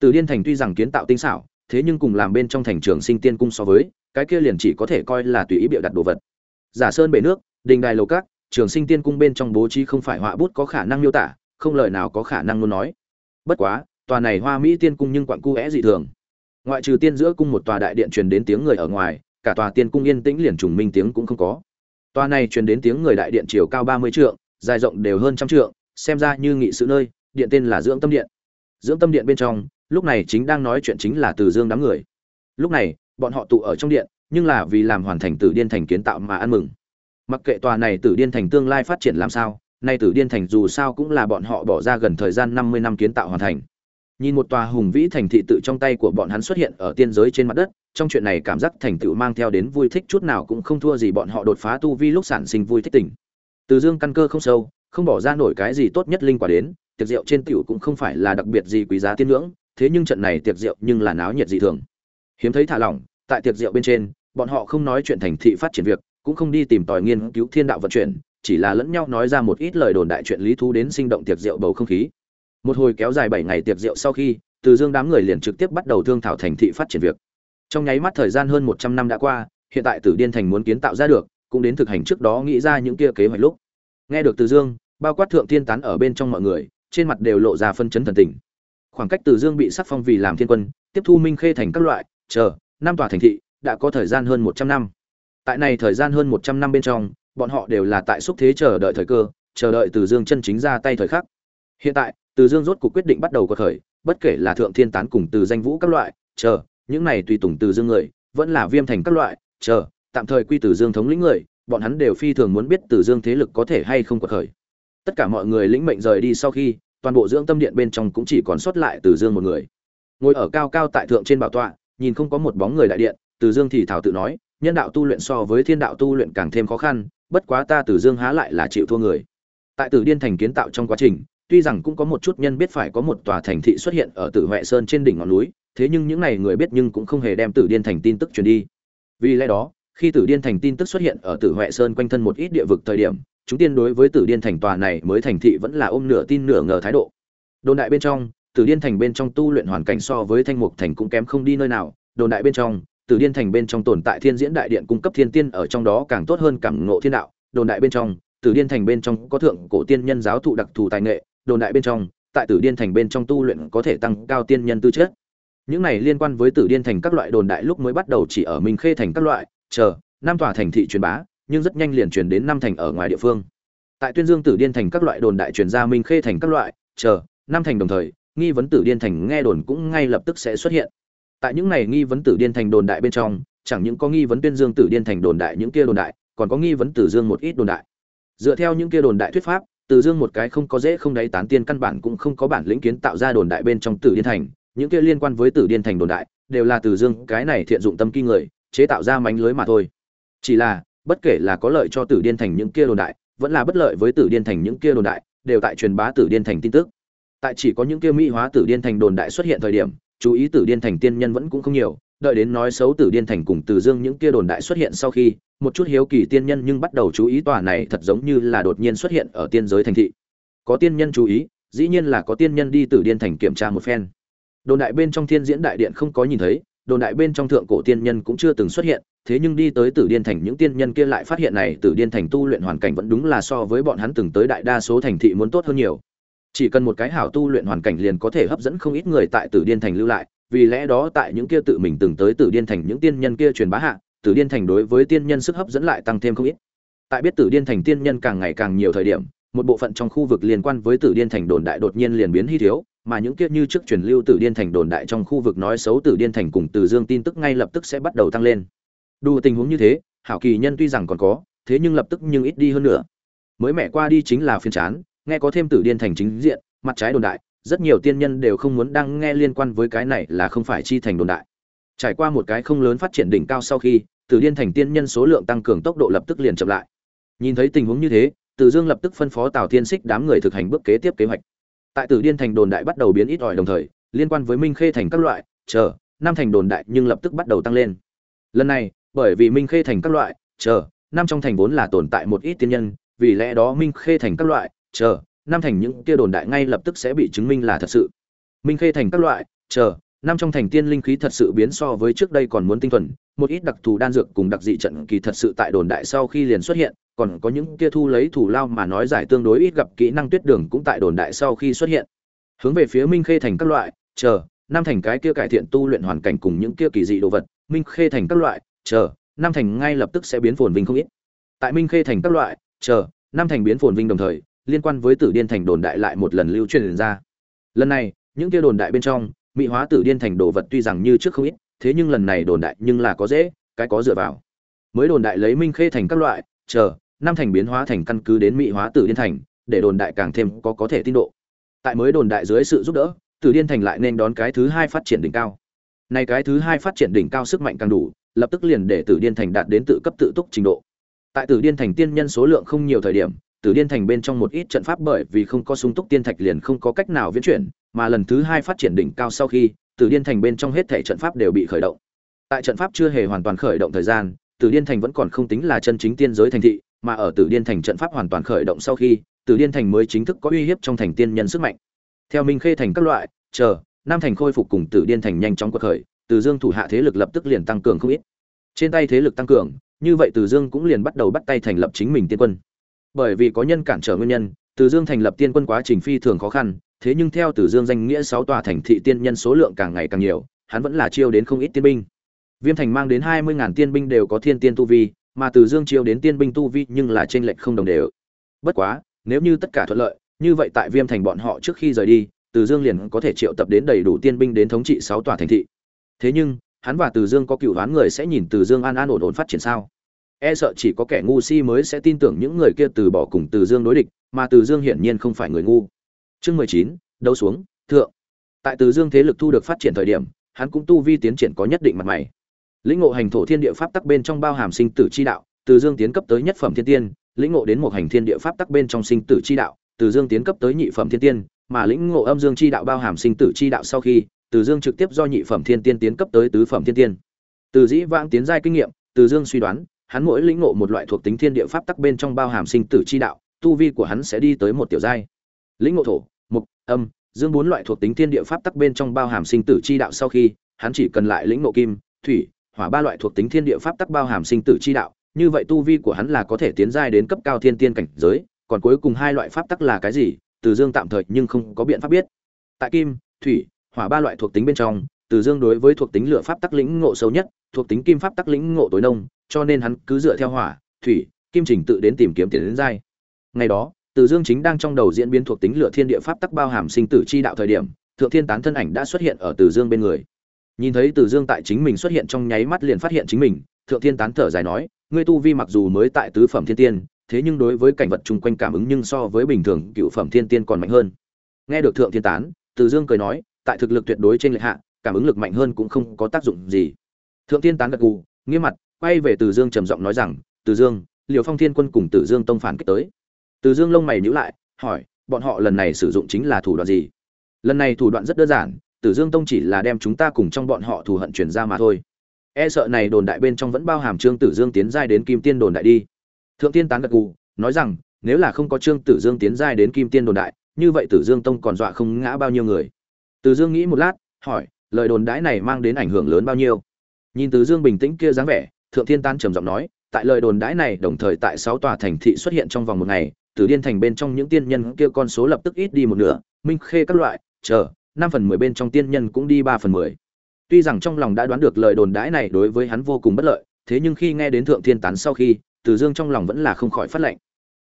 Từ Điên Thành tuy rằng kiến tạo tinh xảo, thế nhưng cùng làm bên trong thành trường Sinh Tiên cung so với, cái kia liền chỉ có thể coi là tùy ý biểu đặt đồ vật. Giả sơn bể nước, đình đài lầu các, trường Sinh Tiên cung bên trong bố trí không phải họa bút có khả năng miêu tả, không lời nào có khả năng luôn nói. Bất quá, tòa này Hoa Mỹ Tiên cung nhưng quặng cu é dị thường. Ngoại trừ tiên giữa cung một tòa đại điện truyền đến tiếng người ở ngoài, cả tòa tiên cung yên tĩnh liền trùng minh tiếng cũng không có. Tòa này truyền đến tiếng người đại điện chiều cao 30 trượng, dài rộng đều hơn trăm trượng, xem ra như nghị sự nơi, điện tên là Dưỡng Tâm Điện. Dưỡng Tâm Điện bên trong, lúc này chính đang nói chuyện chính là Từ Dương đám người. Lúc này, bọn họ tụ ở trong điện, nhưng là vì làm hoàn thành Tử Điên Thành kiến tạo mà ăn mừng. Mặc kệ tòa này Tử Điên Thành tương lai phát triển làm sao, nay Tử Điên Thành dù sao cũng là bọn họ bỏ ra gần thời gian 50 năm kiến tạo hoàn thành. Nhìn một tòa hùng vĩ thành thị tự trong tay của bọn hắn xuất hiện ở tiên giới trên mặt đất, trong chuyện này cảm giác thành tựu mang theo đến vui thích chút nào cũng không thua gì bọn họ đột phá tu vi lúc sản sinh vui thích tỉnh. Từ Dương căn cơ không sâu, không bỏ ra nổi cái gì tốt nhất linh quả đến, tiệc rượu trên tiểu cũng không phải là đặc biệt gì quý giá tiên ngưỡng, thế nhưng trận này tiệc rượu nhưng là náo nhiệt dị thường. Hiếm thấy thả lỏng, tại tiệc rượu bên trên, bọn họ không nói chuyện thành thị phát triển việc, cũng không đi tìm tòi nghiên cứu thiên đạo vận chuyển, chỉ là lẫn nhau nói ra một ít lời đồn đại chuyện lý thú đến sinh động tiệc rượu bầu không khí. Một hồi kéo dài 7 ngày tiệc rượu sau khi, Từ Dương đám người liền trực tiếp bắt đầu thương thảo thành thị phát triển việc. Trong nháy mắt thời gian hơn 100 năm đã qua, hiện tại Tử Điên Thành muốn kiến tạo ra được, cũng đến thực hành trước đó nghĩ ra những kia kế hoạch lúc. Nghe được Từ Dương, bao quát thượng thiên tán ở bên trong mọi người, trên mặt đều lộ ra phân chấn thần tình. Khoảng cách Từ Dương bị sắc phong vì làm thiên quân, tiếp thu Minh Khê thành các loại, chờ, năm tòa thành thị, đã có thời gian hơn 100 năm. Tại này thời gian hơn 100 năm bên trong, bọn họ đều là tại xúc thế chờ đợi thời cơ, chờ đợi Từ Dương chân chính ra tay thời khắc. Hiện tại, Từ Dương rốt cuộc quyết định bắt đầu có khởi, bất kể là thượng thiên tán cùng từ danh vũ các loại, chờ, những này tùy tùng từ Dương người, vẫn là Viêm thành các loại, chờ, tạm thời quy từ Dương thống lĩnh người, bọn hắn đều phi thường muốn biết Từ Dương thế lực có thể hay không có khởi. Tất cả mọi người lĩnh mệnh rời đi sau khi, toàn bộ dưỡng tâm điện bên trong cũng chỉ còn sót lại Từ Dương một người. Ngồi ở cao cao tại thượng trên bảo tọa, nhìn không có một bóng người đại điện, Từ Dương thì thảo tự nói, nhân đạo tu luyện so với thiên đạo tu luyện càng thêm khó khăn, bất quá ta Từ Dương há lại là chịu thua người. Tại Tử Điên thành kiến tạo trong quá trình, tuy rằng cũng có một chút nhân biết phải có một tòa thành thị xuất hiện ở Tử huệ Sơn trên đỉnh ngọn núi, thế nhưng những này người biết nhưng cũng không hề đem Tử Điên thành tin tức truyền đi. Vì lẽ đó, khi Tử Điên thành tin tức xuất hiện ở Tử huệ Sơn quanh thân một ít địa vực thời điểm, chúng tiên đối với Tử Điên thành tòa này mới thành thị vẫn là ôm nửa tin nửa ngờ thái độ. Đồn đại bên trong, Tử Điên thành bên trong tu luyện hoàn cảnh so với Thanh Mục thành cũng kém không đi nơi nào, đồn đại bên trong, Tử Điên thành bên trong tồn tại Thiên Diễn đại điện cung cấp thiên tiên ở trong đó càng tốt hơn cảm ngộ thiên đạo, đồn đại bên trong, Tử Điên thành bên trong có thượng cổ tiên nhân giáo thụ đặc thù tài nghệ, đồn đại bên trong, tại Tử Điên thành bên trong tu luyện có thể tăng cao tiên nhân tư chất. Những này liên quan với Tử Điên thành các loại đồn đại lúc mới bắt đầu chỉ ở Minh Khê thành các loại, chờ, nam tòa thành thị truyền bá, nhưng rất nhanh liền truyền đến năm thành ở ngoài địa phương. Tại Tuyên Dương Tử Điên thành các loại đồn đại truyền ra Minh Khê thành các loại, chờ, năm thành đồng thời, nghi vấn Tử Điên thành nghe đồn cũng ngay lập tức sẽ xuất hiện. Tại những này nghi vấn Tử Điên thành đồn đại bên trong, chẳng những có nghi vấn Tuyên Dương Tử Điên thành đồn đại những kia đồn đại, còn có nghi vấn Tử Dương một ít đồn đại. Dựa theo những kia đồn đại thuyết pháp, Tử Dương một cái không có dễ không đáy tán tiên căn bản cũng không có bản lĩnh kiến tạo ra đồn đại bên trong Tử Điên thành, những kia liên quan với Tử Điên thành đồn đại, đều là Tử Dương cái này thiện dụng tâm kinh người, chế tạo ra mánh lưới mà thôi. Chỉ là, bất kể là có lợi cho Tử Điên thành những kia đồn đại, vẫn là bất lợi với Tử Điên thành những kia đồn đại, đều tại truyền bá Tử Điên thành tin tức. Tại chỉ có những kia mỹ hóa Tử Điên thành đồn đại xuất hiện thời điểm, chú ý Tử Điên thành tiên nhân vẫn cũng không nhiều, đợi đến nói xấu Tử Điên thành cùng Từ Dương những kia đồn đại xuất hiện sau khi, một chút hiếu kỳ tiên nhân nhưng bắt đầu chú ý tòa này thật giống như là đột nhiên xuất hiện ở tiên giới thành thị. Có tiên nhân chú ý, dĩ nhiên là có tiên nhân đi Tử Điên thành kiểm tra một phen. Đồn đại bên trong Thiên Diễn đại điện không có nhìn thấy, đồn đại bên trong thượng cổ tiên nhân cũng chưa từng xuất hiện, thế nhưng đi tới Tử Điên thành những tiên nhân kia lại phát hiện này Tử Điên thành tu luyện hoàn cảnh vẫn đúng là so với bọn hắn từng tới đại đa số thành thị muốn tốt hơn nhiều. Chỉ cần một cái hảo tu luyện hoàn cảnh liền có thể hấp dẫn không ít người tại Tử Điên thành lưu lại, vì lẽ đó tại những kia tự mình từng tới Tử Điên thành những tiên nhân kia truyền bá hạ, Tử Điên thành đối với tiên nhân sức hấp dẫn lại tăng thêm không ít. Tại biết Tử Điên thành tiên nhân càng ngày càng nhiều thời điểm, một bộ phận trong khu vực liên quan với Tử Điên thành đồn đại đột nhiên liền biến hy thiếu, mà những kia như trước truyền lưu Tử Điên thành đồn đại trong khu vực nói xấu Tử Điên thành cùng Từ Dương tin tức ngay lập tức sẽ bắt đầu tăng lên. Đủ tình huống như thế, hảo kỳ nhân tuy rằng còn có, thế nhưng lập tức nhưng ít đi hơn nữa. Mới mẹ qua đi chính là phiên chán, nghe có thêm Tử Điên thành chính diện, mặt trái đồn đại, rất nhiều tiên nhân đều không muốn đang nghe liên quan với cái này là không phải chi thành đồn đại. Trải qua một cái không lớn phát triển đỉnh cao sau khi, Tử Điên thành tiên nhân số lượng tăng cường tốc độ lập tức liền chậm lại. Nhìn thấy tình huống như thế, từ Dương lập tức phân phó Tào Thiên Sích đám người thực hành bước kế tiếp kế hoạch. Tại Tử Điên thành đồn đại bắt đầu biến ít ỏi đồng thời, liên quan với Minh Khê thành các loại, chờ, năm thành đồn đại nhưng lập tức bắt đầu tăng lên. Lần này, bởi vì Minh Khê thành các loại, chờ, năm trong thành vốn là tồn tại một ít tiên nhân, vì lẽ đó Minh Khê thành các loại, chờ, năm thành những kia đồn đại ngay lập tức sẽ bị chứng minh là thật sự. Minh Khê thành các loại, chờ năm trong thành tiên linh khí thật sự biến so với trước đây còn muốn tinh thuần một ít đặc thù đan dược cùng đặc dị trận kỳ thật sự tại đồn đại sau khi liền xuất hiện còn có những kia thu lấy thủ lao mà nói giải tương đối ít gặp kỹ năng tuyết đường cũng tại đồn đại sau khi xuất hiện. Hướng về phía minh khê thành các loại, chờ, năm thành cái kia cải thiện tu luyện hoàn cảnh cùng những kia kỳ dị đồ vật, minh khê thành các loại, chờ, năm thành ngay lập tức sẽ biến phồn vinh không ít. Tại minh khê thành các loại, chờ, năm thành biến phồn vinh đồng thời, liên quan với tử điên thành đồn đại lại một lần lưu truyền ra. Lần này, những kia đồn đại bên trong, mỹ hóa tử điên thành đồ vật tuy rằng như trước không ít, thế nhưng lần này đồn đại nhưng là có dễ, cái có dựa vào. Mới đồn đại lấy minh khê thành các loại, chờ năm thành biến hóa thành căn cứ đến mỹ hóa tử điên thành, để đồn đại càng thêm có có thể tin độ. Tại mới đồn đại dưới sự giúp đỡ, tử điên thành lại nên đón cái thứ hai phát triển đỉnh cao. Này cái thứ hai phát triển đỉnh cao sức mạnh càng đủ, lập tức liền để tử điên thành đạt đến tự cấp tự túc trình độ. Tại tử điên thành tiên nhân số lượng không nhiều thời điểm, tử điên thành bên trong một ít trận pháp bởi vì không có sung túc tiên thạch liền không có cách nào viễn chuyển, mà lần thứ hai phát triển đỉnh cao sau khi, tử điên thành bên trong hết thể trận pháp đều bị khởi động. Tại trận pháp chưa hề hoàn toàn khởi động thời gian, tử điên thành vẫn còn không tính là chân chính tiên giới thành thị mà ở tử điên thành trận pháp hoàn toàn khởi động sau khi, tử điên thành mới chính thức có uy hiếp trong thành tiên nhân sức mạnh. Theo minh khê thành các loại, chờ, nam thành khôi phục cùng tử điên thành nhanh chóng quật khởi, từ dương thủ hạ thế lực lập tức liền tăng cường không ít. Trên tay thế lực tăng cường, như vậy từ dương cũng liền bắt đầu bắt tay thành lập chính mình tiên quân. Bởi vì có nhân cản trở nguyên nhân, từ dương thành lập tiên quân quá trình phi thường khó khăn, thế nhưng theo từ dương danh nghĩa sáu tòa thành thị tiên nhân số lượng càng ngày càng nhiều, hắn vẫn là chiêu đến không ít tiên binh. Viêm thành mang đến hai mươi ngàn tiên binh đều có thiên tiên tu vi mà từ dương chiêu đến tiên binh tu vi nhưng là trên lệch không đồng đều. Bất quá, nếu như tất cả thuận lợi, như vậy tại viêm thành bọn họ trước khi rời đi, từ dương liền có thể triệu tập đến đầy đủ tiên binh đến thống trị sáu tòa thành thị. Thế nhưng, hắn và từ dương có cựu đoán người sẽ nhìn từ dương an an ổn ổn phát triển sao? E sợ chỉ có kẻ ngu si mới sẽ tin tưởng những người kia từ bỏ cùng từ dương đối địch, mà từ dương hiển nhiên không phải người ngu. Chương mười chín, đấu xuống, thượng. Tại từ dương thế lực thu được phát triển thời điểm, hắn cũng tu vi tiến triển có nhất định mặt mày lĩnh ngộ hành thổ thiên địa pháp tắc bên trong bao hàm sinh tử chi đạo, từ dương tiến cấp tới nhất phẩm thiên tiên, lĩnh ngộ đến một hành thiên địa pháp tắc bên trong sinh tử chi đạo, từ dương tiến cấp tới nhị phẩm thiên tiên, mà lĩnh ngộ âm dương chi đạo bao hàm sinh tử chi đạo sau khi, từ dương trực tiếp do nhị phẩm thiên tiên tiến cấp tới tứ phẩm thiên tiên. Từ dĩ vãng tiến giai kinh nghiệm, từ dương suy đoán, hắn mỗi lĩnh ngộ một loại thuộc tính thiên địa pháp tắc bên trong bao hàm sinh tử chi đạo, tu vi của hắn sẽ đi tới một tiểu giai. Lĩnh ngộ thổ, mục, âm, dương bốn loại thuộc tính thiên địa pháp tắc bên trong bao hàm sinh tử chi đạo sau khi, hắn chỉ cần lại lĩnh ngộ kim, thủy hỏa ba loại thuộc tính thiên địa pháp tắc bao hàm sinh tử chi đạo, như vậy tu vi của hắn là có thể tiến giai đến cấp cao thiên tiên cảnh giới, còn cuối cùng hai loại pháp tắc là cái gì, từ dương tạm thời nhưng không có biện pháp biết. Tại kim, thủy, hỏa ba loại thuộc tính bên trong, từ dương đối với thuộc tính lửa pháp tắc lĩnh ngộ sâu nhất, thuộc tính kim pháp tắc lĩnh ngộ tối nông, cho nên hắn cứ dựa theo hỏa, thủy, kim trình tự đến tìm kiếm tiền đến giai. Ngày đó, từ dương chính đang trong đầu diễn biến thuộc tính lửa thiên địa pháp tắc bao hàm sinh tử chi đạo thời điểm, thượng thiên tán thân ảnh đã xuất hiện ở từ dương bên người nhìn thấy từ dương tại chính mình xuất hiện trong nháy mắt liền phát hiện chính mình, thượng thiên tán thở dài nói, ngươi tu vi mặc dù mới tại tứ phẩm thiên tiên, thế nhưng đối với cảnh vật chung quanh cảm ứng nhưng so với bình thường cựu phẩm thiên tiên còn mạnh hơn. Nghe được thượng thiên tán, từ dương cười nói, tại thực lực tuyệt đối trên lệ hạ, cảm ứng lực mạnh hơn cũng không có tác dụng gì. Thượng thiên tán gật gù, nghiêm mặt, quay về từ dương trầm giọng nói rằng, từ dương, liều phong thiên quân cùng từ dương tông phản kích tới. Từ dương lông mày nhíu lại, hỏi, bọn họ lần này sử dụng chính là thủ đoạn gì? Lần này thủ đoạn rất đơn giản tử dương tông chỉ là đem chúng ta cùng trong bọn họ thù hận truyền ra mà thôi. E sợ này đồn đại bên trong vẫn bao hàm trương tử dương tiến giai đến kim tiên đồn đại đi. Thượng tiên tán gật gù, nói rằng, nếu là không có trương tử dương tiến giai đến kim tiên đồn đại, như vậy tử dương tông còn dọa không ngã bao nhiêu người. Tử dương nghĩ một lát, hỏi, lời đồn đãi này mang đến ảnh hưởng lớn bao nhiêu? Nhìn tử dương bình tĩnh kia dáng vẻ, thượng thiên tán trầm giọng nói, tại lời đồn đãi này đồng thời tại sáu tòa thành thị xuất hiện trong vòng một ngày, tử điên thành bên trong những tiên nhân kia con số lập tức ít đi một nửa, minh khê các loại, chờ năm phần mười bên trong tiên nhân cũng đi ba phần mười. Tuy rằng trong lòng đã đoán được lời đồn đãi này đối với hắn vô cùng bất lợi, thế nhưng khi nghe đến thượng thiên tán sau khi, từ dương trong lòng vẫn là không khỏi phát lệnh.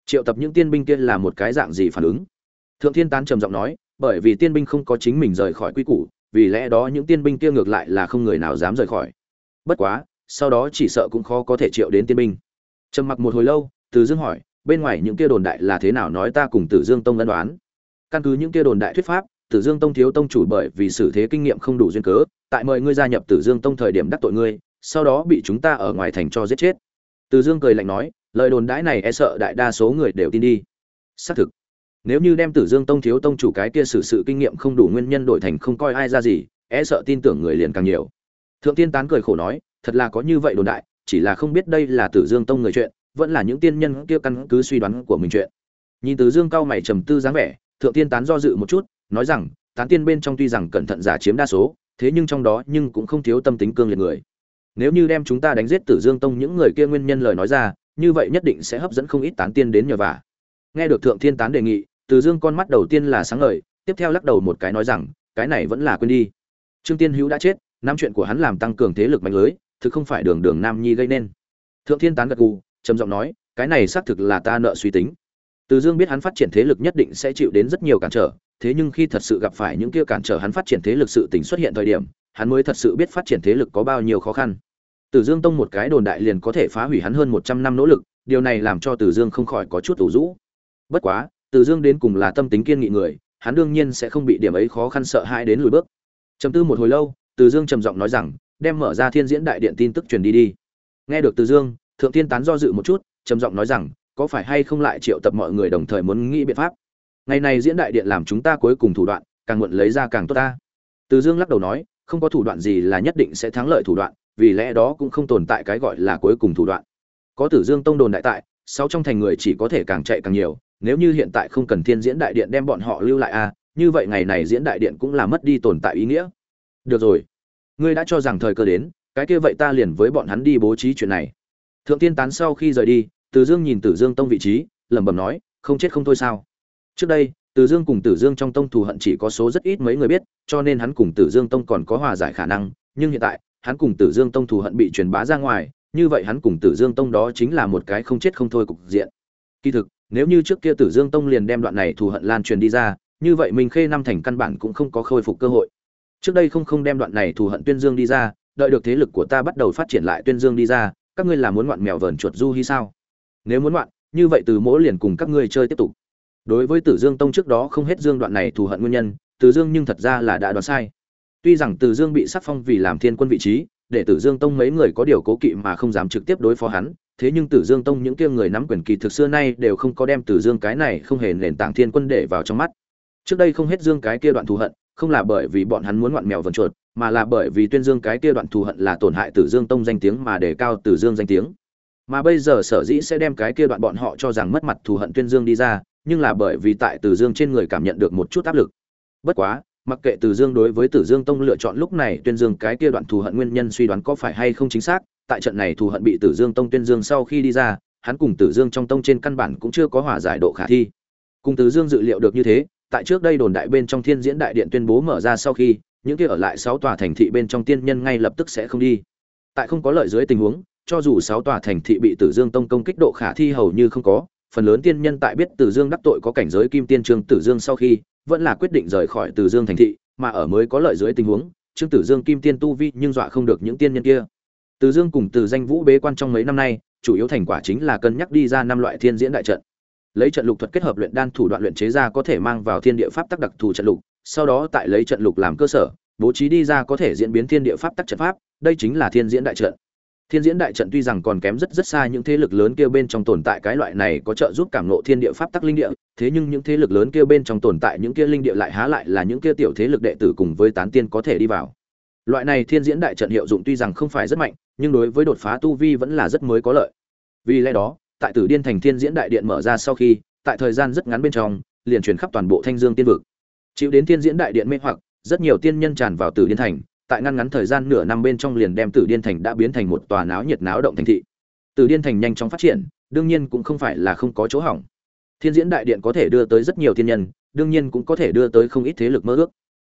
Triệu tập những tiên binh kia là một cái dạng gì phản ứng? Thượng thiên tán trầm giọng nói, bởi vì tiên binh không có chính mình rời khỏi quy củ, vì lẽ đó những tiên binh kia ngược lại là không người nào dám rời khỏi. Bất quá, sau đó chỉ sợ cũng khó có thể triệu đến tiên binh. Trầm mặc một hồi lâu, từ dương hỏi, bên ngoài những kia đồn đại là thế nào nói ta cùng tử dương tông lân đoán căn cứ những kia đồn đại thuyết pháp tử dương tông thiếu tông chủ bởi vì xử thế kinh nghiệm không đủ duyên cớ, tại mời ngươi gia nhập tử dương tông thời điểm đắc tội ngươi, sau đó bị chúng ta ở ngoài thành cho giết chết. Tử dương cười lạnh nói, lời đồn đãi này e sợ đại đa số người đều tin đi. Xác thực, nếu như đem tử dương tông thiếu tông chủ cái kia xử sự kinh nghiệm không đủ nguyên nhân đổi thành không coi ai ra gì e sợ tin tưởng người liền càng nhiều. Thượng tiên tán cười khổ nói, thật là có như vậy đồn đại, chỉ là không biết đây là tử dương tông người chuyện, vẫn là những tiên nhân kia căn cứ suy đoán của mình chuyện. Nhìn Tử dương cao mày trầm tư dáng vẻ, thượng tiên tán do dự một chút nói rằng, tán tiên bên trong tuy rằng cẩn thận giả chiếm đa số, thế nhưng trong đó nhưng cũng không thiếu tâm tính cương liệt người. Nếu như đem chúng ta đánh giết tử dương tông những người kia nguyên nhân lời nói ra, như vậy nhất định sẽ hấp dẫn không ít tán tiên đến nhờ vả. Nghe được thượng thiên tán đề nghị, tử dương con mắt đầu tiên là sáng ngời, tiếp theo lắc đầu một cái nói rằng, cái này vẫn là quên đi. Trương tiên hữu đã chết, năm chuyện của hắn làm tăng cường thế lực mạnh lưới, thực không phải đường đường nam nhi gây nên. Thượng thiên tán gật gù, trầm giọng nói, cái này xác thực là ta nợ suy tính. Từ dương biết hắn phát triển thế lực nhất định sẽ chịu đến rất nhiều cản trở thế nhưng khi thật sự gặp phải những kia cản trở hắn phát triển thế lực sự tình xuất hiện thời điểm hắn mới thật sự biết phát triển thế lực có bao nhiêu khó khăn Tử Dương Tông một cái đồn đại liền có thể phá hủy hắn hơn 100 năm nỗ lực, điều này làm cho Tử Dương không khỏi có chút ủ rũ. Bất quá, Tử Dương đến cùng là tâm tính kiên nghị người, hắn đương nhiên sẽ không bị điểm ấy khó khăn sợ hãi đến lùi bước. Trầm tư một hồi lâu, Từ Dương trầm giọng nói rằng, đem mở ra Thiên Diễn Đại Điện tin tức truyền đi đi. Nghe được Từ Dương, Thượng Thiên tán do dự một chút, trầm giọng nói rằng, có phải hay không lại triệu tập mọi người đồng thời muốn nghĩ biện pháp. Ngày này Diễn Đại Điện làm chúng ta cuối cùng thủ đoạn, càng muộn lấy ra càng tốt ta. Từ Dương lắc đầu nói, không có thủ đoạn gì là nhất định sẽ thắng lợi thủ đoạn, vì lẽ đó cũng không tồn tại cái gọi là cuối cùng thủ đoạn. Có Tử Dương Tông đồn đại tại, sáu trong thành người chỉ có thể càng chạy càng nhiều, nếu như hiện tại không cần Thiên Diễn Đại Điện đem bọn họ lưu lại a, à, như vậy ngày này Diễn Đại Điện cũng là mất đi tồn tại ý nghĩa. Được rồi, ngươi đã cho rằng thời cơ đến, cái kia vậy ta liền với bọn hắn đi bố trí chuyện này. Thượng Tiên tán sau khi rời đi, Từ Dương nhìn Tử Dương Tông vị trí, lẩm bẩm nói, không chết không thôi sao? Trước đây, tử Dương cùng Tử Dương trong tông thù hận chỉ có số rất ít mấy người biết, cho nên hắn cùng Tử Dương tông còn có hòa giải khả năng, nhưng hiện tại, hắn cùng Tử Dương Tông thù hận bị truyền bá ra ngoài, như vậy hắn cùng Tử Dương Tông đó chính là một cái không chết không thôi cục diện. Kỳ thực, nếu như trước kia Tử Dương Tông liền đem đoạn này thù hận lan truyền đi ra, như vậy Minh Khê năm thành căn bản cũng không có khôi phục cơ hội. Trước đây không không đem đoạn này thù hận tuyên dương đi ra, đợi được thế lực của ta bắt đầu phát triển lại tuyên dương đi ra, các ngươi là muốn ngoạn mèo vờn chuột du hi sao? Nếu muốn ngoạn, như vậy từ mỗi liền cùng các ngươi chơi tiếp tục. Đối với Tử Dương Tông trước đó không hết dương đoạn này thù hận nguyên nhân, Tử Dương nhưng thật ra là đã đoán sai. Tuy rằng Tử Dương bị sắc phong vì làm thiên quân vị trí, để Tử Dương Tông mấy người có điều cố kỵ mà không dám trực tiếp đối phó hắn, thế nhưng Tử Dương Tông những kia người nắm quyền kỳ thực xưa nay đều không có đem Tử Dương cái này không hề nền tảng thiên quân để vào trong mắt. Trước đây không hết Dương cái kia đoạn thù hận, không là bởi vì bọn hắn muốn ngoạn mèo vần chuột, mà là bởi vì tuyên dương cái kia đoạn thù hận là tổn hại Tử Dương Tông danh tiếng mà đề cao Tử Dương danh tiếng. Mà bây giờ sở dĩ sẽ đem cái kia đoạn bọn họ cho rằng mất mặt thù hận tuyên dương đi ra, nhưng là bởi vì tại Tử Dương trên người cảm nhận được một chút áp lực. Bất quá, mặc kệ Từ Dương đối với Tử Dương Tông lựa chọn lúc này tuyên dương cái kia đoạn thù hận nguyên nhân suy đoán có phải hay không chính xác, tại trận này thù hận bị Tử Dương Tông tuyên dương sau khi đi ra, hắn cùng Tử Dương trong tông trên căn bản cũng chưa có hòa giải độ khả thi. Cùng Tử Dương dự liệu được như thế, tại trước đây đồn đại bên trong Thiên Diễn Đại Điện tuyên bố mở ra sau khi, những kia ở lại 6 tòa thành thị bên trong tiên nhân ngay lập tức sẽ không đi. Tại không có lợi dưới tình huống, cho dù 6 tòa thành thị bị Tử Dương Tông công kích độ khả thi hầu như không có, phần lớn tiên nhân tại biết Tử Dương đắc tội có cảnh giới kim tiên Trương Tử Dương sau khi, vẫn là quyết định rời khỏi Từ Dương thành thị, mà ở mới có lợi dưới tình huống, Trương Tử Dương kim tiên tu vi nhưng dọa không được những tiên nhân kia. Từ Dương cùng Từ Danh Vũ bế quan trong mấy năm nay, chủ yếu thành quả chính là cân nhắc đi ra năm loại thiên diễn đại trận. Lấy trận lục thuật kết hợp luyện đan thủ đoạn luyện chế ra có thể mang vào thiên địa pháp tắc đặc thù trận lục, sau đó tại lấy trận lục làm cơ sở, bố trí đi ra có thể diễn biến thiên địa pháp tắc trận pháp, đây chính là thiên diễn đại trận. Thiên diễn đại trận tuy rằng còn kém rất rất xa những thế lực lớn kia bên trong tồn tại cái loại này có trợ giúp cảm ngộ thiên địa pháp tắc linh địa, thế nhưng những thế lực lớn kia bên trong tồn tại những kia linh địa lại há lại là những kia tiểu thế lực đệ tử cùng với tán tiên có thể đi vào. Loại này thiên diễn đại trận hiệu dụng tuy rằng không phải rất mạnh, nhưng đối với đột phá tu vi vẫn là rất mới có lợi. Vì lẽ đó, tại Tử Điên thành Thiên Diễn đại điện mở ra sau khi, tại thời gian rất ngắn bên trong, liền truyền khắp toàn bộ Thanh Dương tiên vực. Chịu đến Thiên Diễn đại điện mê hoặc, rất nhiều tiên nhân tràn vào Tử Điên thành, tại ngăn ngắn thời gian nửa năm bên trong liền đem Tử Điên thành đã biến thành một tòa náo nhiệt náo động thành thị. Tử Điên thành nhanh chóng phát triển, đương nhiên cũng không phải là không có chỗ hỏng. Thiên Diễn đại điện có thể đưa tới rất nhiều thiên nhân, đương nhiên cũng có thể đưa tới không ít thế lực mơ ước.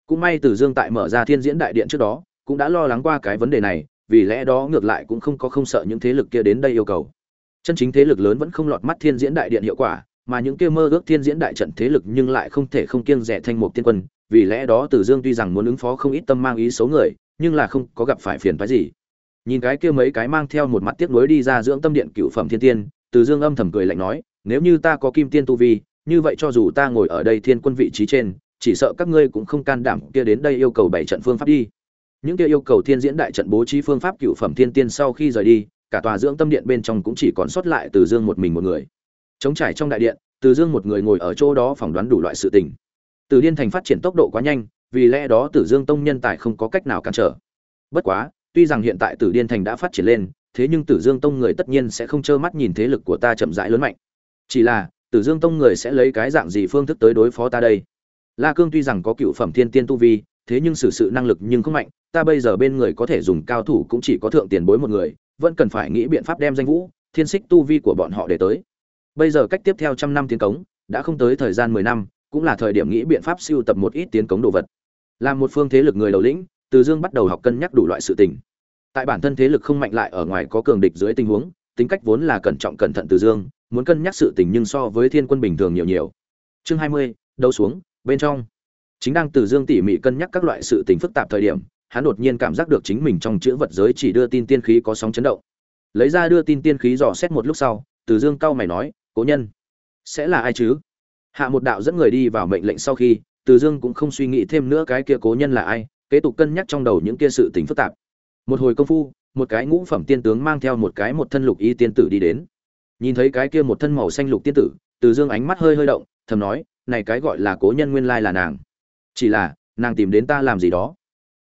Cũng may Tử Dương tại mở ra Thiên Diễn đại điện trước đó, cũng đã lo lắng qua cái vấn đề này, vì lẽ đó ngược lại cũng không có không sợ những thế lực kia đến đây yêu cầu. Chân chính thế lực lớn vẫn không lọt mắt Thiên Diễn đại điện hiệu quả, mà những kia mơ ước Thiên Diễn đại trận thế lực nhưng lại không thể không kiêng dè thanh mục tiên quân, vì lẽ đó Tử Dương tuy rằng muốn ứng phó không ít tâm mang ý xấu người, nhưng là không có gặp phải phiền phức gì. Nhìn cái kia mấy cái mang theo một mặt tiếc nuối đi ra dưỡng tâm điện cựu phẩm thiên tiên, Tử Dương âm thầm cười lạnh nói, nếu như ta có kim tiên tu vi, như vậy cho dù ta ngồi ở đây thiên quân vị trí trên, chỉ sợ các ngươi cũng không can đảm kia đến đây yêu cầu bảy trận phương pháp đi. Những kia yêu cầu thiên diễn đại trận bố trí phương pháp cựu phẩm thiên tiên sau khi rời đi, cả tòa dưỡng tâm điện bên trong cũng chỉ còn sót lại Từ Dương một mình một người chống trải trong đại điện, Từ Dương một người ngồi ở chỗ đó phỏng đoán đủ loại sự tình. Từ Điên Thành phát triển tốc độ quá nhanh, vì lẽ đó Tử Dương Tông nhân tài không có cách nào cản trở. Bất quá, tuy rằng hiện tại Tử Điên Thành đã phát triển lên, thế nhưng Tử Dương Tông người tất nhiên sẽ không trơ mắt nhìn thế lực của ta chậm rãi lớn mạnh. Chỉ là, Tử Dương Tông người sẽ lấy cái dạng gì phương thức tới đối phó ta đây? La Cương tuy rằng có cựu phẩm thiên tiên tu vi, thế nhưng xử sự năng lực nhưng không mạnh ta bây giờ bên người có thể dùng cao thủ cũng chỉ có thượng tiền bối một người vẫn cần phải nghĩ biện pháp đem danh vũ thiên xích tu vi của bọn họ để tới bây giờ cách tiếp theo trăm năm tiến cống, đã không tới thời gian mười năm, cũng là thời điểm nghĩ biện pháp siêu tập một ít tiến cống đồ vật. Làm một phương thế lực người đầu lĩnh, từ dương bắt đầu học cân nhắc đủ loại sự tình. Tại bản thân thế lực không mạnh lại ở ngoài có cường địch dưới tình huống, tính cách vốn là cẩn trọng cẩn thận từ dương, muốn cân nhắc sự tình nhưng so với thiên quân bình thường nhiều nhiều. Chương hai mươi đâu xuống, bên trong. Chính đang từ dương tỉ mỉ cân nhắc các loại sự tình phức tạp thời điểm, hắn đột nhiên cảm giác được chính mình trong chữ vật giới chỉ đưa tin tiên khí có sóng chấn động. Lấy ra đưa tin tiên khí dò xét một lúc sau, từ dương cau mày nói cố nhân. Sẽ là ai chứ? Hạ một đạo dẫn người đi vào mệnh lệnh sau khi, từ dương cũng không suy nghĩ thêm nữa cái kia cố nhân là ai, kế tục cân nhắc trong đầu những kia sự tình phức tạp. Một hồi công phu, một cái ngũ phẩm tiên tướng mang theo một cái một thân lục y tiên tử đi đến. Nhìn thấy cái kia một thân màu xanh lục tiên tử, từ dương ánh mắt hơi hơi động, thầm nói, này cái gọi là cố nhân nguyên lai là nàng. Chỉ là, nàng tìm đến ta làm gì đó.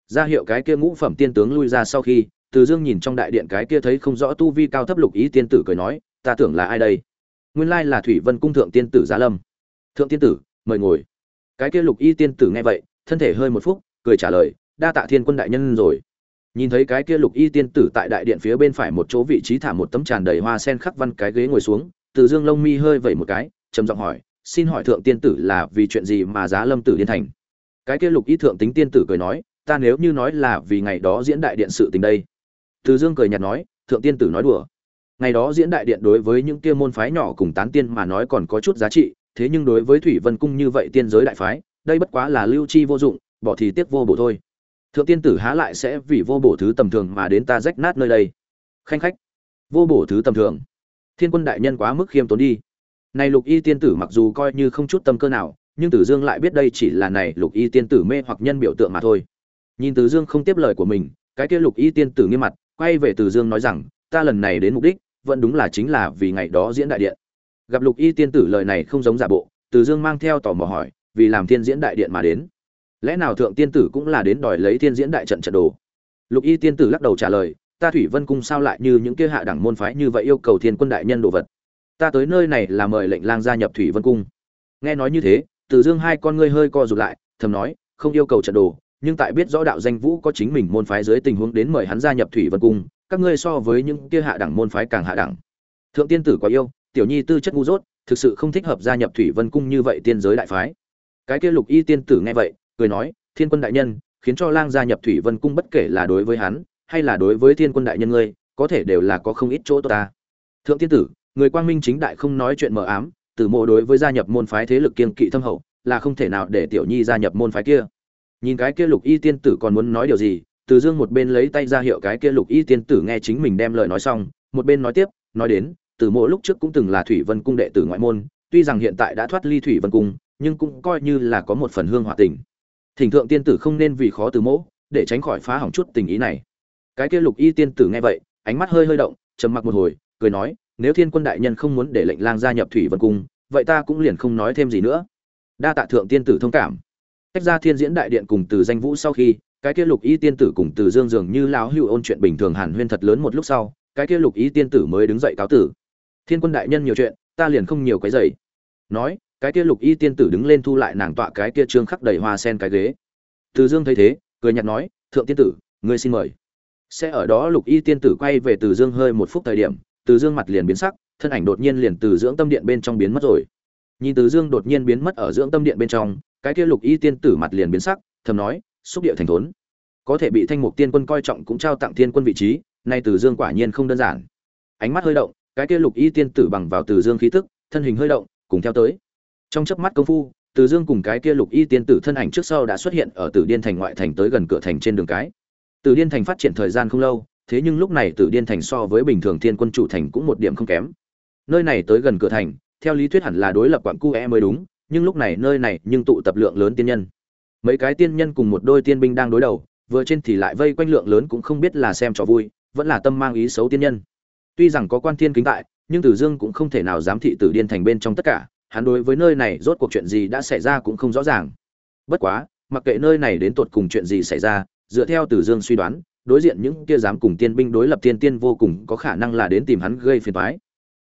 Ra hiệu cái kia ngũ phẩm tiên tướng lui ra sau khi, từ dương nhìn trong đại điện cái kia thấy không rõ tu vi cao thấp lục ý tiên tử cười nói, ta tưởng là ai đây? Nguyên lai là thủy vân cung thượng tiên tử giá lâm. Thượng tiên tử, mời ngồi. Cái kia lục y tiên tử nghe vậy, thân thể hơi một phút cười trả lời, đa tạ thiên quân đại nhân rồi. Nhìn thấy cái kia lục y tiên tử tại đại điện phía bên phải một chỗ vị trí thả một tấm tràn đầy hoa sen khắc văn cái ghế ngồi xuống, từ dương lông mi hơi vẩy một cái, trầm giọng hỏi, xin hỏi thượng tiên tử là vì chuyện gì mà giá lâm tử điên thành? Cái kia lục y thượng tính tiên tử cười nói, ta nếu như nói là vì ngày đó diễn đại điện sự tình đây. Từ dương cười nhạt nói, thượng tiên tử nói đùa ngày đó diễn đại điện đối với những kia môn phái nhỏ cùng tán tiên mà nói còn có chút giá trị, thế nhưng đối với thủy vân cung như vậy tiên giới đại phái, đây bất quá là lưu chi vô dụng, bỏ thì tiếc vô bổ thôi. Thượng tiên tử há lại sẽ vì vô bổ thứ tầm thường mà đến ta rách nát nơi đây. Khanh khách, vô bổ thứ tầm thường. Thiên quân đại nhân quá mức khiêm tốn đi. Này lục y tiên tử mặc dù coi như không chút tâm cơ nào, nhưng tử dương lại biết đây chỉ là này lục y tiên tử mê hoặc nhân biểu tượng mà thôi. Nhìn tử dương không tiếp lời của mình, cái kia lục y tiên tử nghiêm mặt, quay về tử dương nói rằng, ta lần này đến mục đích vẫn đúng là chính là vì ngày đó diễn đại điện. Gặp lục y tiên tử lời này không giống giả bộ, từ dương mang theo tò mò hỏi, vì làm thiên diễn đại điện mà đến? Lẽ nào thượng tiên tử cũng là đến đòi lấy thiên diễn đại trận trận đồ? Lục y tiên tử lắc đầu trả lời, ta thủy vân cung sao lại như những kia hạ đẳng môn phái như vậy yêu cầu thiên quân đại nhân đồ vật? Ta tới nơi này là mời lệnh lang gia nhập thủy vân cung. Nghe nói như thế, từ dương hai con ngươi hơi co rụt lại, thầm nói, không yêu cầu trận đồ, nhưng tại biết rõ đạo danh vũ có chính mình môn phái dưới tình huống đến mời hắn gia nhập thủy vân cung các ngươi so với những kia hạ đẳng môn phái càng hạ đẳng. Thượng tiên tử quá yêu, tiểu nhi tư chất ngu dốt, thực sự không thích hợp gia nhập thủy vân cung như vậy tiên giới đại phái. Cái kia lục y tiên tử nghe vậy, cười nói, thiên quân đại nhân, khiến cho lang gia nhập thủy vân cung bất kể là đối với hắn, hay là đối với thiên quân đại nhân ngươi, có thể đều là có không ít chỗ tốt ta. Thượng tiên tử, người quang minh chính đại không nói chuyện mờ ám, từ mộ đối với gia nhập môn phái thế lực kiên kỵ thâm hậu, là không thể nào để tiểu nhi gia nhập môn phái kia. Nhìn cái kia lục y tiên tử còn muốn nói điều gì từ dương một bên lấy tay ra hiệu cái kia lục y tiên tử nghe chính mình đem lời nói xong, một bên nói tiếp, nói đến, từ mộ lúc trước cũng từng là thủy vân cung đệ tử ngoại môn, tuy rằng hiện tại đã thoát ly thủy vân cung, nhưng cũng coi như là có một phần hương hòa tình. Thỉnh thượng tiên tử không nên vì khó từ mỗ để tránh khỏi phá hỏng chút tình ý này. Cái kia lục y tiên tử nghe vậy, ánh mắt hơi hơi động, trầm mặc một hồi, cười nói, nếu thiên quân đại nhân không muốn để lệnh lang gia nhập thủy vân cung, vậy ta cũng liền không nói thêm gì nữa. Đa tạ thượng tiên tử thông cảm. Tách ra thiên diễn đại điện cùng từ danh vũ sau khi cái kia lục y tiên tử cùng từ dương dường như lão hưu ôn chuyện bình thường hàn huyên thật lớn một lúc sau, cái kia lục y tiên tử mới đứng dậy cáo tử. Thiên quân đại nhân nhiều chuyện, ta liền không nhiều cái dậy nói, cái kia lục y tiên tử đứng lên thu lại nàng tọa cái kia trương khắc đầy hoa sen cái ghế. Từ dương thấy thế, cười nhạt nói, thượng tiên tử, ngươi xin mời. Sẽ ở đó lục y tiên tử quay về từ dương hơi một phút thời điểm, từ dương mặt liền biến sắc, thân ảnh đột nhiên liền từ dưỡng tâm điện bên trong biến mất rồi. Nhìn từ dương đột nhiên biến mất ở dưỡng tâm điện bên trong, cái kia lục y tiên tử mặt liền biến sắc, thầm nói xúc địa thành thốn. Có thể bị thanh mục tiên quân coi trọng cũng trao tặng tiên quân vị trí, nay từ dương quả nhiên không đơn giản. Ánh mắt hơi động, cái kia lục y tiên tử bằng vào từ dương khí tức, thân hình hơi động, cùng theo tới. Trong chớp mắt công phu, từ dương cùng cái kia lục y tiên tử thân ảnh trước sau đã xuất hiện ở tử điên thành ngoại thành tới gần cửa thành trên đường cái. Tử điên thành phát triển thời gian không lâu, thế nhưng lúc này tử điên thành so với bình thường thiên quân chủ thành cũng một điểm không kém. Nơi này tới gần cửa thành, theo lý thuyết hẳn là đối lập quặng cu e mới đúng, nhưng lúc này nơi này nhưng tụ tập lượng lớn tiên nhân mấy cái tiên nhân cùng một đôi tiên binh đang đối đầu, vừa trên thì lại vây quanh lượng lớn cũng không biết là xem trò vui, vẫn là tâm mang ý xấu tiên nhân. Tuy rằng có quan thiên kính tại, nhưng tử dương cũng không thể nào giám thị tử điên thành bên trong tất cả, hắn đối với nơi này rốt cuộc chuyện gì đã xảy ra cũng không rõ ràng. Bất quá, mặc kệ nơi này đến tột cùng chuyện gì xảy ra, dựa theo tử dương suy đoán, đối diện những kia dám cùng tiên binh đối lập tiên tiên vô cùng có khả năng là đến tìm hắn gây phiền toái.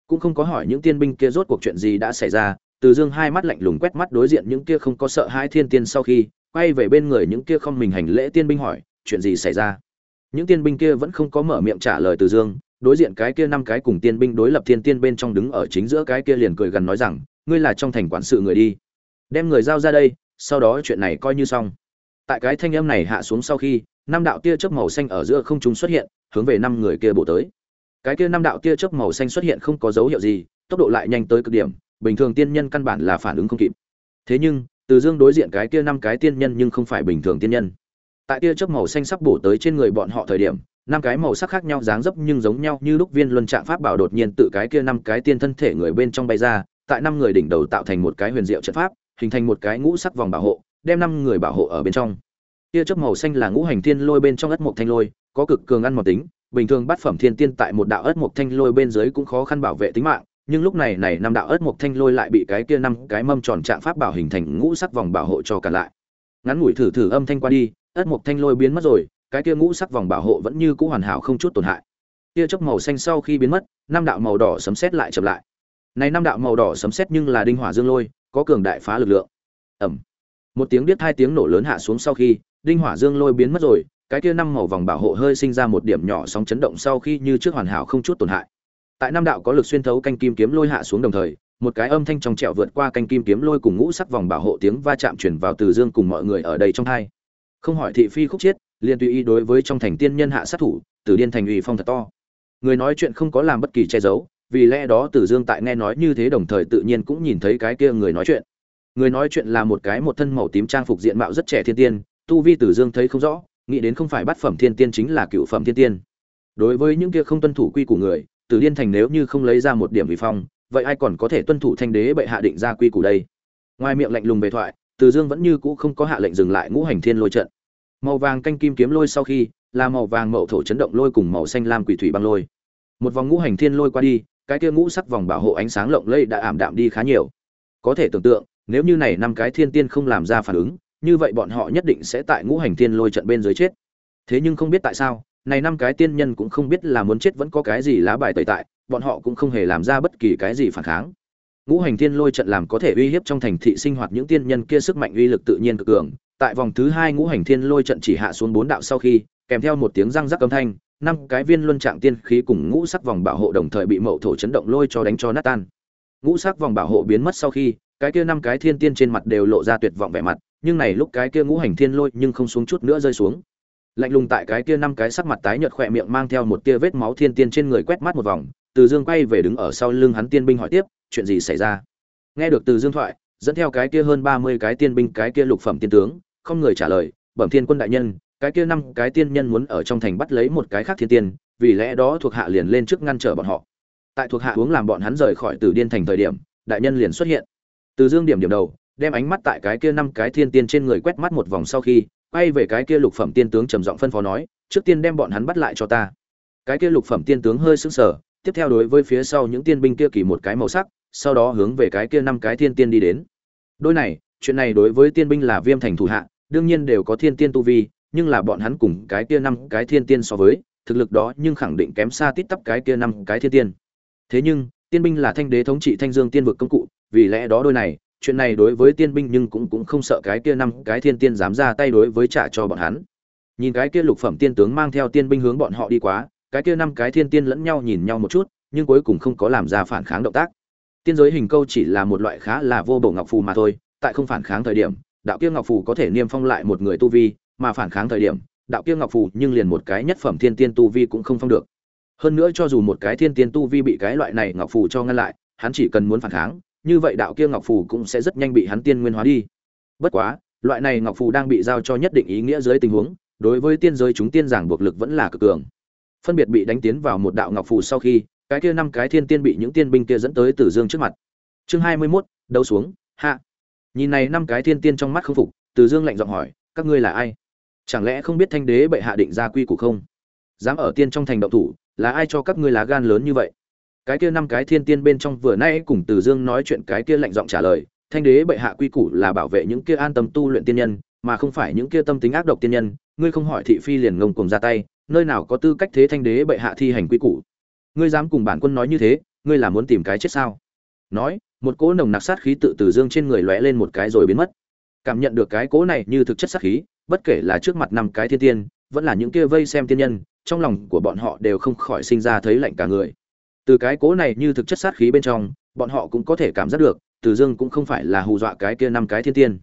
Cũng không có hỏi những tiên binh kia rốt cuộc chuyện gì đã xảy ra từ dương hai mắt lạnh lùng quét mắt đối diện những kia không có sợ hãi thiên tiên sau khi quay về bên người những kia không mình hành lễ tiên binh hỏi, chuyện gì xảy ra? Những tiên binh kia vẫn không có mở miệng trả lời từ dương, đối diện cái kia năm cái cùng tiên binh đối lập thiên tiên bên trong đứng ở chính giữa cái kia liền cười gần nói rằng, ngươi là trong thành quản sự người đi, đem người giao ra đây, sau đó chuyện này coi như xong. Tại cái thanh âm này hạ xuống sau khi, năm đạo tia chớp màu xanh ở giữa không trung xuất hiện, hướng về năm người kia bổ tới. Cái kia năm đạo tia chớp màu xanh xuất hiện không có dấu hiệu gì, tốc độ lại nhanh tới cực điểm, bình thường tiên nhân căn bản là phản ứng không kịp. Thế nhưng từ dương đối diện cái kia năm cái tiên nhân nhưng không phải bình thường tiên nhân. Tại tia chớp màu xanh sắp bổ tới trên người bọn họ thời điểm, năm cái màu sắc khác nhau dáng dấp nhưng giống nhau như lúc viên luân trạng pháp bảo đột nhiên tự cái kia năm cái tiên thân thể người bên trong bay ra, tại năm người đỉnh đầu tạo thành một cái huyền diệu trận pháp, hình thành một cái ngũ sắc vòng bảo hộ, đem năm người bảo hộ ở bên trong. Tia chớp màu xanh là ngũ hành thiên lôi bên trong ất mộc thanh lôi, có cực cường ăn một tính, bình thường bát phẩm thiên tiên tại một đạo ất mộc thanh lôi bên dưới cũng khó khăn bảo vệ tính mạng nhưng lúc này này năm đạo ớt mộc thanh lôi lại bị cái kia năm cái mâm tròn trạng pháp bảo hình thành ngũ sắc vòng bảo hộ cho cả lại. Ngắn ngủi thử thử âm thanh qua đi, ớt mộc thanh lôi biến mất rồi, cái kia ngũ sắc vòng bảo hộ vẫn như cũ hoàn hảo không chút tổn hại. Tia chớp màu xanh sau khi biến mất, năm đạo màu đỏ sấm sét lại chậm lại. Này năm đạo màu đỏ sấm sét nhưng là đinh hỏa dương lôi, có cường đại phá lực lượng. Ẩm một tiếng biết hai tiếng nổ lớn hạ xuống sau khi, đinh hỏa dương lôi biến mất rồi, cái kia năm màu vòng bảo hộ hơi sinh ra một điểm nhỏ sóng chấn động sau khi như trước hoàn hảo không chút tổn hại tại năm đạo có lực xuyên thấu canh kim kiếm lôi hạ xuống đồng thời, một cái âm thanh trong trẻo vượt qua canh kim kiếm lôi cùng ngũ sắc vòng bảo hộ tiếng va chạm chuyển vào từ dương cùng mọi người ở đây trong hai. Không hỏi thị phi khúc chiết, liền tùy ý đối với trong thành tiên nhân hạ sát thủ từ điên thành ủy phong thật to. Người nói chuyện không có làm bất kỳ che giấu, vì lẽ đó từ dương tại nghe nói như thế đồng thời tự nhiên cũng nhìn thấy cái kia người nói chuyện. Người nói chuyện là một cái một thân màu tím trang phục diện mạo rất trẻ thiên tiên, tu vi tử dương thấy không rõ, nghĩ đến không phải bát phẩm thiên tiên chính là cựu phẩm thiên tiên. Đối với những kia không tuân thủ quy của người tử điên thành nếu như không lấy ra một điểm vi phong, vậy ai còn có thể tuân thủ thanh đế bệ hạ định ra quy củ đây? Ngoài miệng lạnh lùng bề thoại, Từ dương vẫn như cũ không có hạ lệnh dừng lại ngũ hành thiên lôi trận. Màu vàng canh kim kiếm lôi sau khi, là màu vàng mậu thổ chấn động lôi cùng màu xanh lam quỷ thủy băng lôi. Một vòng ngũ hành thiên lôi qua đi, cái kia ngũ sắc vòng bảo hộ ánh sáng lộng lây đã ảm đạm đi khá nhiều. Có thể tưởng tượng, nếu như này năm cái thiên tiên không làm ra phản ứng, như vậy bọn họ nhất định sẽ tại ngũ hành thiên lôi trận bên dưới chết. Thế nhưng không biết tại sao này năm cái tiên nhân cũng không biết là muốn chết vẫn có cái gì lá bài tẩy tại, bọn họ cũng không hề làm ra bất kỳ cái gì phản kháng. Ngũ hành thiên lôi trận làm có thể uy hiếp trong thành thị sinh hoạt những tiên nhân kia sức mạnh uy lực tự nhiên cực cường. Tại vòng thứ hai ngũ hành thiên lôi trận chỉ hạ xuống bốn đạo sau khi, kèm theo một tiếng răng rắc âm thanh, năm cái viên luân trạng tiên khí cùng ngũ sắc vòng bảo hộ đồng thời bị mậu thổ chấn động lôi cho đánh cho nát tan. Ngũ sắc vòng bảo hộ biến mất sau khi, cái kia năm cái thiên tiên trên mặt đều lộ ra tuyệt vọng vẻ mặt, nhưng này lúc cái kia ngũ hành thiên lôi nhưng không xuống chút nữa rơi xuống lạnh lùng tại cái kia năm cái sắc mặt tái nhợt khỏe miệng mang theo một tia vết máu thiên tiên trên người quét mắt một vòng, từ dương quay về đứng ở sau lưng hắn tiên binh hỏi tiếp, chuyện gì xảy ra? Nghe được từ dương thoại, dẫn theo cái kia hơn ba mươi cái tiên binh, cái kia lục phẩm tiên tướng, không người trả lời, bẩm thiên quân đại nhân, cái kia năm cái tiên nhân muốn ở trong thành bắt lấy một cái khác thiên tiên, vì lẽ đó thuộc hạ liền lên trước ngăn trở bọn họ. Tại thuộc hạ uống làm bọn hắn rời khỏi tử điên thành thời điểm, đại nhân liền xuất hiện. Từ dương điểm điểm đầu, đem ánh mắt tại cái kia năm cái thiên tiên trên người quét mắt một vòng sau khi quay về cái kia lục phẩm tiên tướng trầm giọng phân phó nói, trước tiên đem bọn hắn bắt lại cho ta. Cái kia lục phẩm tiên tướng hơi sững sờ, tiếp theo đối với phía sau những tiên binh kia kỳ một cái màu sắc, sau đó hướng về cái kia năm cái thiên tiên đi đến. Đôi này, chuyện này đối với tiên binh là viêm thành thủ hạ, đương nhiên đều có thiên tiên tu vi, nhưng là bọn hắn cùng cái kia năm cái thiên tiên so với, thực lực đó nhưng khẳng định kém xa tít tắp cái kia năm cái thiên tiên. Thế nhưng, tiên binh là thanh đế thống trị thanh dương tiên vực công cụ, vì lẽ đó đôi này chuyện này đối với tiên binh nhưng cũng cũng không sợ cái kia năm cái thiên tiên dám ra tay đối với trả cho bọn hắn. Nhìn cái kia lục phẩm tiên tướng mang theo tiên binh hướng bọn họ đi quá, cái kia năm cái thiên tiên lẫn nhau nhìn nhau một chút, nhưng cuối cùng không có làm ra phản kháng động tác. Tiên giới hình câu chỉ là một loại khá là vô bổ ngọc phù mà thôi, tại không phản kháng thời điểm, đạo kia ngọc phù có thể niêm phong lại một người tu vi, mà phản kháng thời điểm, đạo kia ngọc phù nhưng liền một cái nhất phẩm thiên tiên tu vi cũng không phong được. Hơn nữa cho dù một cái thiên tiên tu vi bị cái loại này ngọc phù cho ngăn lại, hắn chỉ cần muốn phản kháng như vậy đạo kia ngọc phù cũng sẽ rất nhanh bị hắn tiên nguyên hóa đi. Bất quá loại này ngọc phù đang bị giao cho nhất định ý nghĩa dưới tình huống đối với tiên giới chúng tiên giảng buộc lực vẫn là cực cường. Phân biệt bị đánh tiến vào một đạo ngọc phù sau khi cái kia năm cái thiên tiên bị những tiên binh kia dẫn tới tử dương trước mặt. Chương hai mươi 21, đấu xuống hạ. Nhìn này năm cái thiên tiên trong mắt không phục tử dương lạnh giọng hỏi các ngươi là ai? Chẳng lẽ không biết thanh đế bệ hạ định ra quy củ không? Dám ở tiên trong thành động thủ là ai cho các ngươi lá gan lớn như vậy? Cái kia năm cái thiên tiên bên trong vừa nay cùng từ dương nói chuyện cái kia lạnh giọng trả lời, thanh đế bệ hạ quy củ là bảo vệ những kia an tâm tu luyện tiên nhân, mà không phải những kia tâm tính ác độc tiên nhân, ngươi không hỏi thị phi liền ngông cùng ra tay, nơi nào có tư cách thế thanh đế bệ hạ thi hành quy củ? Ngươi dám cùng bản quân nói như thế, ngươi là muốn tìm cái chết sao? Nói, một cỗ nồng nặc sát khí tự từ dương trên người lóe lên một cái rồi biến mất. Cảm nhận được cái cỗ này như thực chất sát khí, bất kể là trước mặt năm cái thiên tiên, vẫn là những kia vây xem tiên nhân, trong lòng của bọn họ đều không khỏi sinh ra thấy lạnh cả người từ cái cố này như thực chất sát khí bên trong, bọn họ cũng có thể cảm giác được, từ dương cũng không phải là hù dọa cái kia năm cái thiên tiên.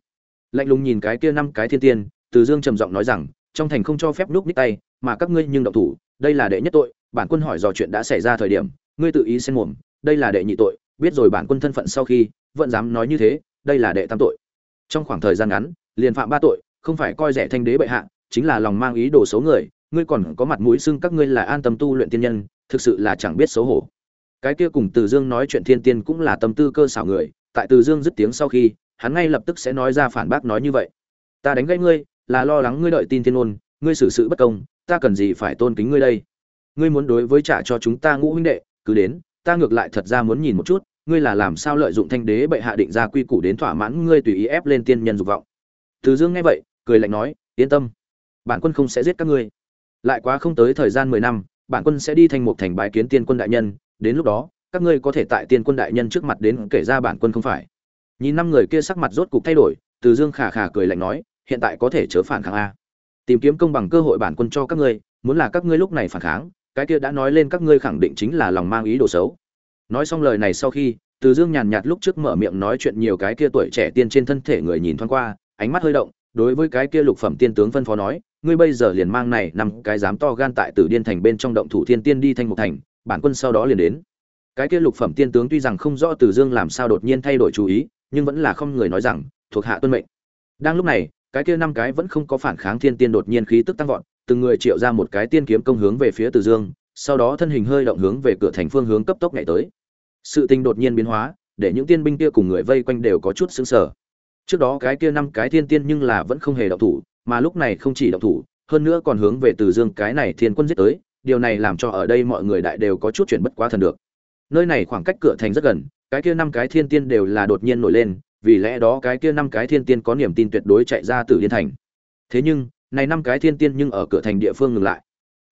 Lạnh lùng nhìn cái kia năm cái thiên tiên, từ dương trầm giọng nói rằng, trong thành không cho phép núp ních tay, mà các ngươi nhưng động thủ, đây là đệ nhất tội, bản quân hỏi dò chuyện đã xảy ra thời điểm, ngươi tự ý xen mồm, đây là đệ nhị tội, biết rồi bản quân thân phận sau khi, vẫn dám nói như thế, đây là đệ tam tội. Trong khoảng thời gian ngắn, liền phạm ba tội, không phải coi rẻ thanh đế bệ hạ, chính là lòng mang ý đồ xấu người, ngươi còn có mặt mũi xưng các ngươi là an tâm tu luyện tiên nhân thực sự là chẳng biết xấu hổ. Cái kia cùng từ dương nói chuyện thiên tiên cũng là tâm tư cơ xảo người, tại từ dương dứt tiếng sau khi, hắn ngay lập tức sẽ nói ra phản bác nói như vậy. Ta đánh gãy ngươi, là lo lắng ngươi đợi tin thiên ôn, ngươi xử sự bất công, ta cần gì phải tôn kính ngươi đây? Ngươi muốn đối với trả cho chúng ta ngũ huynh đệ, cứ đến, ta ngược lại thật ra muốn nhìn một chút, ngươi là làm sao lợi dụng thanh đế bệ hạ định ra quy củ đến thỏa mãn ngươi tùy ý ép lên tiên nhân dục vọng. Từ dương nghe vậy, cười lạnh nói, yên tâm, bản quân không sẽ giết các ngươi. Lại quá không tới thời gian mười năm bản quân sẽ đi thành một thành bái kiến tiên quân đại nhân, đến lúc đó, các ngươi có thể tại tiên quân đại nhân trước mặt đến kể ra bản quân không phải. Nhìn năm người kia sắc mặt rốt cục thay đổi, từ dương khả khả cười lạnh nói, hiện tại có thể chớ phản kháng a. Tìm kiếm công bằng cơ hội bản quân cho các ngươi, muốn là các ngươi lúc này phản kháng, cái kia đã nói lên các ngươi khẳng định chính là lòng mang ý đồ xấu. Nói xong lời này sau khi, từ dương nhàn nhạt lúc trước mở miệng nói chuyện nhiều cái kia tuổi trẻ tiên trên thân thể người nhìn thoáng qua, ánh mắt hơi động, đối với cái kia lục phẩm tiên tướng phân phó nói ngươi bây giờ liền mang này năm cái dám to gan tại tử điên thành bên trong động thủ thiên tiên đi thanh một thành, bản quân sau đó liền đến. Cái kia lục phẩm tiên tướng tuy rằng không rõ từ dương làm sao đột nhiên thay đổi chú ý, nhưng vẫn là không người nói rằng, thuộc hạ tuân mệnh. Đang lúc này, cái kia năm cái vẫn không có phản kháng thiên tiên đột nhiên khí tức tăng vọt, từng người triệu ra một cái tiên kiếm công hướng về phía từ dương, sau đó thân hình hơi động hướng về cửa thành phương hướng cấp tốc nhảy tới. Sự tình đột nhiên biến hóa, để những tiên binh kia cùng người vây quanh đều có chút sững sờ. Trước đó cái kia năm cái thiên tiên nhưng là vẫn không hề động thủ mà lúc này không chỉ động thủ, hơn nữa còn hướng về từ dương cái này thiên quân giết tới, điều này làm cho ở đây mọi người đại đều có chút chuyển bất quá thần được. Nơi này khoảng cách cửa thành rất gần, cái kia năm cái thiên tiên đều là đột nhiên nổi lên, vì lẽ đó cái kia năm cái thiên tiên có niềm tin tuyệt đối chạy ra từ liên thành. Thế nhưng, này năm cái thiên tiên nhưng ở cửa thành địa phương ngừng lại.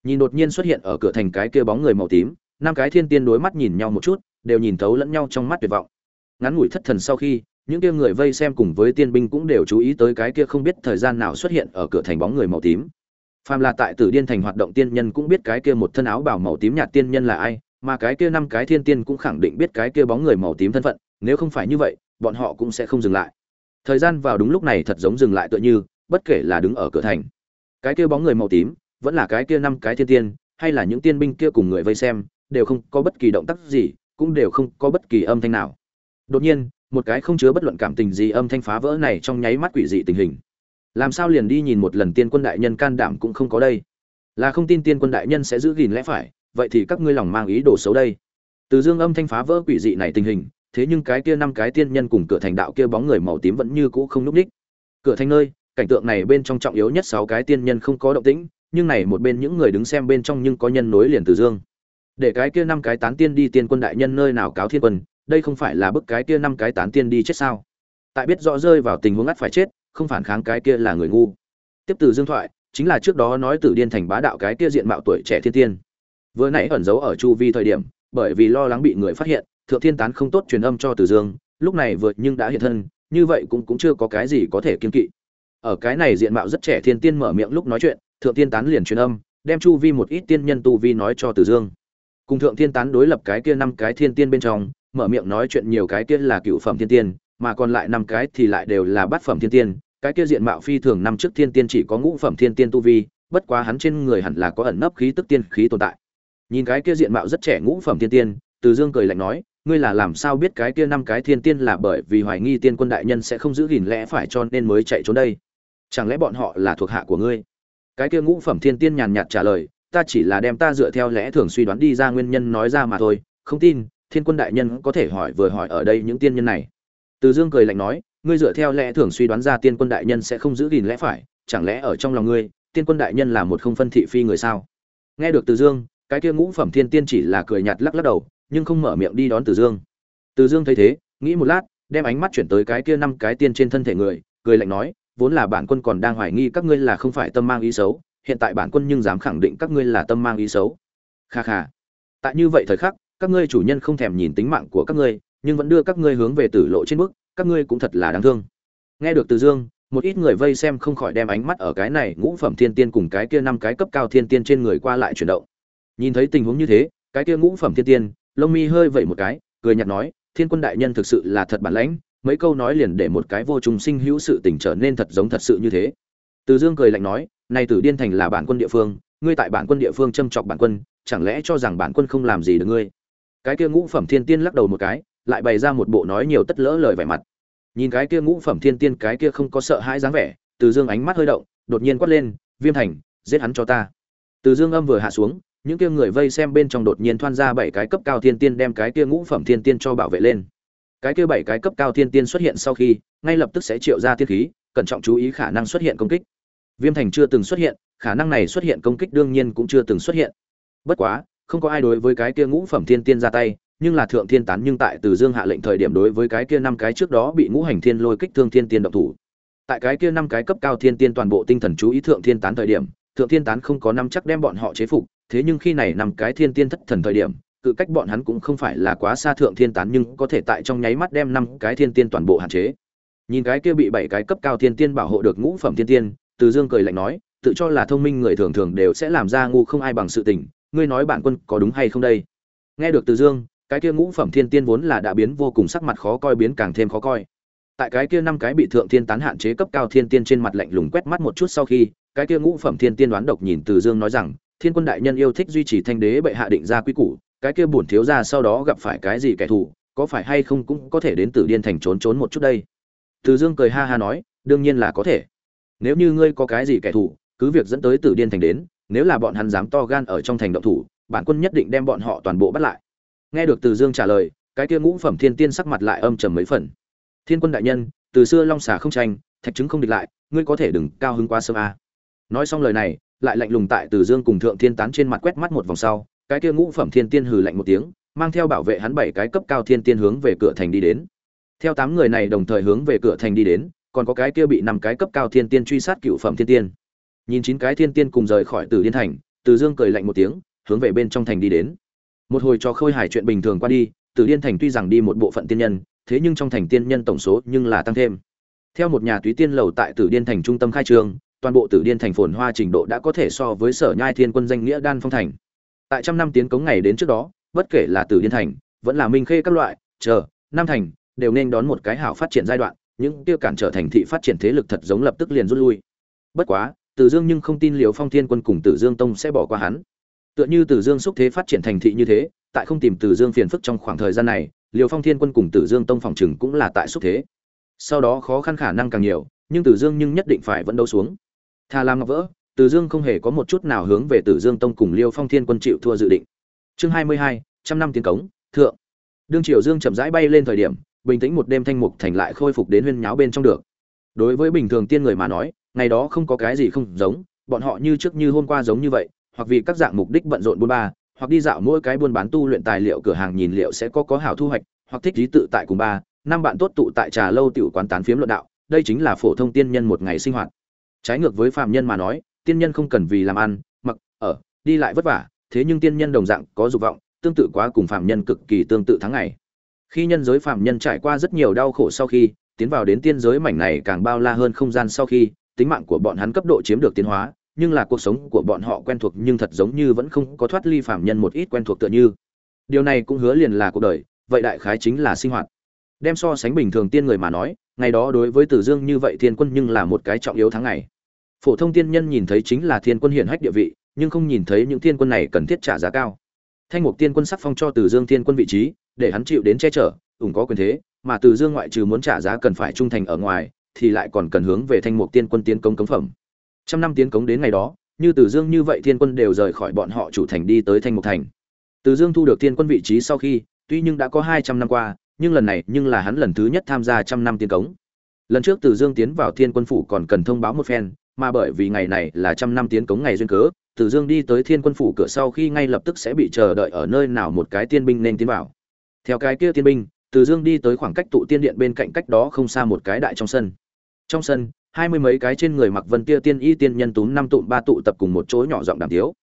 Nhìn đột nhiên xuất hiện ở cửa thành cái kia bóng người màu tím, năm cái thiên tiên đối mắt nhìn nhau một chút, đều nhìn thấu lẫn nhau trong mắt tuyệt vọng. Ngắn ngủi thất thần sau khi những kia người vây xem cùng với tiên binh cũng đều chú ý tới cái kia không biết thời gian nào xuất hiện ở cửa thành bóng người màu tím. Phàm là tại tử điên thành hoạt động tiên nhân cũng biết cái kia một thân áo bào màu tím nhạt tiên nhân là ai, mà cái kia năm cái thiên tiên cũng khẳng định biết cái kia bóng người màu tím thân phận, nếu không phải như vậy, bọn họ cũng sẽ không dừng lại. Thời gian vào đúng lúc này thật giống dừng lại tựa như, bất kể là đứng ở cửa thành. Cái kia bóng người màu tím, vẫn là cái kia năm cái thiên tiên, hay là những tiên binh kia cùng người vây xem, đều không có bất kỳ động tác gì, cũng đều không có bất kỳ âm thanh nào. Đột nhiên một cái không chứa bất luận cảm tình gì âm thanh phá vỡ này trong nháy mắt quỷ dị tình hình. Làm sao liền đi nhìn một lần tiên quân đại nhân can đảm cũng không có đây? Là không tin tiên quân đại nhân sẽ giữ gìn lẽ phải, vậy thì các ngươi lòng mang ý đồ xấu đây. Từ dương âm thanh phá vỡ quỷ dị này tình hình, thế nhưng cái kia năm cái tiên nhân cùng cửa thành đạo kia bóng người màu tím vẫn như cũ không núp ních. Cửa thành nơi, cảnh tượng này bên trong trọng yếu nhất sáu cái tiên nhân không có động tĩnh, nhưng này một bên những người đứng xem bên trong nhưng có nhân nối liền từ dương. Để cái kia năm cái tán tiên đi tiên quân đại nhân nơi nào cáo thiên quân đây không phải là bức cái kia năm cái tán tiên đi chết sao? Tại biết rõ rơi vào tình huống ngắt phải chết, không phản kháng cái kia là người ngu. Tiếp từ dương thoại, chính là trước đó nói tử điên thành bá đạo cái kia diện mạo tuổi trẻ thiên tiên. Vừa nãy ẩn giấu ở chu vi thời điểm, bởi vì lo lắng bị người phát hiện, thượng thiên tán không tốt truyền âm cho Tử dương, lúc này vượt nhưng đã hiện thân, như vậy cũng cũng chưa có cái gì có thể kiên kỵ. Ở cái này diện mạo rất trẻ thiên tiên mở miệng lúc nói chuyện, thượng Thiên tán liền truyền âm, đem chu vi một ít tiên nhân tu vi nói cho Tử dương. Cùng thượng Thiên tán đối lập cái kia năm cái thiên tiên bên trong mở miệng nói chuyện nhiều cái kia là cựu phẩm thiên tiên, mà còn lại năm cái thì lại đều là bát phẩm thiên tiên. Cái kia diện mạo phi thường năm trước thiên tiên chỉ có ngũ phẩm thiên tiên tu vi, bất quá hắn trên người hẳn là có ẩn nấp khí tức tiên khí tồn tại. Nhìn cái kia diện mạo rất trẻ ngũ phẩm thiên tiên, từ dương cười lạnh nói, ngươi là làm sao biết cái kia năm cái thiên tiên là bởi vì hoài nghi tiên quân đại nhân sẽ không giữ gìn lẽ phải cho nên mới chạy trốn đây? Chẳng lẽ bọn họ là thuộc hạ của ngươi? Cái kia ngũ phẩm thiên tiên nhàn nhạt trả lời, ta chỉ là đem ta dựa theo lẽ thường suy đoán đi ra nguyên nhân nói ra mà thôi, không tin thiên quân đại nhân có thể hỏi vừa hỏi ở đây những tiên nhân này. Từ dương cười lạnh nói, ngươi dựa theo lẽ thường suy đoán ra tiên quân đại nhân sẽ không giữ gìn lẽ phải, chẳng lẽ ở trong lòng ngươi, tiên quân đại nhân là một không phân thị phi người sao? Nghe được từ dương, cái kia ngũ phẩm thiên tiên chỉ là cười nhạt lắc lắc đầu, nhưng không mở miệng đi đón từ dương. Từ dương thấy thế, nghĩ một lát, đem ánh mắt chuyển tới cái kia năm cái tiên trên thân thể người, cười lạnh nói, vốn là bản quân còn đang hoài nghi các ngươi là không phải tâm mang ý xấu, hiện tại bản quân nhưng dám khẳng định các ngươi là tâm mang ý xấu. Kha kha. Tại như vậy thời khắc các ngươi chủ nhân không thèm nhìn tính mạng của các ngươi, nhưng vẫn đưa các ngươi hướng về tử lộ trên bước các ngươi cũng thật là đáng thương. Nghe được từ dương, một ít người vây xem không khỏi đem ánh mắt ở cái này ngũ phẩm thiên tiên cùng cái kia năm cái cấp cao thiên tiên trên người qua lại chuyển động. Nhìn thấy tình huống như thế, cái kia ngũ phẩm thiên tiên, lông mi hơi vẩy một cái, cười nhạt nói, thiên quân đại nhân thực sự là thật bản lãnh, mấy câu nói liền để một cái vô trùng sinh hữu sự tình trở nên thật giống thật sự như thế. Từ dương cười lạnh nói, này tử điên thành là bản quân địa phương, ngươi tại bản quân địa phương châm chọc bản quân, chẳng lẽ cho rằng bản quân không làm gì được ngươi? Cái kia ngũ phẩm thiên tiên lắc đầu một cái, lại bày ra một bộ nói nhiều tất lỡ lời vẻ mặt. Nhìn cái kia ngũ phẩm thiên tiên cái kia không có sợ hãi dáng vẻ, từ dương ánh mắt hơi động, đột nhiên quát lên, viêm thành, giết hắn cho ta. Từ dương âm vừa hạ xuống, những kia người vây xem bên trong đột nhiên thoan ra bảy cái cấp cao thiên tiên đem cái kia ngũ phẩm thiên tiên cho bảo vệ lên. Cái kia bảy cái cấp cao thiên tiên xuất hiện sau khi, ngay lập tức sẽ triệu ra thiên khí, cẩn trọng chú ý khả năng xuất hiện công kích. Viêm thành chưa từng xuất hiện, khả năng này xuất hiện công kích đương nhiên cũng chưa từng xuất hiện. Bất quá không có ai đối với cái kia ngũ phẩm thiên tiên ra tay, nhưng là thượng thiên tán nhưng tại từ dương hạ lệnh thời điểm đối với cái kia năm cái trước đó bị ngũ hành thiên lôi kích thương thiên tiên động thủ. Tại cái kia năm cái cấp cao thiên tiên toàn bộ tinh thần chú ý thượng thiên tán thời điểm, thượng thiên tán không có năm chắc đem bọn họ chế phục, thế nhưng khi này năm cái thiên tiên thất thần thời điểm, cự cách bọn hắn cũng không phải là quá xa thượng thiên tán nhưng có thể tại trong nháy mắt đem năm cái thiên tiên toàn bộ hạn chế. Nhìn cái kia bị bảy cái cấp cao thiên tiên bảo hộ được ngũ phẩm thiên tiên, từ dương cười lạnh nói, tự cho là thông minh người thường thường đều sẽ làm ra ngu không ai bằng sự tình ngươi nói bản quân có đúng hay không đây? Nghe được từ dương, cái kia ngũ phẩm thiên tiên vốn là đã biến vô cùng sắc mặt khó coi biến càng thêm khó coi. Tại cái kia năm cái bị thượng thiên tán hạn chế cấp cao thiên tiên trên mặt lạnh lùng quét mắt một chút sau khi, cái kia ngũ phẩm thiên tiên đoán độc nhìn từ dương nói rằng, thiên quân đại nhân yêu thích duy trì thanh đế bệ hạ định ra quy củ, cái kia bổn thiếu ra sau đó gặp phải cái gì kẻ thù, có phải hay không cũng có thể đến tử điên thành trốn trốn một chút đây? Từ dương cười ha ha nói, đương nhiên là có thể. Nếu như ngươi có cái gì kẻ thù, cứ việc dẫn tới tử điên thành đến nếu là bọn hắn dám to gan ở trong thành động thủ, bản quân nhất định đem bọn họ toàn bộ bắt lại. Nghe được từ dương trả lời, cái kia ngũ phẩm thiên tiên sắc mặt lại âm trầm mấy phần. Thiên quân đại nhân, từ xưa long xà không tranh, thạch trứng không địch lại, ngươi có thể đừng cao hứng quá sớm a à. nói xong lời này, lại lạnh lùng tại từ dương cùng thượng thiên tán trên mặt quét mắt một vòng sau, cái kia ngũ phẩm thiên tiên hừ lạnh một tiếng, mang theo bảo vệ hắn bảy cái cấp cao thiên tiên hướng về cửa thành đi đến. Theo tám người này đồng thời hướng về cửa thành đi đến, còn có cái kia bị năm cái cấp cao thiên tiên truy sát cựu phẩm thiên tiên nhìn chín cái thiên tiên cùng rời khỏi tử điên thành, từ dương cười lạnh một tiếng, hướng về bên trong thành đi đến. Một hồi cho khôi hài chuyện bình thường qua đi, tử điên thành tuy rằng đi một bộ phận tiên nhân, thế nhưng trong thành tiên nhân tổng số nhưng là tăng thêm. Theo một nhà túy tiên lầu tại tử điên thành trung tâm khai trương toàn bộ tử điên thành phồn hoa trình độ đã có thể so với sở nhai thiên quân danh nghĩa đan phong thành. Tại trăm năm tiến cống ngày đến trước đó, bất kể là tử điên thành, vẫn là minh khê các loại, chờ, nam thành, đều nên đón một cái hảo phát triển giai đoạn, những tiêu cản trở thành thị phát triển thế lực thật giống lập tức liền rút lui. Bất quá tử dương nhưng không tin Liễu phong thiên quân cùng tử dương tông sẽ bỏ qua hắn. Tựa như tử dương xúc thế phát triển thành thị như thế, tại không tìm tử dương phiền phức trong khoảng thời gian này, Liễu phong thiên quân cùng tử dương tông phòng trừng cũng là tại xúc thế. Sau đó khó khăn khả năng càng nhiều, nhưng tử dương nhưng nhất định phải vẫn đấu xuống. Tha lam ngọc vỡ, tử dương không hề có một chút nào hướng về tử dương tông cùng liêu phong thiên quân chịu thua dự định. Chương hai mươi hai, trăm năm tiến cống, thượng. Đương triều dương chậm rãi bay lên thời điểm, bình tĩnh một đêm thanh mục thành lại khôi phục đến huyên nháo bên trong được. Đối với bình thường tiên người mà nói ngày đó không có cái gì không giống, bọn họ như trước như hôm qua giống như vậy, hoặc vì các dạng mục đích bận rộn buôn ba, hoặc đi dạo mỗi cái buôn bán tu luyện tài liệu cửa hàng nhìn liệu sẽ có có hảo thu hoạch, hoặc thích trí tự tại cùng ba, năm bạn tốt tụ tại trà lâu tiểu quán tán phiếm luận đạo, đây chính là phổ thông tiên nhân một ngày sinh hoạt. Trái ngược với phạm nhân mà nói, tiên nhân không cần vì làm ăn, mặc, ở, đi lại vất vả, thế nhưng tiên nhân đồng dạng có dục vọng, tương tự quá cùng phạm nhân cực kỳ tương tự tháng ngày. Khi nhân giới phạm nhân trải qua rất nhiều đau khổ sau khi, tiến vào đến tiên giới mảnh này càng bao la hơn không gian sau khi tính mạng của bọn hắn cấp độ chiếm được tiến hóa, nhưng là cuộc sống của bọn họ quen thuộc nhưng thật giống như vẫn không có thoát ly phạm nhân một ít quen thuộc tựa như. Điều này cũng hứa liền là cuộc đời, vậy đại khái chính là sinh hoạt. Đem so sánh bình thường tiên người mà nói, ngày đó đối với tử dương như vậy thiên quân nhưng là một cái trọng yếu tháng ngày. Phổ thông tiên nhân nhìn thấy chính là thiên quân hiển hách địa vị, nhưng không nhìn thấy những thiên quân này cần thiết trả giá cao. Thanh mục tiên quân sắc phong cho tử dương thiên quân vị trí, để hắn chịu đến che chở, ủng có quyền thế, mà tử dương ngoại trừ muốn trả giá cần phải trung thành ở ngoài thì lại còn cần hướng về thanh mục tiên quân tiến công cống phẩm. Trăm năm tiến cống đến ngày đó, như tử dương như vậy thiên quân đều rời khỏi bọn họ chủ thành đi tới thanh mục thành. Tử dương thu được thiên quân vị trí sau khi, tuy nhưng đã có hai trăm năm qua, nhưng lần này nhưng là hắn lần thứ nhất tham gia trăm năm tiến cống. Lần trước tử dương tiến vào thiên quân phủ còn cần thông báo một phen, mà bởi vì ngày này là trăm năm tiến cống ngày duyên cớ tử dương đi tới thiên quân phủ cửa sau khi ngay lập tức sẽ bị chờ đợi ở nơi nào một cái tiên binh nên tiến vào. Theo cái kia tiên binh tử dương đi tới khoảng cách tụ tiên điện bên cạnh cách đó không xa một cái đại trong sân trong sân, hai mươi mấy cái trên người mặc vân tia tiên y tiên nhân túm năm tụm ba tụ tập cùng một chỗ nhỏ giọng đàm tiếu.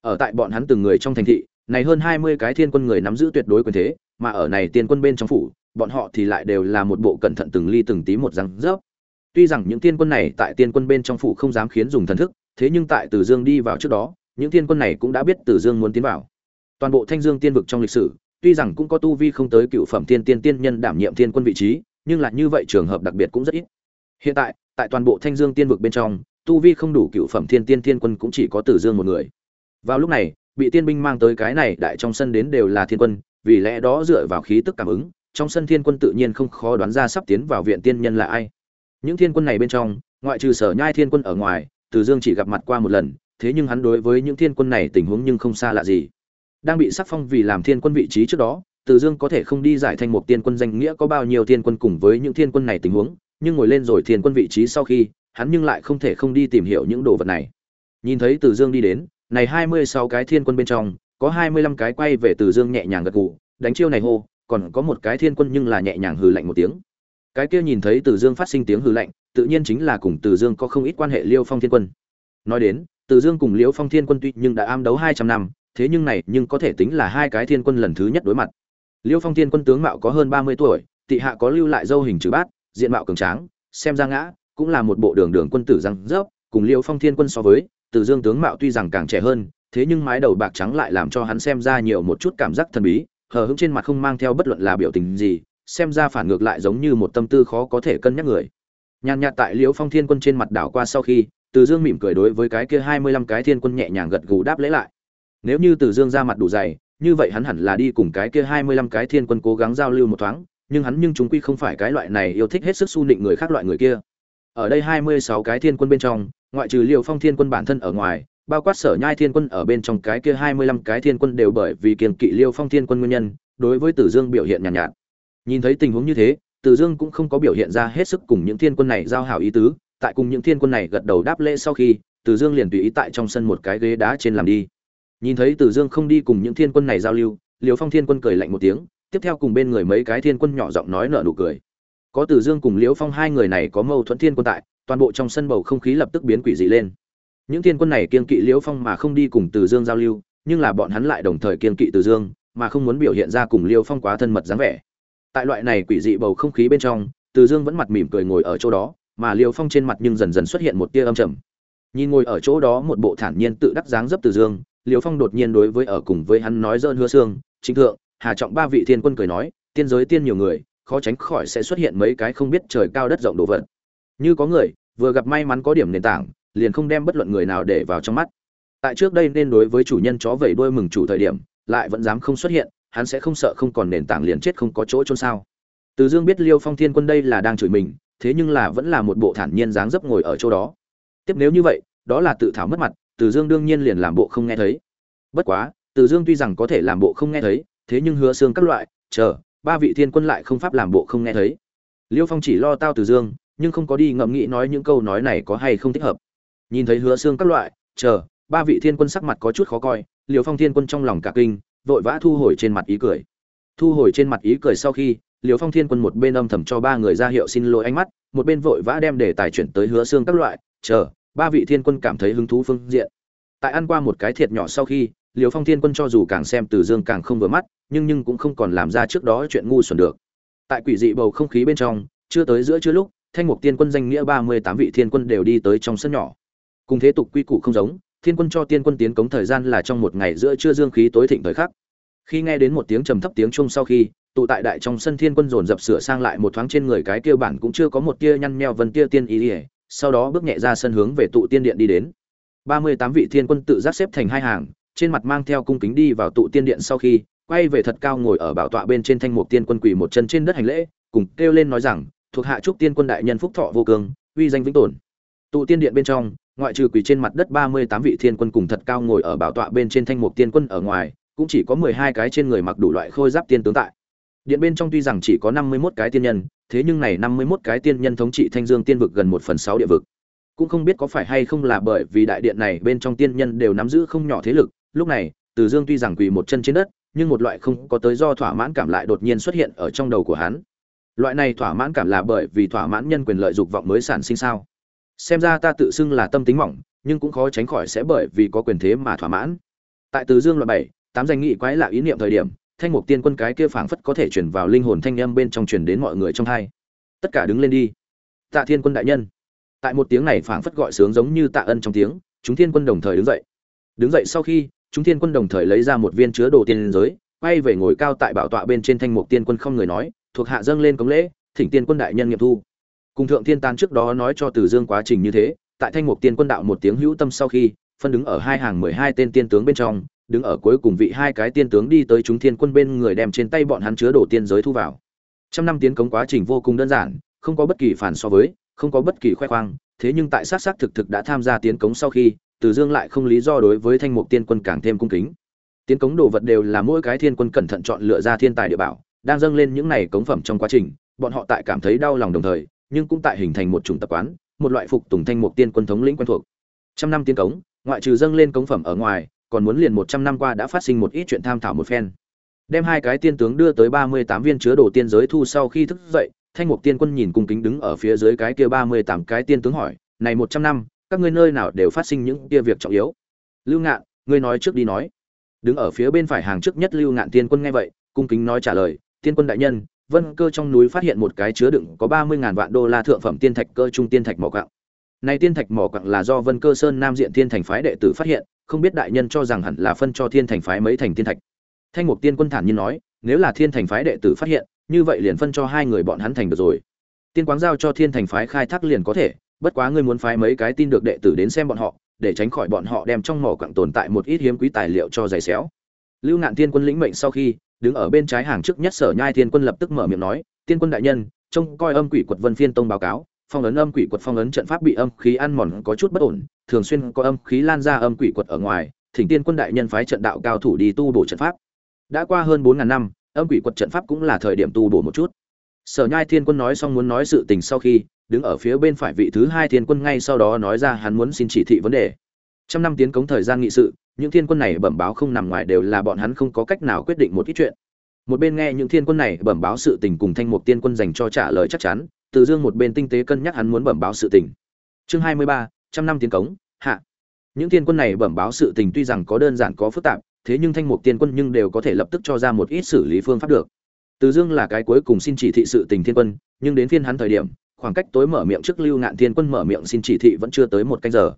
Ở tại bọn hắn từng người trong thành thị, này hơn hai mươi cái thiên quân người nắm giữ tuyệt đối quyền thế, mà ở này tiên quân bên trong phủ, bọn họ thì lại đều là một bộ cẩn thận từng ly từng tí một răng rớp. Tuy rằng những tiên quân này tại tiên quân bên trong phủ không dám khiến dùng thần thức, thế nhưng tại từ dương đi vào trước đó, những tiên quân này cũng đã biết từ dương muốn tiến vào. Toàn bộ thanh dương tiên vực trong lịch sử, tuy rằng cũng có tu vi không tới cựu phẩm tiên tiên tiên nhân đảm nhiệm tiên quân vị trí, nhưng là như vậy trường hợp đặc biệt cũng rất ít hiện tại tại toàn bộ thanh dương tiên vực bên trong, tu vi không đủ cựu phẩm thiên tiên tiên quân cũng chỉ có tử dương một người. Vào lúc này, bị tiên binh mang tới cái này đại trong sân đến đều là thiên quân, vì lẽ đó dựa vào khí tức cảm ứng, trong sân thiên quân tự nhiên không khó đoán ra sắp tiến vào viện tiên nhân là ai. Những thiên quân này bên trong, ngoại trừ sở nhai thiên quân ở ngoài từ dương chỉ gặp mặt qua một lần, thế nhưng hắn đối với những thiên quân này tình huống nhưng không xa lạ gì. Đang bị sắc phong vì làm thiên quân vị trí trước đó từ dương có thể không đi giải thanh một tiên quân danh nghĩa có bao nhiêu thiên quân cùng với những thiên quân này tình huống nhưng ngồi lên rồi thiên quân vị trí sau khi, hắn nhưng lại không thể không đi tìm hiểu những đồ vật này. Nhìn thấy từ dương đi đến, này hai mươi sáu cái thiên quân bên trong, có hai mươi lăm cái quay về từ dương nhẹ nhàng gật gù, đánh chiêu này hô, còn có một cái thiên quân nhưng là nhẹ nhàng hừ lạnh một tiếng. Cái kia nhìn thấy từ dương phát sinh tiếng hừ lạnh, tự nhiên chính là cùng từ dương có không ít quan hệ liêu phong thiên quân. Nói đến, từ dương cùng liêu phong thiên quân tuy nhưng đã am đấu hai trăm năm, thế nhưng này nhưng có thể tính là hai cái thiên quân lần thứ nhất đối mặt. Liêu phong thiên quân tướng mạo có hơn ba mươi tuổi, tị hạ có lưu lại dâu hình chữ bát diện mạo cường tráng, xem ra ngã, cũng là một bộ đường đường quân tử răng rớp, cùng liêu phong thiên quân so với, từ dương tướng mạo tuy rằng càng trẻ hơn, thế nhưng mái đầu bạc trắng lại làm cho hắn xem ra nhiều một chút cảm giác thần bí, hờ hững trên mặt không mang theo bất luận là biểu tình gì, xem ra phản ngược lại giống như một tâm tư khó có thể cân nhắc người. Nhàn nhạt tại liễu phong thiên quân trên mặt đảo qua sau khi, từ dương mỉm cười đối với cái kia hai mươi lăm cái thiên quân nhẹ nhàng gật gù đáp lễ lại. Nếu như từ dương ra mặt đủ dày, như vậy hắn hẳn là đi cùng cái kia hai mươi lăm cái thiên quân cố gắng giao lưu một thoáng nhưng hắn nhưng chúng quy không phải cái loại này yêu thích hết sức su nịnh người khác loại người kia. Ở đây hai mươi sáu cái thiên quân bên trong ngoại trừ liều phong thiên quân bản thân ở ngoài bao quát sở nhai thiên quân ở bên trong cái kia hai mươi lăm cái thiên quân đều bởi vì kiềm kỵ liêu phong thiên quân nguyên nhân đối với tử dương biểu hiện nhàn nhạt, nhạt. Nhìn thấy tình huống như thế tử dương cũng không có biểu hiện ra hết sức cùng những thiên quân này giao hảo ý tứ tại cùng những thiên quân này gật đầu đáp lễ sau khi tử dương liền tùy ý tại trong sân một cái ghế đá trên làm đi. Nhìn thấy tử dương không đi cùng những thiên quân này giao lưu liêu phong thiên quân cười lạnh một tiếng tiếp theo cùng bên người mấy cái thiên quân nhỏ giọng nói nở nụ cười. Có từ dương cùng liễu phong hai người này có mâu thuẫn thiên quân tại, toàn bộ trong sân bầu không khí lập tức biến quỷ dị lên. Những thiên quân này kiên kỵ liễu phong mà không đi cùng từ dương giao lưu, nhưng là bọn hắn lại đồng thời kiên kỵ từ dương, mà không muốn biểu hiện ra cùng liễu phong quá thân mật dáng vẻ. Tại loại này quỷ dị bầu không khí bên trong, từ dương vẫn mặt mỉm cười ngồi ở chỗ đó, mà liễu phong trên mặt nhưng dần dần xuất hiện một tia âm trầm. Nhìn ngồi ở chỗ đó một bộ thản nhiên tự đắc dáng dấp từ dương, liễu phong đột nhiên đối với ở cùng với hắn nói dơn hứa xương chính thượng hà trọng ba vị thiên quân cười nói, tiên giới tiên nhiều người, khó tránh khỏi sẽ xuất hiện mấy cái không biết trời cao đất rộng đồ vật. Như có người, vừa gặp may mắn có điểm nền tảng, liền không đem bất luận người nào để vào trong mắt. Tại trước đây nên đối với chủ nhân chó vẩy đuôi mừng chủ thời điểm, lại vẫn dám không xuất hiện, hắn sẽ không sợ không còn nền tảng liền chết không có chỗ chôn sao. Từ dương biết liêu phong thiên quân đây là đang chửi mình, thế nhưng là vẫn là một bộ thản nhiên dáng dấp ngồi ở chỗ đó. Tiếp nếu như vậy, đó là tự thảo mất mặt, từ dương đương nhiên liền làm bộ không nghe thấy. Bất quá, từ dương tuy rằng có thể làm bộ không nghe thấy thế nhưng hứa xương các loại, chờ, ba vị thiên quân lại không pháp làm bộ không nghe thấy. Liêu phong chỉ lo tao từ dương, nhưng không có đi ngẫm nghĩ nói những câu nói này có hay không thích hợp. Nhìn thấy hứa xương các loại, chờ, ba vị thiên quân sắc mặt có chút khó coi liều phong thiên quân trong lòng cả kinh, vội vã thu hồi trên mặt ý cười. Thu hồi trên mặt ý cười sau khi liều phong thiên quân một bên âm thầm cho ba người ra hiệu xin lỗi ánh mắt, một bên vội vã đem để tài chuyển tới hứa xương các loại, chờ, ba vị thiên quân cảm thấy hứng thú phương diện. Tại ăn qua một cái thiệt nhỏ sau khi liều phong thiên quân cho dù càng xem từ dương càng không vừa mắt, nhưng nhưng cũng không còn làm ra trước đó chuyện ngu xuẩn được. Tại quỷ dị bầu không khí bên trong, chưa tới giữa chưa lúc, thanh mục tiên quân danh nghĩa ba mươi tám vị thiên quân đều đi tới trong sân nhỏ. Cùng thế tục quy củ không giống, thiên quân cho tiên quân tiến cống thời gian là trong một ngày giữa trưa dương khí tối thịnh thời khắc. Khi nghe đến một tiếng trầm thấp tiếng chung sau khi, tụ tại đại trong sân thiên quân dồn dập sửa sang lại một thoáng trên người cái kia bản cũng chưa có một tia nhăn meo vân tia tiên ý ỉa sau đó bước nhẹ ra sân hướng về tụ tiên điện đi đến. Ba mươi tám vị thiên quân tự giác xếp thành hai hàng trên mặt mang theo cung kính đi vào tụ tiên điện sau khi quay về thật cao ngồi ở bảo tọa bên trên thanh mục tiên quân quỳ một chân trên đất hành lễ cùng kêu lên nói rằng thuộc hạ trúc tiên quân đại nhân phúc thọ vô cường uy danh vĩnh tồn tụ tiên điện bên trong ngoại trừ quỳ trên mặt đất ba mươi tám vị thiên quân cùng thật cao ngồi ở bảo tọa bên trên thanh mục tiên quân ở ngoài, cũng chỉ có mười hai cái trên người mặc đủ loại khôi giáp tiên tướng tại. Điện bên trong tuy rằng chỉ có năm mươi mốt cái tiên nhân, thế nhưng này năm mươi mốt cái tiên nhân thống trị Thanh Dương tiên vực gần một phần sáu địa vực. Cũng không biết có phải hay không là bởi vì đại điện này bên trong tiên nhân đều nắm giữ không nhỏ thế lực, lúc này, Từ Dương tuy rằng quỳ một chân trên đất, nhưng một loại không có tới do thỏa mãn cảm lại đột nhiên xuất hiện ở trong đầu của hắn. Loại này thỏa mãn cảm là bởi vì thỏa mãn nhân quyền lợi dục vọng mới sản sinh sao? xem ra ta tự xưng là tâm tính mỏng nhưng cũng khó tránh khỏi sẽ bởi vì có quyền thế mà thỏa mãn. Tại từ dương loại bảy tám danh nghị quái lạ ý niệm thời điểm thanh mục tiên quân cái kia phảng phất có thể chuyển vào linh hồn thanh âm bên trong truyền đến mọi người trong hai. Tất cả đứng lên đi. Tạ thiên quân đại nhân. Tại một tiếng này phảng phất gọi sướng giống như tạ ân trong tiếng chúng thiên quân đồng thời đứng dậy. Đứng dậy sau khi chúng thiên quân đồng thời lấy ra một viên chứa đồ tiên giới, quay về ngồi cao tại bảo tọa bên trên thanh mục tiên quân không người nói, thuộc hạ dâng lên cống lễ, thỉnh tiên quân đại nhân nghiệm thu. Cùng thượng thiên tan trước đó nói cho từ dương quá trình như thế, tại thanh mục tiên quân đạo một tiếng hữu tâm sau khi, phân đứng ở hai hàng mười hai tên tiên tướng bên trong, đứng ở cuối cùng vị hai cái tiên tướng đi tới chúng thiên quân bên người đem trên tay bọn hắn chứa đồ tiên giới thu vào. Trăm năm tiến cống quá trình vô cùng đơn giản, không có bất kỳ phản so với, không có bất kỳ khoe khoang, thế nhưng tại sát sát thực thực đã tham gia tiến cống sau khi từ dương lại không lý do đối với thanh mục tiên quân càng thêm cung kính. Tiến cống đồ vật đều là mỗi cái thiên quân cẩn thận chọn lựa ra thiên tài địa bảo, đang dâng lên những này cống phẩm trong quá trình, bọn họ tại cảm thấy đau lòng đồng thời, nhưng cũng tại hình thành một chủng tập quán, một loại phục tùng thanh mục tiên quân thống lĩnh quen thuộc. Trăm năm tiến cống, ngoại trừ dâng lên cống phẩm ở ngoài, còn muốn liền một trăm năm qua đã phát sinh một ít chuyện tham thảo một phen. Đem hai cái tiên tướng đưa tới ba mươi tám viên chứa đồ tiên giới thu sau khi thức dậy, thanh mục tiên quân nhìn cung kính đứng ở phía dưới cái kia ba mươi tám cái tiên tướng hỏi, này một trăm năm các ngươi nơi nào đều phát sinh những kia việc trọng yếu. Lưu ngạn, ngươi nói trước đi nói. Đứng ở phía bên phải hàng trước nhất lưu ngạn tiên quân nghe vậy, cung kính nói trả lời tiên quân đại nhân, vân cơ trong núi phát hiện một cái chứa đựng có ba mươi ngàn vạn đô la thượng phẩm tiên thạch cơ trung tiên thạch mỏ quặng. Này tiên thạch mỏ quặng là do vân cơ sơn nam diện thiên thành phái đệ tử phát hiện, không biết đại nhân cho rằng hẳn là phân cho thiên thành phái mấy thành tiên thạch. Thanh mục tiên quân thản nhiên nói, nếu là thiên thành phái đệ tử phát hiện, như vậy liền phân cho hai người bọn hắn thành được rồi. Tiên quáng giao cho thiên thành phái khai thác liền có thể bất quá ngươi muốn phái mấy cái tin được đệ tử đến xem bọn họ, để tránh khỏi bọn họ đem trong mỏ quặng tồn tại một ít hiếm quý tài liệu cho giày xéo. Lưu ngạn tiên quân lĩnh mệnh sau khi, đứng ở bên trái hàng trước nhất sở nhai thiên quân lập tức mở miệng nói, tiên quân đại nhân, trông coi âm quỷ quật vân phiên tông báo cáo, phong ấn âm quỷ quật phong ấn trận pháp bị âm khí ăn mòn có chút bất ổn, thường xuyên có âm khí lan ra âm quỷ quật ở ngoài, thỉnh tiên quân đại nhân phái trận đạo cao thủ đi tu bổ trận pháp. Đã qua hơn bốn ngàn năm, âm quỷ quật trận pháp cũng là thời điểm tu bổ một chút. Sở nhai thiên quân nói xong muốn nói sự tình sau khi đứng ở phía bên phải vị thứ hai thiên quân ngay sau đó nói ra hắn muốn xin chỉ thị vấn đề. Trăm năm tiến cống thời gian nghị sự, những thiên quân này bẩm báo không nằm ngoài đều là bọn hắn không có cách nào quyết định một ít chuyện. Một bên nghe những thiên quân này bẩm báo sự tình cùng thanh mục tiên quân dành cho trả lời chắc chắn, từ dương một bên tinh tế cân nhắc hắn muốn bẩm báo sự tình. Chương hai mươi ba, trăm năm tiến cống, hạ. Những thiên quân này bẩm báo sự tình tuy rằng có đơn giản có phức tạp, thế nhưng thanh mục tiên quân nhưng đều có thể lập tức cho ra một ít xử lý phương pháp được. Từ dương là cái cuối cùng xin chỉ thị sự tình thiên quân, nhưng đến phiên hắn thời điểm khoảng cách tối mở miệng trước lưu ngạn thiên quân mở miệng xin chỉ thị vẫn chưa tới một canh giờ.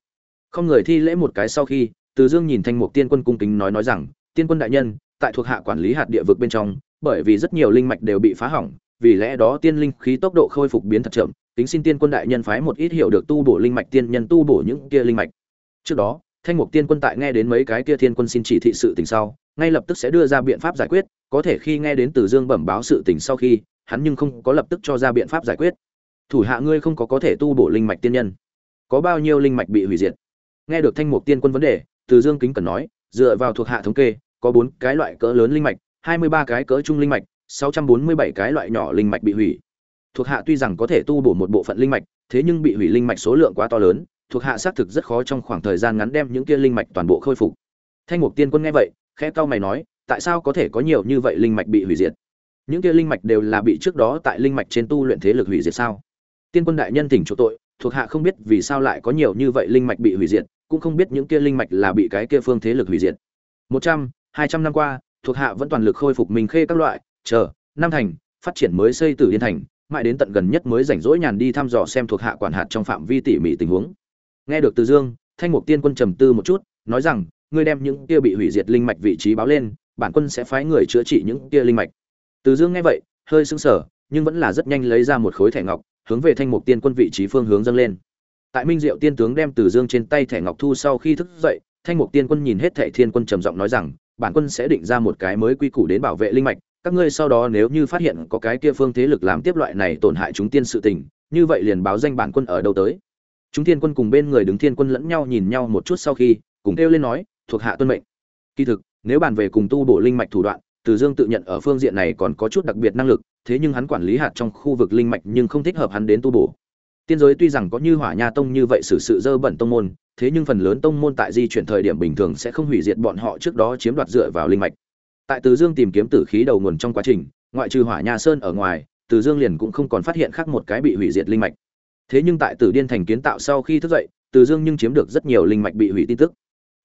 Không người thi lễ một cái sau khi, từ dương nhìn thanh mục tiên quân cung kính nói nói rằng, tiên quân đại nhân, tại thuộc hạ quản lý hạt địa vực bên trong, bởi vì rất nhiều linh mạch đều bị phá hỏng, vì lẽ đó tiên linh khí tốc độ khôi phục biến thật chậm tính xin tiên quân đại nhân phái một ít hiểu được tu bổ linh mạch tiên nhân tu bổ những kia linh mạch. Trước đó, thanh mục tiên quân tại nghe đến mấy cái kia thiên quân xin chỉ thị sự tình sau, ngay lập tức sẽ đưa ra biện pháp giải quyết, có thể khi nghe đến từ dương bẩm báo sự tình sau khi, hắn nhưng không có lập tức cho ra biện pháp giải quyết thủ hạ ngươi không có có thể tu bổ linh mạch tiên nhân. Có bao nhiêu linh mạch bị hủy diệt? Nghe được thanh mục tiên quân vấn đề, từ dương kính cần nói, dựa vào thuộc hạ thống kê, có bốn cái loại cỡ lớn linh mạch, hai mươi ba cái cỡ trung linh mạch, sáu trăm bốn mươi bảy cái loại nhỏ linh mạch bị hủy. Thuộc hạ tuy rằng có thể tu bổ một bộ phận linh mạch, thế nhưng bị hủy linh mạch số lượng quá to lớn, thuộc hạ xác thực rất khó trong khoảng thời gian ngắn đem những kia linh mạch toàn bộ khôi phục. Thanh mục tiên quân nghe vậy, khẽ cau mày nói, tại sao có thể có nhiều như vậy linh mạch bị hủy diệt? Những kia linh mạch đều là bị trước đó tại linh mạch trên tu luyện thế lực hủy diệt sao? Tiên quân đại nhân tỉnh chỗ tội, thuộc hạ không biết vì sao lại có nhiều như vậy linh mạch bị hủy diệt, cũng không biết những kia linh mạch là bị cái kia phương thế lực hủy diệt. Một trăm, hai trăm năm qua, thuộc hạ vẫn toàn lực khôi phục mình khê các loại, chờ, năm thành, phát triển mới xây tử yên thành, mãi đến tận gần nhất mới rảnh rỗi nhàn đi thăm dò xem thuộc hạ quản hạt trong phạm vi tỉ mỉ tình huống. Nghe được từ dương, thanh mục tiên quân trầm tư một chút, nói rằng, ngươi đem những kia bị hủy diệt linh mạch vị trí báo lên, bản quân sẽ phái người chữa trị những kia linh mạch. Từ dương nghe vậy, hơi sững sờ nhưng vẫn là rất nhanh lấy ra một khối thẻ ngọc, hướng về thanh mục tiên quân vị trí phương hướng dâng lên. Tại minh diệu tiên tướng đem từ dương trên tay thẻ ngọc thu sau khi thức dậy, thanh mục tiên quân nhìn hết thẻ thiên quân trầm giọng nói rằng, bản quân sẽ định ra một cái mới quy củ đến bảo vệ linh mạch, các ngươi sau đó nếu như phát hiện có cái kia phương thế lực làm tiếp loại này tổn hại chúng tiên sự tình, như vậy liền báo danh bản quân ở đâu tới. Chúng thiên quân cùng bên người đứng thiên quân lẫn nhau nhìn nhau một chút sau khi, cùng kêu lên nói, thuộc hạ tuân mệnh. Kỳ thực, nếu bàn về cùng tu bổ linh mạch thủ đoạn, từ dương tự nhận ở phương diện này còn có chút đặc biệt năng lực thế nhưng hắn quản lý hạt trong khu vực linh mạch nhưng không thích hợp hắn đến tu bổ. Tiên giới tuy rằng có như hỏa nha tông như vậy xử sự dơ bẩn tông môn, thế nhưng phần lớn tông môn tại di chuyển thời điểm bình thường sẽ không hủy diệt bọn họ trước đó chiếm đoạt dựa vào linh mạch. Tại từ dương tìm kiếm tử khí đầu nguồn trong quá trình, ngoại trừ hỏa nha sơn ở ngoài, từ dương liền cũng không còn phát hiện khác một cái bị hủy diệt linh mạch. Thế nhưng tại tử điên thành kiến tạo sau khi thức dậy, từ dương nhưng chiếm được rất nhiều linh mạch bị hủy tin tức.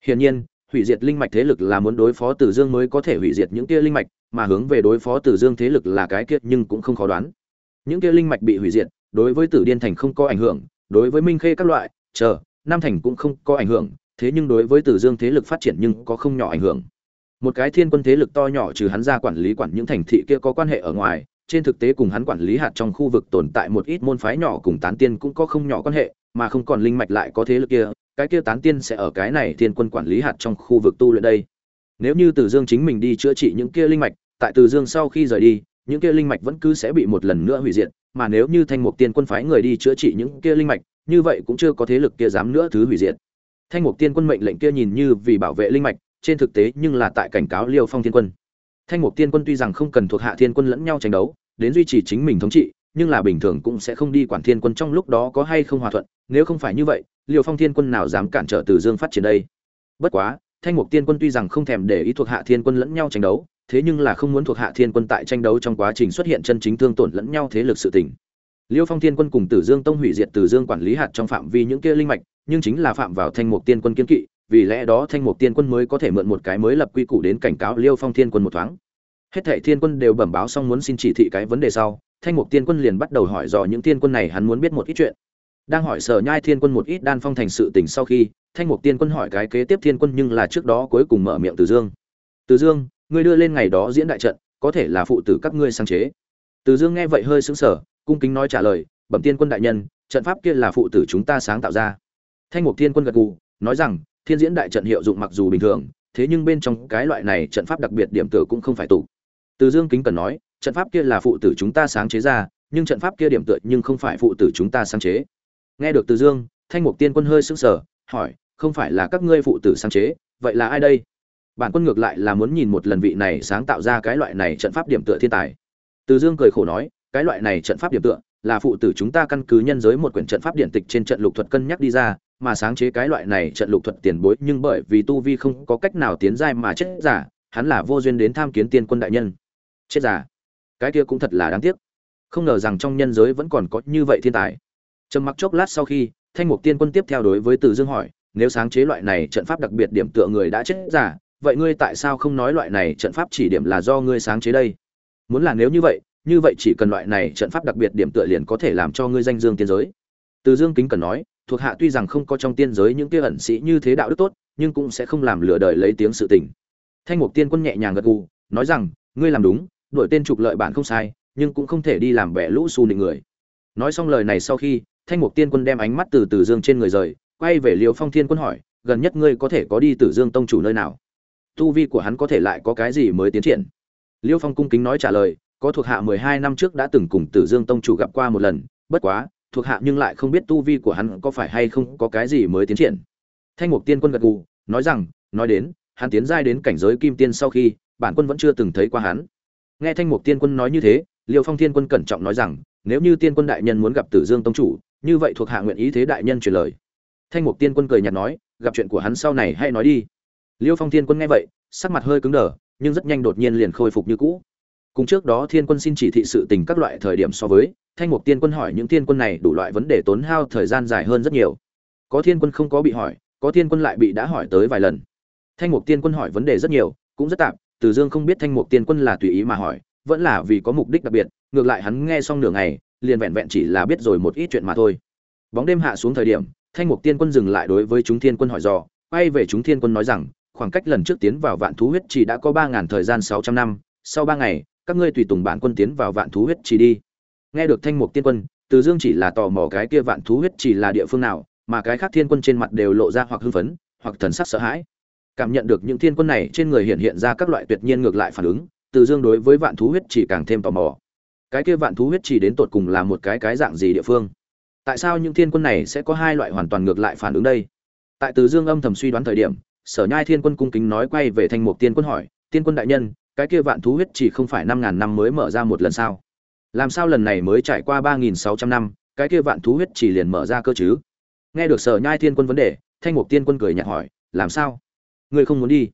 Hiển nhiên hủy diệt linh mạch thế lực là muốn đối phó tử dương mới có thể hủy diệt những kia linh mạch, mà hướng về đối phó tử dương thế lực là cái kiệt nhưng cũng không khó đoán. Những kia linh mạch bị hủy diệt, đối với tử điên thành không có ảnh hưởng, đối với minh khê các loại, chờ, nam thành cũng không có ảnh hưởng, thế nhưng đối với tử dương thế lực phát triển nhưng có không nhỏ ảnh hưởng. Một cái thiên quân thế lực to nhỏ trừ hắn ra quản lý quản những thành thị kia có quan hệ ở ngoài, trên thực tế cùng hắn quản lý hạt trong khu vực tồn tại một ít môn phái nhỏ cùng tán tiên cũng có không nhỏ quan hệ, mà không còn linh mạch lại có thế lực kia cái kia tán tiên sẽ ở cái này thiên quân quản lý hạt trong khu vực tu luyện đây. Nếu như từ dương chính mình đi chữa trị những kia linh mạch, tại từ dương sau khi rời đi, những kia linh mạch vẫn cứ sẽ bị một lần nữa hủy diệt, mà nếu như thanh mục tiên quân phái người đi chữa trị những kia linh mạch, như vậy cũng chưa có thế lực kia dám nữa thứ hủy diệt. Thanh mục tiên quân mệnh lệnh kia nhìn như vì bảo vệ linh mạch, trên thực tế nhưng là tại cảnh cáo liêu phong thiên quân. Thanh mục tiên quân tuy rằng không cần thuộc hạ thiên quân lẫn nhau tranh đấu, đến duy trì chính mình thống trị nhưng là bình thường cũng sẽ không đi quản thiên quân trong lúc đó có hay không hòa thuận, nếu không phải như vậy, liêu phong thiên quân nào dám cản trở từ dương phát triển đây? Bất quá, thanh mục tiên quân tuy rằng không thèm để ý thuộc hạ thiên quân lẫn nhau tranh đấu, thế nhưng là không muốn thuộc hạ thiên quân tại tranh đấu trong quá trình xuất hiện chân chính thương tổn lẫn nhau thế lực sự tình. Liêu phong thiên quân cùng tử dương tông hủy diệt tử dương quản lý hạt trong phạm vi những kia linh mạch, nhưng chính là phạm vào thanh mục tiên quân kiến kỵ, vì lẽ đó thanh mục tiên quân mới có thể mượn một cái mới lập quy củ đến cảnh cáo liêu phong thiên quân một thoáng. Hết thệ thiên quân đều bẩm báo xong muốn xin chỉ thị cái vấn đề sau thanh mục tiên quân liền bắt đầu hỏi dò những tiên quân này hắn muốn biết một ít chuyện. Đang hỏi sở nhai thiên quân một ít đan phong thành sự tình sau khi, thanh mục tiên quân hỏi cái kế tiếp thiên quân nhưng là trước đó cuối cùng mở miệng từ dương. Từ dương, ngươi đưa lên ngày đó diễn đại trận, có thể là phụ tử các ngươi sáng chế. Từ dương nghe vậy hơi sững sờ, cung kính nói trả lời, bẩm tiên quân đại nhân, trận pháp kia là phụ tử chúng ta sáng tạo ra. Thanh mục tiên quân gật gù, nói rằng, thiên diễn đại trận hiệu dụng mặc dù bình thường, thế nhưng bên trong cái loại này trận pháp đặc biệt điểm tử cũng không phải tụ từ dương kính cần nói trận pháp kia là phụ tử chúng ta sáng chế ra, nhưng trận pháp kia điểm tựa nhưng không phải phụ tử chúng ta sáng chế. Nghe được từ dương, thanh mục tiên quân hơi sững sờ, hỏi, không phải là các ngươi phụ tử sáng chế, vậy là ai đây? Bản quân ngược lại là muốn nhìn một lần vị này sáng tạo ra cái loại này trận pháp điểm tựa thiên tài. Từ dương cười khổ nói, cái loại này trận pháp điểm tựa là phụ tử chúng ta căn cứ nhân giới một quyển trận pháp điện tịch trên trận lục thuật cân nhắc đi ra, mà sáng chế cái loại này trận lục thuật tiền bối, nhưng bởi vì tu vi không có cách nào tiến giai mà chết giả, hắn là vô duyên đến tham kiến tiên quân đại nhân. Chết giả? Cái kia cũng thật là đáng tiếc. Không ngờ rằng trong nhân giới vẫn còn có như vậy thiên tài. Trầm mặc chốc lát sau khi, thanh mục tiên quân tiếp theo đối với từ dương hỏi, nếu sáng chế loại này trận pháp đặc biệt điểm tựa người đã chết giả, vậy ngươi tại sao không nói loại này trận pháp chỉ điểm là do ngươi sáng chế đây? Muốn là nếu như vậy như vậy chỉ cần loại này trận pháp đặc biệt điểm tựa liền có thể làm cho ngươi danh dương tiên giới. Từ dương kính cần nói, thuộc hạ tuy rằng không có trong tiên giới những kia ẩn sĩ như thế đạo đức tốt, nhưng cũng sẽ không làm lừa đời lấy tiếng sự tình. Thanh mục tiên quân nhẹ nhàng gật gù, nói rằng, ngươi làm đúng đổi tên trục lợi bản không sai, nhưng cũng không thể đi làm vẻ lũ xù nịnh người. Nói xong lời này sau khi, thanh mục tiên quân đem ánh mắt từ từ dương trên người rời, quay về liều phong thiên quân hỏi, gần nhất ngươi có thể có đi tử dương tông chủ nơi nào? Tu vi của hắn có thể lại có cái gì mới tiến triển? Liêu phong cung kính nói trả lời, có thuộc hạ mười hai năm trước đã từng cùng tử dương tông chủ gặp qua một lần, bất quá, thuộc hạ nhưng lại không biết tu vi của hắn có phải hay không có cái gì mới tiến triển. Thanh mục tiên quân gật gù, nói rằng, nói đến, hắn tiến giai đến cảnh giới kim tiên sau khi, bản quân vẫn chưa từng thấy qua hắn nghe thanh mục tiên quân nói như thế, liêu phong thiên quân cẩn trọng nói rằng, nếu như tiên quân đại nhân muốn gặp tử dương tông chủ, như vậy thuộc hạ nguyện ý thế đại nhân truyền lời. Thanh mục tiên quân cười nhạt nói, gặp chuyện của hắn sau này hãy nói đi. Liêu phong thiên quân nghe vậy, sắc mặt hơi cứng đờ, nhưng rất nhanh đột nhiên liền khôi phục như cũ. Cùng trước đó thiên quân xin chỉ thị sự tình các loại thời điểm so với, thanh mục tiên quân hỏi những thiên quân này đủ loại vấn đề tốn hao thời gian dài hơn rất nhiều. Có thiên quân không có bị hỏi, có thiên quân lại bị đã hỏi tới vài lần. Thanh mục tiên quân hỏi vấn đề rất nhiều, cũng rất tạp từ dương không biết thanh mục tiên quân là tùy ý mà hỏi, vẫn là vì có mục đích đặc biệt, ngược lại hắn nghe xong nửa ngày, liền vẹn vẹn chỉ là biết rồi một ít chuyện mà thôi. Bóng đêm hạ xuống thời điểm, thanh mục tiên quân dừng lại đối với chúng thiên quân hỏi dò, quay về chúng thiên quân nói rằng, khoảng cách lần trước tiến vào vạn thú huyết chỉ đã có ba ngàn thời gian sáu trăm năm, sau ba ngày, các ngươi tùy tùng bản quân tiến vào vạn thú huyết chỉ đi. Nghe được thanh mục tiên quân, từ dương chỉ là tò mò cái kia vạn thú huyết chỉ là địa phương nào, mà cái khác thiên quân trên mặt đều lộ ra hoặc hưng phấn, hoặc thần sắc sợ hãi cảm nhận được những thiên quân này trên người hiện hiện ra các loại tuyệt nhiên ngược lại phản ứng, từ dương đối với vạn thú huyết chỉ càng thêm tò mò. Cái kia vạn thú huyết chỉ đến tột cùng là một cái cái dạng gì địa phương? Tại sao những thiên quân này sẽ có hai loại hoàn toàn ngược lại phản ứng đây? Tại từ dương âm thầm suy đoán thời điểm, sở nhai thiên quân cung kính nói quay về thanh mục tiên quân hỏi, tiên quân đại nhân, cái kia vạn thú huyết chỉ không phải năm ngàn năm mới mở ra một lần sao? Làm sao lần này mới trải qua ba nghìn sáu trăm năm, cái kia vạn thú huyết chỉ liền mở ra cơ chứ? Nghe được sở nhai thiên quân vấn đề, thanh mục tiên quân cười nhạt hỏi, làm sao? Ngươi không muốn đi.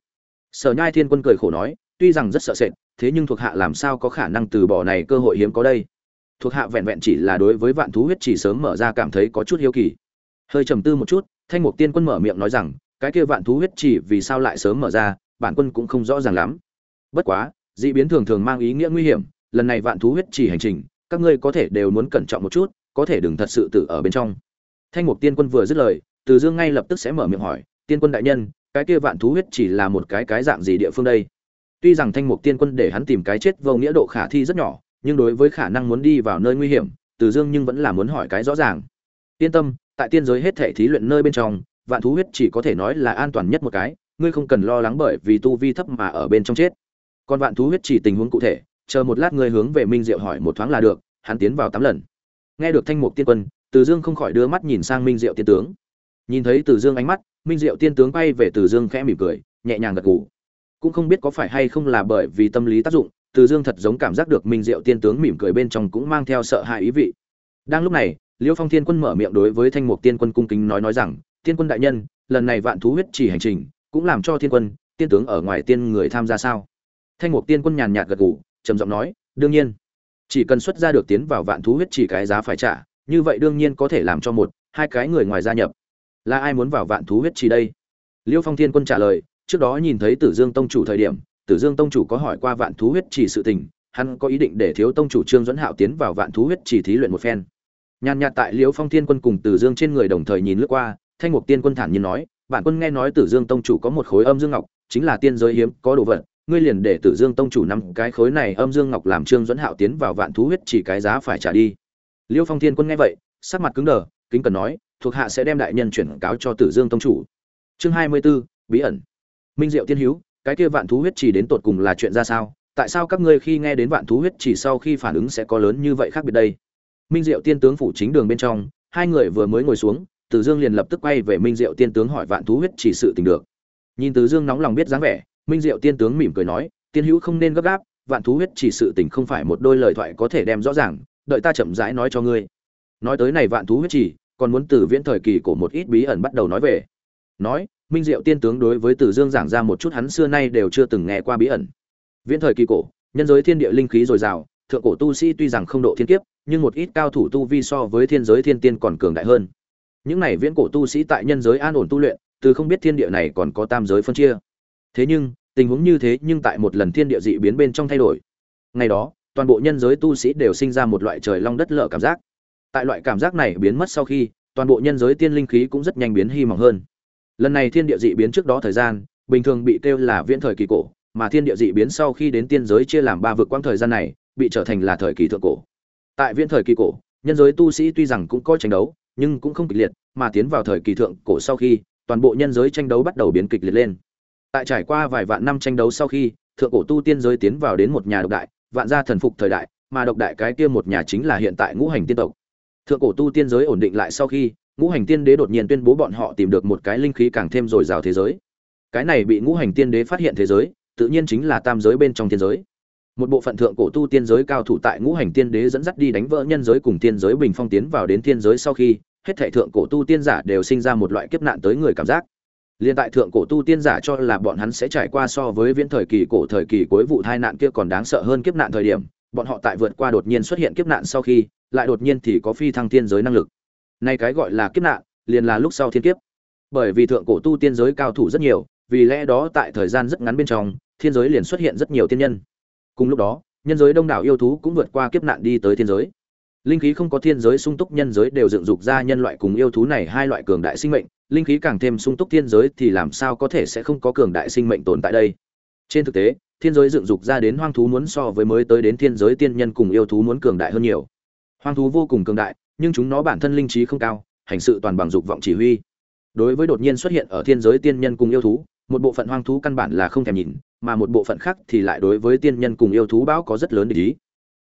Sở nhai thiên quân cười khổ nói, tuy rằng rất sợ sệt, thế nhưng thuộc hạ làm sao có khả năng từ bỏ này cơ hội hiếm có đây? Thuộc hạ vẹn vẹn chỉ là đối với vạn thú huyết chỉ sớm mở ra cảm thấy có chút hiếu kỳ. Hơi trầm tư một chút, thanh mục tiên quân mở miệng nói rằng, cái kia vạn thú huyết chỉ vì sao lại sớm mở ra, bản quân cũng không rõ ràng lắm. Bất quá, dị biến thường thường mang ý nghĩa nguy hiểm, lần này vạn thú huyết chỉ hành trình, các ngươi có thể đều muốn cẩn trọng một chút, có thể đừng thật sự tự ở bên trong. Thanh mục tiên quân vừa dứt lời, từ dương ngay lập tức sẽ mở miệng hỏi, tiên quân đại nhân cái kia vạn thú huyết chỉ là một cái cái dạng gì địa phương đây? Tuy rằng thanh mục tiên quân để hắn tìm cái chết vô nghĩa độ khả thi rất nhỏ, nhưng đối với khả năng muốn đi vào nơi nguy hiểm, từ dương nhưng vẫn là muốn hỏi cái rõ ràng. Yên tâm, tại tiên giới hết thể thí luyện nơi bên trong, vạn thú huyết chỉ có thể nói là an toàn nhất một cái, ngươi không cần lo lắng bởi vì tu vi thấp mà ở bên trong chết. Còn vạn thú huyết chỉ tình huống cụ thể, chờ một lát ngươi hướng về minh diệu hỏi một thoáng là được, hắn tiến vào tám lần. Nghe được thanh mục tiên quân, từ dương không khỏi đưa mắt nhìn sang minh diệu tiên tướng. Nhìn thấy từ dương ánh mắt minh diệu tiên tướng bay về từ dương khẽ mỉm cười, nhẹ nhàng gật gù. Cũng không biết có phải hay không là bởi vì tâm lý tác dụng, từ dương thật giống cảm giác được minh diệu tiên tướng mỉm cười bên trong cũng mang theo sợ hãi ý vị. Đang lúc này liêu phong thiên quân mở miệng đối với thanh mục tiên quân cung kính nói nói rằng, tiên quân đại nhân, lần này vạn thú huyết chỉ hành trình, cũng làm cho thiên quân, tiên tướng ở ngoài tiên người tham gia sao? Thanh mục tiên quân nhàn nhạt gật gù, trầm giọng nói, đương nhiên. Chỉ cần xuất ra được tiến vào vạn thú huyết chỉ cái giá phải trả, như vậy đương nhiên có thể làm cho một, hai cái người ngoài gia nhập là ai muốn vào vạn thú huyết trì đây? Liêu phong thiên quân trả lời, trước đó nhìn thấy tử dương tông chủ thời điểm, tử dương tông chủ có hỏi qua vạn thú huyết trì sự tình, hắn có ý định để thiếu tông chủ trương dẫn hạo tiến vào vạn thú huyết trì thí luyện một phen. Nhàn nhạt tại liêu phong thiên quân cùng tử dương trên người đồng thời nhìn lướt qua, thanh mục tiên quân thản nhiên nói, bản quân nghe nói tử dương tông chủ có một khối âm dương ngọc, chính là tiên giới hiếm, có đồ vật, ngươi liền để tử dương tông chủ năm cái khối này âm dương ngọc làm trương dẫn hạo tiến vào vạn thú huyết chỉ cái giá phải trả đi. Liêu phong thiên quân nghe vậy, sắc mặt cứng đờ, kính cần nói thuộc hạ sẽ đem đại nhân chuyển cáo cho tử dương tông chủ. Chương hai mươi 24, bí ẩn. Minh diệu tiên hữu cái kia vạn thú huyết chỉ đến tột cùng là chuyện ra sao? Tại sao các ngươi khi nghe đến vạn thú huyết chỉ sau khi phản ứng sẽ có lớn như vậy khác biệt đây? Minh diệu tiên tướng phủ chính đường bên trong hai người vừa mới ngồi xuống tử dương liền lập tức quay về minh diệu tiên tướng hỏi vạn thú huyết chỉ sự tình được. Nhìn tử dương nóng lòng biết dáng vẻ minh diệu tiên tướng mỉm cười nói tiên hữu không nên gấp gáp vạn thú huyết chỉ sự tình không phải một đôi lời thoại có thể đem rõ ràng đợi ta chậm rãi nói cho ngươi. Nói tới này vạn thú huyết chỉ còn muốn từ viễn thời kỳ của một ít bí ẩn bắt đầu nói về. Nói, minh diệu tiên tướng đối với từ dương giảng ra một chút hắn xưa nay đều chưa từng nghe qua bí ẩn. Viễn thời kỳ cổ, nhân giới thiên địa linh khí dồi dào, thượng cổ tu sĩ tuy rằng không độ thiên kiếp, nhưng một ít cao thủ tu vi so với thiên giới thiên tiên còn cường đại hơn. Những này viễn cổ tu sĩ tại nhân giới an ổn tu luyện, từ không biết thiên địa này còn có tam giới phân chia. Thế nhưng, tình huống như thế nhưng tại một lần thiên địa dị biến bên trong thay đổi. Ngày đó, toàn bộ nhân giới tu sĩ đều sinh ra một loại trời long đất lở cảm giác tại loại cảm giác này biến mất sau khi, toàn bộ nhân giới tiên linh khí cũng rất nhanh biến hy mỏng hơn. Lần này thiên địa dị biến trước đó thời gian, bình thường bị kêu là viễn thời kỳ cổ, mà thiên địa dị biến sau khi đến tiên giới chia làm ba vực quãng thời gian này, bị trở thành là thời kỳ thượng cổ. Tại viễn thời kỳ cổ, nhân giới tu sĩ tuy rằng cũng có tranh đấu, nhưng cũng không kịch liệt, mà tiến vào thời kỳ thượng cổ sau khi, toàn bộ nhân giới tranh đấu bắt đầu biến kịch liệt lên. Tại trải qua vài vạn năm tranh đấu sau khi, thượng cổ tu tiên giới tiến vào đến một nhà độc đại, vạn gia thần phục thời đại, mà độc đại cái kia một nhà chính là hiện tại ngũ hành tiên tộc thượng cổ tu tiên giới ổn định lại sau khi, ngũ hành tiên đế đột nhiên tuyên bố bọn họ tìm được một cái linh khí càng thêm dồi dào thế giới. Cái này bị ngũ hành tiên đế phát hiện thế giới, tự nhiên chính là tam giới bên trong thiên giới. Một bộ phận thượng cổ tu tiên giới cao thủ tại ngũ hành tiên đế dẫn dắt đi đánh vỡ nhân giới cùng tiên giới bình phong tiến vào đến thiên giới sau khi, hết thảy thượng cổ tu tiên giả đều sinh ra một loại kiếp nạn tới người cảm giác. Liên tại thượng cổ tu tiên giả cho là bọn hắn sẽ trải qua so với viễn thời kỳ cổ thời kỳ cuối vụ tai nạn kia còn đáng sợ hơn kiếp nạn thời điểm, bọn họ tại vượt qua đột nhiên xuất hiện kiếp nạn sau khi lại đột nhiên thì có phi thăng thiên giới năng lực. Nay cái gọi là kiếp nạn, liền là lúc sau thiên kiếp. Bởi vì thượng cổ tu tiên giới cao thủ rất nhiều, vì lẽ đó tại thời gian rất ngắn bên trong, thiên giới liền xuất hiện rất nhiều tiên nhân. Cùng lúc đó, nhân giới đông đảo yêu thú cũng vượt qua kiếp nạn đi tới thiên giới. Linh khí không có thiên giới sung túc, nhân giới đều dựng dục ra nhân loại cùng yêu thú này hai loại cường đại sinh mệnh. Linh khí càng thêm sung túc thiên giới thì làm sao có thể sẽ không có cường đại sinh mệnh tồn tại đây? Trên thực tế, thiên giới dựng dục ra đến hoang thú muốn so với mới tới đến thiên giới tiên nhân cùng yêu thú muốn cường đại hơn nhiều hoang thú vô cùng cường đại, nhưng chúng nó bản thân linh trí không cao, hành sự toàn bằng dục vọng chỉ huy. Đối với đột nhiên xuất hiện ở thiên giới tiên nhân cùng yêu thú, một bộ phận hoang thú căn bản là không thèm nhìn, mà một bộ phận khác thì lại đối với tiên nhân cùng yêu thú bão có rất lớn để ý.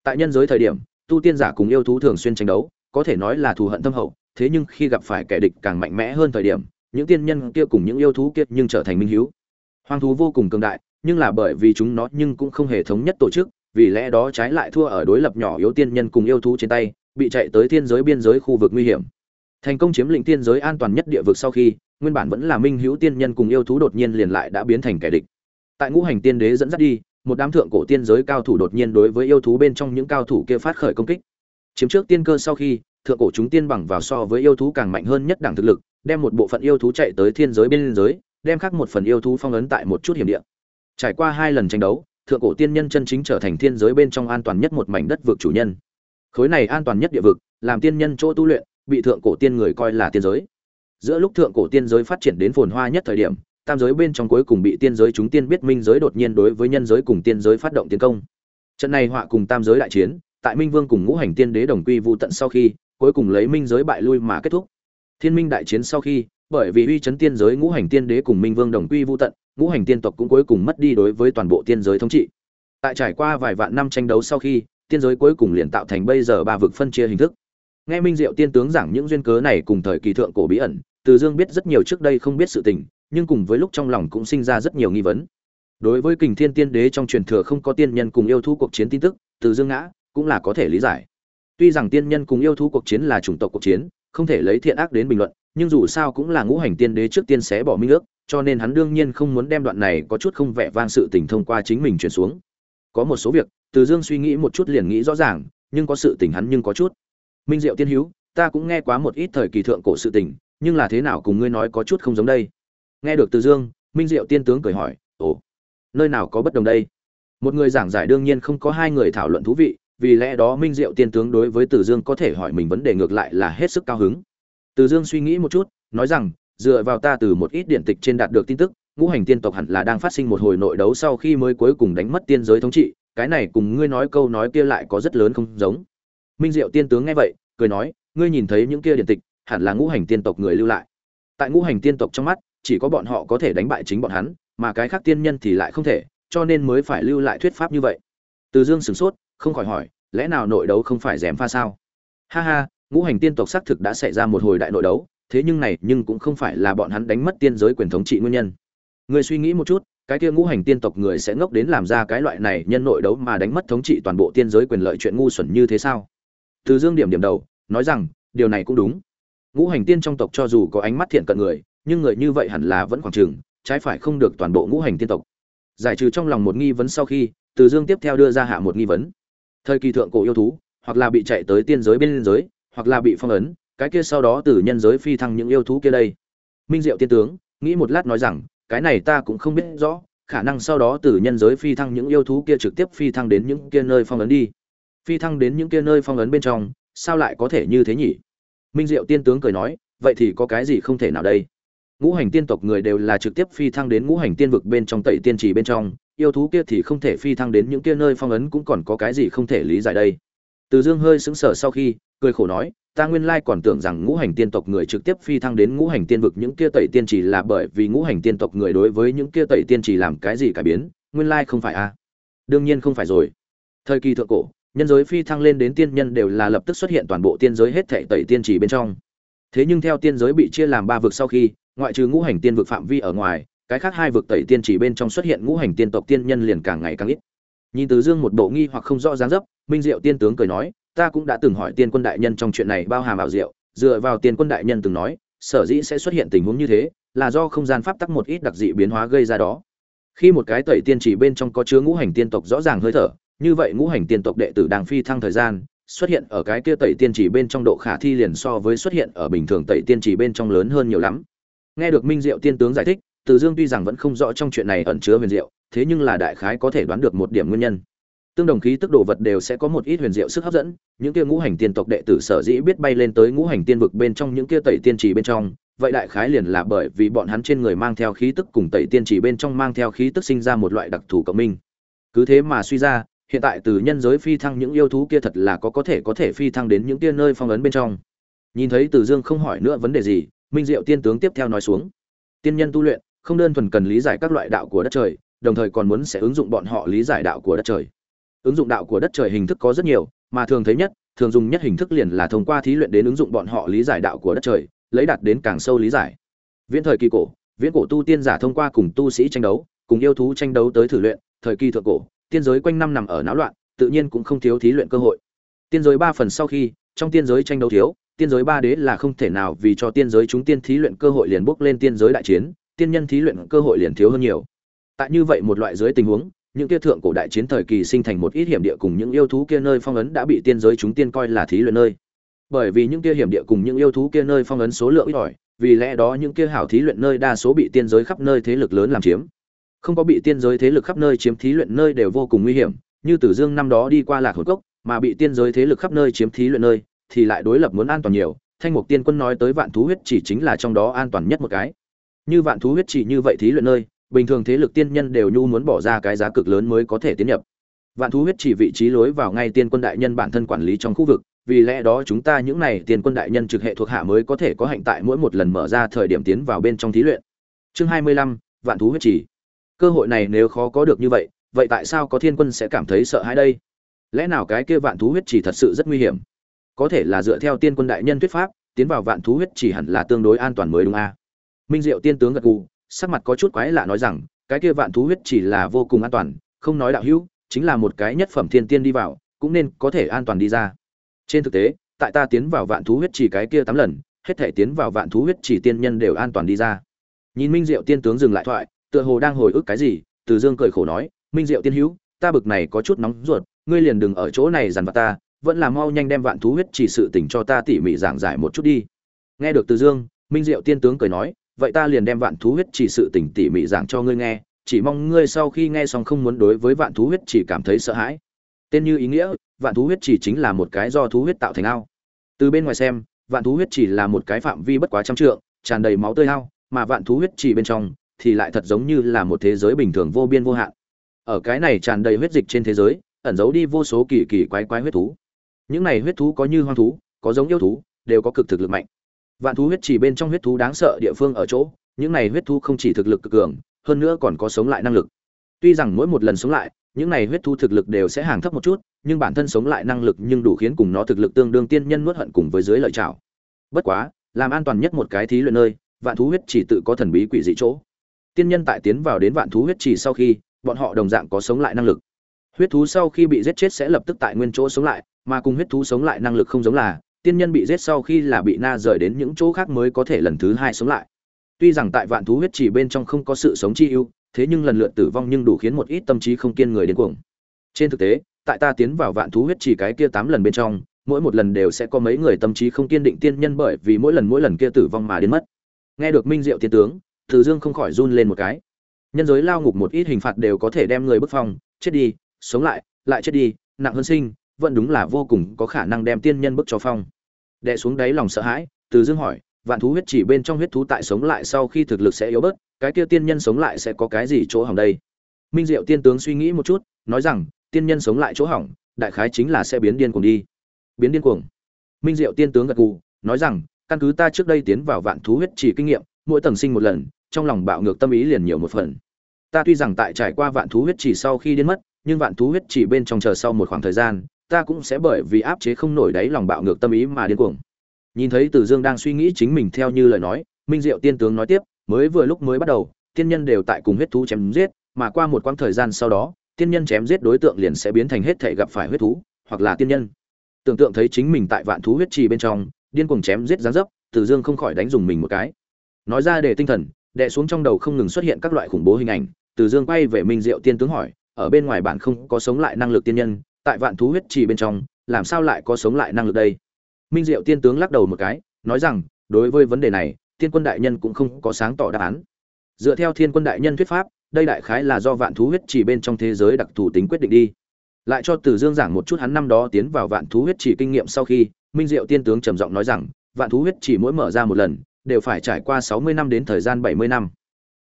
Tại nhân giới thời điểm, tu tiên giả cùng yêu thú thường xuyên tranh đấu, có thể nói là thù hận thâm hậu, thế nhưng khi gặp phải kẻ địch càng mạnh mẽ hơn thời điểm, những tiên nhân kia cùng những yêu thú kia nhưng trở thành minh hiếu. Hoang thú vô cùng cường đại, nhưng là bởi vì chúng nó nhưng cũng không hề thống nhất tổ chức vì lẽ đó trái lại thua ở đối lập nhỏ yếu tiên nhân cùng yêu thú trên tay, bị chạy tới thiên giới biên giới khu vực nguy hiểm. Thành công chiếm lĩnh tiên giới an toàn nhất địa vực sau khi, nguyên bản vẫn là minh hữu tiên nhân cùng yêu thú đột nhiên liền lại đã biến thành kẻ địch. Tại ngũ hành tiên đế dẫn dắt đi, một đám thượng cổ tiên giới cao thủ đột nhiên đối với yêu thú bên trong những cao thủ kia phát khởi công kích. Chiếm trước tiên cơ sau khi, thượng cổ chúng tiên bằng vào so với yêu thú càng mạnh hơn nhất đẳng thực lực, đem một bộ phận yêu thú chạy tới thiên giới biên giới, đem khác một phần yêu thú phong ấn tại một chút hiểm địa. Trải qua hai lần tranh đấu thượng cổ tiên nhân chân chính trở thành thiên giới bên trong an toàn nhất một mảnh đất vực chủ nhân. Khối này an toàn nhất địa vực, làm tiên nhân chỗ tu luyện, bị thượng cổ tiên người coi là tiên giới. Giữa lúc thượng cổ tiên giới phát triển đến phồn hoa nhất thời điểm, tam giới bên trong cuối cùng bị tiên giới chúng tiên biết minh giới đột nhiên đối với nhân giới cùng tiên giới phát động tiến công. Trận này họa cùng tam giới đại chiến, tại minh vương cùng ngũ hành tiên đế đồng quy vu tận sau khi, cuối cùng lấy minh giới bại lui mà kết thúc. Thiên minh đại chiến sau khi, bởi vì uy chấn tiên giới ngũ hành tiên đế cùng minh vương đồng quy vu tận ngũ hành tiên tộc cũng cuối cùng mất đi đối với toàn bộ tiên giới thống trị. Tại trải qua vài vạn năm tranh đấu sau khi, tiên giới cuối cùng liền tạo thành bây giờ ba vực phân chia hình thức. Nghe minh diệu tiên tướng giảng những duyên cớ này cùng thời kỳ thượng cổ bí ẩn, từ dương biết rất nhiều trước đây không biết sự tình, nhưng cùng với lúc trong lòng cũng sinh ra rất nhiều nghi vấn. Đối với kình thiên tiên đế trong truyền thừa không có tiên nhân cùng yêu thú cuộc chiến tin tức, từ dương ngã, cũng là có thể lý giải. Tuy rằng tiên nhân cùng yêu thú cuộc chiến là chủng tộc cuộc chiến, không thể lấy thiện ác đến bình luận, nhưng dù sao cũng là ngũ hành tiên đế trước tiên xé bỏ minh ước cho nên hắn đương nhiên không muốn đem đoạn này có chút không vẻ vang sự tình thông qua chính mình truyền xuống. Có một số việc, từ dương suy nghĩ một chút liền nghĩ rõ ràng, nhưng có sự tình hắn nhưng có chút. Minh diệu tiên hữu ta cũng nghe quá một ít thời kỳ thượng cổ sự tình, nhưng là thế nào cùng ngươi nói có chút không giống đây? Nghe được từ dương, minh diệu tiên tướng cười hỏi, ồ, nơi nào có bất đồng đây? Một người giảng giải đương nhiên không có hai người thảo luận thú vị, vì lẽ đó minh diệu tiên tướng đối với từ dương có thể hỏi mình vấn đề ngược lại là hết sức cao hứng. Từ dương suy nghĩ một chút, nói rằng dựa vào ta từ một ít điện tịch trên đạt được tin tức, ngũ hành tiên tộc hẳn là đang phát sinh một hồi nội đấu sau khi mới cuối cùng đánh mất tiên giới thống trị, cái này cùng ngươi nói câu nói kia lại có rất lớn không giống. Minh diệu tiên tướng nghe vậy, cười nói, ngươi nhìn thấy những kia điện tịch, hẳn là ngũ hành tiên tộc người lưu lại. Tại ngũ hành tiên tộc trong mắt, chỉ có bọn họ có thể đánh bại chính bọn hắn, mà cái khác tiên nhân thì lại không thể, cho nên mới phải lưu lại thuyết pháp như vậy. Từ dương sửng sốt, không khỏi hỏi, lẽ nào nội đấu không phải dèm pha sao? Ha ha, ngũ hành tiên tộc xác thực đã xảy ra một hồi đại nội đấu thế nhưng này nhưng cũng không phải là bọn hắn đánh mất tiên giới quyền thống trị nguyên nhân. Người suy nghĩ một chút, cái kia ngũ hành tiên tộc người sẽ ngốc đến làm ra cái loại này nhân nội đấu mà đánh mất thống trị toàn bộ tiên giới quyền lợi chuyện ngu xuẩn như thế sao? Từ dương điểm điểm đầu, nói rằng, điều này cũng đúng. Ngũ hành tiên trong tộc cho dù có ánh mắt thiện cận người, nhưng người như vậy hẳn là vẫn khoảng chừng, trái phải không được toàn bộ ngũ hành tiên tộc. Giải trừ trong lòng một nghi vấn sau khi, từ dương tiếp theo đưa ra hạ một nghi vấn. Thời kỳ thượng cổ yêu thú, hoặc là bị chạy tới tiên giới bên giới, hoặc là bị phong ấn cái kia sau đó từ nhân giới phi thăng những yêu thú kia đây. Minh diệu tiên tướng, nghĩ một lát nói rằng, cái này ta cũng không biết rõ, khả năng sau đó từ nhân giới phi thăng những yêu thú kia trực tiếp phi thăng đến những kia nơi phong ấn đi. Phi thăng đến những kia nơi phong ấn bên trong, sao lại có thể như thế nhỉ? Minh diệu tiên tướng cười nói, vậy thì có cái gì không thể nào đây? Ngũ hành tiên tộc người đều là trực tiếp phi thăng đến ngũ hành tiên vực bên trong tẩy tiên trì bên trong, yêu thú kia thì không thể phi thăng đến những kia nơi phong ấn cũng còn có cái gì không thể lý giải đây? Từ dương hơi sững sờ sau khi, cười khổ nói ta nguyên lai còn tưởng rằng ngũ hành tiên tộc người trực tiếp phi thăng đến ngũ hành tiên vực, những kia tẩy tiên chỉ là bởi vì ngũ hành tiên tộc người đối với những kia tẩy tiên chỉ làm cái gì cải biến, nguyên lai không phải a à? đương nhiên không phải rồi. Thời kỳ thượng cổ, nhân giới phi thăng lên đến tiên nhân đều là lập tức xuất hiện toàn bộ tiên giới hết thảy tẩy tiên chỉ bên trong. Thế nhưng theo tiên giới bị chia làm ba vực sau khi, ngoại trừ ngũ hành tiên vực phạm vi ở ngoài, cái khác hai vực tẩy tiên chỉ bên trong xuất hiện ngũ hành tiên tộc tiên nhân liền càng ngày càng ít. Nhìn từ dương một bộ nghi hoặc không rõ dáng dấp, minh diệu tiên tướng cười nói ta cũng đã từng hỏi tiên quân đại nhân trong chuyện này bao hàm ảo diệu, dựa vào tiên quân đại nhân từng nói, sở dĩ sẽ xuất hiện tình huống như thế, là do không gian pháp tắc một ít đặc dị biến hóa gây ra đó. Khi một cái tẩy tiên chỉ bên trong có chứa ngũ hành tiên tộc rõ ràng hơi thở, như vậy ngũ hành tiên tộc đệ tử đang phi thăng thời gian, xuất hiện ở cái kia tẩy tiên chỉ bên trong độ khả thi liền so với xuất hiện ở bình thường tẩy tiên chỉ bên trong lớn hơn nhiều lắm. Nghe được minh diệu tiên tướng giải thích, từ dương tuy rằng vẫn không rõ trong chuyện này ẩn chứa huyền diệu, thế nhưng là đại khái có thể đoán được một điểm nguyên nhân tương đồng khí tức đồ vật đều sẽ có một ít huyền diệu sức hấp dẫn. Những kia ngũ hành tiên tộc đệ tử sở dĩ biết bay lên tới ngũ hành tiên vực bên trong những kia tẩy tiên trì bên trong, vậy đại khái liền là bởi vì bọn hắn trên người mang theo khí tức cùng tẩy tiên trì bên trong mang theo khí tức sinh ra một loại đặc thù cộng minh. Cứ thế mà suy ra, hiện tại từ nhân giới phi thăng những yêu thú kia thật là có có thể có thể phi thăng đến những kia nơi phong ấn bên trong. Nhìn thấy từ dương không hỏi nữa vấn đề gì, minh diệu tiên tướng tiếp theo nói xuống. Tiên nhân tu luyện, không đơn thuần cần lý giải các loại đạo của đất trời, đồng thời còn muốn sẽ ứng dụng bọn họ lý giải đạo của đất trời ứng dụng đạo của đất trời hình thức có rất nhiều, mà thường thấy nhất, thường dùng nhất hình thức liền là thông qua thí luyện đến ứng dụng bọn họ lý giải đạo của đất trời, lấy đạt đến càng sâu lý giải. Viễn thời kỳ cổ, viễn cổ tu tiên giả thông qua cùng tu sĩ tranh đấu, cùng yêu thú tranh đấu tới thử luyện, thời kỳ thượng cổ, tiên giới quanh năm nằm ở náo loạn, tự nhiên cũng không thiếu thí luyện cơ hội. Tiên giới ba phần sau khi, trong tiên giới tranh đấu thiếu, tiên giới ba đế là không thể nào vì cho tiên giới chúng tiên thí luyện cơ hội liền bước lên tiên giới đại chiến, tiên nhân thí luyện cơ hội liền thiếu hơn nhiều. Tại như vậy một loại dưới tình huống những kia thượng cổ đại chiến thời kỳ sinh thành một ít hiểm địa cùng những yêu thú kia nơi phong ấn đã bị tiên giới chúng tiên coi là thí luyện nơi. Bởi vì những kia hiểm địa cùng những yêu thú kia nơi phong ấn số lượng ít ỏi, vì lẽ đó những kia hảo thí luyện nơi đa số bị tiên giới khắp nơi thế lực lớn làm chiếm. Không có bị tiên giới thế lực khắp nơi chiếm thí luyện nơi đều vô cùng nguy hiểm, như tử dương năm đó đi qua lạc hồn cốc, mà bị tiên giới thế lực khắp nơi chiếm thí luyện nơi, thì lại đối lập muốn an toàn nhiều. Thanh mục tiên quân nói tới vạn thú huyết chỉ chính là trong đó an toàn nhất một cái. Như vạn thú huyết chỉ như vậy thí luyện nơi bình thường thế lực tiên nhân đều nhu muốn bỏ ra cái giá cực lớn mới có thể tiến nhập. Vạn thú huyết chỉ vị trí lối vào ngay tiên quân đại nhân bản thân quản lý trong khu vực, vì lẽ đó chúng ta những này tiên quân đại nhân trực hệ thuộc hạ mới có thể có hạnh tại mỗi một lần mở ra thời điểm tiến vào bên trong thí luyện. Chương hai mươi lăm, vạn thú huyết chỉ. Cơ hội này nếu khó có được như vậy vậy tại sao có thiên quân sẽ cảm thấy sợ hãi đây? Lẽ nào cái kia vạn thú huyết chỉ thật sự rất nguy hiểm? Có thể là dựa theo tiên quân đại nhân thuyết pháp, tiến vào vạn thú huyết chỉ hẳn là tương đối an toàn mới đúng a. À? minh diệu tiên tướng gật gù sắc mặt có chút quái lạ nói rằng, cái kia vạn thú huyết chỉ là vô cùng an toàn, không nói đạo hữu, chính là một cái nhất phẩm thiên tiên đi vào, cũng nên có thể an toàn đi ra. Trên thực tế, tại ta tiến vào vạn thú huyết chỉ cái kia tám lần, hết thể tiến vào vạn thú huyết chỉ tiên nhân đều an toàn đi ra. Nhìn minh diệu tiên tướng dừng lại thoại, tựa hồ đang hồi ức cái gì, từ dương cười khổ nói, minh diệu tiên hữu, ta bực này có chút nóng ruột, ngươi liền đừng ở chỗ này dằn vặt ta, vẫn là mau nhanh đem vạn thú huyết chỉ sự tình cho ta tỉ mỉ giảng giải một chút đi. Nghe được từ dương, minh diệu tiên tướng cười nói vậy ta liền đem vạn thú huyết chỉ sự tình tỉ mỉ giảng cho ngươi nghe, chỉ mong ngươi sau khi nghe xong không muốn đối với vạn thú huyết chỉ cảm thấy sợ hãi. Tên như ý nghĩa, vạn thú huyết chỉ chính là một cái do thú huyết tạo thành ao. Từ bên ngoài xem, vạn thú huyết chỉ là một cái phạm vi bất quá trăm trượng, tràn đầy máu tươi ao, mà vạn thú huyết chỉ bên trong thì lại thật giống như là một thế giới bình thường vô biên vô hạn. Ở cái này tràn đầy huyết dịch trên thế giới, ẩn giấu đi vô số kỳ kỳ quái quái huyết thú. Những này huyết thú có như hoang thú, có giống yêu thú, đều có cực thực lực mạnh vạn thú huyết chỉ bên trong huyết thú đáng sợ địa phương ở chỗ, những này huyết thú không chỉ thực lực cực cường, hơn nữa còn có sống lại năng lực. Tuy rằng mỗi một lần sống lại, những này huyết thú thực lực đều sẽ hàng thấp một chút, nhưng bản thân sống lại năng lực nhưng đủ khiến cùng nó thực lực tương đương tiên nhân nuốt hận cùng với dưới lợi trảo. Bất quá, làm an toàn nhất một cái thí luyện nơi, vạn thú huyết chỉ tự có thần bí quỷ dị chỗ. Tiên nhân tại tiến vào đến vạn thú huyết chỉ sau khi, bọn họ đồng dạng có sống lại năng lực. Huyết thú sau khi bị giết chết sẽ lập tức tại nguyên chỗ sống lại, mà cùng huyết thú sống lại năng lực không giống là tiên nhân bị giết sau khi là bị na rời đến những chỗ khác mới có thể lần thứ hai sống lại. Tuy rằng tại vạn thú huyết chỉ bên trong không có sự sống chi ưu, thế nhưng lần lượt tử vong nhưng đủ khiến một ít tâm trí không kiên người đến cuồng. Trên thực tế, tại ta tiến vào vạn thú huyết chỉ cái kia tám lần bên trong, mỗi một lần đều sẽ có mấy người tâm trí không kiên định tiên nhân bởi vì mỗi lần mỗi lần kia tử vong mà đến mất. Nghe được minh diệu tiên tướng, từ dương không khỏi run lên một cái. Nhân giới lao ngục một ít hình phạt đều có thể đem người bức phong, chết đi, sống lại lại chết đi, nặng hơn sinh vẫn đúng là vô cùng có khả năng đem tiên nhân bức cho phong. Đè xuống đáy lòng sợ hãi, từ dương hỏi, vạn thú huyết chỉ bên trong huyết thú tại sống lại sau khi thực lực sẽ yếu bớt, cái kia tiên nhân sống lại sẽ có cái gì chỗ hỏng đây? Minh diệu tiên tướng suy nghĩ một chút, nói rằng, tiên nhân sống lại chỗ hỏng, đại khái chính là sẽ biến điên cuồng đi. Biến điên cuồng? Minh diệu tiên tướng gật gù, nói rằng, căn cứ ta trước đây tiến vào vạn thú huyết chỉ kinh nghiệm, mỗi tầng sinh một lần, trong lòng bạo ngược tâm ý liền nhiều một phần. Ta tuy rằng tại trải qua vạn thú huyết chỉ sau khi điên mất, nhưng vạn thú huyết chỉ bên trong chờ sau một khoảng thời gian ta cũng sẽ bởi vì áp chế không nổi đáy lòng bạo ngược tâm ý mà điên cuồng. Nhìn thấy từ dương đang suy nghĩ chính mình theo như lời nói, minh diệu tiên tướng nói tiếp, mới vừa lúc mới bắt đầu, tiên nhân đều tại cùng huyết thú chém giết, mà qua một quãng thời gian sau đó, tiên nhân chém giết đối tượng liền sẽ biến thành hết thể gặp phải huyết thú, hoặc là tiên nhân. Tưởng tượng thấy chính mình tại vạn thú huyết trì bên trong, điên cuồng chém giết gián dấp, từ dương không khỏi đánh dùng mình một cái. Nói ra để tinh thần đệ xuống trong đầu không ngừng xuất hiện các loại khủng bố hình ảnh, từ dương quay về minh diệu tiên tướng hỏi, ở bên ngoài bạn không có sống lại năng lực tiên nhân tại vạn thú huyết trì bên trong, làm sao lại có sống lại năng lực đây? Minh diệu tiên tướng lắc đầu một cái, nói rằng, đối với vấn đề này tiên quân đại nhân cũng không có sáng tỏ đáp án. Dựa theo thiên quân đại nhân thuyết pháp, đây đại khái là do vạn thú huyết chỉ bên trong thế giới đặc thù tính quyết định đi. Lại cho Tử dương giảng một chút hắn năm đó tiến vào vạn thú huyết chỉ kinh nghiệm sau khi, minh diệu tiên tướng trầm giọng nói rằng, vạn thú huyết chỉ mỗi mở ra một lần, đều phải trải qua sáu mươi năm đến thời gian bảy mươi năm.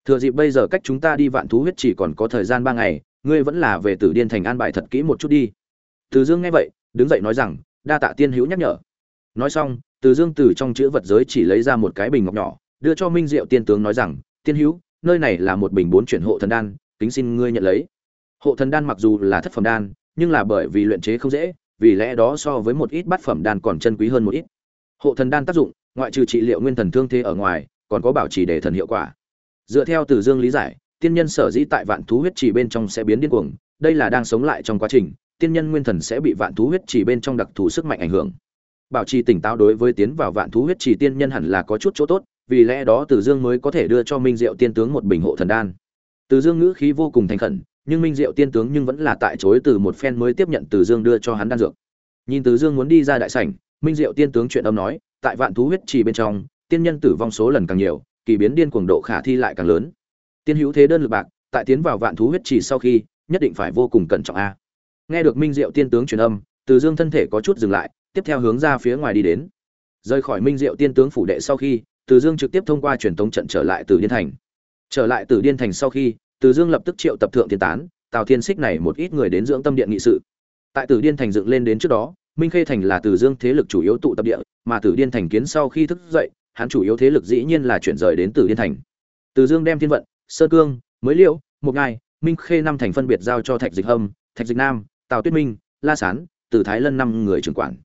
Thừa dịp bây giờ cách chúng ta đi vạn thú huyết chỉ còn có thời gian ba ngày, ngươi vẫn là về tử điên thành an bài thật kỹ một chút đi từ dương nghe vậy, đứng dậy nói rằng, đa tạ tiên hữu nhắc nhở. Nói xong, từ dương từ trong chữ vật giới chỉ lấy ra một cái bình ngọc nhỏ, đưa cho minh diệu tiên tướng nói rằng, tiên hữu, nơi này là một bình bốn chuyển hộ thần đan, kính xin ngươi nhận lấy. Hộ thần đan mặc dù là thất phẩm đan, nhưng là bởi vì luyện chế không dễ, vì lẽ đó so với một ít bát phẩm đan còn chân quý hơn một ít. Hộ thần đan tác dụng, ngoại trừ trị liệu nguyên thần thương thế ở ngoài, còn có bảo trì để thần hiệu quả. Dựa theo từ dương lý giải, tiên nhân sở dĩ tại vạn thú huyết trì bên trong sẽ biến điên cuồng, đây là đang sống lại trong quá trình tiên nhân nguyên thần sẽ bị vạn thú huyết trì bên trong đặc thù sức mạnh ảnh hưởng bảo trì tỉnh táo đối với tiến vào vạn thú huyết trì tiên nhân hẳn là có chút chỗ tốt vì lẽ đó Từ Dương mới có thể đưa cho Minh Diệu tiên tướng một bình hộ thần đan. Từ Dương ngữ khí vô cùng thành khẩn, nhưng Minh Diệu tiên tướng nhưng vẫn là tại chối từ một phen mới tiếp nhận Từ Dương đưa cho hắn đan dược. Nhìn Từ Dương muốn đi ra đại sảnh, Minh Diệu tiên tướng chuyện âm nói, tại vạn thú huyết trì bên trong, tiên nhân tử vong số lần càng nhiều, kỳ biến điên cuồng độ khả thi lại càng lớn. Tiên hữu thế đơn lực bạc, tại tiến vào vạn thú huyết trì sau khi, nhất định phải vô cùng cẩn trọng a. Nghe được Minh Diệu tiên tướng truyền âm, Từ Dương thân thể có chút dừng lại, tiếp theo hướng ra phía ngoài đi đến. Rời khỏi minh diệu tiên tướng phủ đệ sau khi từ dương trực tiếp thông qua truyền tống trận trở lại từ điên thành. Trở lại từ điên thành sau khi từ dương lập tức triệu tập thượng thiên tán tào thiên xích này một ít người đến dưỡng tâm điện nghị sự. Tại từ điên thành dựng lên đến trước đó minh khê thành là từ dương thế lực chủ yếu tụ tập địa mà từ điên thành kiến sau khi thức dậy hắn chủ yếu thế lực dĩ nhiên là chuyển rời đến từ điên thành. Từ dương đem thiên vận sơ cương mới liễu một ngày minh khê năm thành phân biệt giao cho thạch dịch hâm thạch dịch nam tào tuyết minh, la sán, từ thái lân năm người trưởng quản.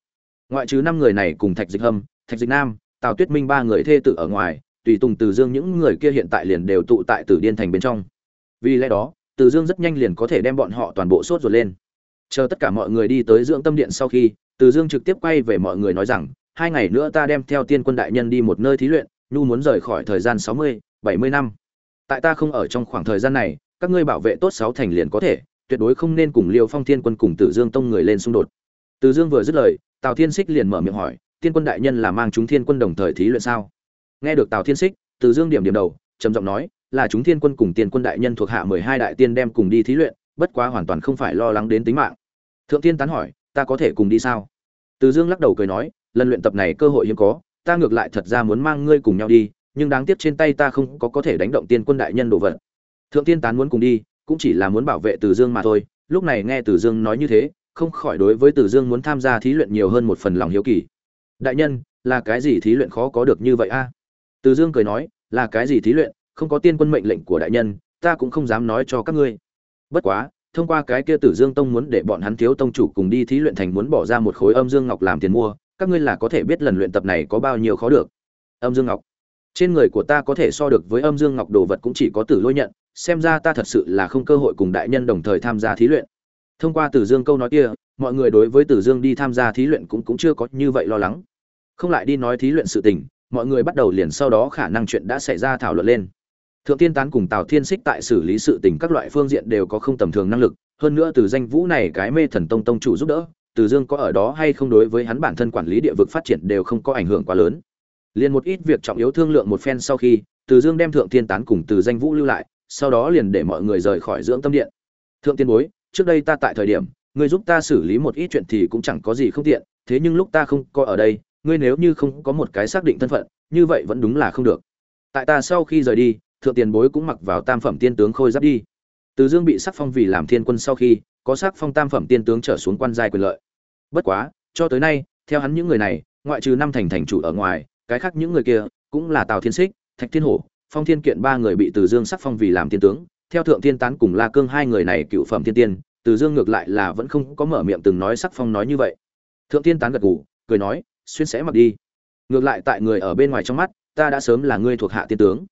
Ngoại trừ năm người này cùng thạch dịch hâm, thạch dịch nam, tào tuyết minh ba người thê tự ở ngoài, tùy tùng từ dương những người kia hiện tại liền đều tụ tại tử điên thành bên trong. Vì lẽ đó, từ dương rất nhanh liền có thể đem bọn họ toàn bộ sốt ruột lên. Chờ tất cả mọi người đi tới dưỡng tâm điện sau khi, từ dương trực tiếp quay về mọi người nói rằng, hai ngày nữa ta đem theo tiên quân đại nhân đi một nơi thí luyện, nhu muốn rời khỏi thời gian sáu mươi, bảy mươi năm. Tại ta không ở trong khoảng thời gian này, các ngươi bảo vệ tốt sáu thành liền có thể tuyệt đối không nên cùng liêu phong thiên quân cùng tử dương tông người lên xung đột. Từ dương vừa dứt lời, tào thiên xích liền mở miệng hỏi tiên quân đại nhân là mang chúng thiên quân đồng thời thí luyện sao? Nghe được tào thiên xích từ dương điểm điểm đầu, trầm giọng nói, là chúng thiên quân cùng tiên quân đại nhân thuộc hạ mười hai đại tiên đem cùng đi thí luyện, bất quá hoàn toàn không phải lo lắng đến tính mạng. Thượng tiên tán hỏi, ta có thể cùng đi sao? Từ dương lắc đầu cười nói, lần luyện tập này cơ hội hiếm có, ta ngược lại thật ra muốn mang ngươi cùng nhau đi, nhưng đáng tiếc trên tay ta không có có thể đánh động tiên quân đại nhân đồ vật. Thượng tiên tán muốn cùng đi cũng chỉ là muốn bảo vệ từ dương mà thôi. Lúc này nghe từ dương nói như thế, không khỏi đối với từ dương muốn tham gia thí luyện nhiều hơn một phần lòng hiếu kỳ. Đại nhân, là cái gì thí luyện khó có được như vậy a? Từ dương cười nói, là cái gì thí luyện? Không có tiên quân mệnh lệnh của đại nhân, ta cũng không dám nói cho các ngươi. Bất quá, thông qua cái kia tử dương tông muốn để bọn hắn thiếu tông chủ cùng đi thí luyện thành muốn bỏ ra một khối âm dương ngọc làm tiền mua, các ngươi là có thể biết lần luyện tập này có bao nhiêu khó được. Âm dương ngọc. Trên người của ta có thể so được với âm dương ngọc đồ vật cũng chỉ có tử lôi nhận xem ra ta thật sự là không cơ hội cùng đại nhân đồng thời tham gia thí luyện. Thông qua tử dương câu nói kia, mọi người đối với tử dương đi tham gia thí luyện cũng cũng chưa có như vậy lo lắng. Không lại đi nói thí luyện sự tình, mọi người bắt đầu liền sau đó khả năng chuyện đã xảy ra thảo luận lên. Thượng tiên tán cùng tào thiên xích tại xử lý sự tình các loại phương diện đều có không tầm thường năng lực, hơn nữa từ danh vũ này cái mê thần tông tông chủ giúp đỡ, từ dương có ở đó hay không đối với hắn bản thân quản lý địa vực phát triển đều không có ảnh hưởng quá lớn. Liền một ít việc trọng yếu thương lượng một phen sau khi, từ dương đem thượng tiên tán cùng từ danh vũ lưu lại sau đó liền để mọi người rời khỏi dưỡng tâm điện. Thượng tiên bối, trước đây ta tại thời điểm, ngươi giúp ta xử lý một ít chuyện thì cũng chẳng có gì không tiện, thế nhưng lúc ta không có ở đây, ngươi nếu như không có một cái xác định thân phận, như vậy vẫn đúng là không được. Tại ta sau khi rời đi, thượng tiền bối cũng mặc vào tam phẩm tiên tướng khôi giáp đi. Từ dương bị sắc phong vì làm thiên quân sau khi, có sắc phong tam phẩm tiên tướng trở xuống quan giai quyền lợi. Bất quá, cho tới nay, theo hắn những người này, ngoại trừ năm thành thành chủ ở ngoài, cái khác những người kia, cũng là tào thiên xích thạch thiên hổ phong thiên kiện ba người bị từ dương sắc phong vì làm tiên tướng, theo thượng thiên tán cùng la cương hai người này cựu phẩm thiên tiên, từ dương ngược lại là vẫn không có mở miệng từng nói sắc phong nói như vậy. Thượng thiên tán gật gù, cười nói, xuyên sẽ mặc đi. Ngược lại tại người ở bên ngoài trong mắt, ta đã sớm là ngươi thuộc hạ tiên tướng.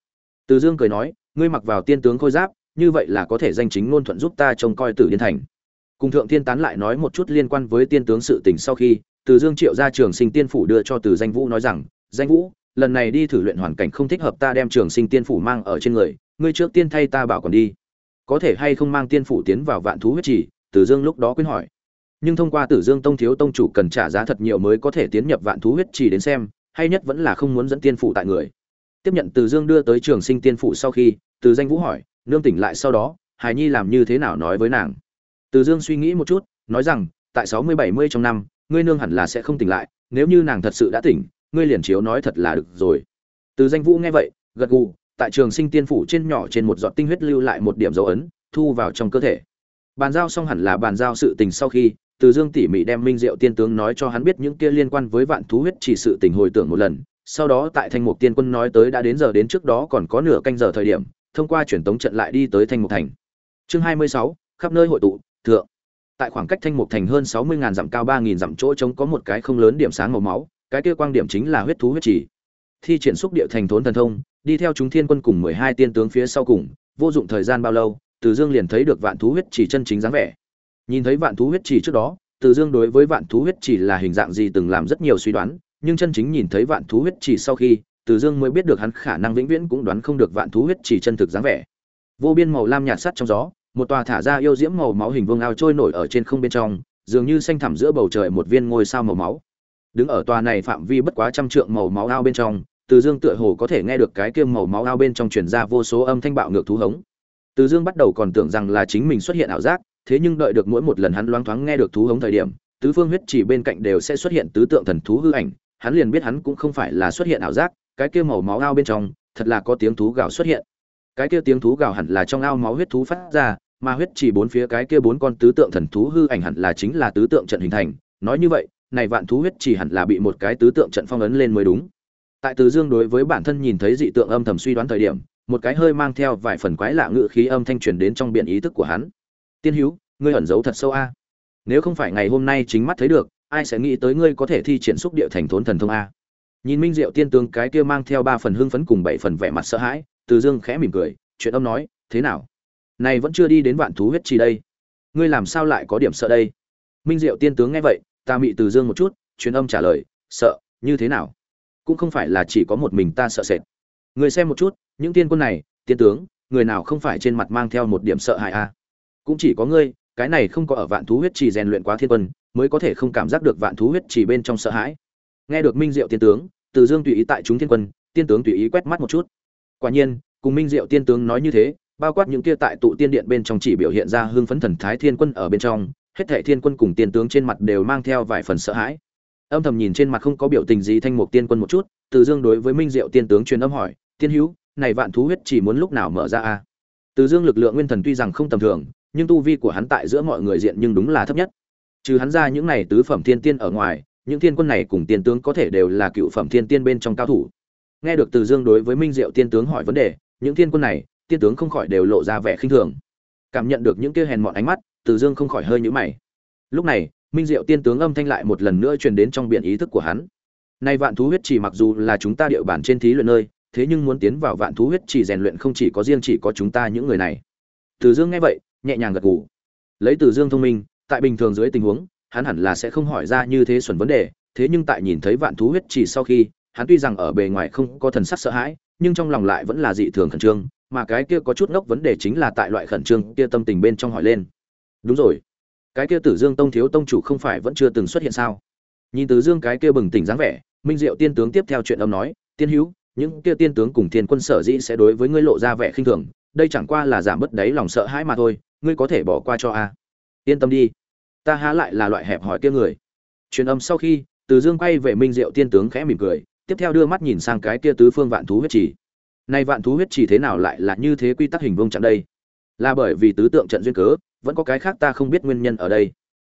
Từ dương cười nói, ngươi mặc vào tiên tướng khôi giáp, như vậy là có thể danh chính ngôn thuận giúp ta trông coi tử điên thành. Cùng thượng thiên tán lại nói một chút liên quan với tiên tướng sự tình sau khi, từ dương triệu ra trường sinh tiên phủ đưa cho từ danh vũ nói rằng, danh vũ lần này đi thử luyện hoàn cảnh không thích hợp ta đem trường sinh tiên phủ mang ở trên người, ngươi trước tiên thay ta bảo còn đi. Có thể hay không mang tiên phủ tiến vào vạn thú huyết trì? Tử dương lúc đó quyên hỏi. Nhưng thông qua tử dương tông thiếu tông chủ cần trả giá thật nhiều mới có thể tiến nhập vạn thú huyết trì đến xem, hay nhất vẫn là không muốn dẫn tiên phủ tại người. Tiếp nhận từ dương đưa tới trường sinh tiên phủ sau khi từ danh vũ hỏi, nương tỉnh lại sau đó hài nhi làm như thế nào nói với nàng? Từ dương suy nghĩ một chút, nói rằng, tại sáu mươi bảy mươi trong năm, ngươi nương hẳn là sẽ không tỉnh lại, nếu như nàng thật sự đã tỉnh ngươi liền chiếu nói thật là được rồi. Từ danh vũ nghe vậy, gật gù, tại trường sinh tiên phủ trên nhỏ trên một giọt tinh huyết lưu lại một điểm dấu ấn, thu vào trong cơ thể. Bàn giao xong hẳn là bàn giao sự tình sau khi, từ dương tỉ mỉ đem minh diệu tiên tướng nói cho hắn biết những kia liên quan với vạn thú huyết chỉ sự tình hồi tưởng một lần, sau đó tại thanh mục tiên quân nói tới đã đến giờ đến trước đó còn có nửa canh giờ thời điểm, thông qua truyền tống trận lại đi tới thanh mục thành. Chương hai mươi sáu, khắp nơi hội tụ, thượng. Tại khoảng cách thanh mục thành hơn sáu mươi ngàn dặm cao ba nghìn dặm chỗ trống có một cái không lớn điểm sáng màu máu cái kia quang điểm chính là huyết thú huyết chỉ thi triển xúc địa thành thốn thần thông, đi theo chúng thiên quân cùng mười hai tiên tướng phía sau cùng, vô dụng thời gian bao lâu, từ dương liền thấy được vạn thú huyết chỉ chân chính dáng vẻ. Nhìn thấy vạn thú huyết chỉ trước đó, từ dương đối với vạn thú huyết chỉ là hình dạng gì từng làm rất nhiều suy đoán, nhưng chân chính nhìn thấy vạn thú huyết chỉ sau khi, từ dương mới biết được hắn khả năng vĩnh viễn cũng đoán không được vạn thú huyết chỉ chân thực dáng vẻ. Vô biên màu lam nhạt sắt trong gió, một tòa thả ra yêu diễm màu máu hình vương ao trôi nổi ở trên không bên trong, dường như xanh thẳm giữa bầu trời một viên ngôi sao màu máu đứng ở tòa này phạm vi bất quá trăm trượng màu máu ao bên trong, từ dương tựa hồ có thể nghe được cái kiêm màu máu ao bên trong truyền ra vô số âm thanh bạo ngược thú hống. Từ dương bắt đầu còn tưởng rằng là chính mình xuất hiện ảo giác, thế nhưng đợi được mỗi một lần hắn loáng thoáng nghe được thú hống thời điểm, tứ phương huyết chỉ bên cạnh đều sẽ xuất hiện tứ tượng thần thú hư ảnh, hắn liền biết hắn cũng không phải là xuất hiện ảo giác, cái kia màu máu ao bên trong, thật là có tiếng thú gào xuất hiện. Cái kia tiếng thú gào hẳn là trong ao máu huyết thú phát ra, mà huyết chỉ bốn phía cái kia bốn con tứ tượng thần thú hư ảnh hẳn là chính là tứ tượng trận hình thành, nói như vậy này vạn thú huyết chỉ hẳn là bị một cái tứ tượng trận phong ấn lên mới đúng. Tại từ dương đối với bản thân nhìn thấy dị tượng âm thầm suy đoán thời điểm, một cái hơi mang theo vài phần quái lạ ngữ khí âm thanh truyền đến trong biển ý thức của hắn. Tiên hữu, ngươi ẩn giấu thật sâu a. Nếu không phải ngày hôm nay chính mắt thấy được, ai sẽ nghĩ tới ngươi có thể thi triển xúc địa thành thốn thần thông a? Nhìn minh diệu tiên tướng cái kia mang theo ba phần hưng phấn cùng bảy phần vẻ mặt sợ hãi, từ dương khẽ mỉm cười, chuyện âm nói, thế nào? Này vẫn chưa đi đến vạn thú huyết chỉ đây. Ngươi làm sao lại có điểm sợ đây? Minh diệu tiên tướng nghe vậy ta mị từ dương một chút, truyền âm trả lời, sợ, như thế nào? Cũng không phải là chỉ có một mình ta sợ sệt. Người xem một chút, những tiên quân này, tiên tướng, người nào không phải trên mặt mang theo một điểm sợ hãi a cũng chỉ có ngươi, cái này không có ở vạn thú huyết trì rèn luyện quá thiên quân, mới có thể không cảm giác được vạn thú huyết trì bên trong sợ hãi. Nghe được minh diệu tiên tướng, từ dương tùy ý tại chúng thiên quân, tiên tướng tùy ý quét mắt một chút. Quả nhiên, cùng minh diệu tiên tướng nói như thế, bao quát những kia tại tụ tiên điện bên trong chỉ biểu hiện ra hương phấn thần thái thiên quân ở bên trong hết thảy thiên quân cùng tiên tướng trên mặt đều mang theo vài phần sợ hãi. Âm thầm nhìn trên mặt không có biểu tình gì thanh mục tiên quân một chút, từ dương đối với minh diệu tiên tướng truyền âm hỏi, tiên hữu, này vạn thú huyết chỉ muốn lúc nào mở ra a? Từ dương lực lượng nguyên thần tuy rằng không tầm thường, nhưng tu vi của hắn tại giữa mọi người diện nhưng đúng là thấp nhất. Trừ hắn ra những này tứ phẩm thiên tiên ở ngoài, những thiên quân này cùng tiên tướng có thể đều là cựu phẩm thiên tiên bên trong cao thủ. Nghe được từ dương đối với minh diệu tiên tướng hỏi vấn đề, những thiên quân này, tiên tướng không khỏi đều lộ ra vẻ khinh thường. Cảm nhận được những kia hèn mọn ánh mắt từ dương không khỏi hơi nhíu mày. Lúc này, minh diệu tiên tướng âm thanh lại một lần nữa truyền đến trong biển ý thức của hắn. Nay vạn thú huyết chỉ mặc dù là chúng ta địa bàn trên thí luyện nơi, thế nhưng muốn tiến vào vạn thú huyết chỉ rèn luyện không chỉ có riêng chỉ có chúng ta những người này. Từ dương nghe vậy, nhẹ nhàng gật gù. Lấy từ dương thông minh, tại bình thường dưới tình huống, hắn hẳn là sẽ không hỏi ra như thế xuẩn vấn đề, thế nhưng tại nhìn thấy vạn thú huyết chỉ sau khi, hắn tuy rằng ở bề ngoài không có thần sắc sợ hãi, nhưng trong lòng lại vẫn là dị thường khẩn trương, mà cái kia có chút ngốc vấn đề chính là tại loại khẩn trương kia tâm tình bên trong hỏi lên đúng rồi. Cái kia tử dương tông thiếu tông chủ không phải vẫn chưa từng xuất hiện sao? Nhìn từ dương cái kia bừng tỉnh dáng vẻ minh diệu tiên tướng tiếp theo chuyện âm nói tiên hữu những kia tiên tướng cùng thiên quân sở dĩ sẽ đối với ngươi lộ ra vẻ khinh thường đây chẳng qua là giảm bớt đấy lòng sợ hãi mà thôi ngươi có thể bỏ qua cho a. Yên tâm đi ta há lại là loại hẹp hỏi kia người. Truyền âm sau khi từ dương quay về minh diệu tiên tướng khẽ mỉm cười tiếp theo đưa mắt nhìn sang cái kia tứ phương vạn thú huyết trì, nay vạn thú huyết trì thế nào lại là như thế quy tắc hình vông chẳng đây? Là bởi vì tứ tượng trận duyên cớ, vẫn có cái khác ta không biết nguyên nhân ở đây.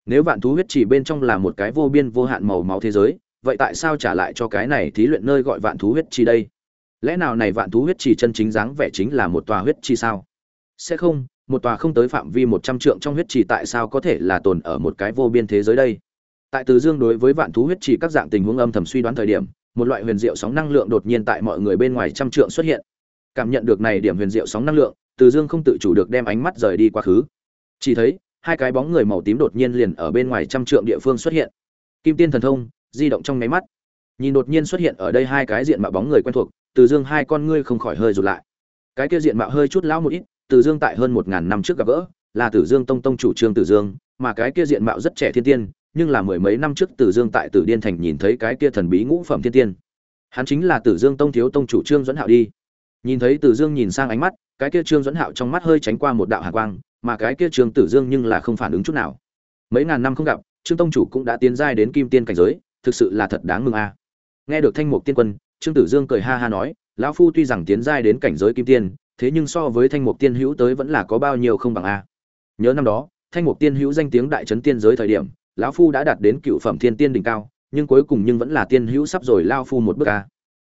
Nếu vạn thú huyết chỉ bên trong là một cái vô biên vô hạn màu máu thế giới, vậy tại sao trả lại cho cái này thí luyện nơi gọi vạn thú huyết chỉ đây? Lẽ nào này vạn thú huyết chỉ chân chính dáng vẻ chính là một tòa huyết chỉ sao? Sẽ không, một tòa không tới phạm vi một trăm trượng trong huyết chỉ tại sao có thể là tồn ở một cái vô biên thế giới đây? Tại từ dương đối với vạn thú huyết chỉ các dạng tình huống âm thầm suy đoán thời điểm, một loại huyền diệu sóng năng lượng đột nhiên tại mọi người bên ngoài trăm trượng xuất hiện. Cảm nhận được này điểm huyền diệu sóng năng lượng từ dương không tự chủ được đem ánh mắt rời đi quá khứ. Chỉ thấy, hai cái bóng người màu tím đột nhiên liền ở bên ngoài trăm trượng địa phương xuất hiện. Kim tiên thần thông, di động trong nháy mắt. Nhìn đột nhiên xuất hiện ở đây hai cái diện mạo bóng người quen thuộc, từ dương hai con ngươi không khỏi hơi rụt lại. Cái kia diện mạo hơi chút lão một ít, từ dương tại hơn một ngàn năm trước gặp gỡ, là tử dương tông tông chủ trương tử dương, mà cái kia diện mạo rất trẻ thiên tiên, nhưng là mười mấy năm trước tử dương tại tử điên thành nhìn thấy cái kia thần bí ngũ phẩm thiên tiên. Hắn chính là tử dương tông thiếu tông chủ trương dẫn hạo đi. Nhìn thấy tử dương nhìn sang ánh mắt cái kia trương dẫn hạo trong mắt hơi tránh qua một đạo hạ quang, mà cái kia trương tử dương nhưng là không phản ứng chút nào. Mấy ngàn năm không gặp, trương tông chủ cũng đã tiến giai đến kim tiên cảnh giới, thực sự là thật đáng mừng a. Nghe được thanh mục tiên quân, trương tử dương cười ha ha nói, lão phu tuy rằng tiến giai đến cảnh giới kim tiên, thế nhưng so với thanh mục tiên hữu tới vẫn là có bao nhiêu không bằng a. Nhớ năm đó, thanh mục tiên hữu danh tiếng đại trấn tiên giới thời điểm, lão phu đã đạt đến cựu phẩm thiên tiên đỉnh cao, nhưng cuối cùng nhưng vẫn là tiên hữu sắp rồi lao phu một bước a.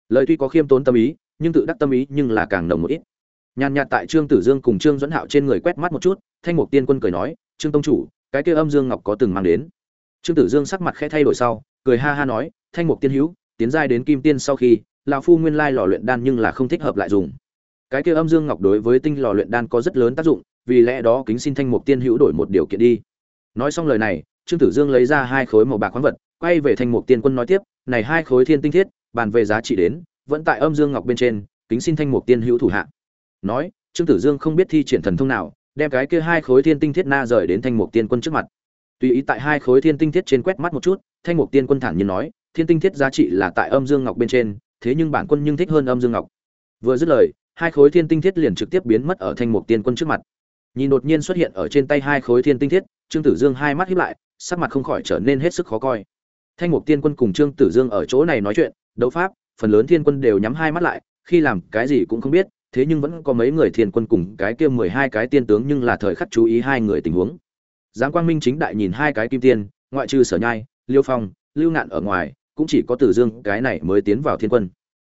Lời tuy có khiêm tốn tâm ý, nhưng tự đắc tâm ý nhưng là càng nồng một ít nhàn nhạt tại trương tử dương cùng trương dẫn hạo trên người quét mắt một chút, thanh mục tiên quân cười nói, trương tông chủ, cái kia âm dương ngọc có từng mang đến? Trương tử dương sắc mặt khẽ thay đổi sau, cười ha ha nói, thanh mục tiên hữu, tiến giai đến kim tiên sau khi, lão phu nguyên lai lò luyện đan nhưng là không thích hợp lại dùng. Cái kia âm dương ngọc đối với tinh lò luyện đan có rất lớn tác dụng, vì lẽ đó kính xin thanh mục tiên hữu đổi một điều kiện đi. Nói xong lời này, trương tử dương lấy ra hai khối màu bạc khoáng vật, quay về thanh mục tiên quân nói tiếp, này hai khối thiên tinh thiết, bàn về giá trị đến, vẫn tại âm dương ngọc bên trên, kính xin thanh mục tiên hữu thủ hạ nói, trương tử dương không biết thi triển thần thông nào, đem cái kia hai khối thiên tinh thiết na rời đến thanh mục tiên quân trước mặt. Tùy ý tại hai khối thiên tinh thiết trên quét mắt một chút, thanh mục tiên quân thản nhiên nói, thiên tinh thiết giá trị là tại âm dương ngọc bên trên, thế nhưng bản quân nhưng thích hơn âm dương ngọc. Vừa dứt lời, hai khối thiên tinh thiết liền trực tiếp biến mất ở thanh mục tiên quân trước mặt. Nhìn đột nhiên xuất hiện ở trên tay hai khối thiên tinh thiết, trương tử dương hai mắt hiếp lại, sắc mặt không khỏi trở nên hết sức khó coi. Thanh mục tiên quân cùng trương tử dương ở chỗ này nói chuyện, đấu pháp, phần lớn thiên quân đều nhắm hai mắt lại, khi làm cái gì cũng không biết thế nhưng vẫn có mấy người thiên quân cùng cái kia mười hai cái tiên tướng nhưng là thời khắc chú ý hai người tình huống. Giáng quang minh chính đại nhìn hai cái kim tiên, ngoại trừ sở nhai, liêu phong, lưu ngạn ở ngoài, cũng chỉ có tử dương cái này mới tiến vào thiên quân.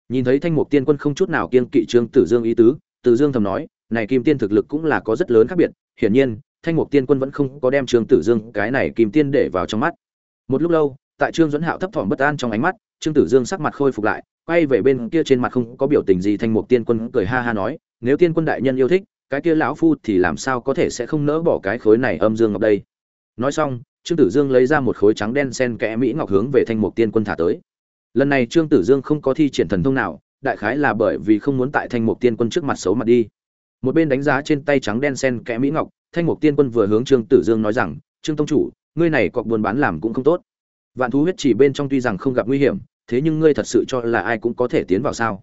Nhìn thấy thanh mục tiên quân không chút nào kiên kỵ trương tử dương ý tứ, tử dương thầm nói, này kim tiên thực lực cũng là có rất lớn khác biệt, hiển nhiên, thanh mục tiên quân vẫn không có đem trương tử dương cái này kim tiên để vào trong mắt. Một lúc lâu, tại trương dẫn hạo thấp thỏm bất an trong ánh mắt, trương tử dương sắc mặt khôi phục lại quay về bên kia trên mặt không có biểu tình gì, thanh mục tiên quân cười ha ha nói, nếu tiên quân đại nhân yêu thích, cái kia lão phu thì làm sao có thể sẽ không nỡ bỏ cái khối này âm dương ngọc đây? Nói xong, trương tử dương lấy ra một khối trắng đen sen kẽ mỹ ngọc hướng về thanh mục tiên quân thả tới. Lần này trương tử dương không có thi triển thần thông nào, đại khái là bởi vì không muốn tại thanh mục tiên quân trước mặt xấu mặt đi. Một bên đánh giá trên tay trắng đen sen kẽ mỹ ngọc, thanh mục tiên quân vừa hướng trương tử dương nói rằng, trương tông chủ, ngươi này cọc buôn bán làm cũng không tốt. Vạn thú huyết chỉ bên trong tuy rằng không gặp nguy hiểm thế nhưng ngươi thật sự cho là ai cũng có thể tiến vào sao?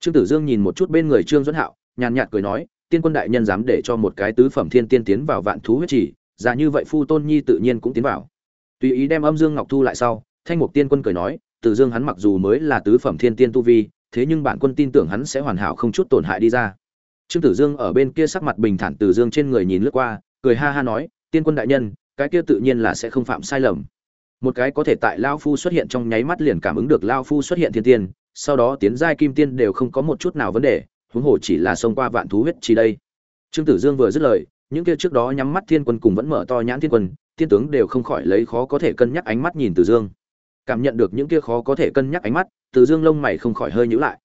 Trương tử dương nhìn một chút bên người trương duẫn hạo, nhàn nhạt cười nói, tiên quân đại nhân dám để cho một cái tứ phẩm thiên tiên tiến vào vạn thú huyết chỉ giả như vậy phu tôn nhi tự nhiên cũng tiến vào. Tùy ý đem âm dương ngọc thu lại sau, thanh mục tiên quân cười nói, tử dương hắn mặc dù mới là tứ phẩm thiên tiên tu vi, thế nhưng bản quân tin tưởng hắn sẽ hoàn hảo không chút tổn hại đi ra. Trương tử dương ở bên kia sắc mặt bình thản tử dương trên người nhìn lướt qua, cười ha ha nói, tiên quân đại nhân, cái kia tự nhiên là sẽ không phạm sai lầm một cái có thể tại lao phu xuất hiện trong nháy mắt liền cảm ứng được lao phu xuất hiện thiên tiên, sau đó tiến giai kim tiên đều không có một chút nào vấn đề, huống hồ chỉ là xông qua vạn thú huyết chi đây. Trương tử dương vừa dứt lời, những kia trước đó nhắm mắt thiên quân cùng vẫn mở to nhãn thiên quân, thiên tướng đều không khỏi lấy khó có thể cân nhắc ánh mắt nhìn tử dương. Cảm nhận được những kia khó có thể cân nhắc ánh mắt, tử dương lông mày không khỏi hơi nhíu lại.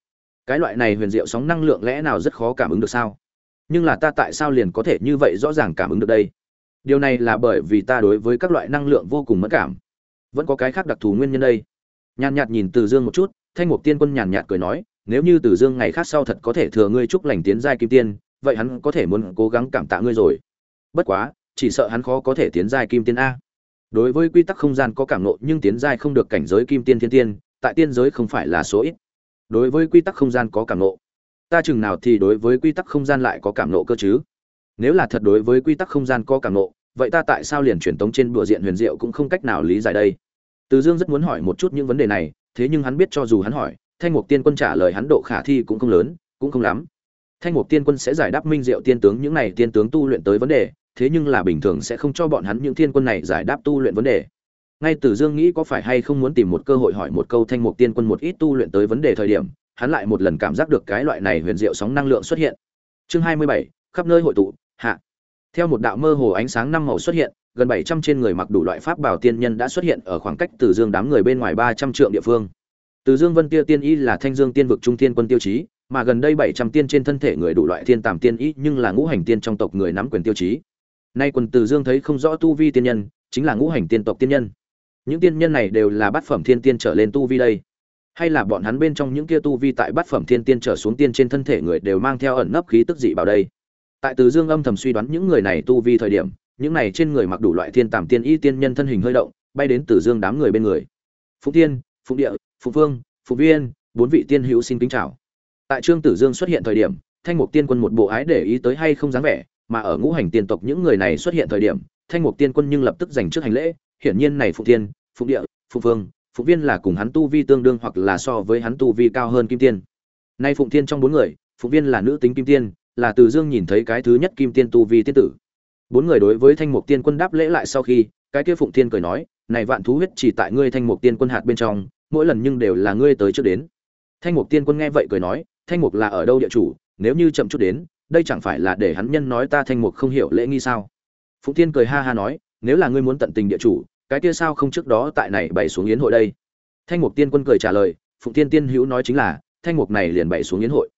Cái loại này huyền diệu sóng năng lượng lẽ nào rất khó cảm ứng được sao? Nhưng là ta tại sao liền có thể như vậy rõ ràng cảm ứng được đây? Điều này là bởi vì ta đối với các loại năng lượng vô cùng mất cảm vẫn có cái khác đặc thù nguyên nhân đây. Nhàn nhạt nhìn từ dương một chút, thanh mục tiên quân nhàn nhạt cười nói, nếu như từ dương ngày khác sau thật có thể thừa ngươi chúc lành tiến giai kim tiên, vậy hắn có thể muốn cố gắng cảm tạ ngươi rồi. Bất quá, chỉ sợ hắn khó có thể tiến giai kim tiên a. Đối với quy tắc không gian có cảm nộ nhưng tiến giai không được cảnh giới kim tiên thiên tiên, tại tiên giới không phải là số ít. Đối với quy tắc không gian có cảm nộ ta chừng nào thì đối với quy tắc không gian lại có cảm nộ cơ chứ? Nếu là thật đối với quy tắc không gian có cảm nộ vậy ta tại sao liền truyền tống trên bùa diện huyền diệu cũng không cách nào lý giải đây? Từ dương rất muốn hỏi một chút những vấn đề này, thế nhưng hắn biết cho dù hắn hỏi, thanh mục tiên quân trả lời hắn độ khả thi cũng không lớn, cũng không lắm. Thanh mục tiên quân sẽ giải đáp minh diệu tiên tướng những này tiên tướng tu luyện tới vấn đề, thế nhưng là bình thường sẽ không cho bọn hắn những Tiên quân này giải đáp tu luyện vấn đề. Ngay từ dương nghĩ có phải hay không muốn tìm một cơ hội hỏi một câu thanh mục tiên quân một ít tu luyện tới vấn đề thời điểm, hắn lại một lần cảm giác được cái loại này huyền diệu sóng năng lượng xuất hiện. Chương hai mươi bảy, khắp nơi hội tụ, hạ. Theo một đạo mơ hồ ánh sáng năm màu xuất hiện gần bảy trăm trên người mặc đủ loại pháp bảo tiên nhân đã xuất hiện ở khoảng cách từ dương đám người bên ngoài ba trăm trượng địa phương. Từ dương vân Tiêu tiên y là thanh dương tiên vực trung thiên quân tiêu chí, mà gần đây bảy trăm tiên trên thân thể người đủ loại thiên tàm tiên y nhưng là ngũ hành tiên trong tộc người nắm quyền tiêu chí. Nay quần từ dương thấy không rõ tu vi tiên nhân, chính là ngũ hành tiên tộc tiên nhân. Những tiên nhân này đều là bát phẩm thiên tiên trở lên tu vi đây. Hay là bọn hắn bên trong những kia tu vi tại bát phẩm thiên tiên trở xuống tiên trên thân thể người đều mang theo ẩn nấp khí tức dị bảo đây. Tại từ dương âm thầm suy đoán những người này tu vi thời điểm những này trên người mặc đủ loại thiên tàm tiên y tiên nhân thân hình hơi động, bay đến từ dương đám người bên người. Phụng tiên phụng địa, phụng phương phụng viên, bốn vị tiên hữu xin kính chào. Tại trương tử dương xuất hiện thời điểm, thanh mục tiên quân một bộ ái để ý tới hay không dáng vẻ, mà ở ngũ hành tiên tộc những người này xuất hiện thời điểm, thanh mục tiên quân nhưng lập tức dành trước hành lễ, hiển nhiên này phụng tiên phụng địa, phụng phương phụng viên là cùng hắn tu vi tương đương hoặc là so với hắn tu vi cao hơn kim tiên. Nay phụng tiên trong bốn người, phụng viên là nữ tính kim tiên, là từ dương nhìn thấy cái thứ nhất kim tiên tu vi tiên tử bốn người đối với thanh mục tiên quân đáp lễ lại sau khi, cái kia phụng tiên cười nói, này vạn thú huyết chỉ tại ngươi thanh mục tiên quân hạt bên trong, mỗi lần nhưng đều là ngươi tới trước đến. Thanh mục tiên quân nghe vậy cười nói, thanh mục là ở đâu địa chủ, nếu như chậm chút đến, đây chẳng phải là để hắn nhân nói ta thanh mục không hiểu lễ nghi sao? Phụng tiên cười ha ha nói, nếu là ngươi muốn tận tình địa chủ, cái kia sao không trước đó tại này bày xuống yến hội đây? Thanh mục tiên quân cười trả lời, phụng tiên tiên hữu nói chính là, thanh mục này liền bày xuống yến hội.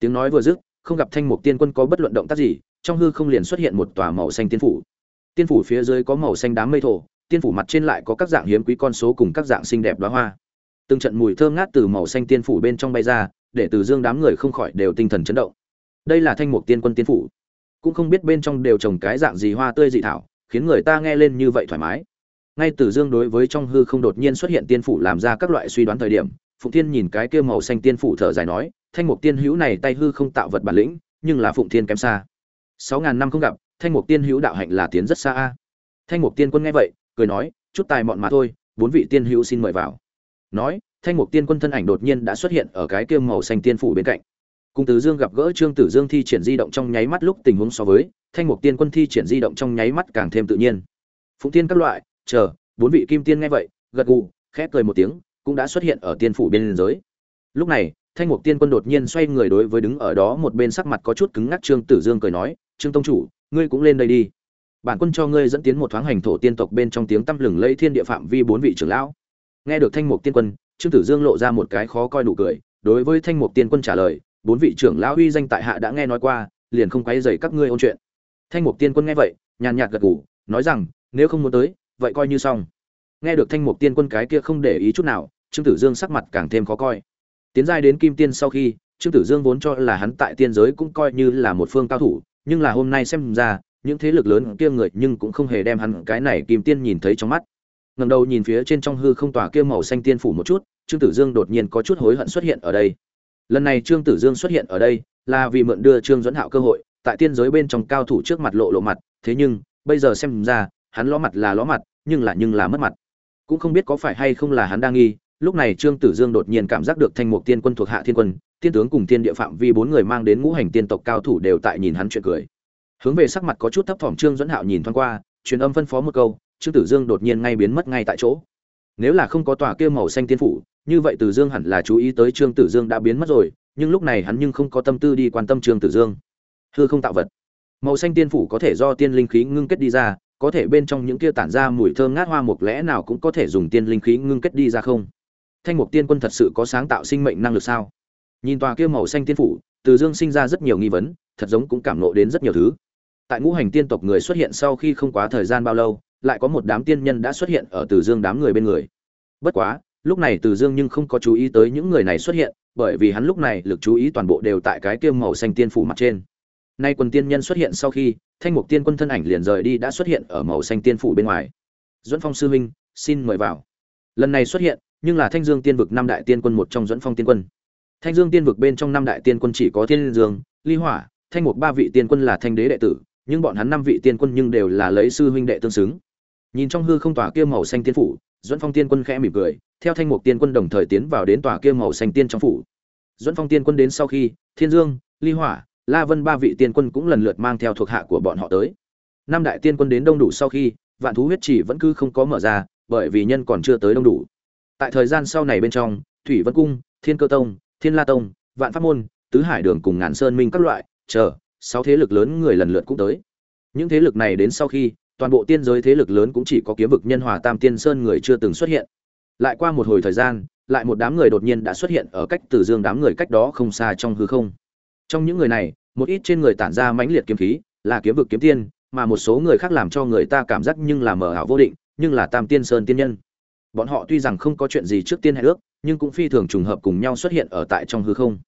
Tiếng nói vừa dứt, không gặp thanh mục tiên quân có bất luận động tác gì trong hư không liền xuất hiện một tòa màu xanh tiên phủ. Tiên phủ phía dưới có màu xanh đám mây thổ, tiên phủ mặt trên lại có các dạng hiếm quý con số cùng các dạng xinh đẹp đóa hoa. Từng trận mùi thơm ngát từ màu xanh tiên phủ bên trong bay ra, để từ dương đám người không khỏi đều tinh thần chấn động. Đây là thanh mục tiên quân tiên phủ. Cũng không biết bên trong đều trồng cái dạng gì hoa tươi dị thảo, khiến người ta nghe lên như vậy thoải mái. Ngay từ dương đối với trong hư không đột nhiên xuất hiện tiên phủ làm ra các loại suy đoán thời điểm, phụng thiên nhìn cái kia màu xanh tiên phủ thở dài nói, thanh mục tiên hữu này tay hư không tạo vật bản lĩnh, nhưng là phụng thiên kém xa sáu ngàn năm không gặp, thanh mục tiên hữu đạo hạnh là tiến rất xa a. Thanh mục tiên quân nghe vậy, cười nói, chút tài mọn mà thôi, bốn vị tiên hữu xin mời vào. Nói, thanh mục tiên quân thân ảnh đột nhiên đã xuất hiện ở cái kia màu xanh tiên phủ bên cạnh. Cùng tử dương gặp gỡ trương tử dương thi triển di động trong nháy mắt lúc tình huống so với, thanh mục tiên quân thi triển di động trong nháy mắt càng thêm tự nhiên. Phụng tiên các loại, chờ, bốn vị kim tiên nghe vậy, gật gù, khẽ cười một tiếng, cũng đã xuất hiện ở tiên phủ bên giới. Lúc này thanh mục tiên quân đột nhiên xoay người đối với đứng ở đó một bên sắc mặt có chút cứng ngắc trương tử dương cười nói, trương tông chủ, ngươi cũng lên đây đi. Bản quân cho ngươi dẫn tiến một thoáng hành thổ tiên tộc bên trong tiếng tăm lừng lẫy thiên địa phạm vi bốn vị trưởng lão. Nghe được thanh mục tiên quân, trương tử dương lộ ra một cái khó coi nụ cười, đối với thanh mục tiên quân trả lời, bốn vị trưởng lão uy danh tại hạ đã nghe nói qua, liền không quấy rầy các ngươi ôn chuyện. Thanh mục tiên quân nghe vậy, nhàn nhạt gật gù, nói rằng, nếu không muốn tới, vậy coi như xong. Nghe được thanh mục tiên quân cái kia không để ý chút nào, trương tử dương sắc mặt càng thêm khó coi tiến giai đến kim tiên sau khi, trương tử dương vốn cho là hắn tại tiên giới cũng coi như là một phương cao thủ, nhưng là hôm nay xem ra, những thế lực lớn kia người nhưng cũng không hề đem hắn cái này kim tiên nhìn thấy trong mắt. Ngẩng đầu nhìn phía trên trong hư không tòa kia màu xanh tiên phủ một chút, trương tử dương đột nhiên có chút hối hận xuất hiện ở đây. Lần này trương tử dương xuất hiện ở đây, là vì mượn đưa trương dẫn hạo cơ hội, tại tiên giới bên trong cao thủ trước mặt lộ lộ mặt, thế nhưng, bây giờ xem ra, hắn ló mặt là ló mặt, nhưng là nhưng là mất mặt. Cũng không biết có phải hay không là hắn đang nghi lúc này trương tử dương đột nhiên cảm giác được thanh mục tiên quân thuộc hạ thiên quân, tiên tướng cùng tiên địa phạm vi bốn người mang đến ngũ hành tiên tộc cao thủ đều tại nhìn hắn chuyện cười. Hướng về sắc mặt có chút thấp thỏm, trương dẫn hạo nhìn thoáng qua, truyền âm phân phó một câu, trương tử dương đột nhiên ngay biến mất ngay tại chỗ. Nếu là không có tòa kia màu xanh tiên phủ, như vậy tử dương hẳn là chú ý tới trương tử dương đã biến mất rồi, nhưng lúc này hắn nhưng không có tâm tư đi quan tâm trương tử dương. Hư không tạo vật. Màu xanh tiên phủ có thể do tiên linh khí ngưng kết đi ra, có thể bên trong những kia tản ra mùi thơm ngát hoa mục lẽ nào cũng có thể dùng tiên linh khí ngưng kết đi ra không? Thanh mục tiên quân thật sự có sáng tạo sinh mệnh năng lực sao? Nhìn tòa kia màu xanh tiên phủ, từ dương sinh ra rất nhiều nghi vấn, thật giống cũng cảm nộ đến rất nhiều thứ. Tại ngũ hành tiên tộc người xuất hiện sau khi không quá thời gian bao lâu, lại có một đám tiên nhân đã xuất hiện ở từ dương đám người bên người. Bất quá, lúc này từ dương nhưng không có chú ý tới những người này xuất hiện, bởi vì hắn lúc này lực chú ý toàn bộ đều tại cái kia màu xanh tiên phủ mặt trên. Nay quần tiên nhân xuất hiện sau khi, thanh mục tiên quân thân ảnh liền rời đi đã xuất hiện ở màu xanh tiên phủ bên ngoài. Duẫn phong sư huynh, xin mời vào. Lần này xuất hiện nhưng là thanh dương tiên vực năm đại tiên quân một trong duẫn phong tiên quân. Thanh dương tiên vực bên trong năm đại tiên quân chỉ có thiên dương, ly hỏa, thanh mục ba vị tiên quân là thanh đế đệ tử, nhưng bọn hắn năm vị tiên quân nhưng đều là lấy sư huynh đệ tương xứng. Nhìn trong hư không tỏa kia màu xanh tiên phủ duẫn phong tiên quân khẽ mỉm cười, theo thanh mục tiên quân đồng thời tiến vào đến tòa kia màu xanh tiên trong phủ. Duẫn phong tiên quân đến sau khi, thiên dương, ly hỏa, la vân ba vị tiên quân cũng lần lượt mang theo thuộc hạ của bọn họ tới. Năm đại tiên quân đến đông đủ sau khi, vạn thú huyết chỉ vẫn cứ không có mở ra, bởi vì nhân còn chưa tới đông đủ tại thời gian sau này bên trong, thủy vân cung, thiên cơ tông, thiên la tông, vạn pháp môn, tứ hải đường cùng ngàn sơn minh các loại, chờ, sáu thế lực lớn người lần lượt cũng tới. Những thế lực này đến sau khi, toàn bộ tiên giới thế lực lớn cũng chỉ có kiếm vực nhân hòa tam tiên sơn người chưa từng xuất hiện. Lại qua một hồi thời gian, lại một đám người đột nhiên đã xuất hiện ở cách từ dương đám người cách đó không xa trong hư không. Trong những người này, một ít trên người tản ra mãnh liệt kiếm khí, là kiếm vực kiếm tiên, mà một số người khác làm cho người ta cảm giác nhưng là mờ ảo vô định, nhưng là tam tiên sơn tiên nhân bọn họ tuy rằng không có chuyện gì trước tiên hẹn ước, nhưng cũng phi thường trùng hợp cùng nhau xuất hiện ở tại trong hư không.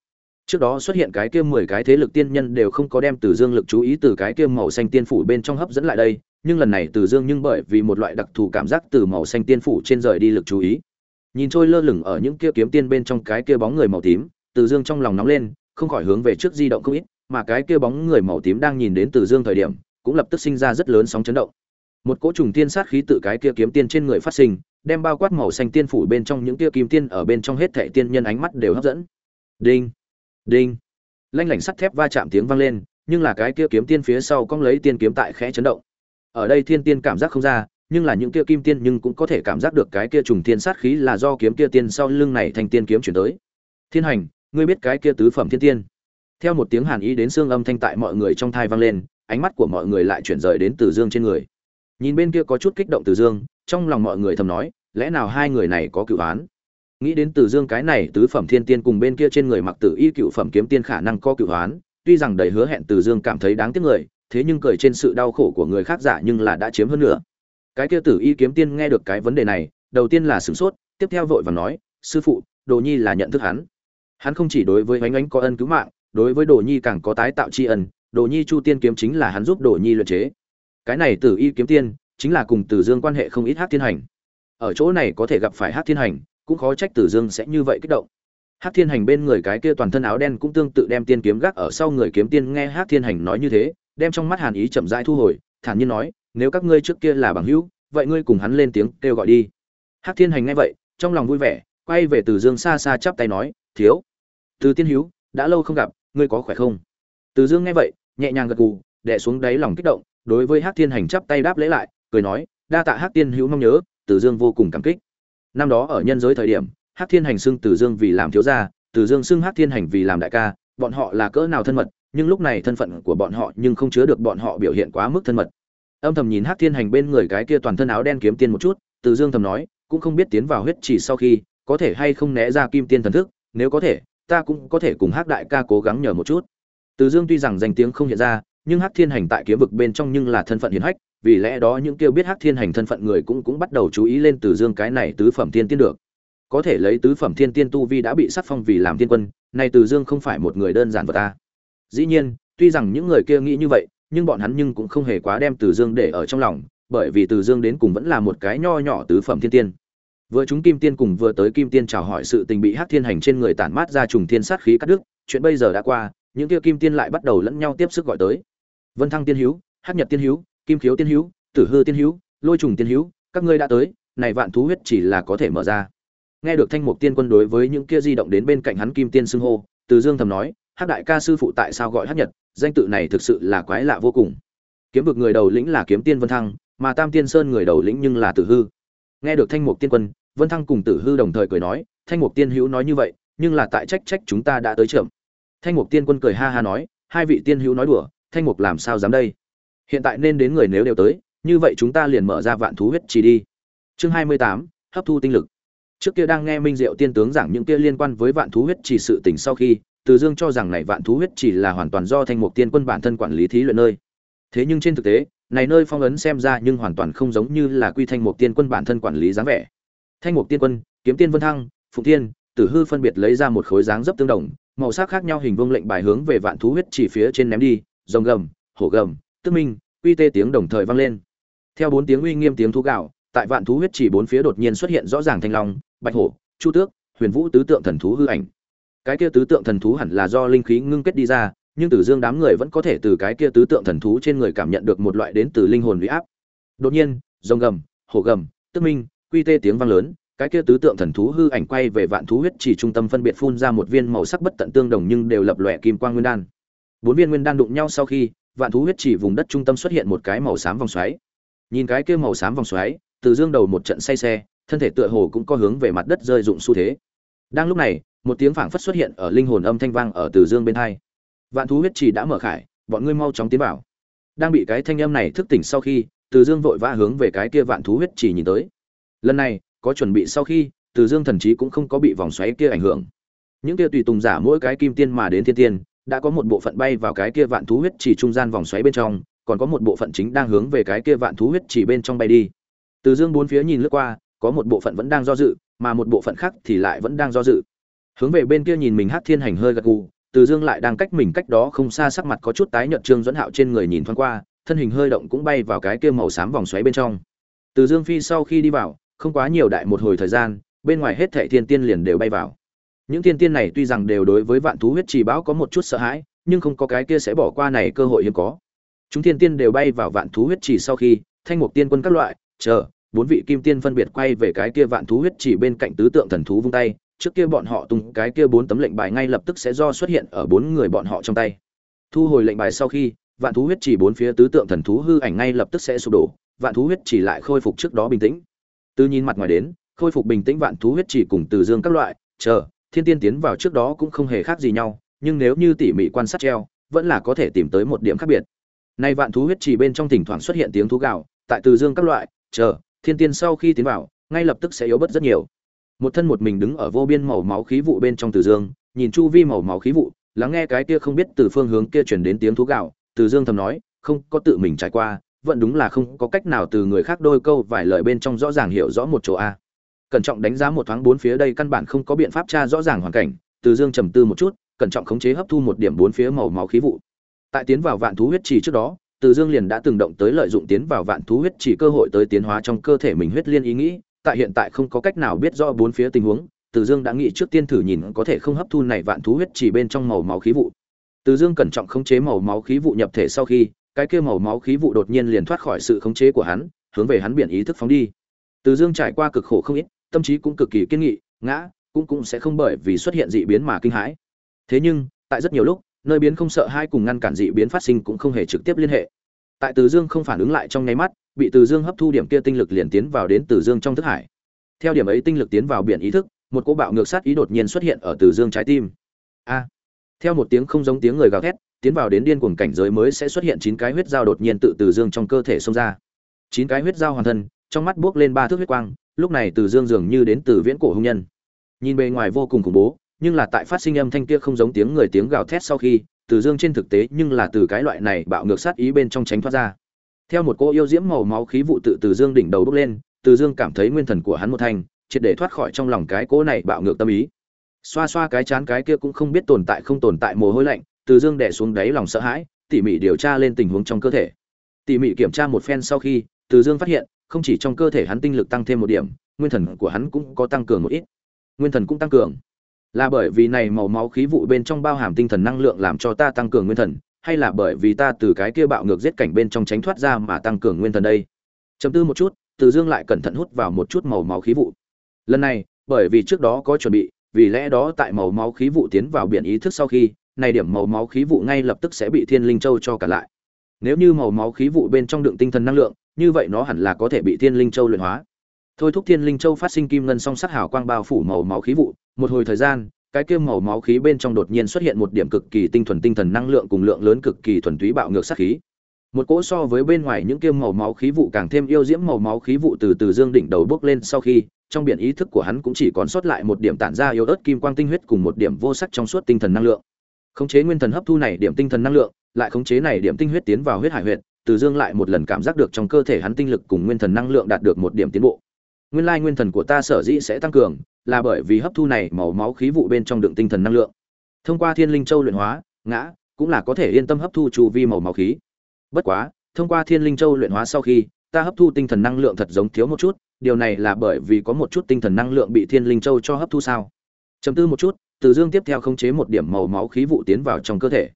Trước đó xuất hiện cái kia mười cái thế lực tiên nhân đều không có đem từ dương lực chú ý từ cái kia màu xanh tiên phủ bên trong hấp dẫn lại đây, nhưng lần này từ dương nhưng bởi vì một loại đặc thù cảm giác từ màu xanh tiên phủ trên rời đi lực chú ý. Nhìn trôi lơ lửng ở những kia kiếm tiên bên trong cái kia bóng người màu tím, từ dương trong lòng nóng lên, không khỏi hướng về trước di động không ít, mà cái kia bóng người màu tím đang nhìn đến từ dương thời điểm, cũng lập tức sinh ra rất lớn sóng chấn động. Một cỗ trùng tiên sát khí tự cái kia kiếm tiên trên người phát sinh đem bao quát màu xanh tiên phủ bên trong những tia kim tiên ở bên trong hết thệ tiên nhân ánh mắt đều hấp dẫn. Đinh đinh. Lanh lảnh sắt thép va chạm tiếng vang lên, nhưng là cái kia kiếm tiên phía sau cong lấy tiên kiếm tại khẽ chấn động. Ở đây thiên tiên cảm giác không ra, nhưng là những kia kim tiên nhưng cũng có thể cảm giác được cái kia trùng tiên sát khí là do kiếm kia tiên sau lưng này thành tiên kiếm chuyển tới. Thiên hành, ngươi biết cái kia tứ phẩm thiên tiên. Theo một tiếng hàn ý đến xương âm thanh tại mọi người trong thai vang lên, ánh mắt của mọi người lại chuyển rời đến từ dương trên người. Nhìn bên kia có chút kích động từ dương trong lòng mọi người thầm nói, lẽ nào hai người này có cựu án? Nghĩ đến từ dương cái này tứ phẩm thiên tiên cùng bên kia trên người mặc tử y cựu phẩm kiếm tiên khả năng có cựu án, tuy rằng đầy hứa hẹn từ dương cảm thấy đáng tiếc người, thế nhưng cười trên sự đau khổ của người khác giả nhưng là đã chiếm hơn nữa cái kia tử y kiếm tiên nghe được cái vấn đề này, đầu tiên là sửng sốt, tiếp theo vội và nói, sư phụ, đồ nhi là nhận thức hắn. Hắn không chỉ đối với oánh oánh có ân cứu mạng, đối với đồ nhi càng có tái tạo tri ân, đồ nhi chu tiên kiếm chính là hắn giúp đồ nhi luyện chế. Cái này tử y kiếm tiên chính là cùng tử dương quan hệ không ít hát thiên hành. Ở chỗ này có thể gặp phải hát thiên hành, cũng khó trách tử dương sẽ như vậy kích động. Hát thiên hành bên người cái kia toàn thân áo đen cũng tương tự đem tiên kiếm gác ở sau người kiếm tiên nghe hát thiên hành nói như thế, đem trong mắt hàn ý chậm rãi thu hồi, thản nhiên nói, nếu các ngươi trước kia là bằng hữu, vậy ngươi cùng hắn lên tiếng kêu gọi đi. Hắc thiên hành nghe vậy, trong lòng vui vẻ, quay về từ dương xa xa chắp tay nói, thiếu, từ tiên hữu đã lâu không gặp, ngươi có khỏe không? Từ dương nghe vậy, nhẹ nhàng gật gù, đè xuống đáy lòng kích động, đối với hắc thiên hành chắp tay đáp lễ lại cười nói, đa tạ hắc tiên hữu mong nhớ, từ dương vô cùng cảm kích. Năm đó ở nhân giới thời điểm, hắc thiên hành xưng từ dương vì làm thiếu gia, từ dương xưng hắc thiên hành vì làm đại ca, bọn họ là cỡ nào thân mật, nhưng lúc này thân phận của bọn họ nhưng không chứa được bọn họ biểu hiện quá mức thân mật. Âm thầm nhìn hắc thiên hành bên người cái kia toàn thân áo đen kiếm tiên một chút, từ dương thầm nói, cũng không biết tiến vào huyết chỉ sau khi, có thể hay không né ra kim tiên thần thức, nếu có thể, ta cũng có thể cùng hắc đại ca cố gắng nhờ một chút. Từ dương tuy rằng danh tiếng không hiện ra, nhưng hắc thiên hành tại kiếm vực bên trong nhưng là thân phận hiển hách vì lẽ đó những kêu biết hắc thiên hành thân phận người cũng cũng bắt đầu chú ý lên từ dương cái này tứ phẩm thiên tiên được. Có thể lấy tứ phẩm thiên tiên tu vi đã bị sắc phong vì làm thiên quân nay từ dương không phải một người đơn giản vật ta. Dĩ nhiên, tuy rằng những người kia nghĩ như vậy, nhưng bọn hắn nhưng cũng không hề quá đem từ dương để ở trong lòng, bởi vì từ dương đến cùng vẫn là một cái nho nhỏ tứ phẩm thiên tiên. Vừa chúng kim tiên cùng vừa tới kim tiên chào hỏi sự tình bị hắc thiên hành trên người tản mát ra trùng thiên sát khí cắt đứt, chuyện bây giờ đã qua, những kia kim tiên lại bắt đầu lẫn nhau tiếp sức gọi tới. Vân thăng tiên hữu hắc nhật tiên hữu kim khiếu tiên hữu tử hư tiên hữu lôi trùng tiên hữu các ngươi đã tới, này vạn thú huyết chỉ là có thể mở ra. Nghe được thanh mục tiên quân đối với những kia di động đến bên cạnh hắn kim tiên xưng hô, từ dương thầm nói, hắc đại ca sư phụ tại sao gọi hắc nhật? Danh tự này thực sự là quái lạ vô cùng. Kiếm vực người đầu lĩnh là kiếm tiên vân thăng, mà tam tiên sơn người đầu lĩnh nhưng là tử hư. Nghe được thanh mục tiên quân, vân thăng cùng tử hư đồng thời cười nói, thanh mục tiên hữu nói như vậy, nhưng là tại trách trách chúng ta đã tới trưởng. Thanh mục tiên quân cười ha ha nói, hai vị tiên hữu nói đùa, thanh mục làm sao dám đây? Hiện tại nên đến người nếu đều tới, như vậy chúng ta liền mở ra vạn thú huyết trì đi. Chương hai mươi tám, hấp thu tinh lực. Trước kia đang nghe minh diệu tiên tướng giảng những kia liên quan với vạn thú huyết trì sự tình sau khi, từ dương cho rằng này vạn thú huyết trì là hoàn toàn do thanh mục tiên quân bản thân quản lý thí luyện nơi. Thế nhưng trên thực tế, này nơi phong ấn xem ra nhưng hoàn toàn không giống như là quy thanh mục tiên quân bản thân quản lý dáng vẻ. Thanh mục tiên quân, kiếm tiên vân thăng, phụng tiên tử hư phân biệt lấy ra một khối dáng dấp tương đồng, màu sắc khác nhau hình vương lệnh bài hướng về vạn thú huyết chỉ phía trên ném đi, rồng gầm, hổ gầm tức minh uy tê tiếng đồng thời vang lên. Theo bốn tiếng uy nghiêm tiếng thú gạo, tại vạn thú huyết chỉ bốn phía đột nhiên xuất hiện rõ ràng thanh long, bạch hổ, chu tước, huyền vũ tứ tượng thần thú hư ảnh. Cái kia tứ tượng thần thú hẳn là do linh khí ngưng kết đi ra, nhưng tử dương đám người vẫn có thể từ cái kia tứ tượng thần thú trên người cảm nhận được một loại đến từ linh hồn huy áp. Đột nhiên, rồng gầm, hổ gầm, tức minh, quy tê tiếng vang lớn, cái kia tứ tượng thần thú hư ảnh quay về vạn thú huyết chỉ trung tâm phân biệt phun ra một viên màu sắc bất tận tương đồng nhưng đều lập lòe kim quang nguyên đan. Bốn viên nguyên đan đụng nhau sau khi vạn thú huyết chỉ vùng đất trung tâm xuất hiện một cái màu xám vòng xoáy. Nhìn cái kia màu xám vòng xoáy, từ dương đầu một trận say xe, thân thể tựa hồ cũng có hướng về mặt đất rơi dụng xu thế. Đang lúc này, một tiếng phảng phất xuất hiện ở linh hồn âm thanh vang ở từ dương bên hai. Vạn thú huyết chỉ đã mở khải, bọn ngươi mau chóng tiến vào. Đang bị cái thanh âm này thức tỉnh sau khi, từ dương vội vã hướng về cái kia vạn thú huyết chỉ nhìn tới. Lần này, có chuẩn bị sau khi, từ dương thần trí cũng không có bị vòng xoáy kia ảnh hưởng. Những kia tùy tùng giả mỗi cái kim tiên mà đến thiên tiên đã có một bộ phận bay vào cái kia vạn thú huyết chỉ trung gian vòng xoáy bên trong, còn có một bộ phận chính đang hướng về cái kia vạn thú huyết chỉ bên trong bay đi. Từ dương bốn phía nhìn lướt qua, có một bộ phận vẫn đang do dự, mà một bộ phận khác thì lại vẫn đang do dự. Hướng về bên kia nhìn mình hát thiên hành hơi gật gù, từ dương lại đang cách mình cách đó không xa sắc mặt có chút tái nhợt trương dẫn hạo trên người nhìn thoáng qua, thân hình hơi động cũng bay vào cái kia màu xám vòng xoáy bên trong. Từ dương phi sau khi đi vào, không quá nhiều đại một hồi thời gian, bên ngoài hết thảy thiên tiên liền đều bay vào những thiên tiên này tuy rằng đều đối với vạn thú huyết trì bão có một chút sợ hãi, nhưng không có cái kia sẽ bỏ qua này cơ hội hiếm có. Chúng thiên tiên đều bay vào vạn thú huyết trì sau khi, thanh mục tiên quân các loại, chờ, bốn vị kim tiên phân biệt quay về cái kia vạn thú huyết trì bên cạnh tứ tượng thần thú vung tay, trước kia bọn họ tung cái kia bốn tấm lệnh bài ngay lập tức sẽ do xuất hiện ở bốn người bọn họ trong tay. Thu hồi lệnh bài sau khi, vạn thú huyết trì bốn phía tứ tượng thần thú hư ảnh ngay lập tức sẽ sụp đổ, vạn thú huyết trì lại khôi phục trước đó bình tĩnh. Từ nhìn mặt ngoài đến, khôi phục bình tĩnh vạn thú huyết trì cùng từ dương các loại, chờ thiên tiên tiến vào trước đó cũng không hề khác gì nhau, nhưng nếu như tỉ mỉ quan sát treo, vẫn là có thể tìm tới một điểm khác biệt. Nay vạn thú huyết chỉ bên trong thỉnh thoảng xuất hiện tiếng thú gạo tại từ dương các loại, chờ, thiên tiên sau khi tiến vào, ngay lập tức sẽ yếu bớt rất nhiều. Một thân một mình đứng ở vô biên màu máu khí vụ bên trong từ dương, nhìn chu vi màu máu khí vụ, lắng nghe cái kia không biết từ phương hướng kia chuyển đến tiếng thú gạo từ dương thầm nói, không có tự mình trải qua, vẫn đúng là không có cách nào từ người khác đôi câu vài lời bên trong rõ ràng hiểu rõ một chỗ a cẩn trọng đánh giá một thoáng bốn phía đây căn bản không có biện pháp tra rõ ràng hoàn cảnh, từ dương trầm tư một chút, cẩn trọng khống chế hấp thu một điểm bốn phía màu máu khí vụ. Tại tiến vào vạn thú huyết trì trước đó, từ dương liền đã từng động tới lợi dụng tiến vào vạn thú huyết trì cơ hội tới tiến hóa trong cơ thể mình huyết liên ý nghĩ, tại hiện tại không có cách nào biết rõ bốn phía tình huống, từ dương đã nghĩ trước tiên thử nhìn có thể không hấp thu này vạn thú huyết trì bên trong màu máu khí vụ. Từ dương cẩn trọng khống chế màu máu khí vụ nhập thể sau khi, cái kia màu máu khí vụ đột nhiên liền thoát khỏi sự khống chế của hắn, hướng về hắn biển ý thức phóng đi. Từ dương trải qua cực khổ không ít tâm trí cũng cực kỳ kiên nghị, ngã, cũng cũng sẽ không bởi vì xuất hiện dị biến mà kinh hãi. Thế nhưng, tại rất nhiều lúc, nơi biến không sợ hai cùng ngăn cản dị biến phát sinh cũng không hề trực tiếp liên hệ. Tại từ dương không phản ứng lại trong nháy mắt, bị từ dương hấp thu điểm kia tinh lực liền tiến vào đến từ dương trong thức hải. Theo điểm ấy tinh lực tiến vào biển ý thức, một cô bạo ngược sát ý đột nhiên xuất hiện ở từ dương trái tim. A! Theo một tiếng không giống tiếng người gào thét, tiến vào đến điên cuồng cảnh giới mới sẽ xuất hiện chín cái huyết dao đột nhiên tự từ dương trong cơ thể xông ra. Chín cái huyết dao hoàn thân trong mắt buốc lên ba thước huyết quang lúc này từ dương dường như đến từ viễn cổ hung nhân. Nhìn bề ngoài vô cùng khủng bố nhưng là tại phát sinh âm thanh kia không giống tiếng người tiếng gào thét sau khi từ dương trên thực tế nhưng là từ cái loại này bạo ngược sát ý bên trong tránh thoát ra. Theo một cô yêu diễm màu máu khí vụ tự từ dương đỉnh đầu bốc lên từ dương cảm thấy nguyên thần của hắn một thành, triệt để thoát khỏi trong lòng cái cỗ này bạo ngược tâm ý. Xoa xoa cái chán cái kia cũng không biết tồn tại không tồn tại mồ hôi lạnh từ dương đẻ xuống đáy lòng sợ hãi tỉ mỉ điều tra lên tình huống trong cơ thể. Tỉ mỉ kiểm tra một phen sau khi từ dương phát hiện không chỉ trong cơ thể hắn tinh lực tăng thêm một điểm, nguyên thần của hắn cũng có tăng cường một ít. Nguyên thần cũng tăng cường. Là bởi vì này màu máu khí vụ bên trong bao hàm tinh thần năng lượng làm cho ta tăng cường nguyên thần, hay là bởi vì ta từ cái kia bạo ngược giết cảnh bên trong tránh thoát ra mà tăng cường nguyên thần đây? Chấm tư một chút, từ dương lại cẩn thận hút vào một chút màu máu khí vụ. Lần này, bởi vì trước đó có chuẩn bị, vì lẽ đó tại màu máu khí vụ tiến vào biển ý thức sau khi, này điểm màu máu khí vụ ngay lập tức sẽ bị thiên linh châu cho cả lại. Nếu như màu máu khí vụ bên trong đựng tinh thần năng lượng như vậy nó hẳn là có thể bị thiên linh châu luyện hóa. Thôi thúc thiên linh châu phát sinh kim ngân song sắc hào quang bao phủ màu máu khí vụ, một hồi thời gian, cái kia màu máu khí bên trong đột nhiên xuất hiện một điểm cực kỳ tinh thuần tinh thần năng lượng cùng lượng lớn cực kỳ thuần túy bạo ngược sát khí. Một cỗ so với bên ngoài những kia màu máu khí vụ càng thêm yêu diễm màu máu khí vụ từ từ dương đỉnh đầu bước lên sau khi, trong biển ý thức của hắn cũng chỉ còn sót lại một điểm tản ra yếu ớt kim quang tinh huyết cùng một điểm vô sắc trong suốt tinh thần năng lượng. Khống chế nguyên thần hấp thu này điểm tinh thần năng lượng, lại khống chế này điểm tinh huyết tiến vào huyết hải huyệt từ dương lại một lần cảm giác được trong cơ thể hắn tinh lực cùng nguyên thần năng lượng đạt được một điểm tiến bộ. Nguyên lai nguyên thần của ta sở dĩ sẽ tăng cường là bởi vì hấp thu này màu máu khí vụ bên trong đựng tinh thần năng lượng. Thông qua thiên linh châu luyện hóa, ngã, cũng là có thể yên tâm hấp thu chu vi màu máu khí. Bất quá, thông qua thiên linh châu luyện hóa sau khi, ta hấp thu tinh thần năng lượng thật giống thiếu một chút, điều này là bởi vì có một chút tinh thần năng lượng bị thiên linh châu cho hấp thu sao? Chầm tư một chút, từ dương tiếp theo khống chế một điểm màu máu khí vụ tiến vào trong cơ thể.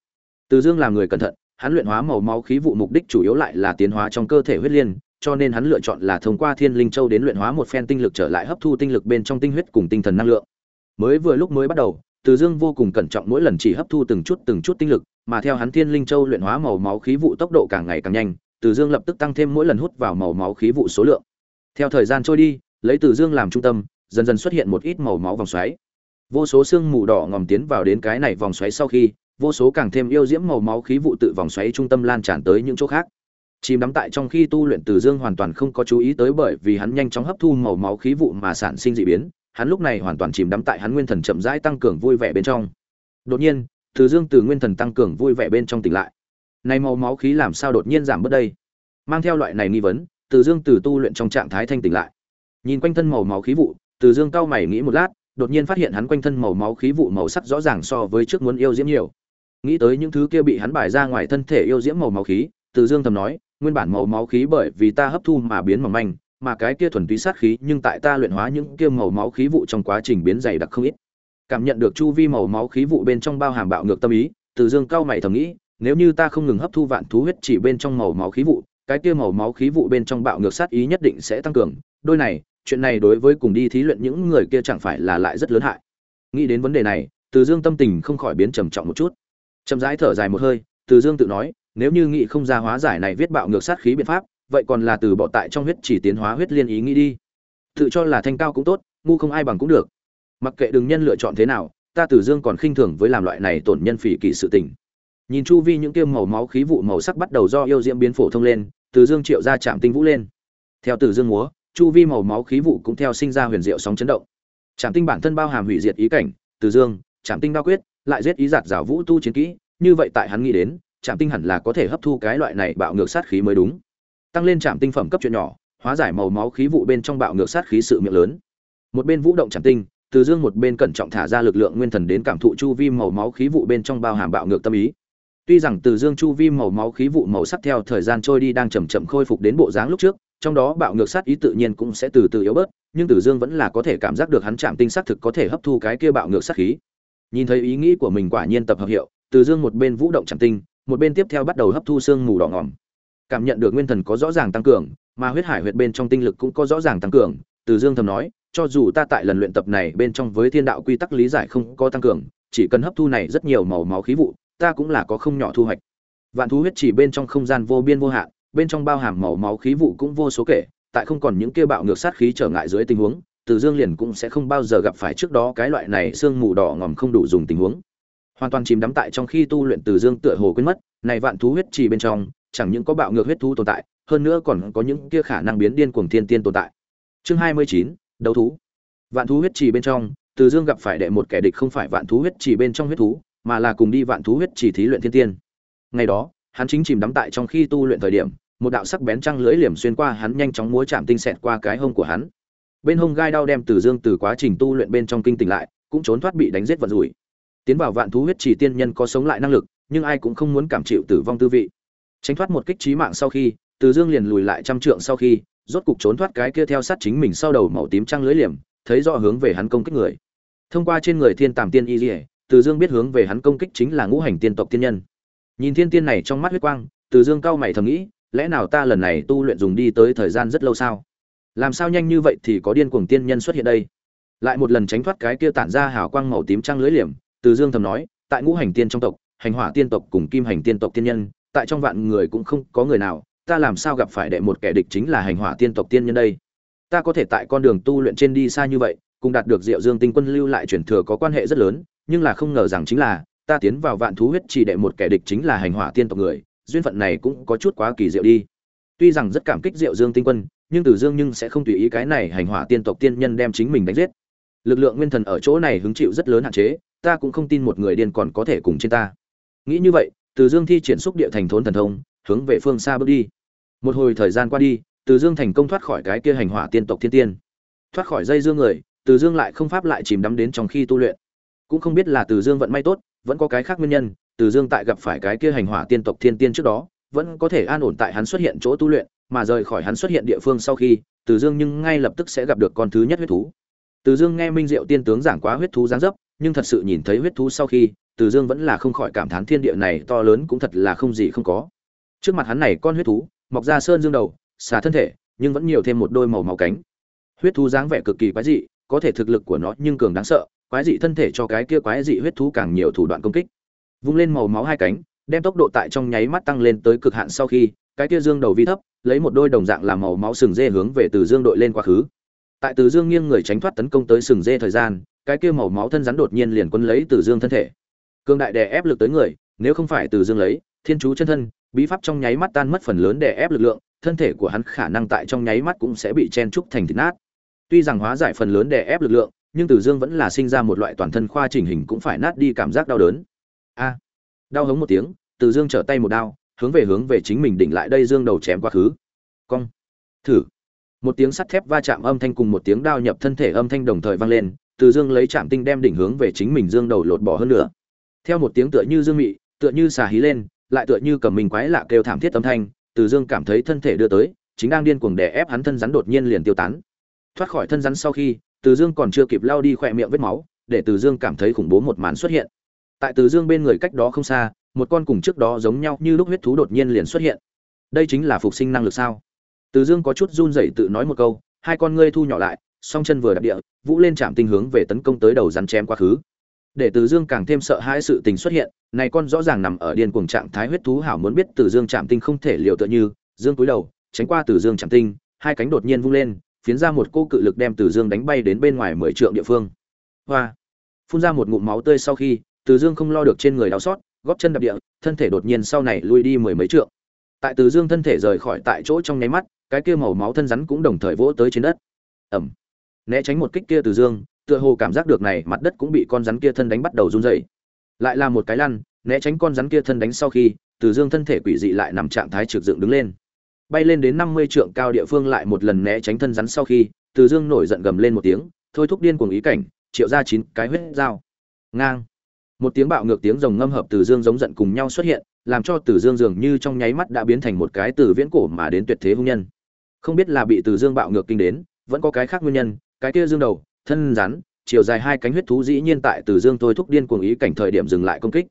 Từ dương là người cẩn thận hắn luyện hóa màu máu khí vụ mục đích chủ yếu lại là tiến hóa trong cơ thể huyết liên, cho nên hắn lựa chọn là thông qua thiên linh châu đến luyện hóa một phen tinh lực trở lại hấp thu tinh lực bên trong tinh huyết cùng tinh thần năng lượng. Mới vừa lúc mới bắt đầu, từ dương vô cùng cẩn trọng mỗi lần chỉ hấp thu từng chút từng chút tinh lực, mà theo hắn thiên linh châu luyện hóa màu máu khí vụ tốc độ càng ngày càng nhanh, từ dương lập tức tăng thêm mỗi lần hút vào màu máu khí vụ số lượng. Theo thời gian trôi đi, lấy từ dương làm trung tâm, dần dần xuất hiện một ít màu máu vòng xoáy. Vô số xương mù đỏ ngòm tiến vào đến cái này vòng xoáy sau khi vô số càng thêm yêu diễm màu máu khí vụ tự vòng xoáy trung tâm lan tràn tới những chỗ khác. Chìm đắm tại trong khi tu luyện từ dương hoàn toàn không có chú ý tới bởi vì hắn nhanh chóng hấp thu màu máu khí vụ mà sản sinh dị biến, hắn lúc này hoàn toàn chìm đắm tại hắn nguyên thần chậm rãi tăng cường vui vẻ bên trong. Đột nhiên, từ dương từ nguyên thần tăng cường vui vẻ bên trong tỉnh lại. Này màu máu khí làm sao đột nhiên giảm bớt đây? Mang theo loại này nghi vấn, từ dương từ tu luyện trong trạng thái thanh tỉnh lại. Nhìn quanh thân màu máu khí vụ, từ dương cau mày nghĩ một lát, đột nhiên phát hiện hắn quanh thân màu máu khí vụ màu sắc rõ ràng so với trước muốn yêu diễm nhiều nghĩ tới những thứ kia bị hắn bài ra ngoài thân thể yêu diễm màu máu khí, từ dương thầm nói, nguyên bản màu máu khí bởi vì ta hấp thu mà biến mỏng manh, mà cái kia thuần túy sát khí nhưng tại ta luyện hóa những kia màu máu khí vụ trong quá trình biến dày đặc không ít. Cảm nhận được chu vi màu máu khí vụ bên trong bao hàm bạo ngược tâm ý, từ dương cao mày thầm nghĩ, nếu như ta không ngừng hấp thu vạn thú huyết chỉ bên trong màu máu khí vụ, cái kia màu máu khí vụ bên trong bạo ngược sát ý nhất định sẽ tăng cường. Đôi này, chuyện này đối với cùng đi thí luyện những người kia chẳng phải là lại rất lớn hại. Nghĩ đến vấn đề này, từ dương tâm tình không khỏi biến trầm trọng một chút chậm rãi thở dài một hơi, từ dương tự nói, nếu như nghị không ra hóa giải này viết bạo ngược sát khí biện pháp, vậy còn là từ bỏ tại trong huyết chỉ tiến hóa huyết liên ý nghĩ đi. Tự cho là thanh cao cũng tốt, ngu không ai bằng cũng được. Mặc kệ đừng nhân lựa chọn thế nào, ta từ dương còn khinh thường với làm loại này tổn nhân phỉ kỷ sự tình. Nhìn chu vi những kiêm màu máu khí vụ màu sắc bắt đầu do yêu diễm biến phổ thông lên, từ dương triệu ra chạm tinh vũ lên. Theo từ dương múa, chu vi màu máu khí vụ cũng theo sinh ra huyền diệu sóng chấn động. Chạm tinh bản thân bao hàm hủy diệt ý cảnh, từ dương chạm tinh bao quyết lại giết ý giạt rào vũ tu chiến kỹ, như vậy tại hắn nghĩ đến chạm tinh hẳn là có thể hấp thu cái loại này bạo ngược sát khí mới đúng. Tăng lên chạm tinh phẩm cấp chuyện nhỏ, hóa giải màu máu khí vụ bên trong bạo ngược sát khí sự miệng lớn. Một bên vũ động chạm tinh, từ dương một bên cẩn trọng thả ra lực lượng nguyên thần đến cảm thụ chu vi màu máu khí vụ bên trong bao hàm bạo ngược tâm ý. Tuy rằng từ dương chu vi màu máu khí vụ màu sắc theo thời gian trôi đi đang chậm chậm khôi phục đến bộ dáng lúc trước, trong đó bạo ngược sát ý tự nhiên cũng sẽ từ từ yếu bớt, nhưng từ dương vẫn là có thể cảm giác được hắn chạm tinh xác thực có thể hấp thu cái kia bạo ngược sát khí nhìn thấy ý nghĩ của mình quả nhiên tập hợp hiệu, từ dương một bên vũ động chẳng tinh, một bên tiếp theo bắt đầu hấp thu xương mù đỏ ngỏm cảm nhận được nguyên thần có rõ ràng tăng cường, mà huyết hải huyệt bên trong tinh lực cũng có rõ ràng tăng cường, từ dương thầm nói, cho dù ta tại lần luyện tập này bên trong với thiên đạo quy tắc lý giải không có tăng cường, chỉ cần hấp thu này rất nhiều màu máu khí vụ, ta cũng là có không nhỏ thu hoạch. Vạn thú huyết chỉ bên trong không gian vô biên vô hạn, bên trong bao hàm màu máu khí vụ cũng vô số kể, tại không còn những kia bạo ngược sát khí trở ngại dưới tình huống từ dương liền cũng sẽ không bao giờ gặp phải trước đó cái loại này sương mù đỏ ngòm không đủ dùng tình huống. Hoàn toàn chìm đắm tại trong khi tu luyện từ dương tựa hồ quên mất, này vạn thú huyết trì bên trong, chẳng những có bạo ngược huyết thú tồn tại, hơn nữa còn có những kia khả năng biến điên cuồng thiên tiên tồn tại. Chương hai mươi chín, đấu thú. Vạn thú huyết trì bên trong, từ dương gặp phải đệ một kẻ địch không phải vạn thú huyết trì bên trong huyết thú, mà là cùng đi vạn thú huyết trì thí luyện thiên tiên. Ngày đó, hắn chính chìm đắm tại trong khi tu luyện thời điểm, một đạo sắc bén trăng lưỡi liềm xuyên qua hắn nhanh chóng múa chạm tinh xẹt qua cái hông của hắn bên hông gai đau đem từ dương từ quá trình tu luyện bên trong kinh tỉnh lại, cũng trốn thoát bị đánh giết vật rủi. Tiến vào vạn thú huyết chỉ tiên nhân có sống lại năng lực, nhưng ai cũng không muốn cảm chịu tử vong tư vị. Tránh thoát một kích trí mạng sau khi, từ dương liền lùi lại trăm trượng sau khi, rốt cục trốn thoát cái kia theo sát chính mình sau đầu màu tím trăng lưới liềm, thấy rõ hướng về hắn công kích người. Thông qua trên người thiên tàm tiên y dỉa từ dương biết hướng về hắn công kích chính là ngũ hành tiên tộc tiên nhân. Nhìn thiên tiên này trong mắt huyết quang, từ dương cao mày thầm nghĩ, lẽ nào ta lần này tu luyện dùng đi tới thời gian rất lâu sao? Làm sao nhanh như vậy thì có điên cuồng tiên nhân xuất hiện đây? Lại một lần tránh thoát cái kia tản ra hào quang màu tím trăng lưới liềm, từ dương thầm nói, tại ngũ hành tiên trong tộc, hành hỏa tiên tộc cùng kim hành tiên tộc tiên nhân, tại trong vạn người cũng không có người nào, ta làm sao gặp phải đệ một kẻ địch chính là hành hỏa tiên tộc tiên nhân đây? Ta có thể tại con đường tu luyện trên đi xa như vậy, cùng đạt được diệu dương tinh quân lưu lại truyền thừa có quan hệ rất lớn, nhưng là không ngờ rằng chính là, ta tiến vào vạn thú huyết chỉ đệ một kẻ địch chính là hành hỏa tiên tộc người, duyên phận này cũng có chút quá kỳ diệu đi. Tuy rằng rất cảm kích diệu dương tinh quân nhưng từ dương nhưng sẽ không tùy ý cái này hành hỏa tiên tộc tiên nhân đem chính mình đánh giết. Lực lượng nguyên thần ở chỗ này hứng chịu rất lớn hạn chế, ta cũng không tin một người điên còn có thể cùng trên ta. Nghĩ như vậy, từ dương thi triển xúc địa thành thốn thần thông, hướng về phương xa bước đi. Một hồi thời gian qua đi, từ dương thành công thoát khỏi cái kia hành hỏa tiên tộc thiên tiên. Thoát khỏi dây dương người, từ dương lại không pháp lại chìm đắm đến trong khi tu luyện. Cũng không biết là từ dương vận may tốt, vẫn có cái khác nguyên nhân, từ dương tại gặp phải cái kia hành hỏa tiên tộc thiên tiên trước đó, vẫn có thể an ổn tại hắn xuất hiện chỗ tu luyện mà rời khỏi hắn xuất hiện địa phương sau khi, từ dương nhưng ngay lập tức sẽ gặp được con thứ nhất huyết thú. Từ dương nghe minh diệu tiên tướng giảng quá huyết thú giáng dấp, nhưng thật sự nhìn thấy huyết thú sau khi, từ dương vẫn là không khỏi cảm thán thiên địa này to lớn cũng thật là không gì không có. Trước mặt hắn này con huyết thú, mọc ra sơn dương đầu, xà thân thể, nhưng vẫn nhiều thêm một đôi màu máu cánh. Huyết thú dáng vẻ cực kỳ quái dị, có thể thực lực của nó nhưng cường đáng sợ, quái dị thân thể cho cái kia quái dị huyết thú càng nhiều thủ đoạn công kích. Vung lên màu máu hai cánh, đem tốc độ tại trong nháy mắt tăng lên tới cực hạn sau khi cái kia dương đầu vi thấp, lấy một đôi đồng dạng làm màu máu sừng dê hướng về từ dương đội lên quá khứ. Tại từ dương nghiêng người tránh thoát tấn công tới sừng dê thời gian, cái kia màu máu thân rắn đột nhiên liền quân lấy từ dương thân thể. Cương đại đè ép lực tới người, nếu không phải từ dương lấy, thiên chú chân thân, bí pháp trong nháy mắt tan mất phần lớn đè ép lực lượng, thân thể của hắn khả năng tại trong nháy mắt cũng sẽ bị chen trúc thành thịt nát. Tuy rằng hóa giải phần lớn đè ép lực lượng, nhưng từ dương vẫn là sinh ra một loại toàn thân khoa chỉnh hình cũng phải nát đi cảm giác đau đớn. A! Đau hống một tiếng, từ dương trở tay một đao hướng về hướng về chính mình đỉnh lại đây dương đầu chém quá khứ. Cong. Thử. Một tiếng sắt thép va chạm âm thanh cùng một tiếng đao nhập thân thể âm thanh đồng thời vang lên, từ dương lấy chạm tinh đem đỉnh hướng về chính mình dương đầu lột bỏ hơn nữa. Theo một tiếng tựa như dương mị, tựa như xà hí lên, lại tựa như cầm mình quái lạ kêu thảm thiết âm thanh, từ dương cảm thấy thân thể đưa tới, chính đang điên cuồng đè ép hắn thân rắn đột nhiên liền tiêu tán. Thoát khỏi thân rắn sau khi, từ dương còn chưa kịp lao đi khỏe miệng vết máu, để từ dương cảm thấy khủng bố một màn xuất hiện. Tại từ dương bên người cách đó không xa một con cùng trước đó giống nhau như lúc huyết thú đột nhiên liền xuất hiện. Đây chính là phục sinh năng lực sao? Từ dương có chút run rẩy tự nói một câu, hai con ngươi thu nhỏ lại, song chân vừa đạp địa, vũ lên chạm tinh hướng về tấn công tới đầu rắn chém quá khứ. Để từ dương càng thêm sợ hãi sự tình xuất hiện, này con rõ ràng nằm ở điên cuồng trạng thái huyết thú hảo muốn biết từ dương chạm tinh không thể liệu tựa như, dương cúi đầu, tránh qua từ dương chạm tinh, hai cánh đột nhiên vung lên, phiến ra một cô cự lực đem từ dương đánh bay đến bên ngoài mười trượng địa phương. Hoa! Phun ra một ngụm máu tươi sau khi, từ dương không lo được trên người đau xót góp chân đập địa, thân thể đột nhiên sau này lui đi mười mấy trượng. Tại từ dương thân thể rời khỏi tại chỗ trong nháy mắt, cái kia màu máu thân rắn cũng đồng thời vỗ tới trên đất. Ẩm né tránh một kích kia từ dương, tựa hồ cảm giác được này mặt đất cũng bị con rắn kia thân đánh bắt đầu run rẩy. Lại là một cái lăn, né tránh con rắn kia thân đánh sau khi, từ dương thân thể quỷ dị lại nằm trạng thái trực dựng đứng lên. Bay lên đến năm mươi trượng cao địa phương lại một lần né tránh thân rắn sau khi, từ dương nổi giận gầm lên một tiếng, thôi thúc điên cuồng ý cảnh, triệu ra chín cái huyết dao ngang một tiếng bạo ngược tiếng rồng ngâm hợp từ dương giống giận cùng nhau xuất hiện, làm cho từ dương dường như trong nháy mắt đã biến thành một cái từ viễn cổ mà đến tuyệt thế hung nhân. Không biết là bị từ dương bạo ngược kinh đến, vẫn có cái khác nguyên nhân, cái kia dương đầu, thân rắn, chiều dài hai cánh huyết thú dĩ nhiên tại từ dương thôi thúc điên cuồng ý cảnh thời điểm dừng lại công kích.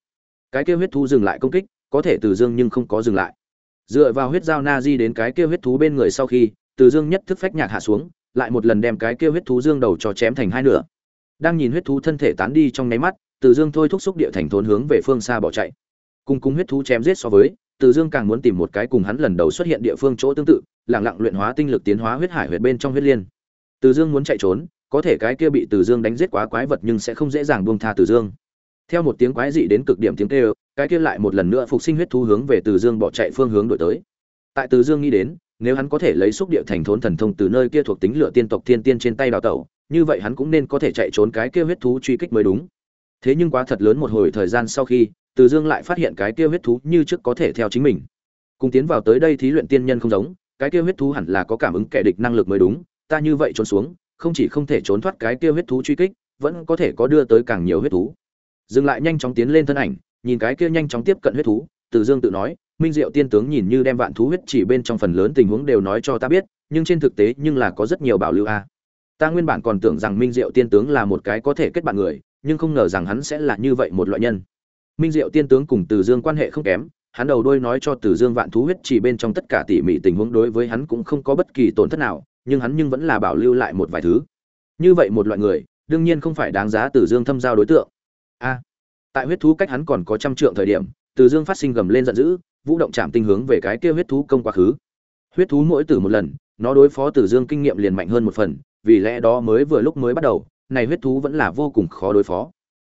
Cái kia huyết thú dừng lại công kích, có thể từ dương nhưng không có dừng lại. Dựa vào huyết dao na di đến cái kia huyết thú bên người sau khi, từ dương nhất thức phách nhạc hạ xuống, lại một lần đem cái kia huyết thú dương đầu cho chém thành hai nửa. Đang nhìn huyết thú thân thể tán đi trong nháy mắt từ dương thôi thúc xúc địa thành thốn hướng về phương xa bỏ chạy. Cùng cùng huyết thú chém giết so với, từ dương càng muốn tìm một cái cùng hắn lần đầu xuất hiện địa phương chỗ tương tự lẳng lặng luyện hóa tinh lực tiến hóa huyết hải huyệt bên trong huyết liên. Từ dương muốn chạy trốn, có thể cái kia bị từ dương đánh giết quá quái vật nhưng sẽ không dễ dàng buông tha từ dương. Theo một tiếng quái dị đến cực điểm tiếng kêu, cái kia lại một lần nữa phục sinh huyết thú hướng về từ dương bỏ chạy phương hướng đổi tới. Tại từ dương nghĩ đến, nếu hắn có thể lấy xúc địa thành thốn thần thông từ nơi kia thuộc tính lửa tiên tộc thiên tiên trên tay đào tẩu, như vậy hắn cũng nên có thể chạy trốn cái kia huyết thú truy kích mới đúng thế nhưng quá thật lớn một hồi thời gian sau khi, từ dương lại phát hiện cái kia huyết thú như trước có thể theo chính mình. Cùng tiến vào tới đây thí luyện tiên nhân không giống, cái kia huyết thú hẳn là có cảm ứng kẻ địch năng lực mới đúng, ta như vậy trốn xuống, không chỉ không thể trốn thoát cái kia huyết thú truy kích, vẫn có thể có đưa tới càng nhiều huyết thú. Dừng lại nhanh chóng tiến lên thân ảnh, nhìn cái kia nhanh chóng tiếp cận huyết thú, từ dương tự nói, minh diệu tiên tướng nhìn như đem vạn thú huyết chỉ bên trong phần lớn tình huống đều nói cho ta biết, nhưng trên thực tế nhưng là có rất nhiều bảo lưu a. Ta nguyên bản còn tưởng rằng minh diệu tiên tướng là một cái có thể kết bạn người nhưng không ngờ rằng hắn sẽ là như vậy một loại nhân. Minh diệu tiên tướng cùng từ dương quan hệ không kém, hắn đầu đôi nói cho từ dương vạn thú huyết chỉ bên trong tất cả tỉ mỉ tình huống đối với hắn cũng không có bất kỳ tổn thất nào, nhưng hắn nhưng vẫn là bảo lưu lại một vài thứ. Như vậy một loại người, đương nhiên không phải đáng giá từ dương thâm giao đối tượng. A. Tại huyết thú cách hắn còn có trăm trượng thời điểm, từ dương phát sinh gầm lên giận dữ, vũ động chạm tinh hướng về cái kia huyết thú công quá khứ. Huyết thú mỗi tử một lần, nó đối phó từ dương kinh nghiệm liền mạnh hơn một phần, vì lẽ đó mới vừa lúc mới bắt đầu này huyết thú vẫn là vô cùng khó đối phó.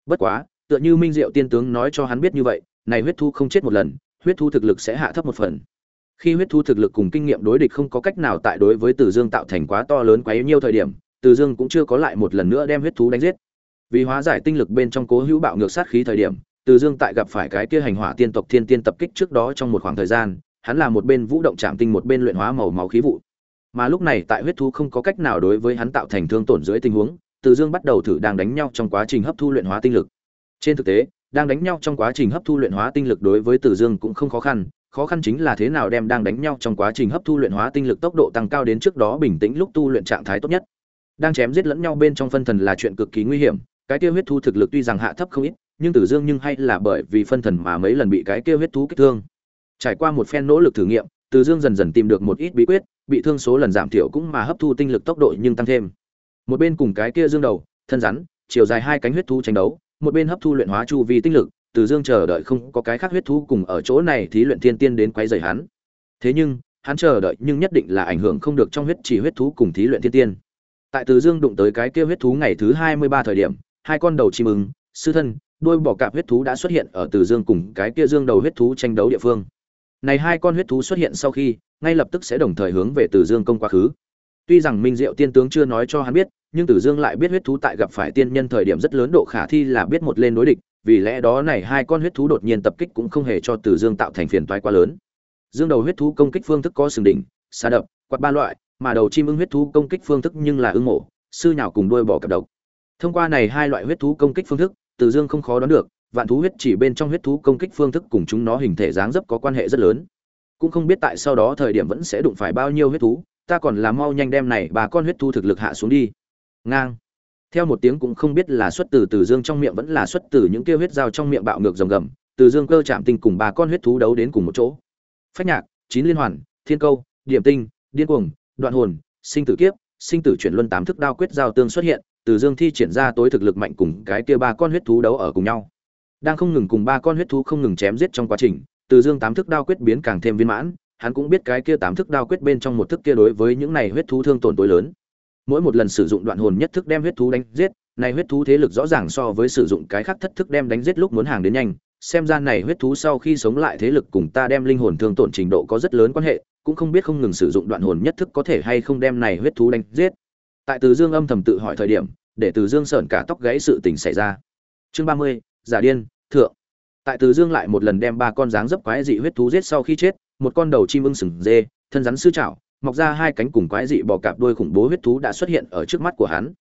Bất quá, tựa như minh diệu tiên tướng nói cho hắn biết như vậy, này huyết thú không chết một lần, huyết thú thực lực sẽ hạ thấp một phần. Khi huyết thú thực lực cùng kinh nghiệm đối địch không có cách nào tại đối với từ dương tạo thành quá to lớn quá yếu nhiều thời điểm, từ dương cũng chưa có lại một lần nữa đem huyết thú đánh giết. Vì hóa giải tinh lực bên trong cố hữu bạo ngược sát khí thời điểm, từ dương tại gặp phải cái kia hành hỏa tiên tộc thiên tiên tập kích trước đó trong một khoảng thời gian, hắn là một bên vũ động chạm tinh một bên luyện hóa màu máu khí vụ. Mà lúc này tại huyết thú không có cách nào đối với hắn tạo thành thương tổn dưới tình huống từ dương bắt đầu thử đang đánh nhau trong quá trình hấp thu luyện hóa tinh lực. Trên thực tế, đang đánh nhau trong quá trình hấp thu luyện hóa tinh lực đối với từ dương cũng không khó khăn khó khăn chính là thế nào đem đang đánh nhau trong quá trình hấp thu luyện hóa tinh lực tốc độ tăng cao đến trước đó bình tĩnh lúc tu luyện trạng thái tốt nhất. Đang chém giết lẫn nhau bên trong phân thần là chuyện cực kỳ nguy hiểm, cái kia huyết thú thực lực tuy rằng hạ thấp không ít, nhưng tử dương nhưng hay là bởi vì phân thần mà mấy lần bị cái kia huyết thú kích thương. Trải qua một phen nỗ lực thử nghiệm tử dương dần dần tìm được một ít bí quyết, bị thương số lần giảm thiểu cũng mà hấp thu tinh lực tốc độ nhưng tăng thêm một bên cùng cái kia dương đầu, thân rắn, chiều dài hai cánh huyết thú tranh đấu, một bên hấp thu luyện hóa chu vi tinh lực, từ dương chờ đợi không có cái khác huyết thú cùng ở chỗ này thí luyện thiên tiên đến quấy rầy hắn. Thế nhưng, hắn chờ đợi nhưng nhất định là ảnh hưởng không được trong huyết chỉ huyết thú cùng thí luyện thiên tiên. Tại từ dương đụng tới cái kia huyết thú ngày thứ hai mươi ba thời điểm, hai con đầu chim ứng sư thân đôi bò cạp huyết thú đã xuất hiện ở từ dương cùng cái kia dương đầu huyết thú tranh đấu địa phương. Này hai con huyết thú xuất hiện sau khi, ngay lập tức sẽ đồng thời hướng về từ dương công quá khứ. Tuy rằng minh diệu tiên tướng chưa nói cho hắn biết nhưng Tử dương lại biết huyết thú tại gặp phải tiên nhân thời điểm rất lớn độ khả thi là biết một lên đối địch, vì lẽ đó này hai con huyết thú đột nhiên tập kích cũng không hề cho Tử dương tạo thành phiền toái quá lớn. Dương đầu huyết thú công kích phương thức có sừng đỉnh xà đập quạt ba loại, mà đầu chim ưng huyết thú công kích phương thức nhưng là ưng mổ sư nhào cùng đuôi bò cặp độc. Thông qua này hai loại huyết thú công kích phương thức, Tử dương không khó đoán được, vạn thú huyết chỉ bên trong huyết thú công kích phương thức cùng chúng nó hình thể dáng dấp có quan hệ rất lớn. Cũng không biết tại sau đó thời điểm vẫn sẽ đụng phải bao nhiêu huyết thú, ta còn là mau nhanh đem này bà con huyết thú thực lực hạ xuống đi ngang. Theo một tiếng cũng không biết là xuất từ từ dương trong miệng vẫn là xuất từ những kêu huyết dao trong miệng bạo ngược rồng gầm, từ dương cơ chạm tinh cùng ba con huyết thú đấu đến cùng một chỗ. Phách nhạc, chín liên hoàn, thiên câu, điểm tinh, điên cuồng, đoạn hồn, sinh tử kiếp, sinh tử chuyển luân tám thức đao quyết giao tương xuất hiện, từ dương thi triển ra tối thực lực mạnh cùng cái kia ba con huyết thú đấu ở cùng nhau. Đang không ngừng cùng ba con huyết thú không ngừng chém giết trong quá trình, từ dương tám thức đao quyết biến càng thêm viên mãn, hắn cũng biết cái kia tám thức đao quyết bên trong một thức kia đối với những này huyết thú thương tổn tối lớn mỗi một lần sử dụng đoạn hồn nhất thức đem huyết thú đánh giết, này huyết thú thế lực rõ ràng so với sử dụng cái khác thất thức đem đánh giết lúc muốn hàng đến nhanh. Xem ra này huyết thú sau khi sống lại thế lực cùng ta đem linh hồn thương tổn trình độ có rất lớn quan hệ, cũng không biết không ngừng sử dụng đoạn hồn nhất thức có thể hay không đem này huyết thú đánh giết. Tại từ dương âm thầm tự hỏi thời điểm, để từ dương sởn cả tóc gãy sự tình xảy ra. Chương ba mươi, giả điên, thượng. Tại từ dương lại một lần đem ba con dáng dấp quái dị huyết thú giết sau khi chết, một con đầu chim ưng sừng dê, thân rắn sư chảo mọc ra hai cánh cùng quái dị bò cạp đuôi khủng bố huyết thú đã xuất hiện ở trước mắt của hắn.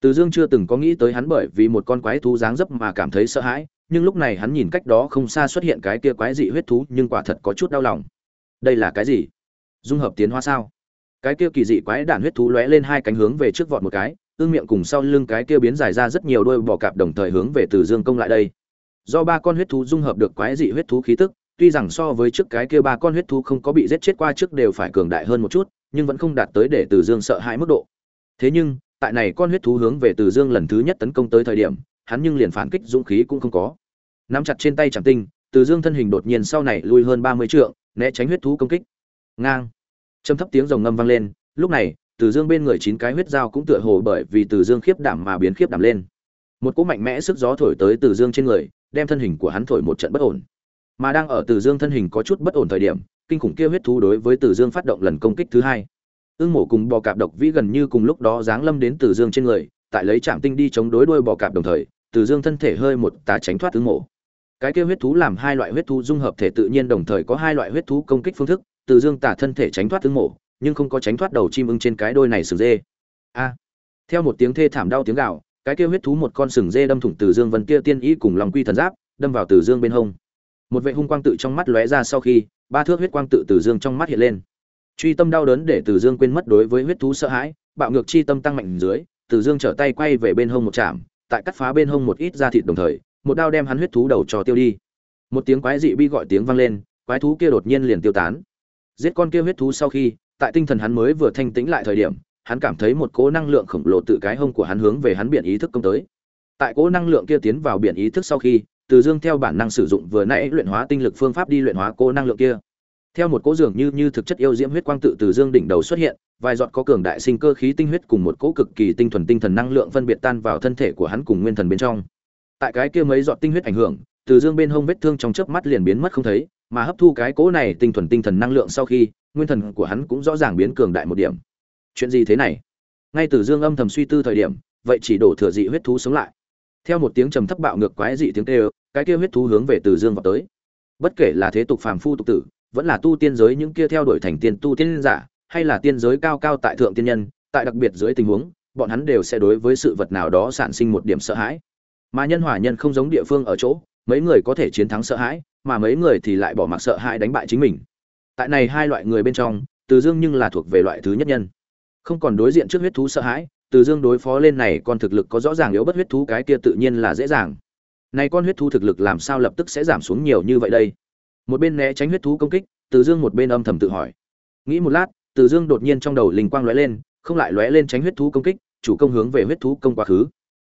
Từ dương chưa từng có nghĩ tới hắn bởi vì một con quái thú dáng dấp mà cảm thấy sợ hãi, nhưng lúc này hắn nhìn cách đó không xa xuất hiện cái kia quái dị huyết thú, nhưng quả thật có chút đau lòng. Đây là cái gì? Dung hợp tiến hóa sao? Cái kia kỳ dị quái đản huyết thú lóe lên hai cánh hướng về trước vọt một cái, ương miệng cùng sau lưng cái kia biến dài ra rất nhiều đôi bò cạp đồng thời hướng về từ dương công lại đây. Do ba con huyết thú dung hợp được quái dị huyết thú khí tức tuy rằng so với trước cái kia ba con huyết thú không có bị giết chết qua trước đều phải cường đại hơn một chút, nhưng vẫn không đạt tới để từ dương sợ hãi mức độ. Thế nhưng, tại này con huyết thú hướng về từ dương lần thứ nhất tấn công tới thời điểm, hắn nhưng liền phản kích dũng khí cũng không có. Nắm chặt trên tay chẳng tinh, từ dương thân hình đột nhiên sau này lui hơn ba mươi trượng, né tránh huyết thú công kích. Ngang. Trầm thấp tiếng rồng ngâm vang lên, lúc này, từ dương bên người chín cái huyết dao cũng tựa hồ bởi vì từ dương khiếp đảm mà biến khiếp đảm lên. Một cỗ mạnh mẽ sức gió thổi tới từ dương trên người, đem thân hình của hắn thổi một trận bất ổn mà đang ở từ dương thân hình có chút bất ổn thời điểm, kinh khủng kia huyết thú đối với từ dương phát động lần công kích thứ hai. Ương mổ cùng bò cạp độc vĩ gần như cùng lúc đó giáng lâm đến từ dương trên người, tại lấy trạm tinh đi chống đối đuôi bò cạp đồng thời, từ dương thân thể hơi một tá tránh thoát ương mổ cái kia huyết thú làm hai loại huyết thú dung hợp thể tự nhiên đồng thời có hai loại huyết thú công kích phương thức, từ dương tả thân thể tránh thoát ương mổ nhưng không có tránh thoát đầu chim ưng trên cái đôi này sừng dê. A. Theo một tiếng thê thảm đau tiếng gạo cái kia huyết thú một con sừng dê đâm thủng từ dương vân kia tiên ý cùng lòng quy thần giáp, đâm vào từ dương bên hông một vệ hung quang tự trong mắt lóe ra sau khi, ba thước huyết quang tự từ dương trong mắt hiện lên. Truy tâm đau đớn để từ dương quên mất đối với huyết thú sợ hãi, bạo ngược chi tâm tăng mạnh dưới, từ dương trở tay quay về bên hông một chạm tại cắt phá bên hông một ít da thịt đồng thời, một đao đem hắn huyết thú đầu cho tiêu đi. Một tiếng quái dị bi gọi tiếng vang lên, quái thú kia đột nhiên liền tiêu tán. Giết con kia huyết thú sau khi, tại tinh thần hắn mới vừa thanh tĩnh lại thời điểm, hắn cảm thấy một cỗ năng lượng khổng lồ tự cái hông của hắn hướng về hắn biển ý thức công tới. Tại cỗ năng lượng kia tiến vào biển ý thức sau khi từ dương theo bản năng sử dụng vừa nãy luyện hóa tinh lực phương pháp đi luyện hóa cô năng lượng kia. Theo một cỗ dường như như thực chất yêu diễm huyết quang tự từ dương đỉnh đầu xuất hiện, vài giọt có cường đại sinh cơ khí tinh huyết cùng một cỗ cực kỳ tinh thuần tinh thần năng lượng phân biệt tan vào thân thể của hắn cùng nguyên thần bên trong. Tại cái kia mấy giọt tinh huyết ảnh hưởng, từ dương bên hông vết thương trong chớp mắt liền biến mất không thấy, mà hấp thu cái cỗ này tinh thuần tinh thần năng lượng sau khi, nguyên thần của hắn cũng rõ ràng biến cường đại một điểm. Chuyện gì thế này? Ngay từ dương âm thầm suy tư thời điểm, vậy chỉ đổ thừa dị huyết thú sống lại theo một tiếng trầm thấp bạo ngược quái dị tiếng kêu, cái kia huyết thú hướng về từ dương vào tới. Bất kể là thế tục phàm phu tục tử, vẫn là tu tiên giới những kia theo đuổi thành tiên tu tiên giả, hay là tiên giới cao cao tại thượng tiên nhân, tại đặc biệt dưới tình huống, bọn hắn đều sẽ đối với sự vật nào đó sản sinh một điểm sợ hãi. Mà nhân hòa nhân không giống địa phương ở chỗ, mấy người có thể chiến thắng sợ hãi, mà mấy người thì lại bỏ mặc sợ hãi đánh bại chính mình. Tại này hai loại người bên trong, từ dương nhưng là thuộc về loại thứ nhất nhân. Không còn đối diện trước huyết thú sợ hãi từ dương đối phó lên này con thực lực có rõ ràng yếu bất huyết thú, cái kia tự nhiên là dễ dàng. Này con huyết thú thực lực làm sao lập tức sẽ giảm xuống nhiều như vậy đây? Một bên né tránh huyết thú công kích, từ dương một bên âm thầm tự hỏi. Nghĩ một lát, từ dương đột nhiên trong đầu linh quang lóe lên, không lại lóe lên tránh huyết thú công kích, chủ công hướng về huyết thú công quá khứ.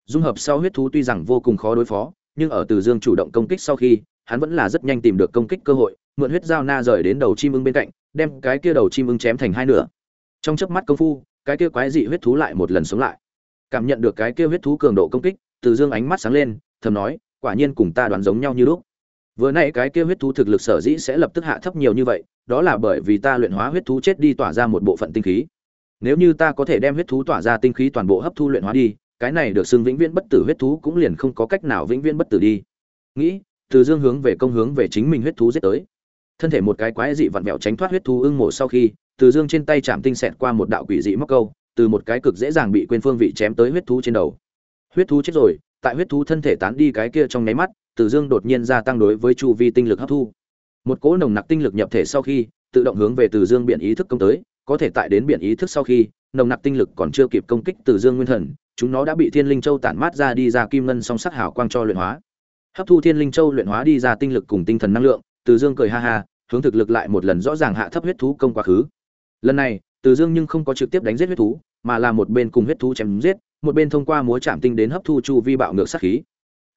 Dung hợp sau huyết thú tuy rằng vô cùng khó đối phó, nhưng ở từ dương chủ động công kích sau khi, hắn vẫn là rất nhanh tìm được công kích cơ hội, mượn huyết dao na rời đến đầu chim ưng bên cạnh, đem cái kia đầu chim ưng chém thành hai nửa. Trong chớp mắt công phu cái kia quái dị huyết thú lại một lần sống lại. Cảm nhận được cái kia huyết thú cường độ công kích, từ dương ánh mắt sáng lên, thầm nói, quả nhiên cùng ta đoán giống nhau như lúc. Vừa nãy cái kia huyết thú thực lực sở dĩ sẽ lập tức hạ thấp nhiều như vậy, đó là bởi vì ta luyện hóa huyết thú chết đi tỏa ra một bộ phận tinh khí. Nếu như ta có thể đem huyết thú tỏa ra tinh khí toàn bộ hấp thu luyện hóa đi, cái này được xưng vĩnh viễn bất tử huyết thú cũng liền không có cách nào vĩnh viễn bất tử đi. Nghĩ, từ dương hướng về công hướng về chính mình huyết thú giết tới thân thể một cái quái dị vặn vẹo tránh thoát huyết thú ưng mổ sau khi, từ dương trên tay chạm tinh xẹt qua một đạo quỷ dị móc câu, từ một cái cực dễ dàng bị quên phương vị chém tới huyết thú trên đầu. Huyết thú chết rồi, tại huyết thú thân thể tán đi cái kia trong nháy mắt, từ dương đột nhiên gia tăng đối với chu vi tinh lực hấp thu. Một cỗ nồng nặc tinh lực nhập thể sau khi, tự động hướng về từ dương biện ý thức công tới, có thể tại đến biện ý thức sau khi, nồng nặc tinh lực còn chưa kịp công kích từ dương nguyên thần, chúng nó đã bị thiên linh châu tản mát ra đi ra kim ngân song sắc hào quang cho luyện hóa. Hấp thu thiên linh châu luyện hóa đi ra tinh lực cùng tinh thần năng lượng từ dương cười ha ha, hướng thực lực lại một lần rõ ràng hạ thấp huyết thú công quá khứ. Lần này, từ dương nhưng không có trực tiếp đánh giết huyết thú, mà là một bên cùng huyết thú chém giết, một bên thông qua múa chạm tinh đến hấp thu chu vi bạo ngược sát khí.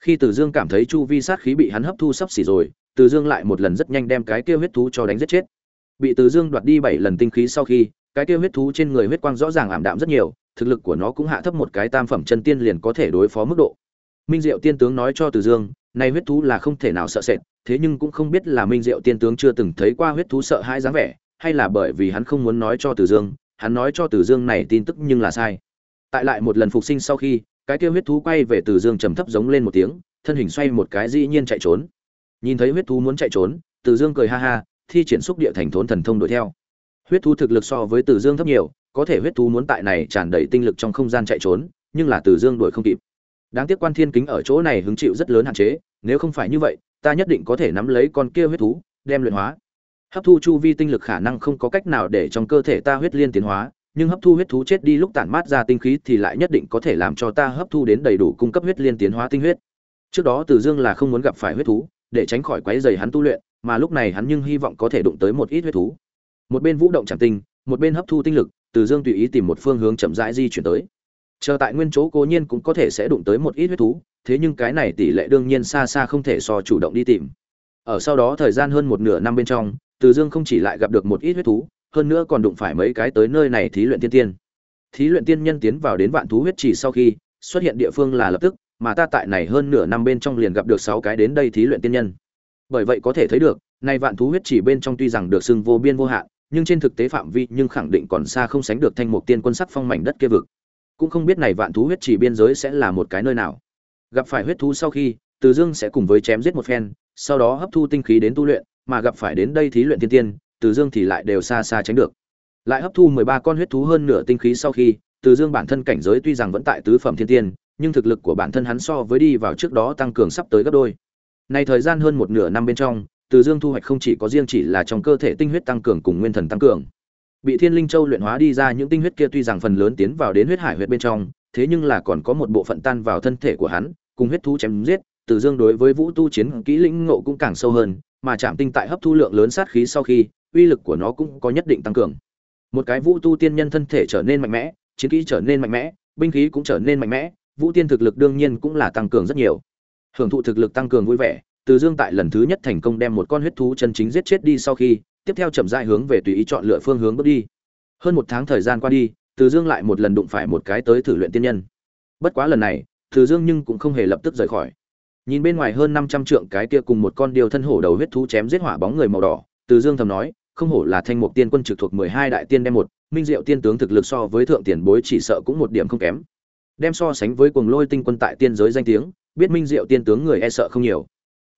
Khi từ dương cảm thấy chu vi sát khí bị hắn hấp thu sắp xỉ rồi, từ dương lại một lần rất nhanh đem cái kia huyết thú cho đánh giết chết. Bị từ dương đoạt đi bảy lần tinh khí sau khi, cái kia huyết thú trên người huyết quang rõ ràng ảm đạm rất nhiều, thực lực của nó cũng hạ thấp một cái tam phẩm chân tiên liền có thể đối phó mức độ. Minh diệu tiên tướng nói cho từ dương, này huyết thú là không thể nào sợ sệt thế nhưng cũng không biết là minh diệu tiên tướng chưa từng thấy qua huyết thú sợ hãi dáng vẻ, hay là bởi vì hắn không muốn nói cho từ dương, hắn nói cho từ dương này tin tức nhưng là sai. Tại lại một lần phục sinh sau khi, cái kia huyết thú quay về từ dương trầm thấp giống lên một tiếng, thân hình xoay một cái dĩ nhiên chạy trốn. Nhìn thấy huyết thú muốn chạy trốn, từ dương cười ha ha, thi triển xúc địa thành thốn thần thông đuổi theo. Huyết thú thực lực so với từ dương thấp nhiều, có thể huyết thú muốn tại này tràn đầy tinh lực trong không gian chạy trốn, nhưng là từ dương đuổi không kịp. Đáng tiếc quan thiên kính ở chỗ này hứng chịu rất lớn hạn chế, nếu không phải như vậy ta nhất định có thể nắm lấy con kia huyết thú, đem luyện hóa. Hấp thu chu vi tinh lực khả năng không có cách nào để trong cơ thể ta huyết liên tiến hóa, nhưng hấp thu huyết thú chết đi lúc tản mát ra tinh khí thì lại nhất định có thể làm cho ta hấp thu đến đầy đủ cung cấp huyết liên tiến hóa tinh huyết. Trước đó từ dương là không muốn gặp phải huyết thú, để tránh khỏi quấy rầy hắn tu luyện, mà lúc này hắn nhưng hy vọng có thể đụng tới một ít huyết thú. Một bên vũ động chẳng tinh, một bên hấp thu tinh lực, từ dương tùy ý tìm một phương hướng chậm rãi di chuyển tới chờ tại nguyên chỗ cố nhiên cũng có thể sẽ đụng tới một ít huyết thú, thế nhưng cái này tỷ lệ đương nhiên xa xa không thể so chủ động đi tìm. Ở sau đó thời gian hơn một nửa năm bên trong, từ dương không chỉ lại gặp được một ít huyết thú, hơn nữa còn đụng phải mấy cái tới nơi này thí luyện tiên tiên. Thí luyện tiên nhân tiến vào đến vạn thú huyết chỉ sau khi, xuất hiện địa phương là lập tức, mà ta tại này hơn nửa năm bên trong liền gặp được sáu cái đến đây thí luyện tiên nhân. Bởi vậy có thể thấy được nay vạn thú huyết chỉ bên trong tuy rằng được xưng vô biên vô hạn, nhưng trên thực tế phạm vi nhưng khẳng định còn xa không sánh được thanh mục tiên quân sắc phong mảnh đất kia vực cũng không biết này vạn thú huyết chỉ biên giới sẽ là một cái nơi nào. Gặp phải huyết thú sau khi, từ dương sẽ cùng với chém giết một phen, sau đó hấp thu tinh khí đến tu luyện, mà gặp phải đến đây thí luyện tiên tiên, từ dương thì lại đều xa xa tránh được. Lại hấp thu mười ba con huyết thú hơn nửa tinh khí sau khi, từ dương bản thân cảnh giới tuy rằng vẫn tại tứ phẩm thiên tiên, nhưng thực lực của bản thân hắn so với đi vào trước đó tăng cường sắp tới gấp đôi. Này thời gian hơn một nửa năm bên trong, từ dương thu hoạch không chỉ có riêng chỉ là trong cơ thể tinh huyết tăng cường cùng nguyên thần tăng cường bị thiên linh châu luyện hóa đi ra những tinh huyết kia tuy rằng phần lớn tiến vào đến huyết hải huyết bên trong, thế nhưng là còn có một bộ phận tan vào thân thể của hắn, cùng huyết thú chém giết, từ dương đối với vũ tu chiến kỹ lĩnh ngộ cũng càng sâu hơn, mà chạm tinh tại hấp thu lượng lớn sát khí sau khi, uy lực của nó cũng có nhất định tăng cường. Một cái vũ tu tiên nhân thân thể trở nên mạnh mẽ, chiến kỹ trở nên mạnh mẽ, binh khí cũng trở nên mạnh mẽ, vũ tiên thực lực đương nhiên cũng là tăng cường rất nhiều. Hưởng thụ thực lực tăng cường vui vẻ, từ dương tại lần thứ nhất thành công đem một con huyết thú chân chính giết chết đi sau khi tiếp theo chậm rãi hướng về tùy ý chọn lựa phương hướng bước đi. Hơn một tháng thời gian qua đi, từ dương lại một lần đụng phải một cái tới thử luyện tiên nhân. Bất quá lần này, từ dương nhưng cũng không hề lập tức rời khỏi. Nhìn bên ngoài hơn năm trăm trượng cái kia cùng một con điều thân hổ đầu huyết thú chém giết hỏa bóng người màu đỏ, từ dương thầm nói, không hổ là thanh mục tiên quân trực thuộc mười hai đại tiên đem một, minh diệu tiên tướng thực lực so với thượng tiền bối chỉ sợ cũng một điểm không kém. Đem so sánh với cuồng lôi tinh quân tại tiên giới danh tiếng, biết minh diệu tiên tướng người e sợ không nhiều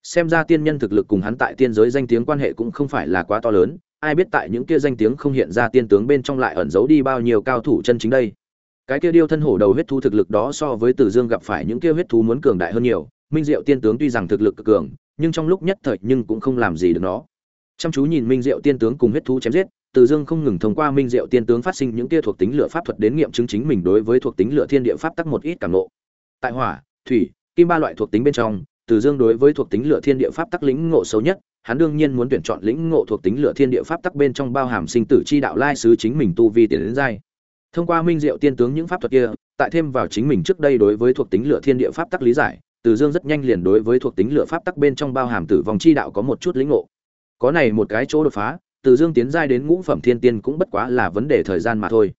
xem ra tiên nhân thực lực cùng hắn tại tiên giới danh tiếng quan hệ cũng không phải là quá to lớn, ai biết tại những kia danh tiếng không hiện ra tiên tướng bên trong lại ẩn giấu đi bao nhiêu cao thủ chân chính đây. Cái kia điêu thân hổ đầu huyết thu thực lực đó so với tử dương gặp phải những kia huyết thú muốn cường đại hơn nhiều, minh diệu tiên tướng tuy rằng thực lực cực cường, nhưng trong lúc nhất thời nhưng cũng không làm gì được nó. Chăm chú nhìn minh diệu tiên tướng cùng huyết thú chém giết, từ dương không ngừng thông qua minh diệu tiên tướng phát sinh những kia thuộc tính lửa pháp thuật đến nghiệm chứng chính mình đối với thuộc tính lửa thiên địa pháp tắc một ít cảm nộ tại hỏa, thủy, kim ba loại thuộc tính bên trong từ dương đối với thuộc tính lửa thiên địa pháp tắc lĩnh ngộ xấu nhất, hắn đương nhiên muốn tuyển chọn lĩnh ngộ thuộc tính lửa thiên địa pháp tắc bên trong bao hàm sinh tử chi đạo lai sứ chính mình tu vi tiến đến giai. Thông qua minh diệu tiên tướng những pháp thuật kia, tại thêm vào chính mình trước đây đối với thuộc tính lửa thiên địa pháp tắc lý giải, từ dương rất nhanh liền đối với thuộc tính lửa pháp tắc bên trong bao hàm tử vong chi đạo có một chút lĩnh ngộ. Có này một cái chỗ đột phá, từ dương tiến giai đến ngũ phẩm thiên tiên cũng bất quá là vấn đề thời gian mà thôi.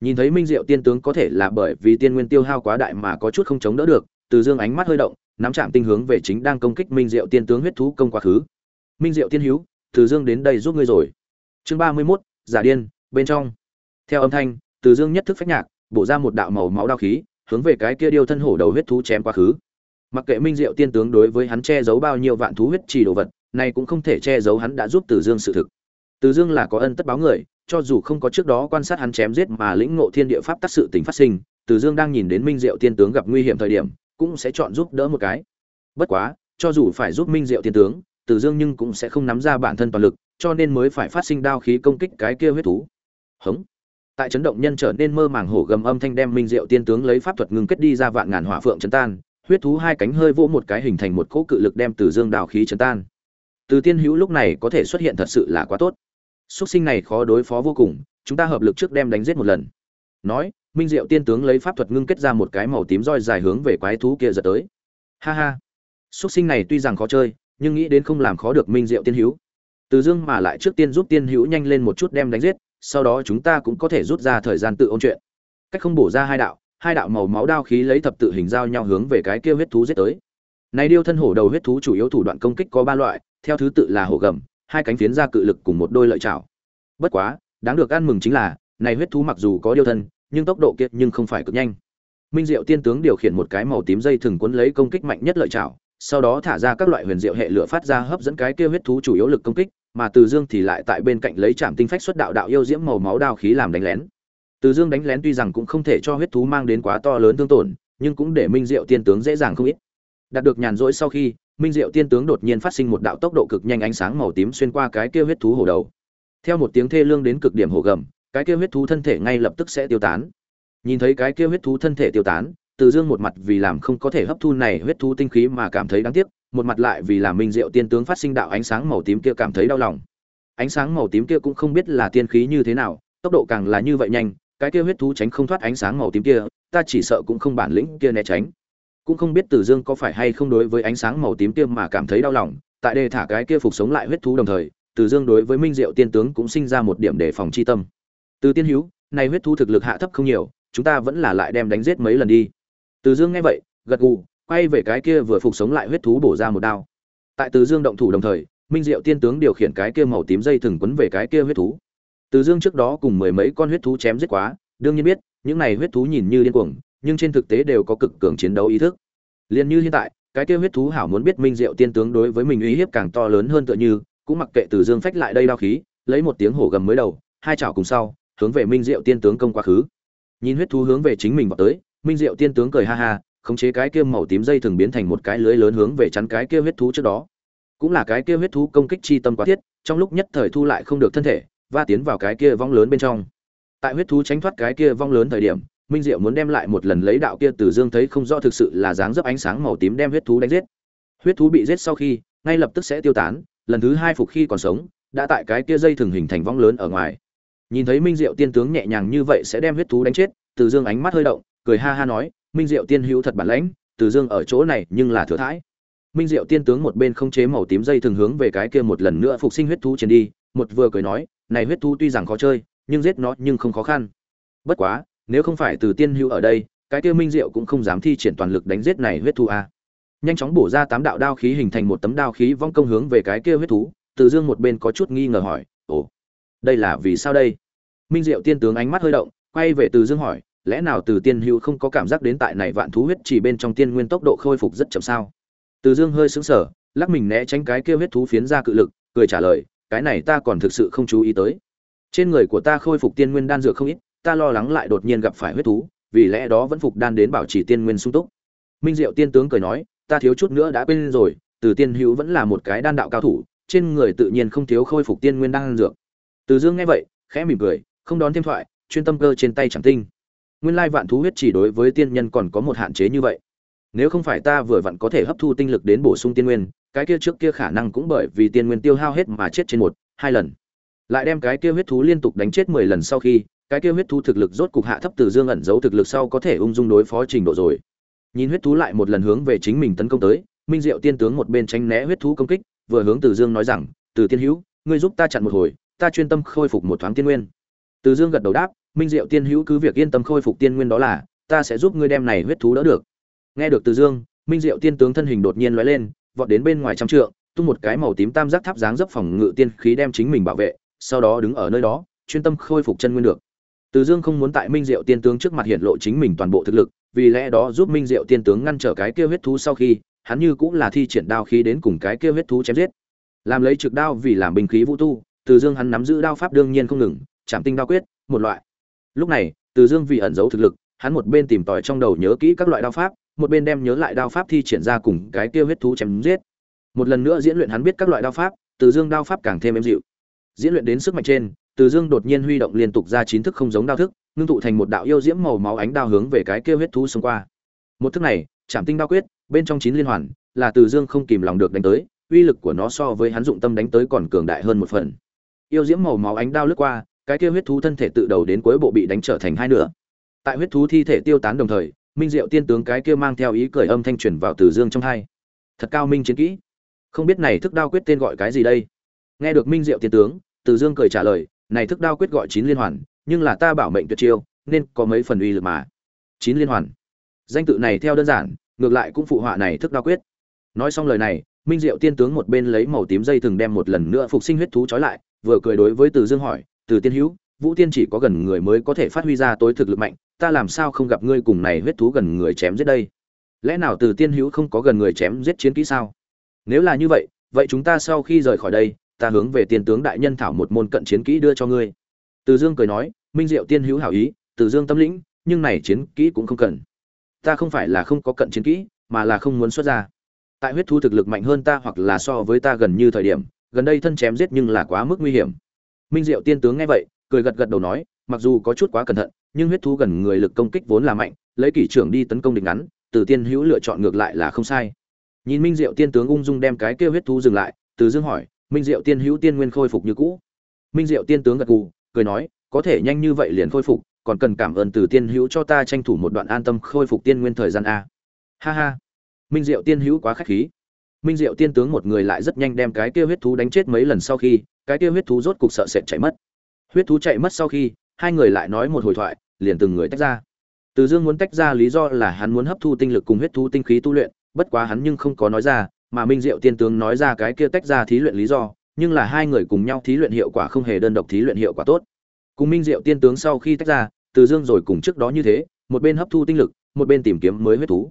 Nhìn thấy minh diệu tiên tướng có thể là bởi vì tiên nguyên tiêu hao quá đại mà có chút không chống đỡ được, từ dương ánh mắt hơi động nắm chạm tinh hướng về chính đang công kích minh diệu tiên tướng huyết thú công quá khứ. Minh diệu tiên hữu từ dương đến đây giúp ngươi rồi. Chương ba mươi mốt, giả điên, bên trong. Theo âm thanh, từ dương nhất thức phách nhạc, bổ ra một đạo màu máu đao khí, hướng về cái kia điêu thân hổ đầu huyết thú chém quá khứ. Mặc kệ minh diệu tiên tướng đối với hắn che giấu bao nhiêu vạn thú huyết trì đồ vật, này cũng không thể che giấu hắn đã giúp từ dương sự thực. Từ dương là có ân tất báo người, cho dù không có trước đó quan sát hắn chém giết mà lĩnh ngộ thiên địa pháp tác sự tình phát sinh, từ dương đang nhìn đến minh diệu tiên tướng gặp nguy hiểm thời điểm cũng sẽ chọn giúp đỡ một cái. Bất quá, cho dù phải giúp minh diệu tiên tướng, từ dương nhưng cũng sẽ không nắm ra bản thân toàn lực, cho nên mới phải phát sinh đao khí công kích cái kia huyết thú. Hống. Tại chấn động nhân trở nên mơ màng hổ gầm âm thanh đem minh diệu tiên tướng lấy pháp thuật ngưng kết đi ra vạn ngàn hỏa phượng chấn tan, huyết thú hai cánh hơi vỗ một cái hình thành một cỗ cự lực đem từ dương đào khí chấn tan. Từ tiên hữu lúc này có thể xuất hiện thật sự là quá tốt. Xuất sinh này khó đối phó vô cùng, chúng ta hợp lực trước đem đánh giết một lần. Nói minh diệu tiên tướng lấy pháp thuật ngưng kết ra một cái màu tím roi dài hướng về quái thú kia giật tới. Ha ha. Xuất sinh này tuy rằng khó chơi, nhưng nghĩ đến không làm khó được minh diệu tiên hữu. Từ dương mà lại trước tiên giúp tiên hữu nhanh lên một chút đem đánh giết, sau đó chúng ta cũng có thể rút ra thời gian tự ôn chuyện. Cách không bổ ra hai đạo hai đạo màu máu đao khí lấy thập tự hình giao nhau hướng về cái kia huyết thú giết tới. Này điêu thân hổ đầu huyết thú chủ yếu thủ đoạn công kích có ba loại, theo thứ tự là hổ gầm, hai cánh phiến ra cự lực cùng một đôi lợi chảo. Bất quá, đáng được ăn mừng chính là, này huyết thú mặc dù có điêu thân nhưng tốc độ kiệt nhưng không phải cực nhanh. Minh diệu tiên tướng điều khiển một cái màu tím dây thừng cuốn lấy công kích mạnh nhất lợi chảo sau đó thả ra các loại huyền diệu hệ lửa phát ra hấp dẫn cái kia huyết thú chủ yếu lực công kích, mà từ dương thì lại tại bên cạnh lấy chạm tinh phách xuất đạo đạo yêu diễm màu máu đao khí làm đánh lén. Từ dương đánh lén tuy rằng cũng không thể cho huyết thú mang đến quá to lớn thương tổn, nhưng cũng để minh diệu tiên tướng dễ dàng không ít. Đạt được nhàn rỗi sau khi, minh diệu tiên tướng đột nhiên phát sinh một đạo tốc độ cực nhanh ánh sáng màu tím xuyên qua cái kia huyết thú hổ đầu. Theo một tiếng thê lương đến cực điểm hổ gầm cái kia huyết thú thân thể ngay lập tức sẽ tiêu tán. Nhìn thấy cái kia huyết thú thân thể tiêu tán, từ dương một mặt vì làm không có thể hấp thu này huyết thú tinh khí mà cảm thấy đáng tiếc, một mặt lại vì là minh diệu tiên tướng phát sinh đạo ánh sáng màu tím kia cảm thấy đau lòng. Ánh sáng màu tím kia cũng không biết là tiên khí như thế nào, tốc độ càng là như vậy nhanh, cái kia huyết thú tránh không thoát ánh sáng màu tím kia, ta chỉ sợ cũng không bản lĩnh kia né tránh. Cũng không biết tử dương có phải hay không đối với ánh sáng màu tím kia mà cảm thấy đau lòng, tại đề thả cái kia phục sống lại huyết thú đồng thời tử dương đối với minh diệu tiên tướng cũng sinh ra một điểm đề phòng chi tâm từ tiên hữu này huyết thú thực lực hạ thấp không nhiều, chúng ta vẫn là lại đem đánh giết mấy lần đi. Từ dương nghe vậy, gật gù, quay về cái kia vừa phục sống lại huyết thú bổ ra một đao. Tại từ dương động thủ đồng thời, minh diệu tiên tướng điều khiển cái kia màu tím dây thừng quấn về cái kia huyết thú. Từ dương trước đó cùng mười mấy con huyết thú chém giết quá, đương nhiên biết, những này huyết thú nhìn như điên cuồng, nhưng trên thực tế đều có cực cường chiến đấu ý thức. Liền như hiện tại, cái kia huyết thú hảo muốn biết minh diệu tiên tướng đối với mình uy hiếp càng to lớn hơn tựa như, cũng mặc kệ từ dương phách lại đây đao khí, lấy một tiếng hổ gầm mới đầu, hai chảo cùng sau hướng về minh diệu tiên tướng công quá khứ. Nhìn huyết thú hướng về chính mình vào tới, minh diệu tiên tướng cười ha ha, khống chế cái kia màu tím dây thường biến thành một cái lưới lớn hướng về chắn cái kia huyết thú trước đó. Cũng là cái kia huyết thú công kích chi tâm quá thiết, trong lúc nhất thời thu lại không được thân thể, va tiến vào cái kia vong lớn bên trong. Tại huyết thú tránh thoát cái kia vong lớn thời điểm, minh diệu muốn đem lại một lần lấy đạo kia từ dương thấy không rõ thực sự là dáng dấp ánh sáng màu tím đem huyết thú đánh giết. Huyết thú bị giết sau khi, ngay lập tức sẽ tiêu tán, lần thứ hai phục khi còn sống, đã tại cái kia dây thường hình thành vong lớn ở ngoài nhìn thấy minh diệu tiên tướng nhẹ nhàng như vậy sẽ đem huyết thú đánh chết, từ dương ánh mắt hơi động, cười ha ha nói, minh diệu tiên hữu thật bản lãnh, từ dương ở chỗ này nhưng là thừa thãi. Minh diệu tiên tướng một bên không chế màu tím dây thường hướng về cái kia một lần nữa phục sinh huyết thú trên đi, một vừa cười nói, này huyết thú tuy rằng khó chơi, nhưng giết nó nhưng không khó khăn. Bất quá, nếu không phải từ tiên hữu ở đây, cái kia minh diệu cũng không dám thi triển toàn lực đánh giết này huyết thú a. Nhanh chóng bổ ra tám đạo đao khí hình thành một tấm đao khí vong công hướng về cái kia huyết thú, từ dương một bên có chút nghi ngờ hỏi đây là vì sao đây? Minh diệu tiên tướng ánh mắt hơi động, quay về từ dương hỏi, lẽ nào từ tiên hữu không có cảm giác đến tại này vạn thú huyết chỉ bên trong tiên nguyên tốc độ khôi phục rất chậm sao? Từ dương hơi sững sờ, lắc mình né tránh cái kia huyết thú phiến ra cự lực, cười trả lời, cái này ta còn thực sự không chú ý tới. Trên người của ta khôi phục tiên nguyên đan dược không ít, ta lo lắng lại đột nhiên gặp phải huyết thú, vì lẽ đó vẫn phục đan đến bảo trì tiên nguyên sung túc. Minh diệu tiên tướng cười nói, ta thiếu chút nữa đã quên rồi, từ tiên hữu vẫn là một cái đan đạo cao thủ, trên người tự nhiên không thiếu khôi phục tiên nguyên đan dược từ dương nghe vậy, khẽ mỉm cười, không đón thêm thoại, chuyên tâm cơ trên tay chẳng tinh. Nguyên lai vạn thú huyết chỉ đối với tiên nhân còn có một hạn chế như vậy. Nếu không phải ta vừa vặn có thể hấp thu tinh lực đến bổ sung tiên nguyên, cái kia trước kia khả năng cũng bởi vì tiên nguyên tiêu hao hết mà chết trên một, hai lần. Lại đem cái kia huyết thú liên tục đánh chết mười lần sau khi, cái kia huyết thú thực lực rốt cục hạ thấp từ dương ẩn giấu thực lực sau có thể ung dung đối phó trình độ rồi. Nhìn huyết thú lại một lần hướng về chính mình tấn công tới, minh diệu tiên tướng một bên tránh né huyết thú công kích, vừa hướng từ dương nói rằng, từ tiên hữu, ngươi giúp ta chặn một hồi ta chuyên tâm khôi phục một thoáng tiên nguyên. Từ dương gật đầu đáp, minh diệu tiên hữu cứ việc yên tâm khôi phục tiên nguyên đó là, ta sẽ giúp ngươi đem này huyết thú đỡ được. Nghe được từ dương, minh diệu tiên tướng thân hình đột nhiên lóe lên, vọt đến bên ngoài trăm trượng, tung một cái màu tím tam giác tháp dáng dấp phòng ngự tiên khí đem chính mình bảo vệ, sau đó đứng ở nơi đó, chuyên tâm khôi phục chân nguyên được. Từ dương không muốn tại minh diệu tiên tướng trước mặt hiện lộ chính mình toàn bộ thực lực, vì lẽ đó giúp minh diệu tiên tướng ngăn trở cái kia huyết thú sau khi, hắn như cũng là thi triển đao khí đến cùng cái kia huyết thú chém giết. Làm lấy trực đao vì làm binh khí vũ tu từ dương hắn nắm giữ đao pháp đương nhiên không ngừng chạm tinh đao quyết, một loại. Lúc này, từ dương vì ẩn giấu thực lực, hắn một bên tìm tòi trong đầu nhớ kỹ các loại đao pháp, một bên đem nhớ lại đao pháp thi triển ra cùng cái kia huyết thú chém giết. Một lần nữa diễn luyện hắn biết các loại đao pháp, từ dương đao pháp càng thêm êm dịu. Diễn luyện đến sức mạnh trên, từ dương đột nhiên huy động liên tục ra chín thức không giống đao thức, ngưng tụ thành một đạo yêu diễm màu máu ánh đao hướng về cái kia huyết thú xông qua. Một thức này chạm tinh đao quyết, bên trong chín liên hoàn, là từ dương không kìm lòng được đánh tới, uy lực của nó so với hắn dụng tâm đánh tới còn cường đại hơn một phần yêu diễm màu máu ánh đao lướt qua, cái kia huyết thú thân thể tự đầu đến cuối bộ bị đánh trở thành hai nửa. Tại huyết thú thi thể tiêu tán đồng thời, minh diệu tiên tướng cái kia mang theo ý cười âm thanh truyền vào từ dương trong hai. Thật cao minh chiến kỹ. Không biết này thức đao quyết tên gọi cái gì đây? Nghe được minh diệu tiên tướng, từ dương cười trả lời, này thức đao quyết gọi chín liên hoàn, nhưng là ta bảo mệnh tuyệt chiêu, nên có mấy phần uy lực mà. Chín liên hoàn. Danh tự này theo đơn giản, ngược lại cũng phụ họa này thức đao quyết. Nói xong lời này, minh diệu tiên tướng một bên lấy màu tím dây thừng đem một lần nữa phục sinh huyết thú trói lại vừa cười đối với từ dương hỏi, từ tiên hữu, vũ tiên chỉ có gần người mới có thể phát huy ra tối thực lực mạnh, ta làm sao không gặp ngươi cùng này huyết thú gần người chém giết đây? Lẽ nào từ tiên hữu không có gần người chém giết chiến kỹ sao? Nếu là như vậy vậy chúng ta sau khi rời khỏi đây, ta hướng về tiên tướng đại nhân thảo một môn cận chiến kỹ đưa cho ngươi. Từ dương cười nói, minh diệu tiên hữu hảo ý, từ dương tâm lĩnh, nhưng này chiến kỹ cũng không cần. Ta không phải là không có cận chiến kỹ, mà là không muốn xuất ra. Tại huyết thú thực lực mạnh hơn ta hoặc là so với ta gần như thời điểm gần đây thân chém giết nhưng là quá mức nguy hiểm. Minh diệu tiên tướng nghe vậy, cười gật gật đầu nói, mặc dù có chút quá cẩn thận, nhưng huyết thú gần người lực công kích vốn là mạnh, lấy kỷ trưởng đi tấn công địch ngắn, từ tiên hữu lựa chọn ngược lại là không sai. Nhìn minh diệu tiên tướng ung dung đem cái kêu huyết thú dừng lại, từ dương hỏi, minh diệu tiên hữu tiên nguyên khôi phục như cũ? Minh diệu tiên tướng gật gù, cười nói, có thể nhanh như vậy liền khôi phục, còn cần cảm ơn từ tiên hữu cho ta tranh thủ một đoạn an tâm khôi phục tiên nguyên thời gian a. Ha ha. Minh diệu tiên hữu quá khách khí minh diệu tiên tướng một người lại rất nhanh đem cái kia huyết thú đánh chết mấy lần sau khi, cái kia huyết thú rốt cục sợ sệt chạy mất. Huyết thú chạy mất sau khi, hai người lại nói một hồi thoại, liền từng người tách ra. Từ dương muốn tách ra lý do là hắn muốn hấp thu tinh lực cùng huyết thú tinh khí tu luyện, bất quá hắn nhưng không có nói ra, mà minh diệu tiên tướng nói ra cái kia tách ra thí luyện lý do, nhưng là hai người cùng nhau thí luyện hiệu quả không hề đơn độc thí luyện hiệu quả tốt. Cùng minh diệu tiên tướng sau khi tách ra, từ dương rồi cùng trước đó như thế, một bên hấp thu tinh lực, một bên tìm kiếm mới huyết thú.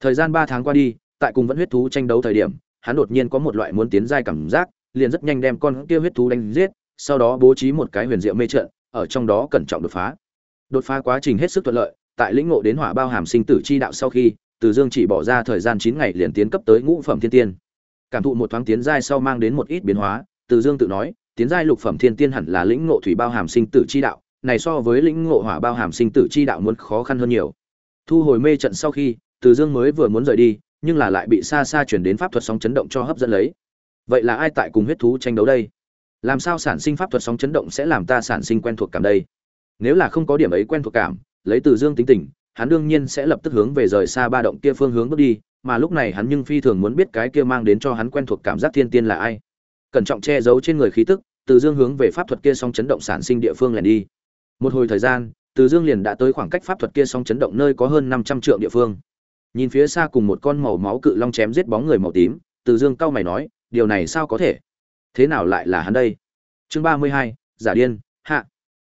Thời gian ba tháng qua đi tại cùng vẫn huyết thú tranh đấu thời điểm, hắn đột nhiên có một loại muốn tiến giai cảm giác, liền rất nhanh đem con kia huyết thú đánh giết, sau đó bố trí một cái huyền diệu mê trận, ở trong đó cẩn trọng đột phá. Đột phá quá trình hết sức thuận lợi, tại lĩnh ngộ đến hỏa bao hàm sinh tử chi đạo sau khi, từ dương chỉ bỏ ra thời gian chín ngày liền tiến cấp tới ngũ phẩm thiên tiên. Cảm thụ một thoáng tiến giai sau mang đến một ít biến hóa, từ dương tự nói, tiến giai lục phẩm thiên tiên hẳn là lĩnh ngộ thủy bao hàm sinh tử chi đạo, này so với lĩnh ngộ hỏa bao hàm sinh tử chi đạo muốn khó khăn hơn nhiều. Thu hồi mê trận sau khi, từ dương mới vừa muốn rời đi nhưng là lại bị xa xa chuyển đến pháp thuật sóng chấn động cho hấp dẫn lấy. Vậy là ai tại cùng huyết thú tranh đấu đây? Làm sao sản sinh pháp thuật sóng chấn động sẽ làm ta sản sinh quen thuộc cảm đây? Nếu là không có điểm ấy quen thuộc cảm, lấy từ dương tính tình, hắn đương nhiên sẽ lập tức hướng về rời xa ba động kia phương hướng bước đi, mà lúc này hắn nhưng phi thường muốn biết cái kia mang đến cho hắn quen thuộc cảm giác thiên tiên là ai. Cẩn trọng che giấu trên người khí tức, từ dương hướng về pháp thuật kia song chấn động sản sinh địa phương lẻn đi. Một hồi thời gian, từ dương liền đã tới khoảng cách pháp thuật kia song chấn động nơi có hơn năm trăm triệu địa phương nhìn phía xa cùng một con màu máu cự long chém giết bóng người màu tím, từ dương cau mày nói, điều này sao có thể? Thế nào lại là hắn đây? Chương ba mươi hai, giả điên, hạ.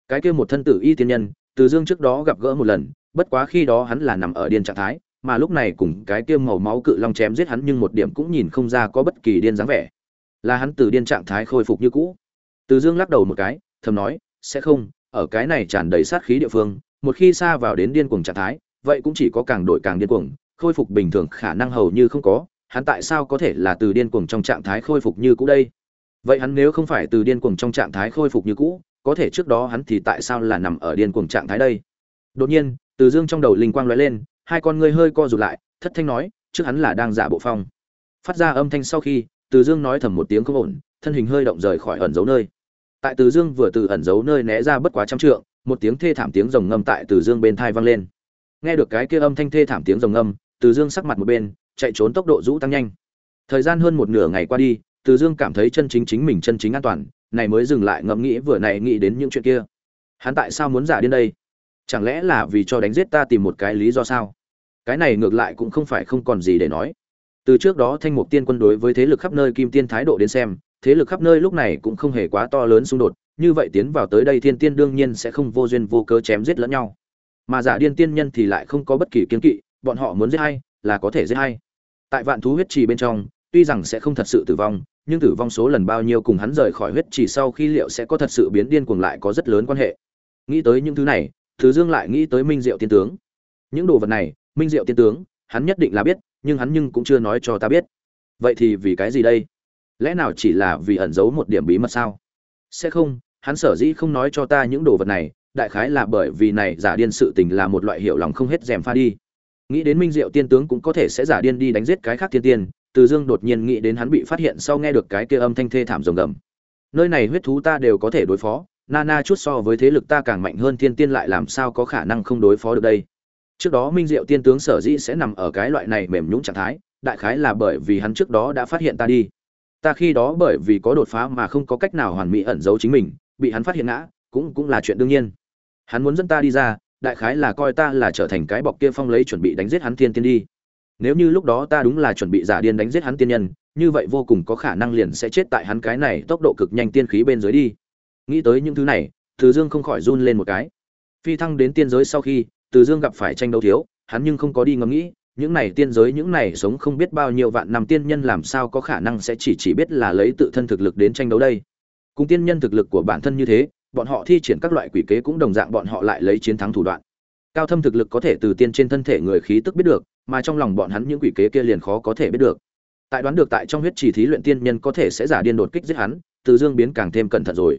Cái kia một thân tử y tiên nhân, từ dương trước đó gặp gỡ một lần, bất quá khi đó hắn là nằm ở điên trạng thái, mà lúc này cùng cái kia màu máu cự long chém giết hắn nhưng một điểm cũng nhìn không ra có bất kỳ điên dáng vẻ. Là hắn từ điên trạng thái khôi phục như cũ. Từ dương lắc đầu một cái, thầm nói, sẽ không, ở cái này tràn đầy sát khí địa phương, một khi xa vào đến điên cuồng trạng thái, vậy cũng chỉ có càng đổi càng điên cuồng khôi phục bình thường khả năng hầu như không có, hắn tại sao có thể là từ điên cuồng trong trạng thái khôi phục như cũ đây? Vậy hắn nếu không phải từ điên cuồng trong trạng thái khôi phục như cũ, có thể trước đó hắn thì tại sao là nằm ở điên cuồng trạng thái đây? Đột nhiên, từ dương trong đầu linh quang lóe lên, hai con ngươi hơi co rụt lại, thất thanh nói, trước hắn là đang giả bộ phong. Phát ra âm thanh sau khi, từ dương nói thầm một tiếng không ổn, thân hình hơi động rời khỏi ẩn giấu nơi. Tại từ dương vừa từ ẩn giấu nơi né ra bất quá trăm trượng, một tiếng thê thảm tiếng rồng ngâm tại từ dương bên thai vang lên. Nghe được cái kia âm thanh thê thảm tiếng rồng ngâm từ dương sắc mặt một bên, chạy trốn tốc độ rũ tăng nhanh. Thời gian hơn một nửa ngày qua đi, từ dương cảm thấy chân chính chính mình chân chính an toàn, này mới dừng lại ngẫm nghĩ vừa này nghĩ đến những chuyện kia. Hắn tại sao muốn giả điên đây? Chẳng lẽ là vì cho đánh giết ta tìm một cái lý do sao? Cái này ngược lại cũng không phải không còn gì để nói. Từ trước đó thanh mục tiên quân đối với thế lực khắp nơi kim tiên thái độ đến xem, thế lực khắp nơi lúc này cũng không hề quá to lớn xung đột, như vậy tiến vào tới đây thiên tiên đương nhiên sẽ không vô duyên vô cớ chém giết lẫn nhau. Mà giả điên tiên nhân thì lại không có bất kỳ kiến kỵ bọn họ muốn giết hay là có thể giết hay tại vạn thú huyết trì bên trong, tuy rằng sẽ không thật sự tử vong, nhưng tử vong số lần bao nhiêu cùng hắn rời khỏi huyết trì sau khi liệu sẽ có thật sự biến điên cuồng lại có rất lớn quan hệ. Nghĩ tới những thứ này, thứ dương lại nghĩ tới minh diệu tiên tướng. Những đồ vật này, minh diệu tiên tướng, hắn nhất định là biết, nhưng hắn nhưng cũng chưa nói cho ta biết. Vậy thì vì cái gì đây? Lẽ nào chỉ là vì ẩn giấu một điểm bí mật sao? Sẽ không, hắn sở dĩ không nói cho ta những đồ vật này, đại khái là bởi vì này giả điên sự tình là một loại hiểu lòng không hết rèm pha đi nghĩ đến minh diệu tiên tướng cũng có thể sẽ giả điên đi đánh giết cái khác thiên tiên, từ dương đột nhiên nghĩ đến hắn bị phát hiện sau nghe được cái kia âm thanh thê thảm rồng gầm. Nơi này huyết thú ta đều có thể đối phó nana chút so với thế lực ta càng mạnh hơn thiên tiên lại làm sao có khả năng không đối phó được đây? Trước đó minh diệu tiên tướng sở dĩ sẽ nằm ở cái loại này mềm nhũng trạng thái, đại khái là bởi vì hắn trước đó đã phát hiện ta đi. Ta khi đó bởi vì có đột phá mà không có cách nào hoàn mỹ ẩn giấu chính mình, bị hắn phát hiện ngã, cũng cũng là chuyện đương nhiên. Hắn muốn dẫn ta đi ra đại khái là coi ta là trở thành cái bọc kia phong lấy chuẩn bị đánh giết hắn Thiên tiên đi. Nếu như lúc đó ta đúng là chuẩn bị giả điên đánh giết hắn tiên nhân, như vậy vô cùng có khả năng liền sẽ chết tại hắn cái này tốc độ cực nhanh tiên khí bên dưới đi. Nghĩ tới những thứ này, từ dương không khỏi run lên một cái. Phi thăng đến tiên giới sau khi, từ dương gặp phải tranh đấu thiếu, hắn nhưng không có đi ngẫm nghĩ, những này tiên giới, những này sống không biết bao nhiêu vạn năm tiên nhân làm sao có khả năng sẽ chỉ chỉ biết là lấy tự thân thực lực đến tranh đấu đây. Cùng tiên nhân thực lực của bản thân như thế bọn họ thi triển các loại quỷ kế cũng đồng dạng bọn họ lại lấy chiến thắng thủ đoạn. Cao thâm thực lực có thể từ tiên trên thân thể người khí tức biết được, mà trong lòng bọn hắn những quỷ kế kia liền khó có thể biết được. Tại đoán được tại trong huyết trì thí luyện tiên nhân có thể sẽ giả điên đột kích giết hắn, từ dương biến càng thêm cẩn thận rồi.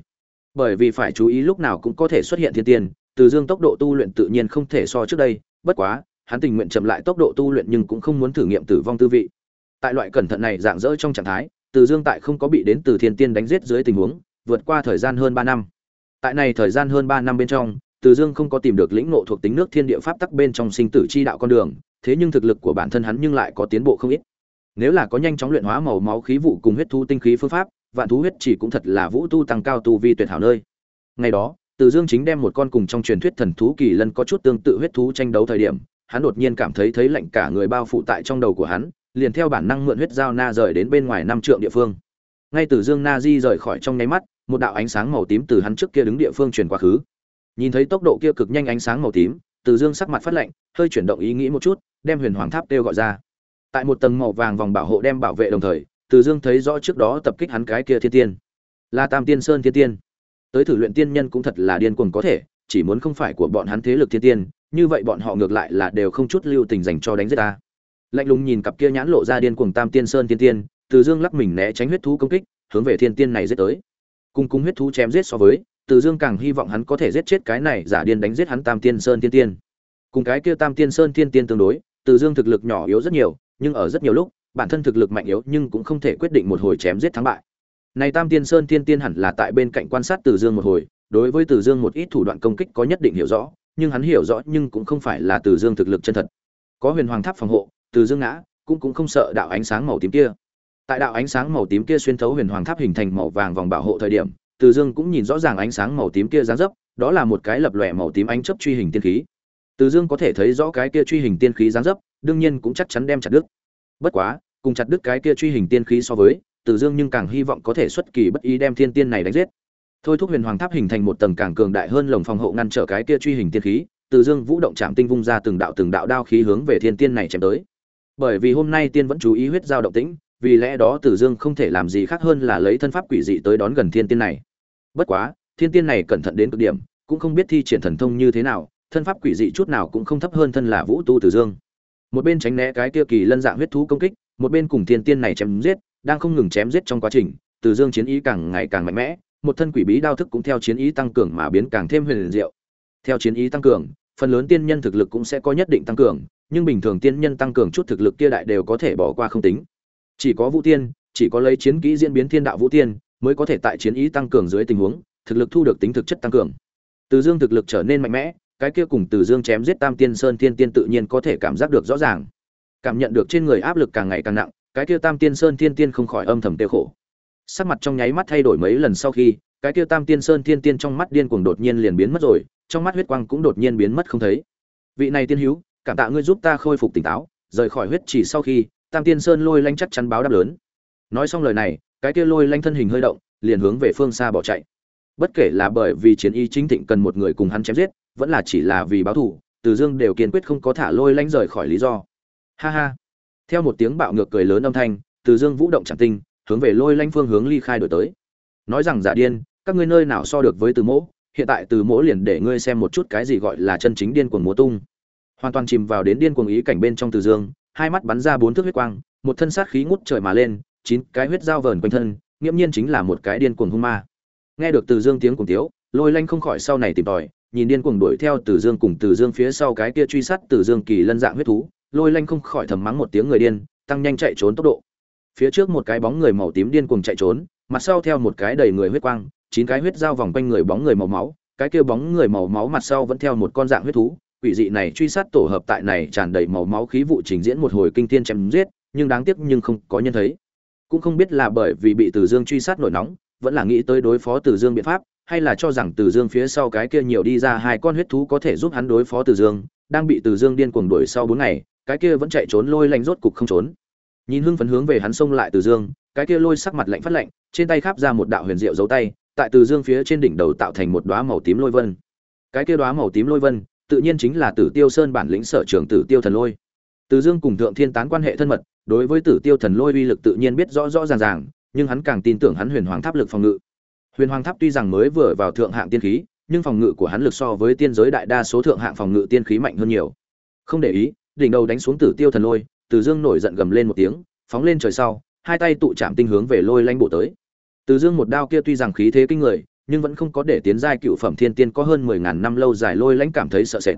Bởi vì phải chú ý lúc nào cũng có thể xuất hiện thiên tiên, từ dương tốc độ tu luyện tự nhiên không thể so trước đây, bất quá, hắn tình nguyện chậm lại tốc độ tu luyện nhưng cũng không muốn thử nghiệm tử vong tư vị. Tại loại cẩn thận này dạng dỡ trong trạng thái, từ dương tại không có bị đến từ thiên tiên đánh giết dưới tình huống, vượt qua thời gian hơn ba năm tại này thời gian hơn ba năm bên trong, từ dương không có tìm được lĩnh ngộ thuộc tính nước thiên địa pháp tắc bên trong sinh tử chi đạo con đường, thế nhưng thực lực của bản thân hắn nhưng lại có tiến bộ không ít. Nếu là có nhanh chóng luyện hóa màu máu khí vụ cùng huyết thu tinh khí phương pháp, vạn thú huyết chỉ cũng thật là vũ tu tăng cao tu vi tuyệt hảo nơi. Ngày đó, từ dương chính đem một con cùng trong truyền thuyết thần thú kỳ lân có chút tương tự huyết thú tranh đấu thời điểm, hắn đột nhiên cảm thấy thấy lạnh cả người bao phủ tại trong đầu của hắn, liền theo bản năng mượn huyết dao na rời đến bên ngoài năm trượng địa phương. Ngay từ dương na di rời khỏi trong nháy mắt một đạo ánh sáng màu tím từ hắn trước kia đứng địa phương truyền quá khứ. Nhìn thấy tốc độ kia cực nhanh ánh sáng màu tím, từ dương sắc mặt phát lạnh, hơi chuyển động ý nghĩ một chút, đem huyền hoàng tháp kêu gọi ra. Tại một tầng màu vàng vòng bảo hộ đem bảo vệ đồng thời, từ dương thấy rõ trước đó tập kích hắn cái kia thiên tiên. Là tam tiên sơn thiên tiên. Tới thử luyện tiên nhân cũng thật là điên cuồng có thể, chỉ muốn không phải của bọn hắn thế lực thiên tiên, như vậy bọn họ ngược lại là đều không chút lưu tình dành cho đánh giết ta. Lạnh lùng nhìn cặp kia nhãn lộ ra điên cuồng tam tiên sơn thiên tiên, từ dương lắc mình né tránh huyết thú công kích, hướng về thiên tiên này giết tới cùng cung huyết thú chém giết so với, từ dương càng hy vọng hắn có thể giết chết cái này giả điên đánh giết hắn tam tiên sơn tiên tiên. Cùng cái kia tam tiên sơn tiên tiên tương đối, từ dương thực lực nhỏ yếu rất nhiều, nhưng ở rất nhiều lúc, bản thân thực lực mạnh yếu nhưng cũng không thể quyết định một hồi chém giết thắng bại. Này tam tiên sơn tiên tiên hẳn là tại bên cạnh quan sát từ dương một hồi, đối với từ dương một ít thủ đoạn công kích có nhất định hiểu rõ, nhưng hắn hiểu rõ nhưng cũng không phải là từ dương thực lực chân thật. Có huyền hoàng tháp phòng hộ, từ dương ngã, cũng cũng không sợ đạo ánh sáng màu tím kia tại đạo ánh sáng màu tím kia xuyên thấu huyền hoàng tháp hình thành màu vàng vòng bảo hộ thời điểm, từ dương cũng nhìn rõ ràng ánh sáng màu tím kia dáng dấp, đó là một cái lập lòe màu tím ánh chớp truy hình tiên khí. Từ dương có thể thấy rõ cái kia truy hình tiên khí dáng dấp, đương nhiên cũng chắc chắn đem chặt đứt. Bất quá, cùng chặt đứt cái kia truy hình tiên khí so với, từ dương nhưng càng hy vọng có thể xuất kỳ bất ý đem thiên tiên này đánh giết. Thôi thúc huyền hoàng tháp hình thành một tầng càng cường đại hơn lồng phòng hộ ngăn trở cái kia truy hình tiên khí, từ dương vũ động chạm tinh vung ra từng đạo từng đạo đao khí hướng về thiên tiên này chém tới. Bởi vì hôm nay tiên vẫn chú ý huyết giao động tĩnh vì lẽ đó tử Dương không thể làm gì khác hơn là lấy thân pháp quỷ dị tới đón gần thiên tiên này. Bất quá, thiên tiên này cẩn thận đến cực điểm, cũng không biết thi triển thần thông như thế nào, thân pháp quỷ dị chút nào cũng không thấp hơn thân là Vũ Tu tử Dương. Một bên tránh né cái kia kỳ lân dạng huyết thú công kích, một bên cùng thiên tiên này chém giết, đang không ngừng chém giết trong quá trình, tử Dương chiến ý càng ngày càng mạnh mẽ, một thân quỷ bí đao thức cũng theo chiến ý tăng cường mà biến càng thêm huyền diệu. Theo chiến ý tăng cường, phần lớn tiên nhân thực lực cũng sẽ có nhất định tăng cường, nhưng bình thường tiên nhân tăng cường chút thực lực kia đại đều có thể bỏ qua không tính chỉ có vũ tiên, chỉ có lấy chiến kỹ diễn biến thiên đạo vũ tiên mới có thể tại chiến ý tăng cường dưới tình huống, thực lực thu được tính thực chất tăng cường. Từ dương thực lực trở nên mạnh mẽ, cái kia cùng từ dương chém giết tam tiên sơn tiên tiên tự nhiên có thể cảm giác được rõ ràng. Cảm nhận được trên người áp lực càng ngày càng nặng, cái kia tam tiên sơn tiên tiên không khỏi âm thầm tiêu khổ. Sắc mặt trong nháy mắt thay đổi mấy lần sau khi, cái kia tam tiên sơn tiên tiên trong mắt điên cuồng đột nhiên liền biến mất rồi, trong mắt huyết quang cũng đột nhiên biến mất không thấy. Vị này tiên hữu, cảm tạ ngươi giúp ta khôi phục tỉnh táo, rời khỏi huyết chỉ sau khi tam tiên sơn lôi lanh chắc chắn báo đáp lớn. Nói xong lời này, cái kia lôi lanh thân hình hơi động, liền hướng về phương xa bỏ chạy. Bất kể là bởi vì chiến y chính thịnh cần một người cùng hắn chém giết, vẫn là chỉ là vì báo thù, từ dương đều kiên quyết không có thả lôi lanh rời khỏi lý do. Ha ha. Theo một tiếng bạo ngược cười lớn âm thanh, từ dương vũ động chẳng tinh, hướng về lôi lanh phương hướng ly khai đổi tới. Nói rằng giả điên, các ngươi nơi nào so được với từ mỗ, hiện tại từ mỗ liền để ngươi xem một chút cái gì gọi là chân chính điên cuồng múa tung. Hoàn toàn chìm vào đến điên cuồng ý cảnh bên trong từ dương hai mắt bắn ra bốn thước huyết quang, một thân sát khí ngút trời mà lên, chín cái huyết dao vờn quanh thân, nghiêm nhiên chính là một cái điên cuồng hung ma. Nghe được Từ Dương tiếng cùng tiếu, Lôi Lanh không khỏi sau này tìm tòi, nhìn điên cuồng đuổi theo Từ Dương cùng Từ Dương phía sau cái kia truy sát Từ Dương kỳ lân dạng huyết thú, Lôi Lanh không khỏi thầm mắng một tiếng người điên, tăng nhanh chạy trốn tốc độ. Phía trước một cái bóng người màu tím điên cuồng chạy trốn, mặt sau theo một cái đầy người huyết quang, chín cái huyết dao vòng quanh người bóng người màu máu, cái kia bóng người màu máu mặt sau vẫn theo một con dạng huyết thú, quỷ dị này truy sát tổ hợp tại này tràn đầy màu máu khí vụ trình diễn một hồi kinh thiên chém giết, nhưng đáng tiếc nhưng không có nhân thấy. Cũng không biết là bởi vì bị Từ Dương truy sát nổi nóng, vẫn là nghĩ tới đối phó Từ Dương biện pháp, hay là cho rằng Từ Dương phía sau cái kia nhiều đi ra hai con huyết thú có thể giúp hắn đối phó Từ Dương, đang bị Từ Dương điên cuồng đuổi sau bốn ngày, cái kia vẫn chạy trốn lôi lạnh rốt cục không trốn. Nhìn hưng phấn hướng về hắn xông lại Từ Dương, cái kia lôi sắc mặt lạnh phát lạnh, trên tay khắp ra một đạo huyền diệu dấu tay, tại Từ Dương phía trên đỉnh đầu tạo thành một đóa màu tím lôi vân. Cái kia đóa màu tím lôi vân, tự nhiên chính là Tử Tiêu Sơn bản lĩnh sở trưởng Tử Tiêu Thần Lôi. Từ Dương cùng Thượng Thiên tán quan hệ thân mật, đối với Tử Tiêu Thần Lôi uy lực tự nhiên biết rõ rõ ràng ràng, nhưng hắn càng tin tưởng hắn Huyền Hoàng Tháp lực phòng ngự. Huyền Hoàng Tháp tuy rằng mới vừa vào thượng hạng tiên khí, nhưng phòng ngự của hắn lực so với tiên giới đại đa số thượng hạng phòng ngự tiên khí mạnh hơn nhiều. Không để ý, đỉnh đầu đánh xuống Tử Tiêu Thần Lôi, Từ Dương nổi giận gầm lên một tiếng, phóng lên trời sau, hai tay tụ chạm tinh hướng về lôi lanh bộ tới. Từ Dương một đao kia tuy rằng khí thế kinh người, nhưng vẫn không có để tiến giai cựu phẩm thiên tiên có hơn mười ngàn năm lâu dài lôi lãnh cảm thấy sợ sệt.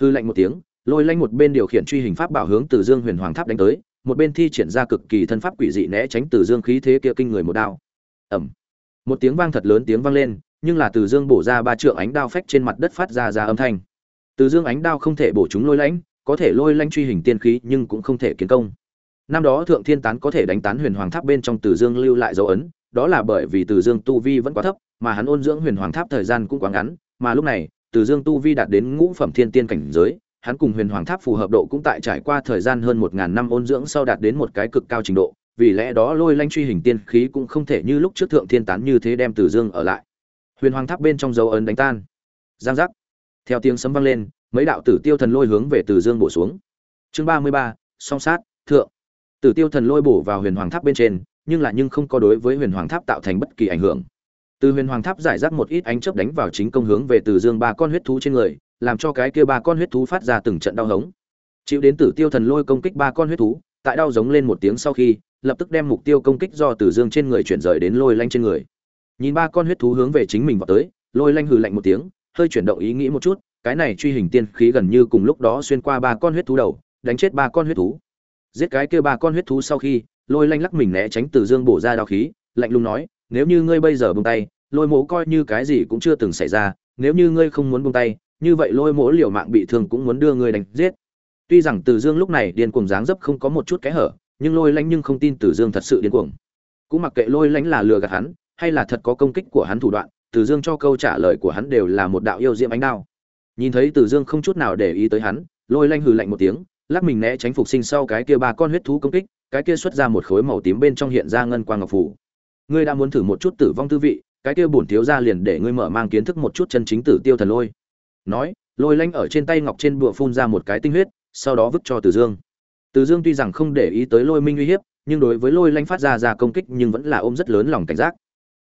Hư lạnh một tiếng, lôi lãnh một bên điều khiển truy hình pháp bảo hướng từ dương huyền hoàng tháp đánh tới, một bên thi triển ra cực kỳ thân pháp quỷ dị né tránh từ dương khí thế kia kinh người một đao. Ẩm một tiếng vang thật lớn tiếng vang lên, nhưng là từ dương bổ ra ba trượng ánh đao phách trên mặt đất phát ra ra âm thanh. Từ dương ánh đao không thể bổ chúng lôi lãnh, có thể lôi lãnh truy hình tiên khí nhưng cũng không thể kiến công. Năm đó thượng thiên tán có thể đánh tán huyền hoàng tháp bên trong từ dương lưu lại dấu ấn, đó là bởi vì từ dương tu vi vẫn quá thấp mà hắn ôn dưỡng huyền hoàng tháp thời gian cũng quá ngắn, mà lúc này, từ dương tu vi đạt đến ngũ phẩm thiên tiên cảnh giới, hắn cùng huyền hoàng tháp phù hợp độ cũng tại trải qua thời gian hơn một ngàn năm ôn dưỡng sau đạt đến một cái cực cao trình độ, vì lẽ đó lôi lanh truy hình tiên khí cũng không thể như lúc trước thượng thiên tán như thế đem từ dương ở lại. Huyền hoàng tháp bên trong dấu ấn đánh tan. Giang giác. Theo tiếng sấm vang lên, mấy đạo tử tiêu thần lôi hướng về từ dương bổ xuống. Chương ba mươi ba, song sát, thượng. Tử tiêu thần lôi bổ vào huyền hoàng tháp bên trên, nhưng là nhưng không có đối với huyền hoàng tháp tạo thành bất kỳ ảnh hưởng từ huyền hoàng tháp giải rác một ít ánh chớp đánh vào chính công hướng về từ dương ba con huyết thú trên người, làm cho cái kia ba con huyết thú phát ra từng trận đau hống. Chịu đến tử tiêu thần lôi công kích ba con huyết thú, tại đau giống lên một tiếng sau khi, lập tức đem mục tiêu công kích do từ dương trên người chuyển rời đến lôi lanh trên người. Nhìn ba con huyết thú hướng về chính mình vào tới, lôi lanh hừ lạnh một tiếng, hơi chuyển động ý nghĩ một chút, cái này truy hình tiên khí gần như cùng lúc đó xuyên qua ba con huyết thú đầu, đánh chết ba con huyết thú. Giết cái kia ba con huyết thú sau khi, lôi lanh lắc mình né tránh từ dương bổ ra đao khí, lạnh lùng nói nếu như ngươi bây giờ buông tay, lôi mỗ coi như cái gì cũng chưa từng xảy ra. Nếu như ngươi không muốn buông tay, như vậy lôi mỗ liều mạng bị thương cũng muốn đưa ngươi đánh giết. Tuy rằng từ dương lúc này điên cuồng dáng dấp không có một chút cái hở, nhưng lôi lánh nhưng không tin từ dương thật sự điên cuồng. Cũng mặc kệ lôi lánh là lừa gạt hắn, hay là thật có công kích của hắn thủ đoạn, từ dương cho câu trả lời của hắn đều là một đạo yêu diễm ánh đao. Nhìn thấy từ dương không chút nào để ý tới hắn, lôi lanh hừ lạnh một tiếng, lắc mình né tránh phục sinh sau cái kia ba con huyết thú công kích, cái kia xuất ra một khối màu tím bên trong hiện ra ngân quang ngọc phủ ngươi đã muốn thử một chút tử vong tư vị, cái kia bổn thiếu ra liền để ngươi mở mang kiến thức một chút chân chính tử tiêu thần lôi. Nói, lôi lanh ở trên tay ngọc trên bụa phun ra một cái tinh huyết, sau đó vứt cho từ dương. Từ dương tuy rằng không để ý tới lôi minh uy hiếp, nhưng đối với lôi lanh phát ra ra công kích nhưng vẫn là ôm rất lớn lòng cảnh giác.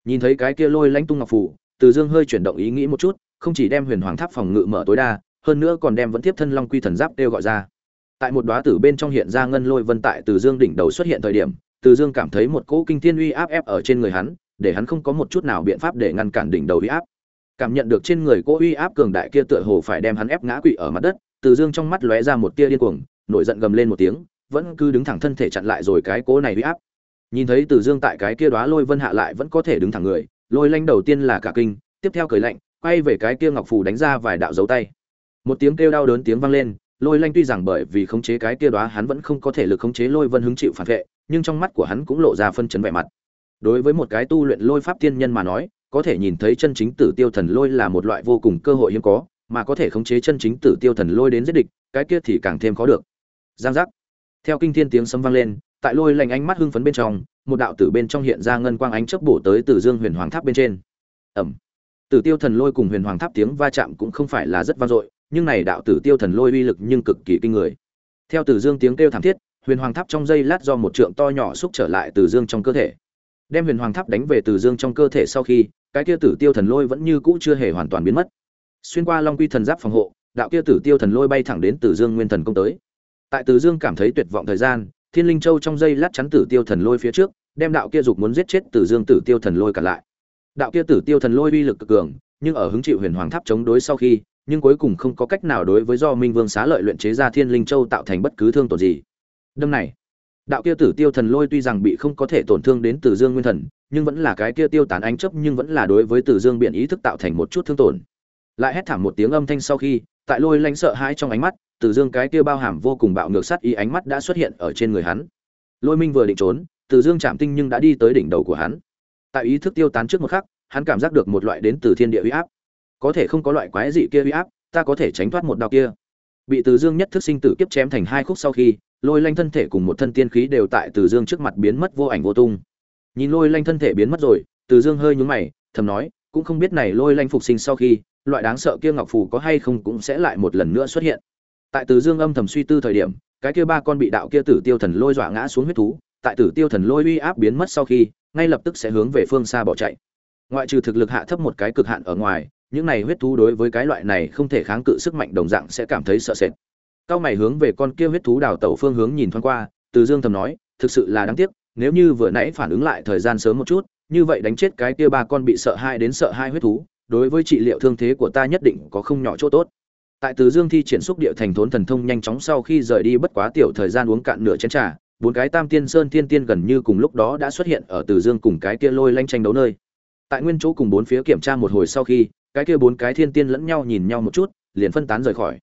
Nhìn thấy cái kia lôi lanh tung ngọc phủ, từ dương hơi chuyển động ý nghĩ một chút, không chỉ đem huyền hoàng tháp phòng ngự mở tối đa, hơn nữa còn đem vẫn tiếp thân long quy thần giáp kêu gọi ra. Tại một đóa tử bên trong hiện ra ngân lôi vân tại từ dương đỉnh đầu xuất hiện thời điểm từ dương cảm thấy một cỗ kinh thiên uy áp ép ở trên người hắn, để hắn không có một chút nào biện pháp để ngăn cản đỉnh đầu uy áp. Cảm nhận được trên người cỗ uy áp cường đại kia tựa hồ phải đem hắn ép ngã quỵ ở mặt đất, từ dương trong mắt lóe ra một tia điên cuồng, nổi giận gầm lên một tiếng, vẫn cứ đứng thẳng thân thể chặn lại rồi cái cỗ này uy áp. Nhìn thấy từ dương tại cái kia đóa lôi vân hạ lại vẫn có thể đứng thẳng người, lôi lanh đầu tiên là cả kinh, tiếp theo cười lạnh, quay về cái kia ngọc phù đánh ra vài đạo dấu tay. Một tiếng kêu đau đớn tiếng vang lên lôi lanh tuy rằng bởi vì khống chế cái kia đóa hắn vẫn không có thể lực khống chế lôi vân hứng chịu phản vệ, nhưng trong mắt của hắn cũng lộ ra phân chấn vẻ mặt. Đối với một cái tu luyện lôi pháp tiên nhân mà nói, có thể nhìn thấy chân chính tử tiêu thần lôi là một loại vô cùng cơ hội hiếm có, mà có thể khống chế chân chính tử tiêu thần lôi đến giết địch, cái kia thì càng thêm khó được. Giang giác. Theo kinh thiên tiếng sấm vang lên, tại lôi Lanh ánh mắt hưng phấn bên trong, một đạo tử bên trong hiện ra ngân quang ánh chớp bổ tới từ dương huyền hoàng tháp bên trên. Ẩm tử tiêu thần lôi cùng huyền hoàng tháp tiếng va chạm cũng không phải là rất vang dội nhưng này đạo tử tiêu thần lôi uy lực nhưng cực kỳ kinh người. Theo từ dương tiếng kêu thảm thiết, huyền hoàng tháp trong dây lát do một trượng to nhỏ xúc trở lại từ dương trong cơ thể. Đem huyền hoàng tháp đánh về từ dương trong cơ thể sau khi, cái kia tử tiêu thần lôi vẫn như cũ chưa hề hoàn toàn biến mất. Xuyên qua long quy thần giáp phòng hộ, đạo kia tử tiêu thần lôi bay thẳng đến từ dương nguyên thần công tới. Tại từ dương cảm thấy tuyệt vọng thời gian, thiên linh châu trong dây lát chắn tử tiêu thần lôi phía trước, đem đạo kia dục muốn giết chết tử dương tử tiêu thần lôi cả lại. Đạo kia tử tiêu thần lôi uy lực cực cường, nhưng ở hứng chịu huyền hoàng tháp chống đối sau khi nhưng cuối cùng không có cách nào đối với do minh vương xá lợi luyện chế ra thiên linh châu tạo thành bất cứ thương tổn gì. Đâm này, đạo kia tử tiêu thần lôi tuy rằng bị không có thể tổn thương đến từ dương nguyên thần, nhưng vẫn là cái kia tiêu tán ánh chấp nhưng vẫn là đối với từ dương biện ý thức tạo thành một chút thương tổn. Lại hét thảm một tiếng âm thanh sau khi, tại lôi lanh sợ hãi trong ánh mắt, từ dương cái kia bao hàm vô cùng bạo ngược sát ý ánh mắt đã xuất hiện ở trên người hắn. Lôi minh vừa định trốn, từ dương chạm tinh nhưng đã đi tới đỉnh đầu của hắn. Tại ý thức tiêu tán trước một khắc, hắn cảm giác được một loại đến từ thiên địa uy áp có thể không có loại quái dị kia uy áp, ta có thể tránh thoát một đao kia. Bị từ dương nhất thức sinh tử kiếp chém thành hai khúc sau khi, lôi lanh thân thể cùng một thân tiên khí đều tại từ dương trước mặt biến mất vô ảnh vô tung. Nhìn lôi lanh thân thể biến mất rồi, từ dương hơi nhún mày, thầm nói, cũng không biết này lôi lanh phục sinh sau khi, loại đáng sợ kia ngọc phù có hay không cũng sẽ lại một lần nữa xuất hiện. Tại từ dương âm thầm suy tư thời điểm, cái kia ba con bị đạo kia tử tiêu thần lôi dọa ngã xuống huyết thú, tại tử tiêu thần lôi uy áp biến mất sau khi, ngay lập tức sẽ hướng về phương xa bỏ chạy. Ngoại trừ thực lực hạ thấp một cái cực hạn ở ngoài những này huyết thú đối với cái loại này không thể kháng cự sức mạnh đồng dạng sẽ cảm thấy sợ sệt. Cao mày hướng về con kia huyết thú đào tẩu phương hướng nhìn thoáng qua, từ dương thầm nói, thực sự là đáng tiếc, nếu như vừa nãy phản ứng lại thời gian sớm một chút, như vậy đánh chết cái kia ba con bị sợ hai đến sợ hai huyết thú, đối với trị liệu thương thế của ta nhất định có không nhỏ chỗ tốt. Tại từ dương thi triển xúc địa thành thốn thần thông nhanh chóng sau khi rời đi bất quá tiểu thời gian uống cạn nửa chén trà, bốn cái tam tiên sơn thiên tiên gần như cùng lúc đó đã xuất hiện ở từ dương cùng cái kia lôi lanh tranh đấu nơi. Tại nguyên chỗ cùng bốn phía kiểm tra một hồi sau khi cái kia bốn cái thiên tiên lẫn nhau nhìn nhau một chút, liền phân tán rời khỏi.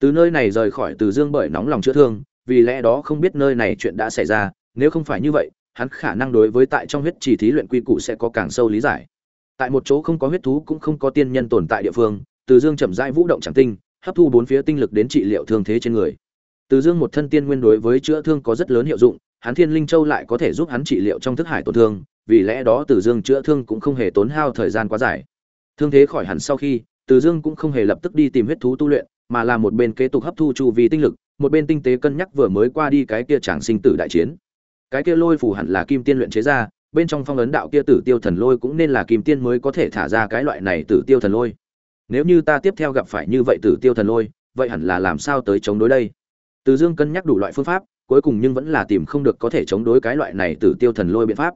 Từ nơi này rời khỏi từ dương bởi nóng lòng chữa thương, vì lẽ đó không biết nơi này chuyện đã xảy ra, nếu không phải như vậy, hắn khả năng đối với tại trong huyết chỉ thí luyện quy củ sẽ có càng sâu lý giải. Tại một chỗ không có huyết thú cũng không có tiên nhân tồn tại địa phương, từ dương chậm rãi vũ động chẳng tinh, hấp thu bốn phía tinh lực đến trị liệu thương thế trên người. Từ dương một thân tiên nguyên đối với chữa thương có rất lớn hiệu dụng, hắn thiên linh châu lại có thể giúp hắn trị liệu trong thức hải tổn thương, vì lẽ đó từ dương chữa thương cũng không hề tốn hao thời gian quá dài thương thế khỏi hẳn sau khi, từ dương cũng không hề lập tức đi tìm huyết thú tu luyện, mà là một bên kế tục hấp thu chu vi tinh lực, một bên tinh tế cân nhắc vừa mới qua đi cái kia tràng sinh tử đại chiến. Cái kia lôi phù hẳn là kim tiên luyện chế ra, bên trong phong ấn đạo kia tử tiêu thần lôi cũng nên là kim tiên mới có thể thả ra cái loại này tử tiêu thần lôi. Nếu như ta tiếp theo gặp phải như vậy tử tiêu thần lôi, vậy hẳn là làm sao tới chống đối đây? Từ dương cân nhắc đủ loại phương pháp, cuối cùng nhưng vẫn là tìm không được có thể chống đối cái loại này tử tiêu thần lôi biện pháp.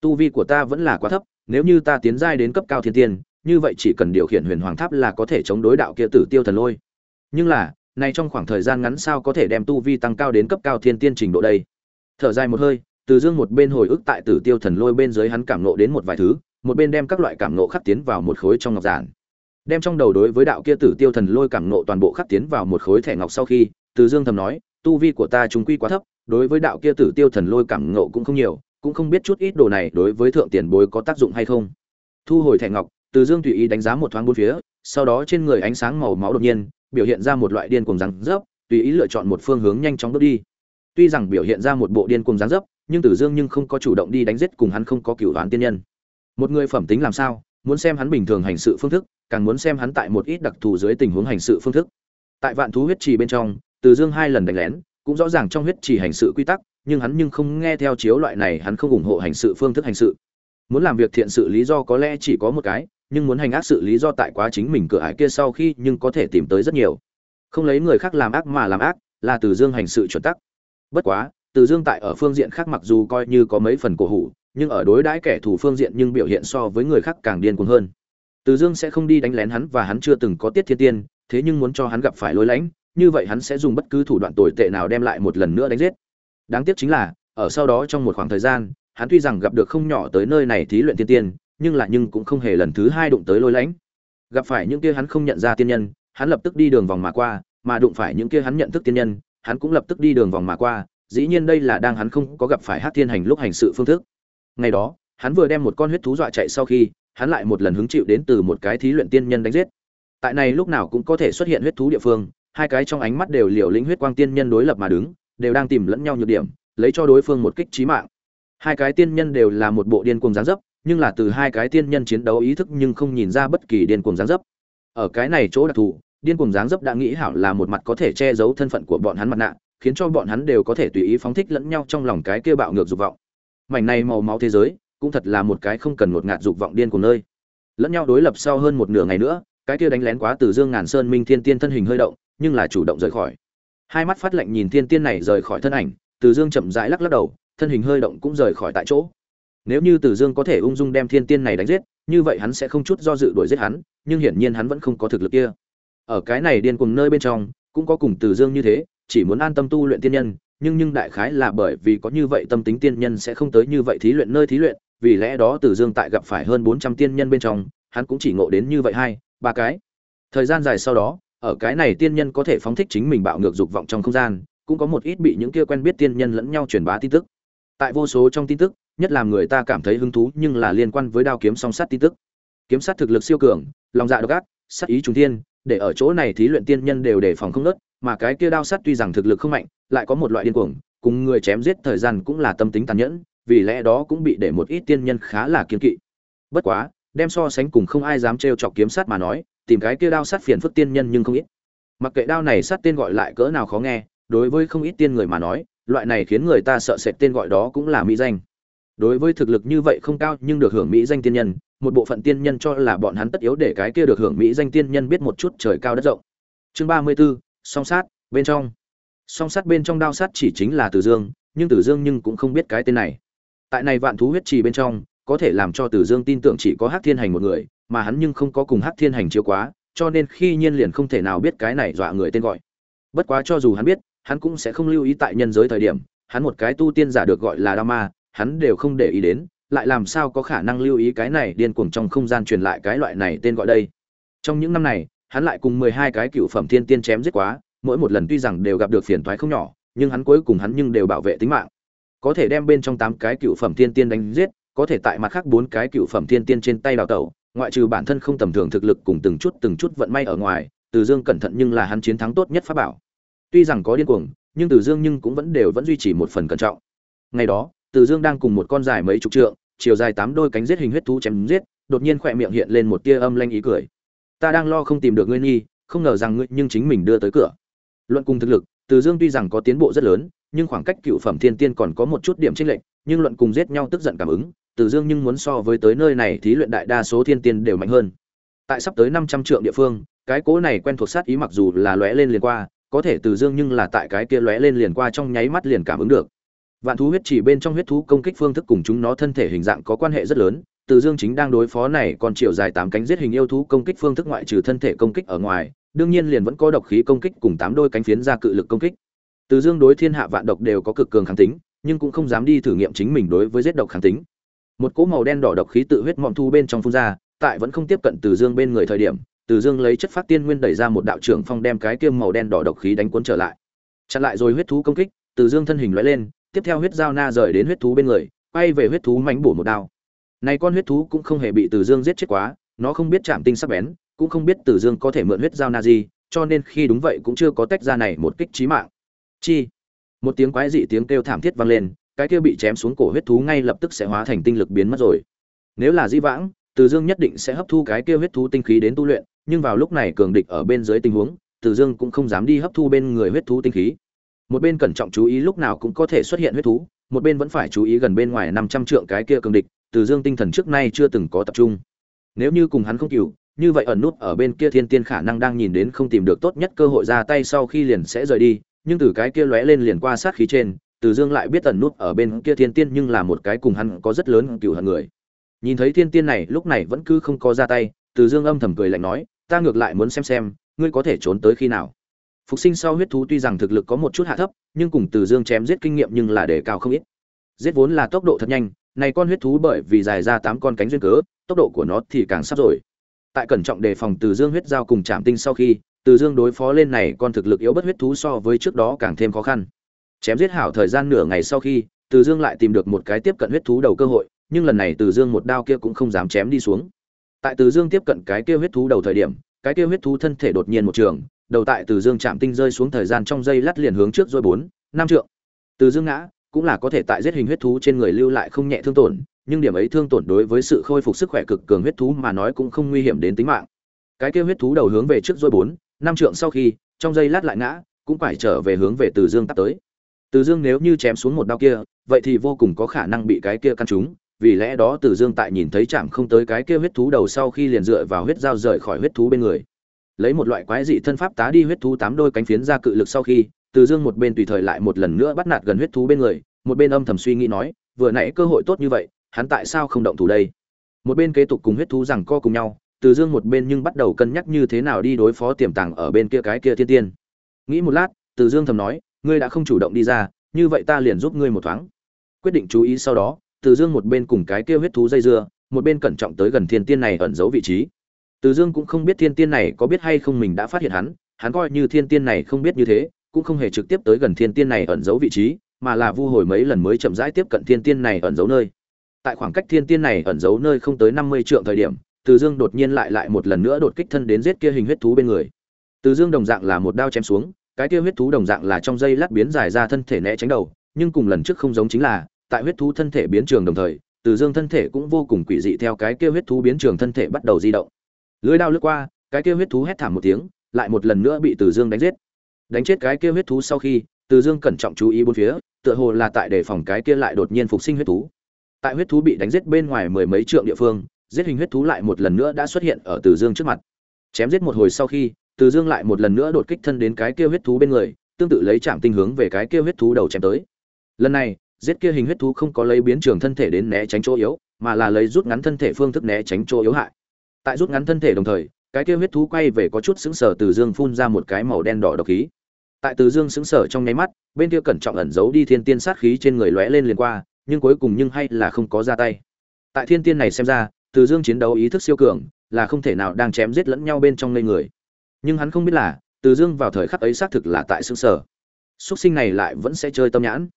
Tu vi của ta vẫn là quá thấp, nếu như ta tiến giai đến cấp cao thiên tiên như vậy chỉ cần điều khiển huyền hoàng tháp là có thể chống đối đạo kia tử tiêu thần lôi. Nhưng là nay trong khoảng thời gian ngắn sao có thể đem tu vi tăng cao đến cấp cao thiên tiên trình độ đây? Thở dài một hơi, từ dương một bên hồi ức tại tử tiêu thần lôi bên dưới hắn cảm nộ đến một vài thứ, một bên đem các loại cảm nộ khắc tiến vào một khối trong ngọc giản. Đem trong đầu đối với đạo kia tử tiêu thần lôi cảm nộ toàn bộ khắc tiến vào một khối thẻ ngọc sau khi, từ dương thầm nói, tu vi của ta chúng quy quá thấp, đối với đạo kia tử tiêu thần lôi cảm nộ cũng không nhiều, cũng không biết chút ít đồ này đối với thượng tiền bối có tác dụng hay không. Thu hồi thẻ ngọc từ dương tùy ý đánh giá một thoáng bốn phía, sau đó trên người ánh sáng màu máu đột nhiên, biểu hiện ra một loại điên cuồng răng rớp tùy ý lựa chọn một phương hướng nhanh chóng bước đi. Tuy rằng biểu hiện ra một bộ điên cuồng dáng rớp nhưng tử dương nhưng không có chủ động đi đánh giết cùng hắn không có cựu đoán tiên nhân. Một người phẩm tính làm sao, muốn xem hắn bình thường hành sự phương thức, càng muốn xem hắn tại một ít đặc thù dưới tình huống hành sự phương thức. Tại vạn thú huyết trì bên trong tử dương hai lần đánh lén, cũng rõ ràng trong huyết trì hành sự quy tắc, nhưng hắn nhưng không nghe theo chiếu loại này hắn không ủng hộ hành sự phương thức hành sự. Muốn làm việc thiện sự lý do có lẽ chỉ có một cái nhưng muốn hành ác sự lý do tại quá chính mình cửa ải kia sau khi nhưng có thể tìm tới rất nhiều. Không lấy người khác làm ác mà làm ác, là từ dương hành sự chuẩn tắc. Bất quá, từ dương tại ở phương diện khác mặc dù coi như có mấy phần cổ hủ, nhưng ở đối đãi kẻ thù phương diện nhưng biểu hiện so với người khác càng điên cuồng hơn. Từ dương sẽ không đi đánh lén hắn và hắn chưa từng có tiết thiên tiên, thế nhưng muốn cho hắn gặp phải lối lãnh, như vậy hắn sẽ dùng bất cứ thủ đoạn tồi tệ nào đem lại một lần nữa đánh giết. Đáng tiếc chính là, ở sau đó trong một khoảng thời gian, hắn tuy rằng gặp được không nhỏ tới nơi này thí luyện Thiên tiên nhưng là nhưng cũng không hề lần thứ hai đụng tới lôi lãnh. Gặp phải những kia hắn không nhận ra tiên nhân, hắn lập tức đi đường vòng mà qua, mà đụng phải những kia hắn nhận thức tiên nhân, hắn cũng lập tức đi đường vòng mà qua, dĩ nhiên đây là đang hắn không có gặp phải hát thiên hành lúc hành sự phương thức. Ngày đó, hắn vừa đem một con huyết thú dọa chạy sau khi, hắn lại một lần hứng chịu đến từ một cái thí luyện tiên nhân đánh giết. Tại này lúc nào cũng có thể xuất hiện huyết thú địa phương, hai cái trong ánh mắt đều liều lĩnh huyết quang tiên nhân đối lập mà đứng, đều đang tìm lẫn nhau nhược điểm, lấy cho đối phương một kích trí mạng. Hai cái tiên nhân đều là một bộ điên cuồng gián dấp nhưng là từ hai cái tiên nhân chiến đấu ý thức nhưng không nhìn ra bất kỳ điên cuồng dáng dấp. Ở cái này chỗ đặc thù, điên cuồng dáng dấp đã nghĩ hảo là một mặt có thể che giấu thân phận của bọn hắn mặt nạ, khiến cho bọn hắn đều có thể tùy ý phóng thích lẫn nhau trong lòng cái kia bạo ngược dục vọng. Mảnh này màu máu thế giới, cũng thật là một cái không cần một ngạt dục vọng điên của nơi. Lẫn nhau đối lập sau hơn một nửa ngày nữa, cái kia đánh lén quá từ dương ngàn sơn minh thiên tiên thân hình hơi động, nhưng là chủ động rời khỏi. Hai mắt phát lạnh nhìn thiên tiên này rời khỏi thân ảnh, từ dương chậm rãi lắc lắc đầu, thân hình hơi động cũng rời khỏi tại chỗ nếu như Tử dương có thể ung dung đem thiên tiên này đánh giết, như vậy hắn sẽ không chút do dự đuổi giết hắn, nhưng hiển nhiên hắn vẫn không có thực lực kia. Ở cái này điên cùng nơi bên trong, cũng có cùng Tử dương như thế, chỉ muốn an tâm tu luyện tiên nhân, nhưng nhưng đại khái là bởi vì có như vậy tâm tính tiên nhân sẽ không tới như vậy thí luyện nơi thí luyện, vì lẽ đó Tử dương tại gặp phải hơn bốn trăm tiên nhân bên trong, hắn cũng chỉ ngộ đến như vậy hai, ba cái. Thời gian dài sau đó, ở cái này tiên nhân có thể phóng thích chính mình bạo ngược dục vọng trong không gian, cũng có một ít bị những kia quen biết tiên nhân lẫn nhau truyền bá tin tức. Tại vô số trong tin tức nhất làm người ta cảm thấy hứng thú nhưng là liên quan với đao kiếm song sát tin tức. Kiếm sát thực lực siêu cường, lòng dạ độc ác, sát ý trùng thiên, để ở chỗ này thí luyện tiên nhân đều đề phòng không nớt, mà cái kia đao sắt tuy rằng thực lực không mạnh, lại có một loại điên cuồng, cùng người chém giết thời gian cũng là tâm tính tàn nhẫn, vì lẽ đó cũng bị để một ít tiên nhân khá là kiên kỵ. Bất quá, đem so sánh cùng không ai dám trêu chọc kiếm sát mà nói, tìm cái kia đao sắt phiền phức tiên nhân nhưng không ít. Mặc kệ đao này sát tên gọi lại cỡ nào khó nghe, đối với không ít tiên người mà nói, loại này khiến người ta sợ sệt tên gọi đó cũng là mỹ danh đối với thực lực như vậy không cao nhưng được hưởng mỹ danh tiên nhân một bộ phận tiên nhân cho là bọn hắn tất yếu để cái kia được hưởng mỹ danh tiên nhân biết một chút trời cao đất rộng chương ba mươi 34, song sát bên trong song sát bên trong đao sát chỉ chính là tử Dương, nhưng tử Dương nhưng cũng không biết cái tên này. Tại này vạn thú huyết trì bên trong, có thể làm cho tử Dương tin tưởng chỉ có hát Thiên Hành một người, mà hắn nhưng không có cùng hát Thiên Hành chiếu quá, cho nên khi nhiên liền không thể nào biết cái này dọa người tên gọi. Bất quá cho dù hắn biết, hắn cũng sẽ không lưu ý tại nhân giới thời điểm, hắn một cái tu tiên giả được gọi là đao ma hắn đều không để ý đến, lại làm sao có khả năng lưu ý cái này điên cuồng trong không gian truyền lại cái loại này tên gọi đây. Trong những năm này, hắn lại cùng mười hai cái cựu phẩm thiên tiên chém giết quá, mỗi một lần tuy rằng đều gặp được phiền toái không nhỏ, nhưng hắn cuối cùng hắn nhưng đều bảo vệ tính mạng. Có thể đem bên trong tám cái cựu phẩm thiên tiên đánh giết, có thể tại mặt khác bốn cái cựu phẩm thiên tiên trên tay đào tẩu, ngoại trừ bản thân không tầm thường thực lực cùng từng chút từng chút vận may ở ngoài, từ dương cẩn thận nhưng là hắn chiến thắng tốt nhất pháp bảo. Tuy rằng có điên cuồng, nhưng từ dương nhưng cũng vẫn đều vẫn duy trì một phần cẩn trọng. Ngày đó từ dương đang cùng một con dài mấy chục trượng, chiều dài tám đôi cánh giết hình huyết thú chém giết, đột nhiên khỏe miệng hiện lên một tia âm lanh ý cười. Ta đang lo không tìm được ngươi nghi, không ngờ rằng ngươi nhưng chính mình đưa tới cửa. Luận cùng thực lực, từ dương tuy rằng có tiến bộ rất lớn, nhưng khoảng cách cựu phẩm thiên tiên còn có một chút điểm chênh lệch, nhưng luận cùng giết nhau tức giận cảm ứng, từ dương nhưng muốn so với tới nơi này thí luyện đại đa số thiên tiên đều mạnh hơn. Tại sắp tới năm trăm trượng địa phương, cái cố này quen thuộc sát ý mặc dù là lóe lên liền qua, có thể từ dương nhưng là tại cái kia lóe lên liền qua trong nháy mắt liền cảm ứng được vạn thú huyết chỉ bên trong huyết thú công kích phương thức cùng chúng nó thân thể hình dạng có quan hệ rất lớn, từ dương chính đang đối phó này còn chiều dài tám cánh giết hình yêu thú công kích phương thức ngoại trừ thân thể công kích ở ngoài, đương nhiên liền vẫn có độc khí công kích cùng tám đôi cánh phiến ra cự lực công kích. Từ dương đối thiên hạ vạn độc đều có cực cường kháng tính, nhưng cũng không dám đi thử nghiệm chính mình đối với giết độc kháng tính. Một cỗ màu đen đỏ độc khí tự huyết mọn thu bên trong phun ra, tại vẫn không tiếp cận từ dương bên người thời điểm, từ dương lấy chất phát tiên nguyên đẩy ra một đạo trưởng phong đem cái kiêm màu đen đỏ độc khí đánh cuốn trở lại. Chặn lại rồi huyết thú công kích, từ dương thân hình lóe lên tiếp theo huyết dao na rời đến huyết thú bên người, quay về huyết thú mánh bổ một đao. Này con huyết thú cũng không hề bị từ dương giết chết quá, nó không biết chạm tinh sắc bén, cũng không biết từ dương có thể mượn huyết dao na gì, cho nên khi đúng vậy cũng chưa có tách ra này một kích chí mạng. Chi! Một tiếng quái dị tiếng kêu thảm thiết vang lên, cái kia bị chém xuống cổ huyết thú ngay lập tức sẽ hóa thành tinh lực biến mất rồi. Nếu là di vãng, từ dương nhất định sẽ hấp thu cái kia huyết thú tinh khí đến tu luyện, nhưng vào lúc này cường địch ở bên dưới tình huống, từ dương cũng không dám đi hấp thu bên người huyết thú tinh khí một bên cẩn trọng chú ý lúc nào cũng có thể xuất hiện huyết thú, một bên vẫn phải chú ý gần bên ngoài năm trăm trượng cái kia cường địch, từ dương tinh thần trước nay chưa từng có tập trung. Nếu như cùng hắn không cựu như vậy ẩn nút ở bên kia thiên tiên khả năng đang nhìn đến không tìm được tốt nhất cơ hội ra tay sau khi liền sẽ rời đi, nhưng từ cái kia lóe lên liền qua sát khí trên, từ dương lại biết ẩn nút ở bên kia thiên tiên nhưng là một cái cùng hắn có rất lớn cựu hận người. Nhìn thấy thiên tiên này, lúc này vẫn cứ không có ra tay, từ dương âm thầm cười lạnh nói, ta ngược lại muốn xem xem, ngươi có thể trốn tới khi nào? Phục sinh sau huyết thú tuy rằng thực lực có một chút hạ thấp, nhưng cùng từ dương chém giết kinh nghiệm nhưng là đề cao không ít. Giết vốn là tốc độ thật nhanh, này con huyết thú bởi vì dài ra tám con cánh duyên cớ, tốc độ của nó thì càng sắp rồi. Tại cẩn trọng đề phòng từ dương huyết giao cùng chạm tinh sau khi, từ dương đối phó lên này con thực lực yếu bất huyết thú so với trước đó càng thêm khó khăn. Chém giết hảo thời gian nửa ngày sau khi, từ dương lại tìm được một cái tiếp cận huyết thú đầu cơ hội, nhưng lần này từ dương một đao kia cũng không dám chém đi xuống. Tại từ dương tiếp cận cái kia huyết thú đầu thời điểm, cái kia huyết thú thân thể đột nhiên một trường đầu tại từ dương chạm tinh rơi xuống thời gian trong dây lát liền hướng trước rồi bốn, năm trượng. Từ dương ngã, cũng là có thể tại giết hình huyết thú trên người lưu lại không nhẹ thương tổn, nhưng điểm ấy thương tổn đối với sự khôi phục sức khỏe cực cường huyết thú mà nói cũng không nguy hiểm đến tính mạng. Cái kia huyết thú đầu hướng về trước rồi bốn, năm trượng sau khi, trong dây lát lại ngã, cũng phải trở về hướng về từ dương tắt tới. Từ dương nếu như chém xuống một đao kia, vậy thì vô cùng có khả năng bị cái kia căn trúng, vì lẽ đó từ dương tại nhìn thấy chạm không tới cái kia huyết thú đầu sau khi liền dựa vào huyết dao rời khỏi huyết thú bên người lấy một loại quái dị thân pháp tá đi huyết thú tám đôi cánh phiến ra cự lực sau khi, từ dương một bên tùy thời lại một lần nữa bắt nạt gần huyết thú bên người, một bên âm thầm suy nghĩ nói, vừa nãy cơ hội tốt như vậy, hắn tại sao không động thủ đây? Một bên kế tục cùng huyết thú rằng co cùng nhau, từ dương một bên nhưng bắt đầu cân nhắc như thế nào đi đối phó tiềm tàng ở bên kia cái kia thiên tiên. Nghĩ một lát, từ dương thầm nói, ngươi đã không chủ động đi ra, như vậy ta liền giúp ngươi một thoáng. Quyết định chú ý sau đó, từ dương một bên cùng cái kia huyết thú dây dưa, một bên cẩn trọng tới gần thiên tiên này ẩn giấu vị trí từ dương cũng không biết thiên tiên này có biết hay không mình đã phát hiện hắn hắn coi như thiên tiên này không biết như thế, cũng không hề trực tiếp tới gần thiên tiên này ẩn giấu vị trí, mà là vu hồi mấy lần mới chậm rãi tiếp cận thiên tiên này ẩn giấu nơi. Tại khoảng cách thiên tiên này ẩn giấu nơi không tới năm mươi trượng thời điểm, từ dương đột nhiên lại lại một lần nữa đột kích thân đến giết kia hình huyết thú bên người. Từ dương đồng dạng là một đao chém xuống, cái kia huyết thú đồng dạng là trong dây lát biến dài ra thân thể né tránh đầu, nhưng cùng lần trước không giống chính là, tại huyết thú thân thể biến trường đồng thời, từ dương thân thể cũng vô cùng quỷ dị theo cái kia huyết thú biến trường thân thể bắt đầu di động lưới đao lướt qua, cái kia huyết thú hét thảm một tiếng, lại một lần nữa bị từ dương đánh giết. Đánh chết cái kia huyết thú sau khi, từ dương cẩn trọng chú ý bốn phía, tựa hồ là tại đề phòng cái kia lại đột nhiên phục sinh huyết thú. Tại huyết thú bị đánh giết bên ngoài mười mấy trượng địa phương, giết hình huyết thú lại một lần nữa đã xuất hiện ở từ dương trước mặt. Chém giết một hồi sau khi, từ dương lại một lần nữa đột kích thân đến cái kia huyết thú bên người, tương tự lấy chạm tinh hướng về cái kia huyết thú đầu chém tới. Lần này, giết kia hình huyết thú không có lấy biến trường thân thể đến né tránh chỗ yếu, mà là lấy rút ngắn thân thể phương thức né tránh chỗ yếu hại tại rút ngắn thân thể đồng thời, cái kia huyết thú quay về có chút sững sờ từ dương phun ra một cái màu đen đỏ độc khí. Tại từ dương xứng sở trong nháy mắt, bên kia cẩn trọng ẩn giấu đi thiên tiên sát khí trên người lóe lên liền qua, nhưng cuối cùng nhưng hay là không có ra tay. Tại thiên tiên này xem ra, từ dương chiến đấu ý thức siêu cường, là không thể nào đang chém giết lẫn nhau bên trong ngây người. Nhưng hắn không biết là, từ dương vào thời khắc ấy xác thực là tại xứng sở xuất sinh này lại vẫn sẽ chơi tâm nhãn.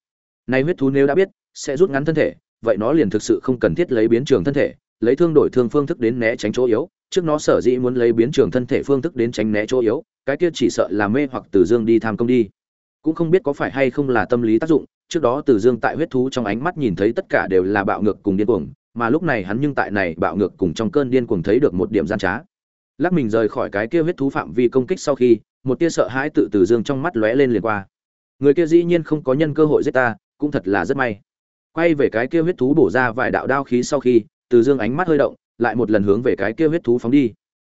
Nay huyết thú nếu đã biết, sẽ rút ngắn thân thể, vậy nó liền thực sự không cần thiết lấy biến trường thân thể lấy thương đổi thương phương thức đến né tránh chỗ yếu, trước nó sở dĩ muốn lấy biến trường thân thể phương thức đến tránh né chỗ yếu, cái kia chỉ sợ là mê hoặc từ dương đi tham công đi. Cũng không biết có phải hay không là tâm lý tác dụng, trước đó từ dương tại huyết thú trong ánh mắt nhìn thấy tất cả đều là bạo ngược cùng điên cuồng, mà lúc này hắn nhưng tại này bạo ngược cùng trong cơn điên cuồng thấy được một điểm gian trá. Lắc mình rời khỏi cái kia huyết thú phạm vi công kích sau khi, một tia sợ hãi tự từ dương trong mắt lóe lên liền qua. Người kia dĩ nhiên không có nhân cơ hội giết ta, cũng thật là rất may. Quay về cái kia huyết thú bổ ra vài đạo đao khí sau khi từ dương ánh mắt hơi động, lại một lần hướng về cái kia huyết thú phóng đi.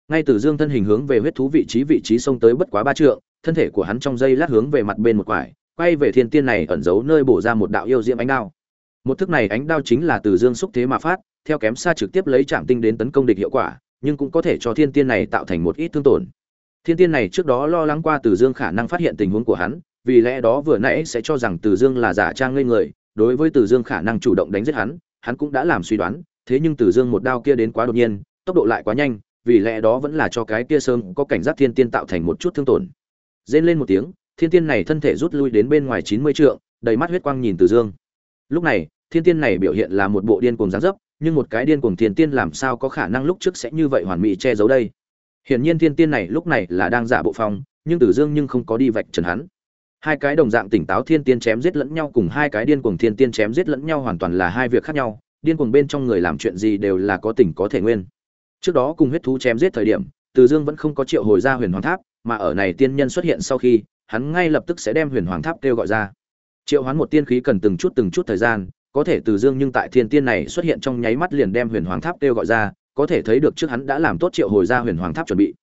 Ngay từ dương thân hình hướng về huyết thú vị trí vị trí xông tới bất quá ba trượng, thân thể của hắn trong dây lát hướng về mặt bên một quải, quay về thiên tiên này ẩn giấu nơi bổ ra một đạo yêu diễm ánh đao. Một thức này ánh đao chính là từ dương xúc thế mà phát, theo kém xa trực tiếp lấy chạm tinh đến tấn công địch hiệu quả, nhưng cũng có thể cho thiên tiên này tạo thành một ít thương tổn. Thiên tiên này trước đó lo lắng qua từ dương khả năng phát hiện tình huống của hắn, vì lẽ đó vừa nãy sẽ cho rằng từ dương là giả trang ngây người, đối với từ dương khả năng chủ động đánh giết hắn hắn cũng đã làm suy đoán thế nhưng từ dương một đao kia đến quá đột nhiên, tốc độ lại quá nhanh, vì lẽ đó vẫn là cho cái kia sơn có cảnh giác thiên tiên tạo thành một chút thương tổn. Rên lên một tiếng, thiên tiên này thân thể rút lui đến bên ngoài chín mươi trượng, đầy mắt huyết quang nhìn từ dương. Lúc này, thiên tiên này biểu hiện là một bộ điên cuồng dáng dấp, nhưng một cái điên cuồng thiên tiên làm sao có khả năng lúc trước sẽ như vậy hoàn mỹ che giấu đây? Hiển nhiên thiên tiên này lúc này là đang giả bộ phong, nhưng tử dương nhưng không có đi vạch trần hắn. Hai cái đồng dạng tỉnh táo thiên tiên chém giết lẫn nhau cùng hai cái điên cuồng thiên tiên chém giết lẫn nhau hoàn toàn là hai việc khác nhau điên cuồng bên trong người làm chuyện gì đều là có tình có thể nguyên. Trước đó cùng huyết thú chém giết thời điểm, từ dương vẫn không có triệu hồi ra huyền hoàng tháp, mà ở này tiên nhân xuất hiện sau khi, hắn ngay lập tức sẽ đem huyền hoàng tháp kêu gọi ra. Triệu hoán một tiên khí cần từng chút từng chút thời gian, có thể từ dương nhưng tại thiên tiên này xuất hiện trong nháy mắt liền đem huyền hoàng tháp kêu gọi ra, có thể thấy được trước hắn đã làm tốt triệu hồi ra huyền hoàng tháp chuẩn bị.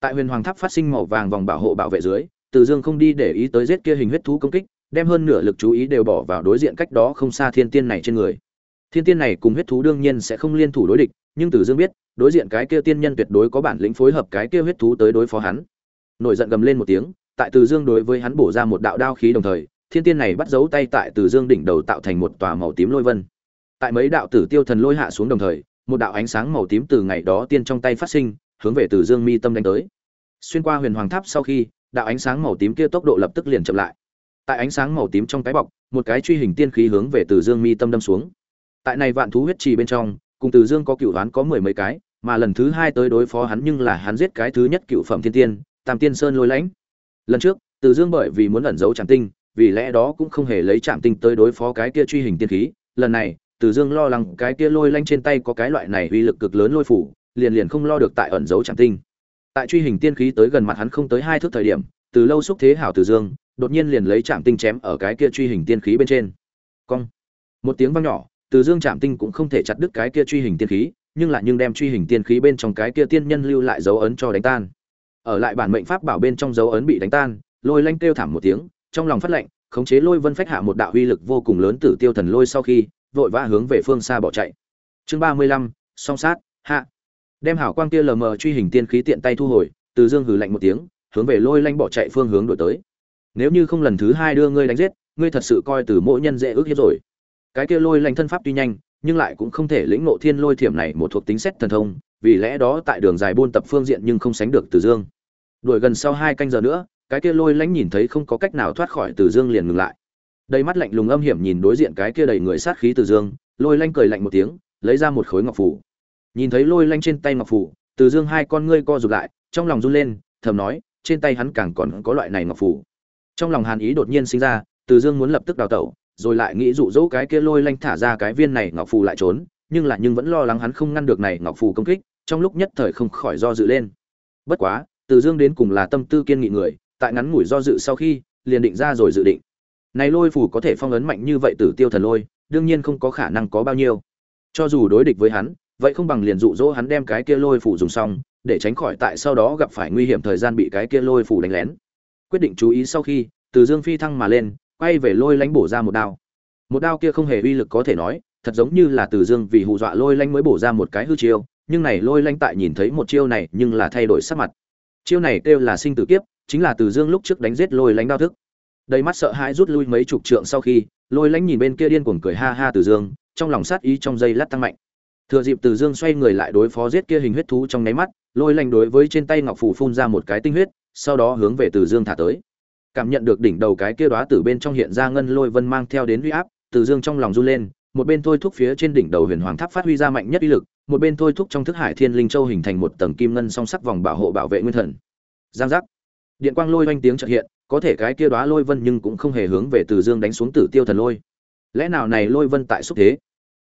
Tại huyền hoàng tháp phát sinh màu vàng vòng bảo hộ bảo vệ dưới, từ dương không đi để ý tới giết kia hình huyết thú công kích, đem hơn nửa lực chú ý đều bỏ vào đối diện cách đó không xa thiên tiên này trên người thiên tiên này cùng huyết thú đương nhiên sẽ không liên thủ đối địch, nhưng từ dương biết, đối diện cái kia tiên nhân tuyệt đối có bản lĩnh phối hợp cái kia huyết thú tới đối phó hắn. Nổi giận gầm lên một tiếng, tại từ dương đối với hắn bổ ra một đạo đao khí đồng thời, thiên tiên này bắt giấu tay tại từ dương đỉnh đầu tạo thành một tòa màu tím lôi vân. Tại mấy đạo tử tiêu thần lôi hạ xuống đồng thời, một đạo ánh sáng màu tím từ ngày đó tiên trong tay phát sinh, hướng về từ dương mi tâm đánh tới. Xuyên qua huyền hoàng tháp sau khi, đạo ánh sáng màu tím kia tốc độ lập tức liền chậm lại. Tại ánh sáng màu tím trong cái bọc, một cái truy hình tiên khí hướng về từ dương mi tâm đâm xuống tại này vạn thú huyết trì bên trong, cùng từ dương có cựu đoán có mười mấy cái, mà lần thứ hai tới đối phó hắn nhưng là hắn giết cái thứ nhất cựu phẩm thiên tiên, tam tiên sơn lôi lãnh. Lần trước, từ dương bởi vì muốn ẩn giấu trạm tinh, vì lẽ đó cũng không hề lấy trạm tinh tới đối phó cái kia truy hình tiên khí. Lần này, từ dương lo lắng cái kia lôi lanh trên tay có cái loại này uy lực cực lớn lôi phủ, liền liền không lo được tại ẩn giấu trạm tinh. Tại truy hình tiên khí tới gần mặt hắn không tới hai thước thời điểm, từ lâu xúc thế hảo từ dương, đột nhiên liền lấy trạm tinh chém ở cái kia truy hình tiên khí bên trên. Cong. Một tiếng vang nhỏ từ dương trạm tinh cũng không thể chặt đứt cái kia truy hình tiên khí, nhưng lại nhưng đem truy hình tiên khí bên trong cái kia tiên nhân lưu lại dấu ấn cho đánh tan. Ở lại bản mệnh pháp bảo bên trong dấu ấn bị đánh tan, lôi lanh kêu thảm một tiếng, trong lòng phát lệnh, khống chế lôi vân phách hạ một đạo uy lực vô cùng lớn tử tiêu thần lôi sau khi, vội vã hướng về phương xa bỏ chạy. Chương ba mươi lăm, song sát, hạ. Đem hảo quang kia lờ mờ truy hình tiên khí tiện tay thu hồi, từ dương hừ lạnh một tiếng, hướng về lôi lanh bỏ chạy phương hướng đổi tới. Nếu như không lần thứ hai đưa ngươi đánh giết, ngươi thật sự coi từ mỗi nhân dễ ước hiếp rồi cái kia lôi lanh thân pháp tuy nhanh, nhưng lại cũng không thể lĩnh ngộ thiên lôi thiểm này một thuộc tính xét thần thông, vì lẽ đó tại đường dài buôn tập phương diện nhưng không sánh được từ dương. Đuổi gần sau hai canh giờ nữa, cái kia lôi lãnh nhìn thấy không có cách nào thoát khỏi từ dương liền ngừng lại. Đầy mắt lạnh lùng âm hiểm nhìn đối diện cái kia đầy người sát khí từ dương, lôi lanh cười lạnh một tiếng, lấy ra một khối ngọc phủ. Nhìn thấy lôi lanh trên tay ngọc phủ, từ dương hai con ngươi co rụt lại, trong lòng run lên, thầm nói, trên tay hắn càng còn có loại này ngọc phủ. Trong lòng hàn ý đột nhiên sinh ra, từ dương muốn lập tức đào tẩu rồi lại nghĩ dụ dỗ cái kia lôi lanh thả ra cái viên này ngọc phù lại trốn, nhưng lại nhưng vẫn lo lắng hắn không ngăn được này ngọc phù công kích, trong lúc nhất thời không khỏi do dự lên. Bất quá, từ dương đến cùng là tâm tư kiên nghị người, tại ngắn ngủi do dự sau khi, liền định ra rồi dự định. Này lôi phù có thể phong ấn mạnh như vậy tử tiêu thần lôi, đương nhiên không có khả năng có bao nhiêu. Cho dù đối địch với hắn, vậy không bằng liền dụ dỗ hắn đem cái kia lôi phù dùng xong, để tránh khỏi tại sau đó gặp phải nguy hiểm thời gian bị cái kia lôi phù đánh lén. Quyết định chú ý sau khi, từ dương phi thăng mà lên quay về lôi lánh bổ ra một đao. Một đao kia không hề uy lực có thể nói, thật giống như là từ dương vì hù dọa lôi lánh mới bổ ra một cái hư chiêu, nhưng này lôi lanh tại nhìn thấy một chiêu này nhưng là thay đổi sắc mặt. Chiêu này kêu là sinh tử kiếp, chính là từ dương lúc trước đánh giết lôi lánh đao thức. Đầy mắt sợ hãi rút lui mấy chục trượng sau khi, lôi lánh nhìn bên kia điên cuồng cười ha ha từ dương, trong lòng sát ý trong dây lát tăng mạnh. Thừa dịp từ dương xoay người lại đối phó giết kia hình huyết thú trong nháy mắt, lôi lanh đối với trên tay ngọc phủ phun ra một cái tinh huyết, sau đó hướng về từ dương thả tới cảm nhận được đỉnh đầu cái kia đóa từ bên trong hiện ra ngân lôi vân mang theo đến uy áp, từ dương trong lòng run lên, một bên thôi thúc phía trên đỉnh đầu huyền hoàng tháp phát huy ra mạnh nhất uy lực, một bên thôi thúc trong thức hải thiên linh châu hình thành một tầng kim ngân song sắc vòng bảo hộ bảo vệ nguyên thần. Giang giác. Điện quang lôi oanh tiếng chợt hiện, có thể cái kia đóa lôi vân nhưng cũng không hề hướng về từ dương đánh xuống tử tiêu thần lôi. Lẽ nào này lôi vân tại xúc thế?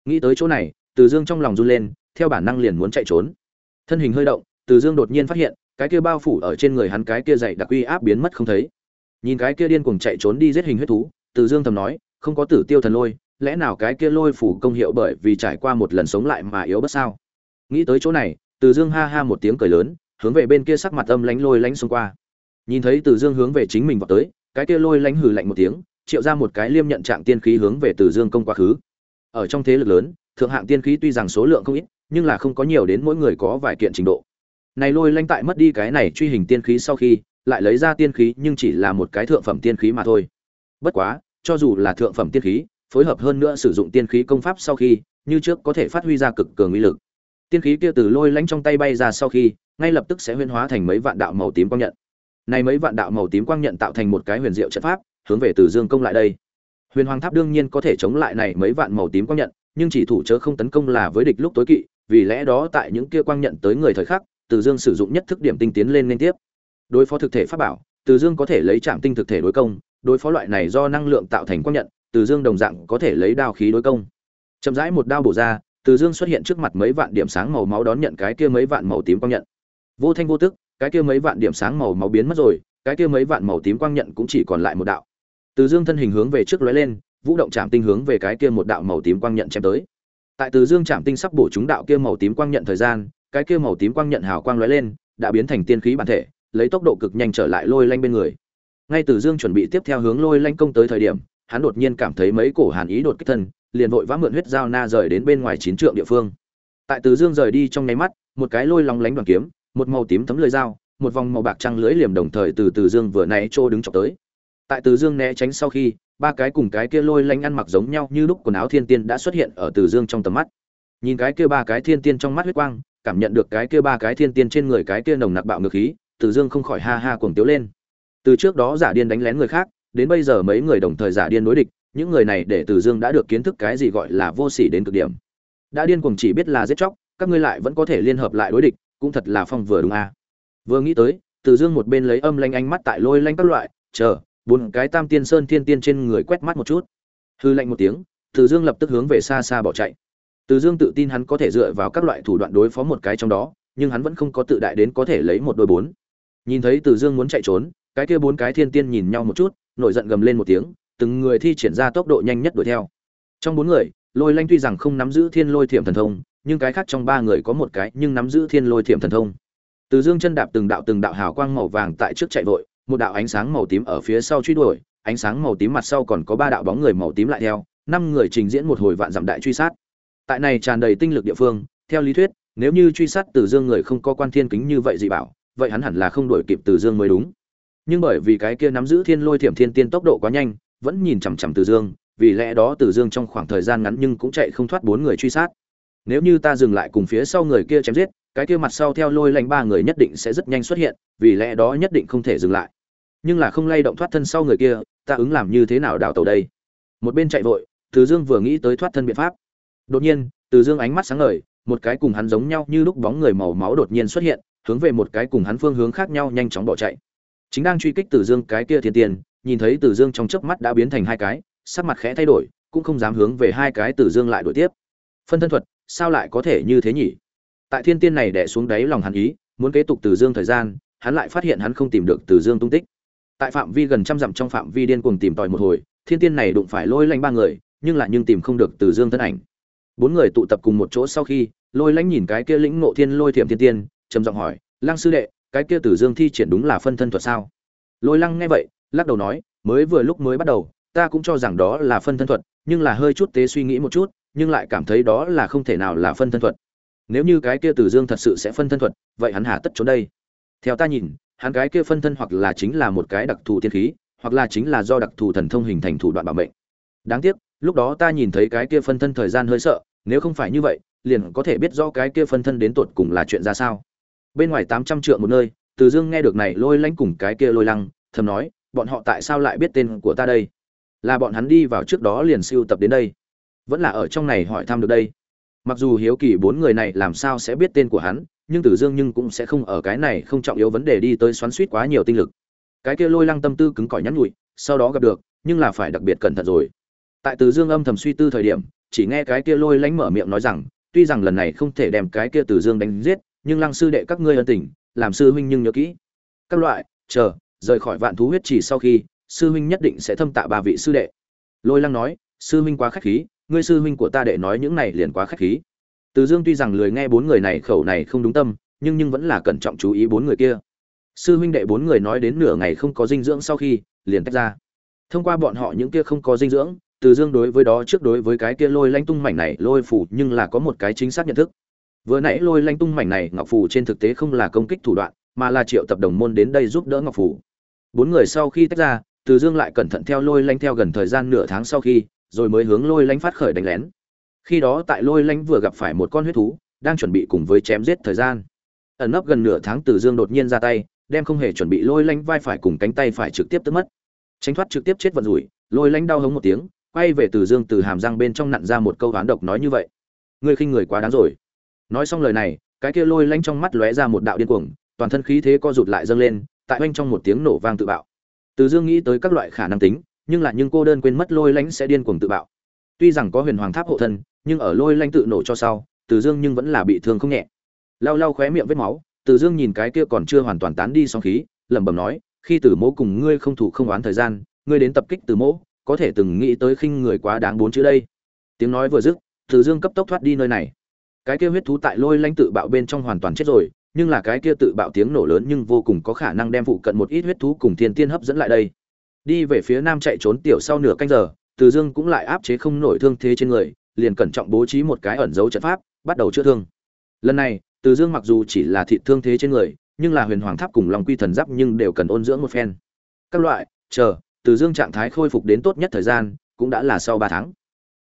Nghĩ tới chỗ này, từ dương trong lòng run lên, theo bản năng liền muốn chạy trốn. Thân hình hơi động, từ dương đột nhiên phát hiện, cái kia bao phủ ở trên người hắn cái kia dày đặc uy áp biến mất không thấy nhìn cái kia điên cuồng chạy trốn đi giết hình huyết thú, từ dương thầm nói, không có tử tiêu thần lôi, lẽ nào cái kia lôi phủ công hiệu bởi vì trải qua một lần sống lại mà yếu bất sao? Nghĩ tới chỗ này, từ dương ha ha một tiếng cười lớn, hướng về bên kia sắc mặt âm lánh lôi lánh xông qua. Nhìn thấy từ dương hướng về chính mình vào tới, cái kia lôi lánh hừ lạnh một tiếng, triệu ra một cái liêm nhận trạng tiên khí hướng về từ dương công quá khứ. Ở trong thế lực lớn, thượng hạng tiên khí tuy rằng số lượng không ít, nhưng là không có nhiều đến mỗi người có vài kiện trình độ. Này lôi lanh tại mất đi cái này truy hình tiên khí sau khi lại lấy ra tiên khí nhưng chỉ là một cái thượng phẩm tiên khí mà thôi. Bất quá, cho dù là thượng phẩm tiên khí, phối hợp hơn nữa sử dụng tiên khí công pháp sau khi, như trước có thể phát huy ra cực cường uy lực. Tiên khí kia từ lôi lánh trong tay bay ra sau khi, ngay lập tức sẽ huyên hóa thành mấy vạn đạo màu tím quang nhận. Này mấy vạn đạo màu tím quang nhận tạo thành một cái huyền diệu trận pháp, hướng về từ dương công lại đây. Huyền hoàng tháp đương nhiên có thể chống lại này mấy vạn màu tím quang nhận, nhưng chỉ thủ chớ không tấn công là với địch lúc tối kỵ, vì lẽ đó tại những kia quang nhận tới người thời khắc, từ dương sử dụng nhất thức điểm tinh tiến lên liên tiếp đối phó thực thể pháp bảo, từ dương có thể lấy trạm tinh thực thể đối công, đối phó loại này do năng lượng tạo thành quang nhận, từ dương đồng dạng có thể lấy đao khí đối công. Chậm rãi một đao bổ ra, từ dương xuất hiện trước mặt mấy vạn điểm sáng màu máu đón nhận cái kia mấy vạn màu tím quang nhận. Vô thanh vô tức, cái kia mấy vạn điểm sáng màu máu biến mất rồi, cái kia mấy vạn màu tím quang nhận cũng chỉ còn lại một đạo. Từ dương thân hình hướng về trước lóe lên, vũ động chạm tinh hướng về cái kia một đạo màu tím quang nhận chém tới. Tại từ dương chạm tinh sắp bổ chúng đạo kia màu tím quang nhận thời gian, cái kia màu tím quang nhận hào quang lóe lên, đã biến thành tiên khí bản thể lấy tốc độ cực nhanh trở lại lôi lanh bên người. Ngay từ dương chuẩn bị tiếp theo hướng lôi lanh công tới thời điểm, hắn đột nhiên cảm thấy mấy cổ hàn ý đột kích thân, liền vội vã mượn huyết dao na rời đến bên ngoài chín trượng địa phương. Tại từ dương rời đi trong nháy mắt, một cái lôi long lánh đoàn kiếm, một màu tím thấm lưỡi dao, một vòng màu bạc trăng lưỡi liềm đồng thời từ từ dương vừa nãy trô đứng chọc tới. Tại từ dương né tránh sau khi, ba cái cùng cái kia lôi lanh ăn mặc giống nhau như lúc quần áo thiên tiên đã xuất hiện ở từ dương trong tầm mắt. Nhìn cái kia ba cái thiên tiên trong mắt huyết quang, cảm nhận được cái kia ba cái thiên tiên trên người cái kia nồng nặc bạo ngược khí từ dương không khỏi ha ha cuồng tiếu lên. Từ trước đó giả điên đánh lén người khác, đến bây giờ mấy người đồng thời giả điên đối địch, những người này để từ dương đã được kiến thức cái gì gọi là vô sỉ đến cực điểm. Đã điên cuồng chỉ biết là giết chóc, các ngươi lại vẫn có thể liên hợp lại đối địch, cũng thật là phong vừa đúng a. À. vừa nghĩ tới, từ dương một bên lấy âm lanh ánh mắt tại lôi lanh các loại, chờ, bốn cái tam tiên sơn thiên tiên trên người quét mắt một chút. Hư lạnh một tiếng, từ dương lập tức hướng về xa xa bỏ chạy. Từ dương tự tin hắn có thể dựa vào các loại thủ đoạn đối phó một cái trong đó, nhưng hắn vẫn không có tự đại đến có thể lấy một đôi bốn nhìn thấy từ dương muốn chạy trốn, cái kia bốn cái thiên tiên nhìn nhau một chút, nổi giận gầm lên một tiếng, từng người thi triển ra tốc độ nhanh nhất đuổi theo. Trong bốn người, lôi lanh tuy rằng không nắm giữ thiên lôi thiểm thần thông, nhưng cái khác trong ba người có một cái nhưng nắm giữ thiên lôi thiểm thần thông. Từ dương chân đạp từng đạo từng đạo hào quang màu vàng tại trước chạy vội, một đạo ánh sáng màu tím ở phía sau truy đuổi, ánh sáng màu tím mặt sau còn có ba đạo bóng người màu tím lại theo, năm người trình diễn một hồi vạn dặm đại truy sát. Tại này tràn đầy tinh lực địa phương, theo lý thuyết, nếu như truy sát từ dương người không có quan thiên kính như vậy dị bảo vậy hắn hẳn là không đuổi kịp từ dương mới đúng. Nhưng bởi vì cái kia nắm giữ thiên lôi thiểm thiên tiên tốc độ quá nhanh, vẫn nhìn chằm chằm từ dương, vì lẽ đó từ dương trong khoảng thời gian ngắn nhưng cũng chạy không thoát bốn người truy sát. Nếu như ta dừng lại cùng phía sau người kia chém giết, cái kia mặt sau theo lôi lạnh ba người nhất định sẽ rất nhanh xuất hiện, vì lẽ đó nhất định không thể dừng lại. Nhưng là không lay động thoát thân sau người kia, ta ứng làm như thế nào đào tàu đây? Một bên chạy vội, từ dương vừa nghĩ tới thoát thân biện pháp. Đột nhiên, từ dương ánh mắt sáng ngời, một cái cùng hắn giống nhau như lúc bóng người màu máu đột nhiên xuất hiện hướng về một cái cùng hắn phương hướng khác nhau nhanh chóng bỏ chạy. Chính đang truy kích tử dương cái kia thiên tiền, nhìn thấy tử dương trong chớp mắt đã biến thành hai cái, sắc mặt khẽ thay đổi, cũng không dám hướng về hai cái tử dương lại đuổi tiếp. Phân thân thuật, sao lại có thể như thế nhỉ? Tại thiên tiên này đè xuống đáy lòng hắn ý, muốn kế tục tử dương thời gian, hắn lại phát hiện hắn không tìm được tử dương tung tích. Tại phạm vi gần trăm dặm trong phạm vi điên cuồng tìm tòi một hồi, thiên tiên này đụng phải lôi lanh ba người, nhưng lại nhưng tìm không được tử dương thân ảnh. Bốn người tụ tập cùng một chỗ sau khi, lôi lãnh nhìn cái kia lĩnh ngộ thiên lôi thiểm thiên tiên trầm giọng hỏi, lăng sư đệ, cái kia tử dương thi triển đúng là phân thân thuật sao? Lôi lăng nghe vậy, lắc đầu nói, mới vừa lúc mới bắt đầu, ta cũng cho rằng đó là phân thân thuật, nhưng là hơi chút tế suy nghĩ một chút, nhưng lại cảm thấy đó là không thể nào là phân thân thuật. Nếu như cái kia tử dương thật sự sẽ phân thân thuật, vậy hắn hà tất trốn đây. Theo ta nhìn, hắn cái kia phân thân hoặc là chính là một cái đặc thù tiên khí, hoặc là chính là do đặc thù thần thông hình thành thủ đoạn bảo mệnh. Đáng tiếc, lúc đó ta nhìn thấy cái kia phân thân thời gian hơi sợ, nếu không phải như vậy, liền có thể biết rõ cái kia phân thân đến tột cùng là chuyện ra sao bên ngoài tám trăm trượng một nơi, từ dương nghe được này lôi lanh cùng cái kia lôi lăng, thầm nói, bọn họ tại sao lại biết tên của ta đây? Là bọn hắn đi vào trước đó liền siêu tập đến đây. Vẫn là ở trong này hỏi thăm được đây. Mặc dù hiếu kỳ bốn người này làm sao sẽ biết tên của hắn, nhưng tử dương nhưng cũng sẽ không ở cái này không trọng yếu vấn đề đi tới xoắn suýt quá nhiều tinh lực. Cái kia lôi lăng tâm tư cứng cỏi nhắn nhụi, sau đó gặp được, nhưng là phải đặc biệt cẩn thận rồi. Tại tử dương âm thầm suy tư thời điểm, chỉ nghe cái kia lôi lánh mở miệng nói rằng, tuy rằng lần này không thể đem cái kia tử dương đánh giết nhưng lăng sư đệ các ngươi ân tình, làm sư huynh nhưng nhớ kỹ. Các loại, chờ, rời khỏi vạn thú huyết chỉ sau khi, sư huynh nhất định sẽ thâm tạ bà vị sư đệ. Lôi lăng nói, sư huynh quá khách khí, ngươi sư huynh của ta đệ nói những này liền quá khách khí. Từ dương tuy rằng lười nghe bốn người này khẩu này không đúng tâm, nhưng nhưng vẫn là cẩn trọng chú ý bốn người kia. Sư huynh đệ bốn người nói đến nửa ngày không có dinh dưỡng sau khi, liền tách ra. Thông qua bọn họ những kia không có dinh dưỡng, từ dương đối với đó trước đối với cái kia lôi lanh tung mảnh này lôi phủ nhưng là có một cái chính xác nhận thức vừa nãy lôi lanh tung mảnh này, ngọc phủ trên thực tế không là công kích thủ đoạn, mà là triệu tập đồng môn đến đây giúp đỡ ngọc phủ bốn người sau khi tách ra, từ dương lại cẩn thận theo lôi lanh theo gần thời gian nửa tháng sau khi, rồi mới hướng lôi lanh phát khởi đánh lén. Khi đó tại lôi lanh vừa gặp phải một con huyết thú, đang chuẩn bị cùng với chém giết thời gian. Ẩn nấp gần nửa tháng, từ dương đột nhiên ra tay, đem không hề chuẩn bị lôi lanh vai phải cùng cánh tay phải trực tiếp tức mất. Tránh thoát trực tiếp chết vận rủi, lôi lanh đau hống một tiếng, quay về từ dương từ hàm răng bên trong nặn ra một câu oán độc nói như vậy. Ngươi khinh người quá đáng rồi nói xong lời này cái kia lôi lanh trong mắt lóe ra một đạo điên cuồng toàn thân khí thế co rụt lại dâng lên tại oanh trong một tiếng nổ vang tự bạo. Từ dương nghĩ tới các loại khả năng tính nhưng là nhưng cô đơn quên mất lôi lanh sẽ điên cuồng tự bạo. Tuy rằng có huyền hoàng tháp hộ thân nhưng ở lôi lanh tự nổ cho sau từ dương nhưng vẫn là bị thương không nhẹ. Lau lau khóe miệng vết máu từ dương nhìn cái kia còn chưa hoàn toàn tán đi xong khí lẩm bẩm nói khi tử Mỗ cùng ngươi không thủ không oán thời gian ngươi đến tập kích từ Mỗ, có thể từng nghĩ tới khinh người quá đáng bốn chữ đây. Tiếng nói vừa dứt từ dương cấp tốc thoát đi nơi này cái kia huyết thú tại lôi lãnh tự bạo bên trong hoàn toàn chết rồi, nhưng là cái kia tự bạo tiếng nổ lớn nhưng vô cùng có khả năng đem phụ cận một ít huyết thú cùng thiên tiên hấp dẫn lại đây. Đi về phía nam chạy trốn tiểu sau nửa canh giờ, từ dương cũng lại áp chế không nổi thương thế trên người, liền cẩn trọng bố trí một cái ẩn dấu trận pháp, bắt đầu chữa thương. Lần này, từ dương mặc dù chỉ là thị thương thế trên người, nhưng là huyền hoàng tháp cùng lòng quy thần giáp nhưng đều cần ôn dưỡng một phen. Các loại, chờ, từ dương trạng thái khôi phục đến tốt nhất thời gian, cũng đã là sau ba tháng.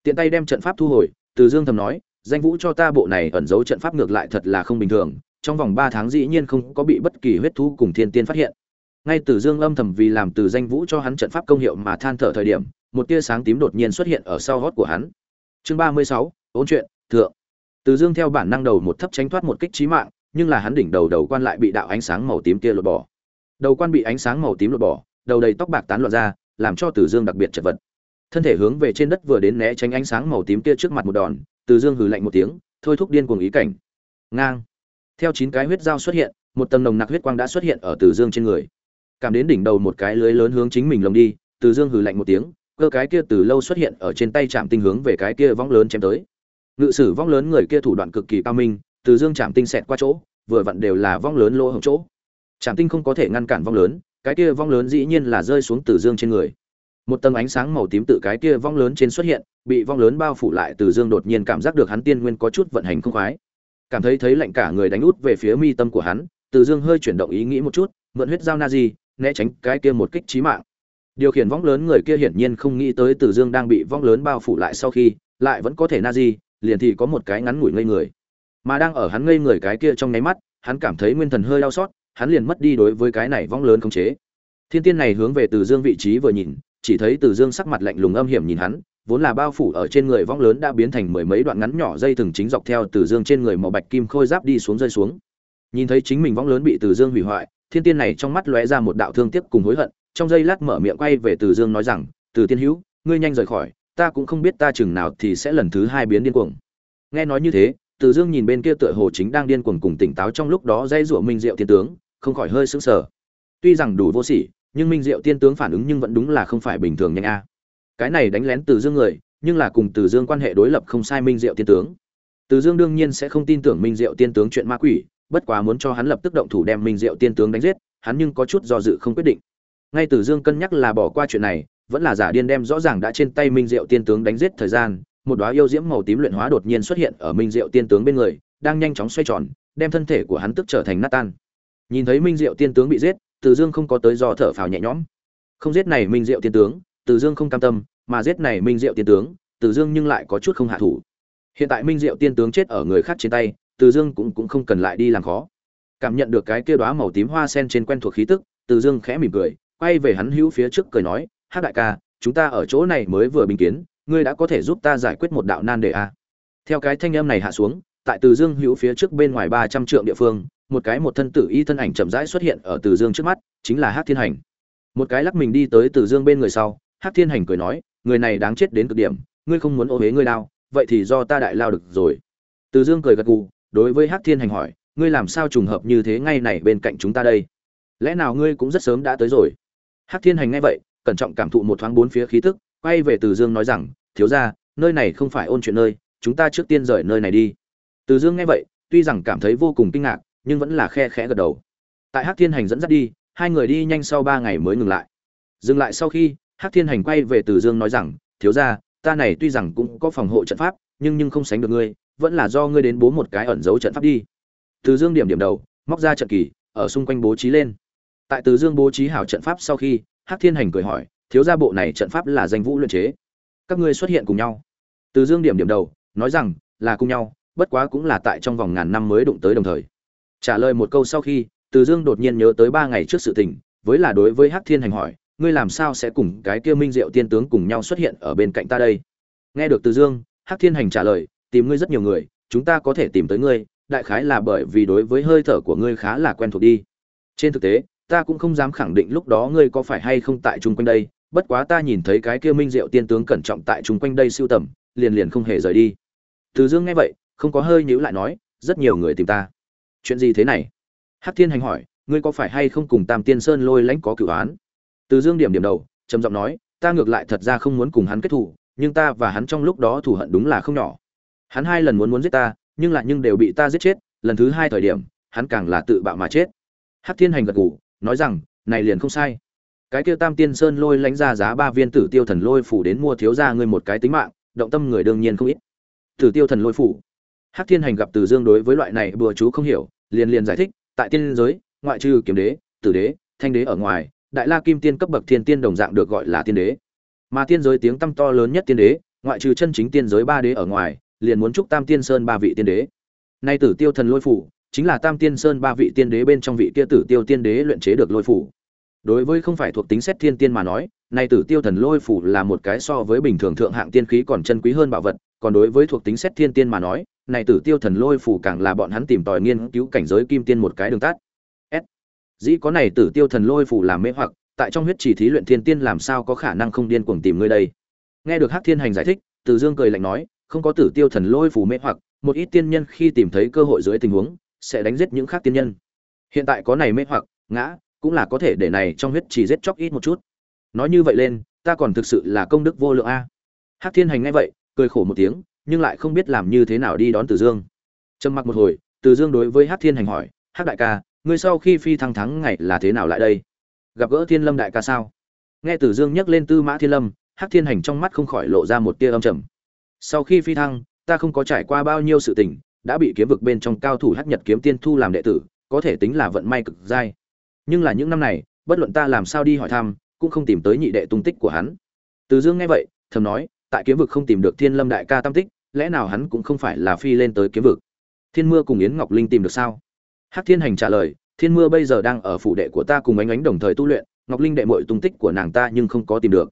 Tiện tay đem trận pháp thu hồi, từ dương thầm nói danh vũ cho ta bộ này ẩn giấu trận pháp ngược lại thật là không bình thường, trong vòng ba tháng dĩ nhiên không có bị bất kỳ huyết thú cùng thiên tiên phát hiện. Ngay từ dương âm thầm vì làm từ danh vũ cho hắn trận pháp công hiệu mà than thở thời điểm, một tia sáng tím đột nhiên xuất hiện ở sau hót của hắn. Chương ba mươi sáu, ôn chuyện, thượng. Từ dương theo bản năng đầu một thấp tránh thoát một kích trí mạng, nhưng là hắn đỉnh đầu đầu quan lại bị đạo ánh sáng màu tím kia lột bỏ. Đầu quan bị ánh sáng màu tím lột bỏ, đầu đầy tóc bạc tán loạn ra, làm cho từ dương đặc biệt chật vật. Thân thể hướng về trên đất vừa đến né tránh ánh sáng màu tím kia trước mặt một đòn từ dương hừ lạnh một tiếng, thôi thúc điên cuồng ý cảnh. Ngang. Theo chín cái huyết dao xuất hiện, một tầng nồng nặc huyết quang đã xuất hiện ở từ dương trên người. Cảm đến đỉnh đầu một cái lưới lớn hướng chính mình lồng đi, từ dương hừ lạnh một tiếng, cơ cái kia từ lâu xuất hiện ở trên tay chạm tinh hướng về cái kia vong lớn chém tới. Ngự sử vong lớn người kia thủ đoạn cực kỳ cao minh, từ dương chạm tinh xẹt qua chỗ, vừa vặn đều là vong lớn lỗ hổng chỗ. Chạm tinh không có thể ngăn cản vong lớn, cái kia vong lớn dĩ nhiên là rơi xuống từ dương trên người một tầng ánh sáng màu tím tự cái kia vong lớn trên xuất hiện, bị vong lớn bao phủ lại từ dương đột nhiên cảm giác được hắn tiên nguyên có chút vận hành không khoái. Cảm thấy thấy lạnh cả người đánh út về phía mi tâm của hắn, từ dương hơi chuyển động ý nghĩ một chút, mượn huyết dao na di né tránh cái kia một kích trí mạng. Điều khiển vong lớn người kia hiển nhiên không nghĩ tới từ dương đang bị vong lớn bao phủ lại sau khi, lại vẫn có thể na di liền thì có một cái ngắn ngủi ngây người. Mà đang ở hắn ngây người cái kia trong nháy mắt, hắn cảm thấy nguyên thần hơi đau xót, hắn liền mất đi đối với cái này vong lớn khống chế. Thiên tiên này hướng về từ dương vị trí vừa nhìn chỉ thấy từ dương sắc mặt lạnh lùng âm hiểm nhìn hắn, vốn là bao phủ ở trên người vong lớn đã biến thành mười mấy đoạn ngắn nhỏ dây thừng chính dọc theo từ dương trên người màu bạch kim khôi giáp đi xuống rơi xuống. Nhìn thấy chính mình vong lớn bị từ dương hủy hoại, thiên tiên này trong mắt lóe ra một đạo thương tiếc cùng hối hận, trong giây lát mở miệng quay về từ dương nói rằng, từ tiên hữu, ngươi nhanh rời khỏi, ta cũng không biết ta chừng nào thì sẽ lần thứ hai biến điên cuồng. Nghe nói như thế, từ dương nhìn bên kia tựa hồ chính đang điên cuồng cùng tỉnh táo trong lúc đó dây rủa minh diệu thiên tướng, không khỏi hơi sững sờ. Tuy rằng đủ vô sỉ nhưng minh diệu tiên tướng phản ứng nhưng vẫn đúng là không phải bình thường nhanh a. Cái này đánh lén từ dương người, nhưng là cùng từ dương quan hệ đối lập không sai minh diệu tiên tướng. Từ dương đương nhiên sẽ không tin tưởng minh diệu tiên tướng chuyện ma quỷ, bất quá muốn cho hắn lập tức động thủ đem minh diệu tiên tướng đánh giết, hắn nhưng có chút do dự không quyết định. Ngay từ dương cân nhắc là bỏ qua chuyện này, vẫn là giả điên đem rõ ràng đã trên tay minh diệu tiên tướng đánh giết thời gian, một đóa yêu diễm màu tím luyện hóa đột nhiên xuất hiện ở minh diệu tiên tướng bên người, đang nhanh chóng xoay tròn, đem thân thể của hắn tức trở thành nát tan. Nhìn thấy minh diệu tiên tướng bị giết từ Dương không có tới do thở phào nhẹ nhõm. Không giết này Minh Diệu tiên tướng, Từ Dương không cam tâm, mà giết này Minh Diệu tiên tướng, Từ Dương nhưng lại có chút không hạ thủ. Hiện tại Minh Diệu tiên tướng chết ở người khác trên tay, Từ Dương cũng cũng không cần lại đi làm khó. Cảm nhận được cái kia đóa màu tím hoa sen trên quen thuộc khí tức, Từ Dương khẽ mỉm cười, quay về hắn hữu phía trước cười nói, "Hắc đại ca, chúng ta ở chỗ này mới vừa bình kiến, ngươi đã có thể giúp ta giải quyết một đạo nan đề a." Theo cái thanh âm này hạ xuống, tại Từ Dương hữu phía trước bên ngoài ba trăm trượng địa phương, một cái một thân tử y thân ảnh chậm rãi xuất hiện ở Từ Dương trước mắt, chính là Hắc Thiên Hành. Một cái lắc mình đi tới Từ Dương bên người sau, Hắc Thiên Hành cười nói, người này đáng chết đến cực điểm, ngươi không muốn ô hế ngươi lao, vậy thì do ta đại lao được rồi. Từ Dương cười gật gù, đối với Hắc Thiên Hành hỏi, ngươi làm sao trùng hợp như thế ngay này bên cạnh chúng ta đây? Lẽ nào ngươi cũng rất sớm đã tới rồi? Hắc Thiên Hành nghe vậy, cẩn trọng cảm thụ một thoáng bốn phía khí tức, quay về Từ Dương nói rằng, thiếu gia, nơi này không phải ôn chuyện nơi, chúng ta trước tiên rời nơi này đi. Từ Dương nghe vậy, tuy rằng cảm thấy vô cùng kinh ngạc, nhưng vẫn là khe khẽ gật đầu. Tại Hắc Thiên Hành dẫn dắt đi, hai người đi nhanh sau ba ngày mới ngừng lại. Dừng lại sau khi, Hắc Thiên Hành quay về Từ Dương nói rằng, thiếu gia, ta này tuy rằng cũng có phòng hộ trận pháp, nhưng nhưng không sánh được ngươi, vẫn là do ngươi đến bố một cái ẩn dấu trận pháp đi. Từ Dương điểm điểm đầu, móc ra trận kỳ, ở xung quanh bố trí lên. Tại Từ Dương bố trí hảo trận pháp sau khi, Hắc Thiên Hành cười hỏi, thiếu gia bộ này trận pháp là danh vũ luyện chế. Các ngươi xuất hiện cùng nhau. Từ Dương điểm điểm đầu, nói rằng, là cùng nhau, bất quá cũng là tại trong vòng ngàn năm mới đụng tới đồng thời. Trả lời một câu sau khi, Từ Dương đột nhiên nhớ tới ba ngày trước sự tình, với là đối với Hắc Thiên Hành hỏi, ngươi làm sao sẽ cùng cái kia Minh Diệu tiên tướng cùng nhau xuất hiện ở bên cạnh ta đây? Nghe được Từ Dương, Hắc Thiên Hành trả lời, tìm ngươi rất nhiều người, chúng ta có thể tìm tới ngươi, đại khái là bởi vì đối với hơi thở của ngươi khá là quen thuộc đi. Trên thực tế, ta cũng không dám khẳng định lúc đó ngươi có phải hay không tại chung quanh đây, bất quá ta nhìn thấy cái kia Minh Diệu tiên tướng cẩn trọng tại chung quanh đây siêu tầm, liền liền không hề rời đi. Từ Dương nghe vậy, không có hơi nhữ lại nói, rất nhiều người tìm ta. Chuyện gì thế này? Hắc Thiên Hành hỏi, ngươi có phải hay không cùng Tam Tiên Sơn lôi lãnh có cửu án? Từ Dương điểm điểm đầu, trầm giọng nói, ta ngược lại thật ra không muốn cùng hắn kết thù, nhưng ta và hắn trong lúc đó thù hận đúng là không nhỏ. Hắn hai lần muốn muốn giết ta, nhưng lại nhưng đều bị ta giết chết, lần thứ hai thời điểm, hắn càng là tự bạo mà chết. Hắc Thiên Hành gật gù, nói rằng, này liền không sai. Cái kia Tam Tiên Sơn lôi lãnh ra giá ba viên Tử Tiêu Thần Lôi phủ đến mua thiếu gia ngươi một cái tính mạng, động tâm người đương nhiên không ít. Tử Tiêu Thần Lôi phủ. Hắc Thiên Hành gặp Từ Dương đối với loại này bừa chú không hiểu, liền liền giải thích, tại tiên giới, ngoại trừ kiếm đế, tử đế, thanh đế ở ngoài, đại la kim tiên cấp bậc thiên tiên đồng dạng được gọi là tiên đế. Mà tiên giới tiếng tăm to lớn nhất tiên đế, ngoại trừ chân chính tiên giới ba đế ở ngoài, liền muốn chúc Tam Tiên Sơn ba vị tiên đế. Nay Tử Tiêu Thần Lôi phủ, chính là Tam Tiên Sơn ba vị tiên đế bên trong vị kia Tử Tiêu tiên đế luyện chế được lôi phủ. Đối với không phải thuộc tính xét thiên tiên mà nói, nay Tử Tiêu Thần Lôi phủ là một cái so với bình thường thượng hạng tiên khí còn chân quý hơn bảo vật, còn đối với thuộc tính xét thiên tiên mà nói, này Tử Tiêu Thần Lôi phủ càng là bọn hắn tìm tòi nghiên cứu cảnh giới kim tiên một cái đường tắt. S. Dĩ có này Tử Tiêu Thần Lôi phủ làm mê hoặc, tại trong huyết chỉ thí luyện thiên tiên làm sao có khả năng không điên cuồng tìm ngươi đây? Nghe được Hắc Thiên Hành giải thích, Từ Dương cười lạnh nói, không có Tử Tiêu Thần Lôi phủ mê hoặc, một ít tiên nhân khi tìm thấy cơ hội dưới tình huống, sẽ đánh giết những khác tiên nhân. Hiện tại có này mê hoặc, ngã, cũng là có thể để này trong huyết chỉ giết chóc ít một chút. Nói như vậy lên, ta còn thực sự là công đức vô lượng a. Hắc Thiên Hành nghe vậy, cười khổ một tiếng, nhưng lại không biết làm như thế nào đi đón Từ Dương. Trầm mặc một hồi, Từ Dương đối với Hắc Thiên Hành hỏi, "Hắc đại ca, ngươi sau khi phi thăng thắng ngày là thế nào lại đây? Gặp gỡ Thiên Lâm đại ca sao?" Nghe Từ Dương nhắc lên Tư Mã Thiên Lâm, Hắc Thiên Hành trong mắt không khỏi lộ ra một tia âm trầm. Sau khi phi thăng, ta không có trải qua bao nhiêu sự tình, đã bị kiếm vực bên trong cao thủ Hắc Nhật kiếm tiên thu làm đệ tử, có thể tính là vận may cực dai. Nhưng là những năm này, bất luận ta làm sao đi hỏi thăm, cũng không tìm tới nhị đệ tung tích của hắn. Từ Dương nghe vậy, thầm nói, tại kiếm vực không tìm được Thiên Lâm đại ca tam tích, lẽ nào hắn cũng không phải là phi lên tới kiếm vực? Thiên Mưa cùng Yến Ngọc Linh tìm được sao? Hắc Thiên Hành trả lời, Thiên Mưa bây giờ đang ở phủ đệ của ta cùng ánh ánh đồng thời tu luyện, Ngọc Linh đệ muội tung tích của nàng ta nhưng không có tìm được.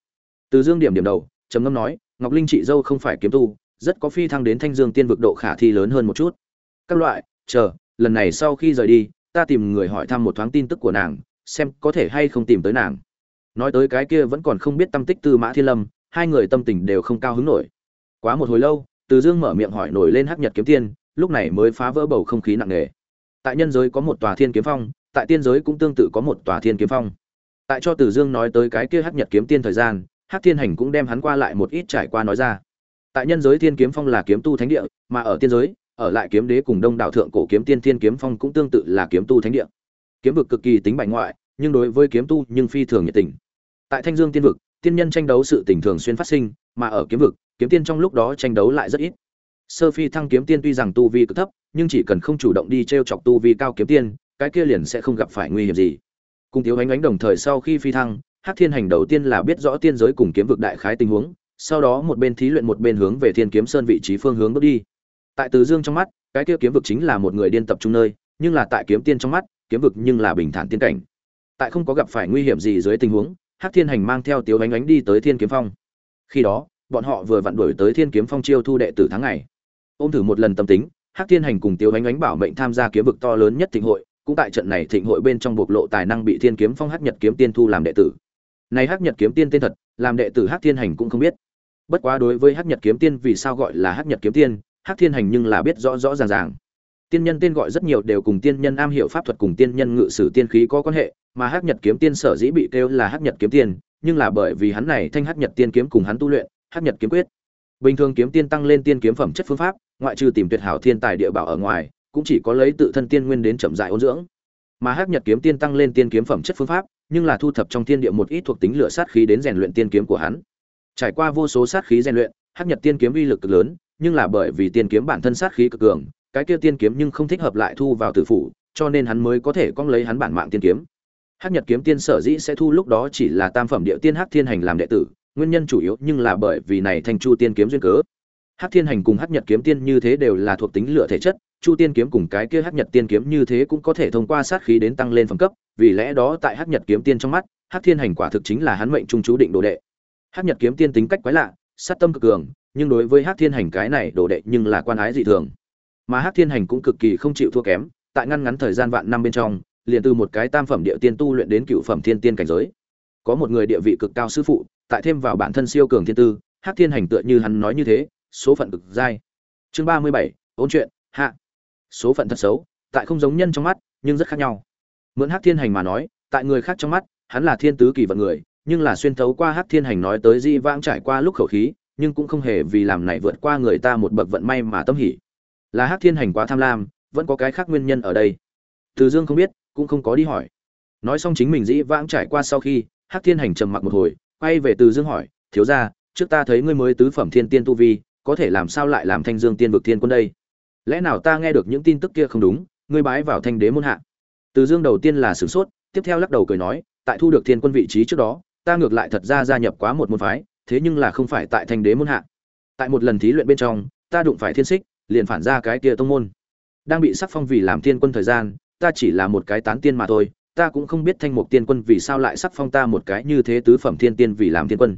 Từ Dương điểm điểm đầu, trầm ngâm nói, Ngọc Linh chị dâu không phải kiếm tu, rất có phi thăng đến Thanh Dương Tiên vực độ khả thi lớn hơn một chút. Các loại, chờ, lần này sau khi rời đi, ta tìm người hỏi thăm một thoáng tin tức của nàng, xem có thể hay không tìm tới nàng. Nói tới cái kia vẫn còn không biết tâm tích Tư Mã Thiên Lâm, hai người tâm tình đều không cao hứng nổi. Quá một hồi lâu, Từ Dương mở miệng hỏi nổi lên Hắc Nhật kiếm tiên, lúc này mới phá vỡ bầu không khí nặng nề. Tại nhân giới có một tòa Thiên kiếm phong, tại tiên giới cũng tương tự có một tòa Thiên kiếm phong. Tại cho Từ Dương nói tới cái kia Hắc Nhật kiếm tiên thời gian, Hắc Thiên Hành cũng đem hắn qua lại một ít trải qua nói ra. Tại nhân giới Thiên kiếm phong là kiếm tu thánh địa, mà ở tiên giới, ở lại kiếm đế cùng Đông đảo thượng cổ kiếm tiên Thiên kiếm phong cũng tương tự là kiếm tu thánh địa. Kiếm vực cực kỳ tính bại ngoại, nhưng đối với kiếm tu nhưng phi thường nhiệt tình. Tại Thanh Dương tiên vực, tiên nhân tranh đấu sự tình thường xuyên phát sinh, mà ở kiếm vực, kiếm tiên trong lúc đó tranh đấu lại rất ít. Sơ phi thăng kiếm tiên tuy rằng tu vi cực thấp, nhưng chỉ cần không chủ động đi trêu chọc tu vi cao kiếm tiên, cái kia liền sẽ không gặp phải nguy hiểm gì. cùng tiếu ánh ánh đồng thời sau khi phi thăng hắc thiên hành đầu tiên là biết rõ tiên giới cùng kiếm vực đại khái tình huống sau đó một bên thí luyện một bên hướng về thiên kiếm sơn vị trí phương hướng bước đi tại từ dương trong mắt cái kia kiếm vực chính là một người điên tập trung nơi nhưng là tại kiếm tiên trong mắt kiếm vực nhưng là bình thản tiên cảnh tại không có gặp phải nguy hiểm gì dưới tình huống hắc thiên hành mang theo tiếu ánh ánh đi tới thiên kiếm phong. Khi đó, bọn họ vừa vặn đuổi tới thiên kiếm phong chiêu thu đệ tử tháng ngày. Ôm thử một lần tâm tính, hắc thiên hành cùng tiếu ánh ánh bảo mệnh tham gia kiếm vực to lớn nhất thịnh hội, cũng tại trận này thịnh hội bên trong bộc lộ tài năng bị thiên kiếm phong hắc nhật kiếm tiên thu làm đệ tử. Này hắc nhật kiếm tiên tên thật, làm đệ tử hắc thiên hành cũng không biết. Bất quá đối với hắc nhật kiếm tiên vì sao gọi là hắc nhật kiếm tiên, hắc thiên hành nhưng là biết rõ rõ ràng ràng tiên nhân tên gọi rất nhiều đều cùng tiên nhân am hiểu pháp thuật cùng tiên nhân ngự sử tiên khí có quan hệ, mà hắc nhật kiếm tiên sở dĩ bị kêu là hắc nhật kiếm tiên, nhưng là bởi vì hắn này thanh hắc nhật tiên kiếm cùng hắn tu luyện, hắc nhật kiếm quyết. Bình thường kiếm tiên tăng lên tiên kiếm phẩm chất phương pháp, ngoại trừ tìm tuyệt hảo thiên tài địa bảo ở ngoài, cũng chỉ có lấy tự thân tiên nguyên đến chậm dại ôn dưỡng. Mà hắc nhật kiếm tiên tăng lên tiên kiếm phẩm chất phương pháp, nhưng là thu thập trong thiên địa một ít thuộc tính lửa sát khí đến rèn luyện tiên kiếm của hắn. Trải qua vô số sát khí rèn luyện, hắc nhật tiên kiếm uy lực cực lớn, nhưng là bởi vì tiên kiếm bản thân sát khí cực cường cái kia tiên kiếm nhưng không thích hợp lại thu vào tử phủ, cho nên hắn mới có thể cong lấy hắn bản mạng tiên kiếm. Hắc nhật kiếm tiên sở dĩ sẽ thu lúc đó chỉ là tam phẩm địa tiên hắc thiên hành làm đệ tử, nguyên nhân chủ yếu nhưng là bởi vì này thanh chu tiên kiếm duyên cớ. Hắc thiên hành cùng hắc nhật kiếm tiên như thế đều là thuộc tính lựa thể chất, chu tiên kiếm cùng cái kia hắc nhật tiên kiếm như thế cũng có thể thông qua sát khí đến tăng lên phẩm cấp, vì lẽ đó tại hắc nhật kiếm tiên trong mắt, hắc thiên hành quả thực chính là hắn mệnh trung chú định đồ đệ. Hắc nhật kiếm tiên tính cách quái lạ, sát tâm cực cường, nhưng đối với hắc thiên hành cái này đồ đệ nhưng là quan ái dị thường mà hắc thiên hành cũng cực kỳ không chịu thua kém, tại ngăn ngắn thời gian vạn năm bên trong, liền từ một cái tam phẩm địa tiên tu luyện đến cựu phẩm thiên tiên cảnh giới. Có một người địa vị cực cao sư phụ, tại thêm vào bản thân siêu cường thiên tư hắc thiên hành tựa như hắn nói như thế, số phận cực dai. Chương ba mươi bảy, ôn chuyện, hạ. Số phận thật xấu, tại không giống nhân trong mắt, nhưng rất khác nhau. Mượn hắc thiên hành mà nói, tại người khác trong mắt, hắn là thiên tứ kỳ vận người, nhưng là xuyên thấu qua hắc thiên hành nói tới di vãng trải qua lúc khẩu khí, nhưng cũng không hề vì làm này vượt qua người ta một bậc vận may mà tâm hỉ là hắc thiên hành quá tham lam, vẫn có cái khác nguyên nhân ở đây. Từ dương không biết, cũng không có đi hỏi. Nói xong chính mình dĩ vãng trải qua sau khi, hắc thiên hành trầm mặc một hồi, quay về từ dương hỏi, thiếu ra trước ta thấy ngươi mới tứ phẩm thiên tiên tu vi, có thể làm sao lại làm thanh dương tiên vực thiên quân đây? Lẽ nào ta nghe được những tin tức kia không đúng, ngươi bái vào thanh đế môn hạ? Từ dương đầu tiên là sửng sốt, tiếp theo lắc đầu cười nói, tại thu được thiên quân vị trí trước đó, ta ngược lại thật ra gia nhập quá một môn phái, thế nhưng là không phải tại thanh đế môn hạ. Tại một lần thí luyện bên trong, ta đụng phải thiên xích liền phản ra cái kia tông môn. Đang bị sắc phong vì làm thiên quân thời gian, ta chỉ là một cái tán tiên mà thôi, ta cũng không biết thanh mục tiên quân vì sao lại sắc phong ta một cái như thế tứ phẩm thiên tiên vì làm thiên quân.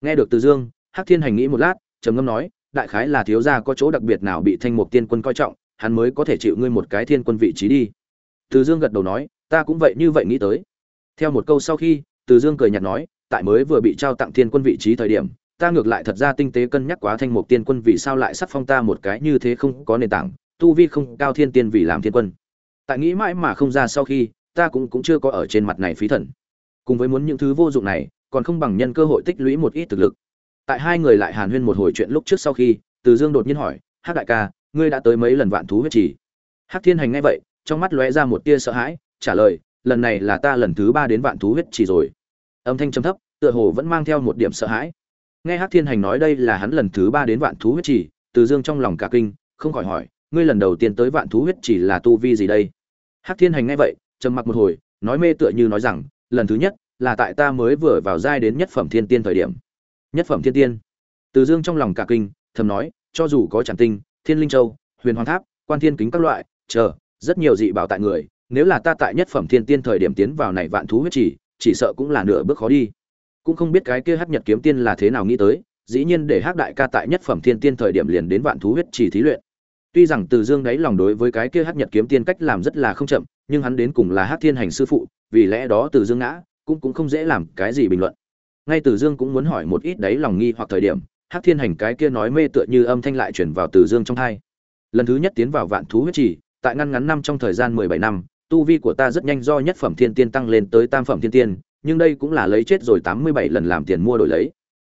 Nghe được từ dương, hắc thiên hành nghĩ một lát, trầm ngâm nói, đại khái là thiếu gia có chỗ đặc biệt nào bị thanh mục tiên quân coi trọng, hắn mới có thể chịu ngươi một cái thiên quân vị trí đi. Từ dương gật đầu nói, ta cũng vậy như vậy nghĩ tới. Theo một câu sau khi, từ dương cười nhạt nói, tại mới vừa bị trao tặng thiên quân vị trí thời điểm ta ngược lại thật ra tinh tế cân nhắc quá thanh mục tiên quân vì sao lại sắc phong ta một cái như thế không có nền tảng, tu vi không cao thiên tiên vì làm thiên quân. Tại nghĩ mãi mà không ra sau khi, ta cũng cũng chưa có ở trên mặt này phí thần. Cùng với muốn những thứ vô dụng này, còn không bằng nhân cơ hội tích lũy một ít thực lực. Tại hai người lại hàn huyên một hồi chuyện lúc trước sau khi, từ dương đột nhiên hỏi hát đại ca, ngươi đã tới mấy lần vạn thú huyết trì? Hát thiên hành nghe vậy, trong mắt lóe ra một tia sợ hãi, trả lời, lần này là ta lần thứ ba đến vạn thú huyết trì rồi. Âm thanh trầm thấp, tựa hồ vẫn mang theo một điểm sợ hãi nghe hát thiên hành nói đây là hắn lần thứ ba đến vạn thú huyết trì, từ dương trong lòng cả kinh, không khỏi hỏi, ngươi lần đầu tiên tới vạn thú huyết trì là tu vi gì đây? Hát thiên hành nghe vậy, trầm mặc một hồi, nói mê tựa như nói rằng, lần thứ nhất là tại ta mới vừa vào giai đến nhất phẩm thiên tiên thời điểm. Nhất phẩm thiên tiên. Từ dương trong lòng cả kinh, thầm nói, cho dù có tràn tinh, thiên linh châu, huyền hoàng tháp, quan thiên kính các loại, chờ, rất nhiều dị bảo tại người, nếu là ta tại nhất phẩm thiên tiên thời điểm tiến vào này vạn thú huyết chỉ chỉ sợ cũng là nửa bước khó đi cũng không biết cái kia hắc nhật kiếm tiên là thế nào nghĩ tới, dĩ nhiên để hắc đại ca tại nhất phẩm thiên tiên thời điểm liền đến vạn thú huyết chỉ thí luyện. Tuy rằng từ dương đáy lòng đối với cái kia hắc nhật kiếm tiên cách làm rất là không chậm, nhưng hắn đến cùng là hắc thiên hành sư phụ, vì lẽ đó từ dương ngã, cũng cũng không dễ làm cái gì bình luận. Ngay từ dương cũng muốn hỏi một ít đấy lòng nghi hoặc thời điểm, hắc thiên hành cái kia nói mê tựa như âm thanh lại chuyển vào từ dương trong thai lần thứ nhất tiến vào vạn thú huyết trì, tại ngăn ngắn năm trong thời gian mười bảy năm, tu vi của ta rất nhanh do nhất phẩm thiên tiên tăng lên tới tam phẩm thiên tiên nhưng đây cũng là lấy chết rồi tám mươi bảy lần làm tiền mua đổi lấy.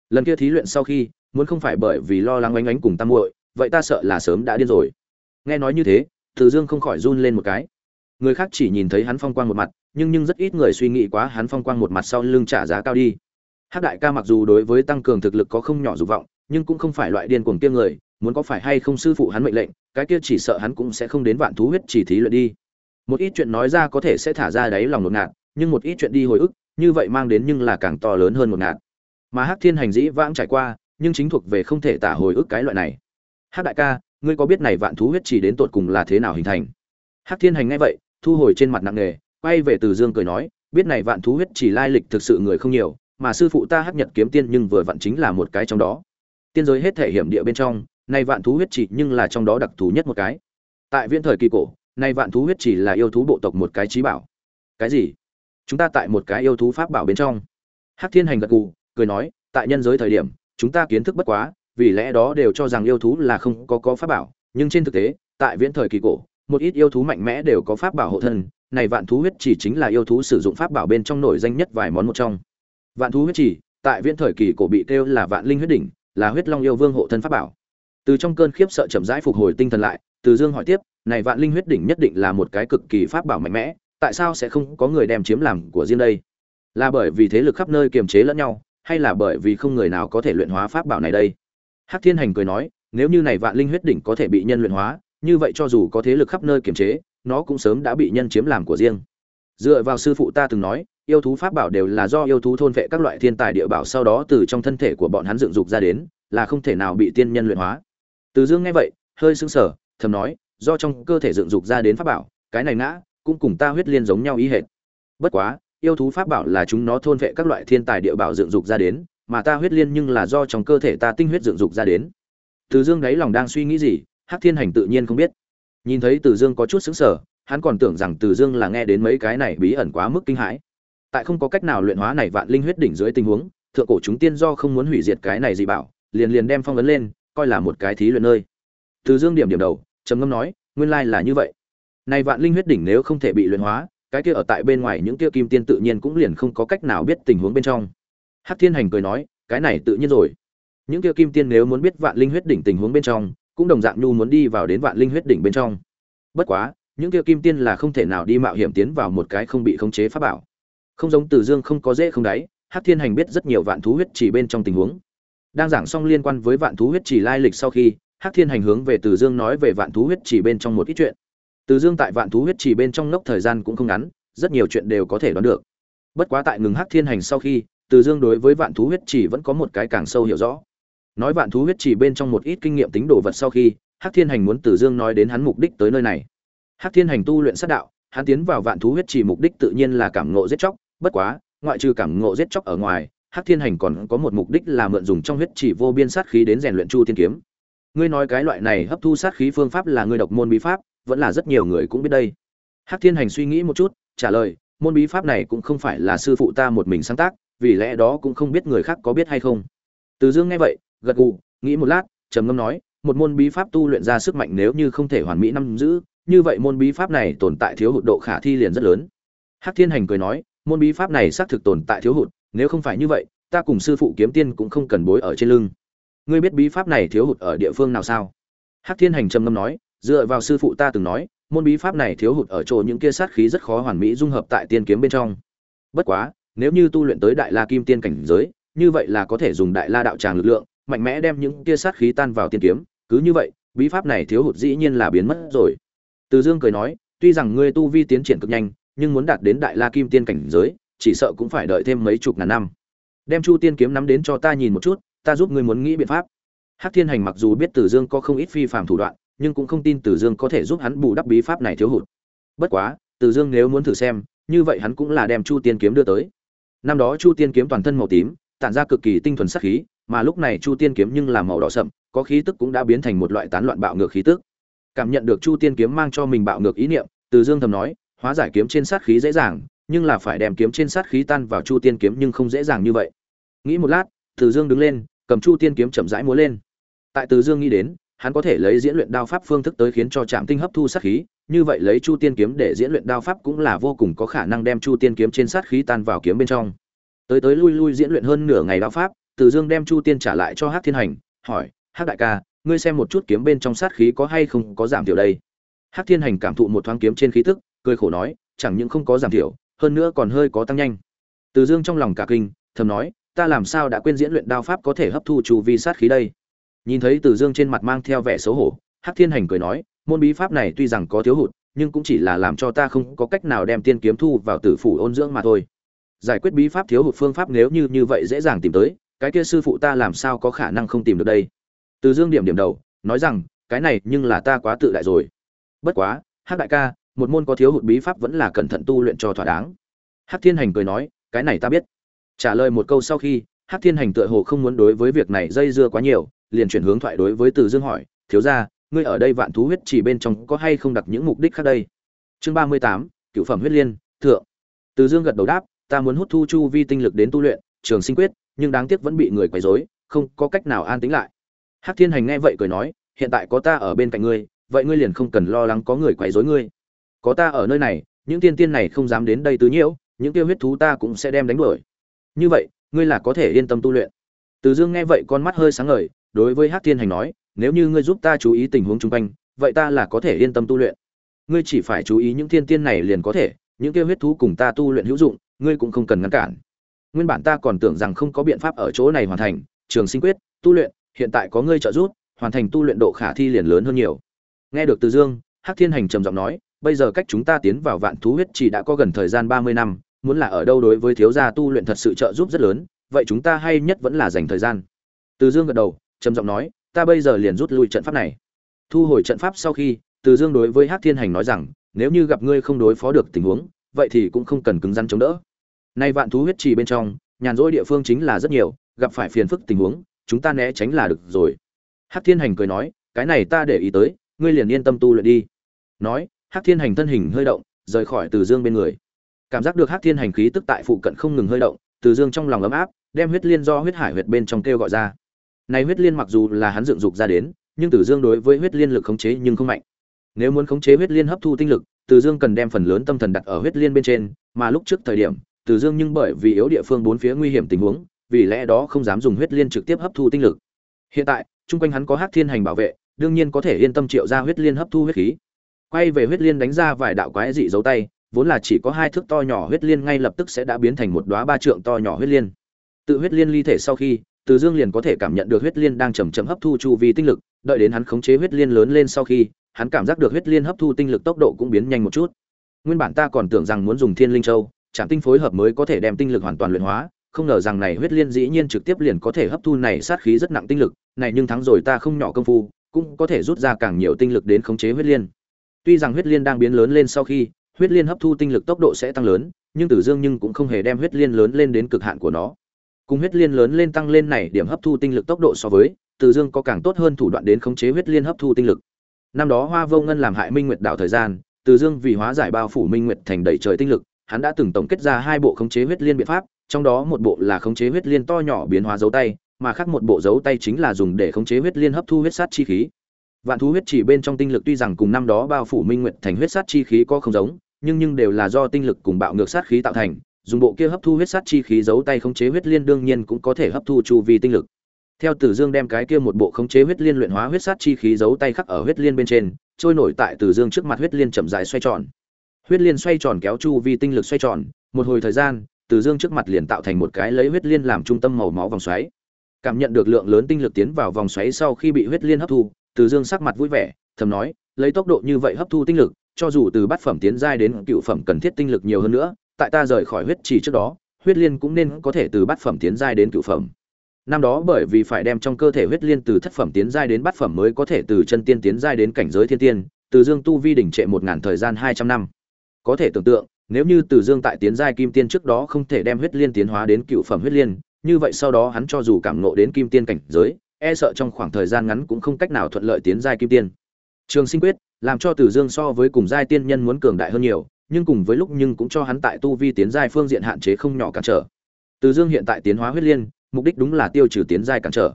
Lần kia thí luyện sau khi muốn không phải bởi vì lo lắng oánh oánh cùng tam muội vậy ta sợ là sớm đã điên rồi. Nghe nói như thế từ dương không khỏi run lên một cái. Người khác chỉ nhìn thấy hắn phong quang một mặt nhưng nhưng rất ít người suy nghĩ quá hắn phong quang một mặt sau lưng trả giá cao đi. Hắc đại ca mặc dù đối với tăng cường thực lực có không nhỏ dục vọng, nhưng cũng không phải loại điên cuồng kia người, muốn có phải hay không sư phụ hắn mệnh lệnh, cái kia chỉ sợ hắn cũng sẽ không đến vạn thú huyết chỉ thí luyện đi. Một ít chuyện nói ra có thể sẽ thả ra đáy lòng nỗi ngạt, nhưng một ít chuyện đi hồi ức như vậy mang đến nhưng là càng to lớn hơn một ngạt. Mà hắc thiên hành dĩ vãng trải qua, nhưng chính thuộc về không thể tả hồi ức cái loại này. Hắc đại ca, ngươi có biết này vạn thú huyết chỉ đến tột cùng là thế nào hình thành? Hắc thiên hành nghe vậy, thu hồi trên mặt nặng nề, quay về từ dương cười nói, biết này vạn thú huyết chỉ lai lịch thực sự người không nhiều, mà sư phụ ta hắc nhật kiếm tiên nhưng vừa vặn chính là một cái trong đó. Tiên giới hết thể hiểm địa bên trong, này vạn thú huyết chỉ nhưng là trong đó đặc thù nhất một cái. Tại viễn thời kỳ cổ, này vạn thú huyết chỉ là yêu thú bộ tộc một cái trí bảo. Cái gì? Chúng ta tại một cái yêu thú pháp bảo bên trong. Hắc thiên hành gật gù, cười nói, tại nhân giới thời điểm, chúng ta kiến thức bất quá, vì lẽ đó đều cho rằng yêu thú là không có có pháp bảo, nhưng trên thực tế, tại viễn thời kỳ cổ, một ít yêu thú mạnh mẽ đều có pháp bảo hộ thân, này vạn thú huyết chỉ chính là yêu thú sử dụng pháp bảo bên trong nổi danh nhất vài món một trong. Vạn thú huyết chỉ, tại viễn thời kỳ cổ bị kêu là vạn linh huyết đỉnh, là huyết long yêu vương hộ thân pháp bảo. Từ trong cơn khiếp sợ chậm rãi phục hồi tinh thần lại, từ dương hỏi tiếp, này vạn linh huyết đỉnh nhất định là một cái cực kỳ pháp bảo mạnh mẽ tại sao sẽ không có người đem chiếm làm của riêng đây? Là bởi vì thế lực khắp nơi kiềm chế lẫn nhau, hay là bởi vì không người nào có thể luyện hóa pháp bảo này đây? Hắc thiên hành cười nói, nếu như này vạn linh huyết đỉnh có thể bị nhân luyện hóa, như vậy cho dù có thế lực khắp nơi kiềm chế, nó cũng sớm đã bị nhân chiếm làm của riêng. Dựa vào sư phụ ta từng nói, yêu thú pháp bảo đều là do yêu thú thôn vệ các loại thiên tài địa bảo sau đó từ trong thân thể của bọn hắn dựng dục ra đến, là không thể nào bị tiên nhân luyện hóa. Từ dương nghe vậy, hơi sững sờ, thầm nói, do trong cơ thể dựng dục ra đến pháp bảo, cái này ngã cũng cùng ta huyết liên giống nhau ý hệt. Bất quá yêu thú pháp bảo là chúng nó thôn vệ các loại thiên tài địa bảo dựng dục ra đến mà ta huyết liên nhưng là do trong cơ thể ta tinh huyết dựng dục ra đến. Từ dương đáy lòng đang suy nghĩ gì hắc thiên hành tự nhiên không biết. Nhìn thấy từ dương có chút sững sờ, hắn còn tưởng rằng từ dương là nghe đến mấy cái này bí ẩn quá mức kinh hãi. Tại không có cách nào luyện hóa này vạn linh huyết đỉnh dưới tình huống thượng cổ chúng tiên do không muốn hủy diệt cái này gì bảo liền liền đem phong ấn lên coi là một cái thí luyện nơi. Từ dương điểm điểm đầu trầm ngâm nói nguyên lai là như vậy này vạn linh huyết đỉnh nếu không thể bị luyện hóa, cái kia ở tại bên ngoài những kia kim tiên tự nhiên cũng liền không có cách nào biết tình huống bên trong. Hắc thiên hành cười nói, cái này tự nhiên rồi. Những kia kim tiên nếu muốn biết vạn linh huyết đỉnh tình huống bên trong, cũng đồng dạng nhu muốn đi vào đến vạn linh huyết đỉnh bên trong. Bất quá, những kia kim tiên là không thể nào đi mạo hiểm tiến vào một cái không bị khống chế pháp bảo. Không giống từ dương không có dễ không đáy, hắc thiên hành biết rất nhiều vạn thú huyết chỉ bên trong tình huống. Đang giảng xong liên quan với vạn thú huyết chỉ lai lịch sau khi, hắc thiên hành hướng về từ dương nói về vạn thú huyết chỉ bên trong một ít chuyện từ dương tại vạn thú huyết chỉ bên trong nốc thời gian cũng không ngắn, rất nhiều chuyện đều có thể đoán được. Bất quá tại ngừng hắc thiên hành sau khi, từ dương đối với vạn thú huyết chỉ vẫn có một cái càng sâu hiểu rõ. Nói vạn thú huyết chỉ bên trong một ít kinh nghiệm tính đồ vật sau khi, hắc thiên hành muốn từ dương nói đến hắn mục đích tới nơi này. Hắc thiên hành tu luyện sát đạo, hắn tiến vào vạn thú huyết chỉ mục đích tự nhiên là cảm ngộ giết chóc, bất quá, ngoại trừ cảm ngộ giết chóc ở ngoài, hắc thiên hành còn có một mục đích là mượn dùng trong huyết chỉ vô biên sát khí đến rèn luyện chu tiên kiếm. Ngươi nói cái loại này hấp thu sát khí phương pháp là ngươi độc môn bí pháp vẫn là rất nhiều người cũng biết đây. Hắc thiên hành suy nghĩ một chút, trả lời, môn bí pháp này cũng không phải là sư phụ ta một mình sáng tác, vì lẽ đó cũng không biết người khác có biết hay không. Từ dương nghe vậy, gật gù, nghĩ một lát, trầm ngâm nói, một môn bí pháp tu luyện ra sức mạnh nếu như không thể hoàn mỹ năm giữ, như vậy môn bí pháp này tồn tại thiếu hụt độ khả thi liền rất lớn. Hắc thiên hành cười nói, môn bí pháp này xác thực tồn tại thiếu hụt, nếu không phải như vậy, ta cùng sư phụ kiếm tiên cũng không cần bối ở trên lưng. Ngươi biết bí pháp này thiếu hụt ở địa phương nào sao? Hắc thiên hành trầm ngâm nói dựa vào sư phụ ta từng nói, môn bí pháp này thiếu hụt ở chỗ những kia sát khí rất khó hoàn mỹ dung hợp tại tiên kiếm bên trong. Bất quá, nếu như tu luyện tới đại la kim tiên cảnh giới, như vậy là có thể dùng đại la đạo tràng lực lượng, mạnh mẽ đem những kia sát khí tan vào tiên kiếm. Cứ như vậy, bí pháp này thiếu hụt dĩ nhiên là biến mất rồi. Từ dương cười nói, tuy rằng ngươi tu vi tiến triển cực nhanh, nhưng muốn đạt đến đại la kim tiên cảnh giới, chỉ sợ cũng phải đợi thêm mấy chục ngàn năm. Đem chu tiên kiếm nắm đến cho ta nhìn một chút, ta giúp ngươi muốn nghĩ biện pháp. Hắc thiên hành mặc dù biết từ dương có không ít phi phạm thủ đoạn nhưng cũng không tin từ dương có thể giúp hắn bù đắp bí pháp này thiếu hụt. Bất quá, từ dương nếu muốn thử xem, như vậy hắn cũng là đem chu tiên kiếm đưa tới. Năm đó chu tiên kiếm toàn thân màu tím, tản ra cực kỳ tinh thuần sắc khí, mà lúc này chu tiên kiếm nhưng là màu đỏ sậm, có khí tức cũng đã biến thành một loại tán loạn bạo ngược khí tức. Cảm nhận được chu tiên kiếm mang cho mình bạo ngược ý niệm, từ dương thầm nói, hóa giải kiếm trên sát khí dễ dàng, nhưng là phải đem kiếm trên sát khí tan vào chu tiên kiếm nhưng không dễ dàng như vậy. Nghĩ một lát, từ dương đứng lên, cầm chu tiên kiếm chậm rãi múa lên. Tại từ dương nghĩ đến hắn có thể lấy diễn luyện đao pháp phương thức tới khiến cho trạm tinh hấp thu sát khí, như vậy lấy chu tiên kiếm để diễn luyện đao pháp cũng là vô cùng có khả năng đem chu tiên kiếm trên sát khí tan vào kiếm bên trong. Tới tới lui lui diễn luyện hơn nửa ngày đao pháp, từ dương đem chu tiên trả lại cho hát thiên hành, hỏi hát đại ca, ngươi xem một chút kiếm bên trong sát khí có hay không có giảm thiểu đây? Hát thiên hành cảm thụ một thoáng kiếm trên khí tức, cười khổ nói, chẳng những không có giảm thiểu, hơn nữa còn hơi có tăng nhanh. Từ dương trong lòng cả kinh, thầm nói, ta làm sao đã quên diễn luyện đao pháp có thể hấp thu chu vi sát khí đây? Nhìn thấy từ dương trên mặt mang theo vẻ xấu hổ, hắc thiên hành cười nói, môn bí pháp này tuy rằng có thiếu hụt, nhưng cũng chỉ là làm cho ta không có cách nào đem tiên kiếm thu vào tử phủ ôn dưỡng mà thôi. Giải quyết bí pháp thiếu hụt phương pháp nếu như như vậy dễ dàng tìm tới, cái kia sư phụ ta làm sao có khả năng không tìm được đây? Từ dương điểm điểm đầu, nói rằng, cái này nhưng là ta quá tự đại rồi. Bất quá, hắc đại ca, một môn có thiếu hụt bí pháp vẫn là cẩn thận tu luyện cho thỏa đáng. Hắc thiên hành cười nói, cái này ta biết. Trả lời một câu sau khi, hắc thiên hành tựa hồ không muốn đối với việc này dây dưa quá nhiều liền chuyển hướng thoại đối với từ dương hỏi, thiếu ra ngươi ở đây vạn thú huyết chỉ bên trong có hay không đặt những mục đích khác đây? Chương ba mươi tám, cựu phẩm huyết liên, thượng. Từ dương gật đầu đáp, ta muốn hút thu chu vi tinh lực đến tu luyện, trường sinh quyết, nhưng đáng tiếc vẫn bị người quấy rối, không có cách nào an tĩnh lại. Hắc thiên hành nghe vậy cười nói, hiện tại có ta ở bên cạnh ngươi, vậy ngươi liền không cần lo lắng có người quấy rối ngươi. Có ta ở nơi này, những tiên tiên này không dám đến đây tứ nhiễu, những tiêu huyết thú ta cũng sẽ đem đánh đuổi. Như vậy, ngươi là có thể yên tâm tu luyện. Từ dương nghe vậy con mắt hơi sáng ngời đối với hắc thiên hành nói, nếu như ngươi giúp ta chú ý tình huống chung quanh, vậy ta là có thể yên tâm tu luyện. Ngươi chỉ phải chú ý những thiên tiên này liền có thể, những kia huyết thú cùng ta tu luyện hữu dụng, ngươi cũng không cần ngăn cản. Nguyên bản ta còn tưởng rằng không có biện pháp ở chỗ này hoàn thành, trường sinh quyết, tu luyện, hiện tại có ngươi trợ giúp, hoàn thành tu luyện độ khả thi liền lớn hơn nhiều. Nghe được từ dương, hắc thiên hành trầm giọng nói, bây giờ cách chúng ta tiến vào vạn thú huyết chỉ đã có gần thời gian ba mươi năm, muốn là ở đâu đối với thiếu gia tu luyện thật sự trợ giúp rất lớn, vậy chúng ta hay nhất vẫn là dành thời gian. Từ dương gật đầu trầm giọng nói, ta bây giờ liền rút lui trận pháp này. Thu hồi trận pháp sau khi, từ dương đối với hắc thiên hành nói rằng, nếu như gặp ngươi không đối phó được tình huống, vậy thì cũng không cần cứng rắn chống đỡ. Nay vạn thú huyết trì bên trong, nhàn rỗi địa phương chính là rất nhiều, gặp phải phiền phức tình huống, chúng ta né tránh là được rồi. Hắc thiên hành cười nói, cái này ta để ý tới, ngươi liền yên tâm tu luyện đi. Nói, hắc thiên hành thân hình hơi động, rời khỏi từ dương bên người. Cảm giác được hắc thiên hành khí tức tại phụ cận không ngừng hơi động, từ dương trong lòng ấm áp, đem huyết liên do huyết hải huyệt bên trong kêu gọi ra này huyết liên mặc dù là hắn dựng dục ra đến, nhưng từ dương đối với huyết liên lực khống chế nhưng không mạnh. Nếu muốn khống chế huyết liên hấp thu tinh lực từ dương cần đem phần lớn tâm thần đặt ở huyết liên bên trên, mà lúc trước thời điểm từ dương nhưng bởi vì yếu địa phương bốn phía nguy hiểm tình huống, vì lẽ đó không dám dùng huyết liên trực tiếp hấp thu tinh lực. Hiện tại, chung quanh hắn có hắc thiên hành bảo vệ, đương nhiên có thể yên tâm triệu ra huyết liên hấp thu huyết khí. Quay về huyết liên đánh ra vài đạo quái dị dấu tay, vốn là chỉ có hai thước to nhỏ huyết liên ngay lập tức sẽ đã biến thành một đóa ba trượng to nhỏ huyết liên. Tự huyết liên ly thể sau khi từ dương liền có thể cảm nhận được huyết liên đang chầm chậm hấp thu chu vi tinh lực, đợi đến hắn khống chế huyết liên lớn lên sau khi, hắn cảm giác được huyết liên hấp thu tinh lực tốc độ cũng biến nhanh một chút. Nguyên bản ta còn tưởng rằng muốn dùng thiên linh châu chạm tinh phối hợp mới có thể đem tinh lực hoàn toàn luyện hóa, không ngờ rằng này huyết liên dĩ nhiên trực tiếp liền có thể hấp thu này sát khí rất nặng tinh lực, này nhưng thắng rồi ta không nhỏ công phu, cũng có thể rút ra càng nhiều tinh lực đến khống chế huyết liên. Tuy rằng huyết liên đang biến lớn lên sau khi, huyết liên hấp thu tinh lực tốc độ sẽ tăng lớn, nhưng tử dương nhưng cũng không hề đem huyết liên lớn lên đến cực hạn của nó cùng huyết liên lớn lên tăng lên này điểm hấp thu tinh lực tốc độ so với, từ dương có càng tốt hơn thủ đoạn đến khống chế huyết liên hấp thu tinh lực. Năm đó hoa vô ngân làm hại minh nguyệt đảo thời gian, từ dương vì hóa giải bao phủ minh nguyệt thành đầy trời tinh lực, hắn đã từng tổng kết ra hai bộ khống chế huyết liên biện pháp, trong đó một bộ là khống chế huyết liên to nhỏ biến hóa dấu tay, mà khác một bộ dấu tay chính là dùng để khống chế huyết liên hấp thu huyết sát chi khí. Vạn thú huyết chỉ bên trong tinh lực tuy rằng cùng năm đó bao phủ minh nguyệt thành huyết sát chi khí có không giống, nhưng nhưng đều là do tinh lực cùng bạo ngược sát khí tạo thành dùng bộ kia hấp thu huyết sát chi khí giấu tay khống chế huyết liên đương nhiên cũng có thể hấp thu chu vi tinh lực. Theo tử dương đem cái kia một bộ khống chế huyết liên luyện hóa huyết sát chi khí giấu tay khắc ở huyết liên bên trên trôi nổi tại tử dương trước mặt huyết liên chậm rãi xoay tròn. Huyết liên xoay tròn kéo chu vi tinh lực xoay tròn một hồi thời gian tử dương trước mặt liền tạo thành một cái lấy huyết liên làm trung tâm màu máu vòng xoáy. Cảm nhận được lượng lớn tinh lực tiến vào vòng xoáy sau khi bị huyết liên hấp thu tử dương sắc mặt vui vẻ thầm nói lấy tốc độ như vậy hấp thu tinh lực cho dù từ bát phẩm tiến giai đến cựu phẩm cần thiết tinh lực nhiều hơn nữa, tại ta rời khỏi huyết trì trước đó, huyết liên cũng nên có thể từ bát phẩm tiến giai đến cửu phẩm. Năm đó bởi vì phải đem trong cơ thể huyết liên từ thất phẩm tiến giai đến bát phẩm mới có thể từ chân tiên tiến giai đến cảnh giới thiên tiên, từ Dương tu vi đỉnh trệ một ngàn thời gian hai trăm năm. Có thể tưởng tượng, nếu như Từ Dương tại tiến giai kim tiên trước đó không thể đem huyết liên tiến hóa đến cựu phẩm huyết liên, như vậy sau đó hắn cho dù cảm ngộ đến kim tiên cảnh giới, e sợ trong khoảng thời gian ngắn cũng không cách nào thuận lợi tiến giai kim tiên. Trường Sinh Quyết, làm cho Tử Dương so với cùng giai tiên nhân muốn cường đại hơn nhiều, nhưng cùng với lúc nhưng cũng cho hắn tại tu vi tiến giai phương diện hạn chế không nhỏ cản trở. Từ Dương hiện tại tiến hóa huyết liên, mục đích đúng là tiêu trừ tiến giai cản trở.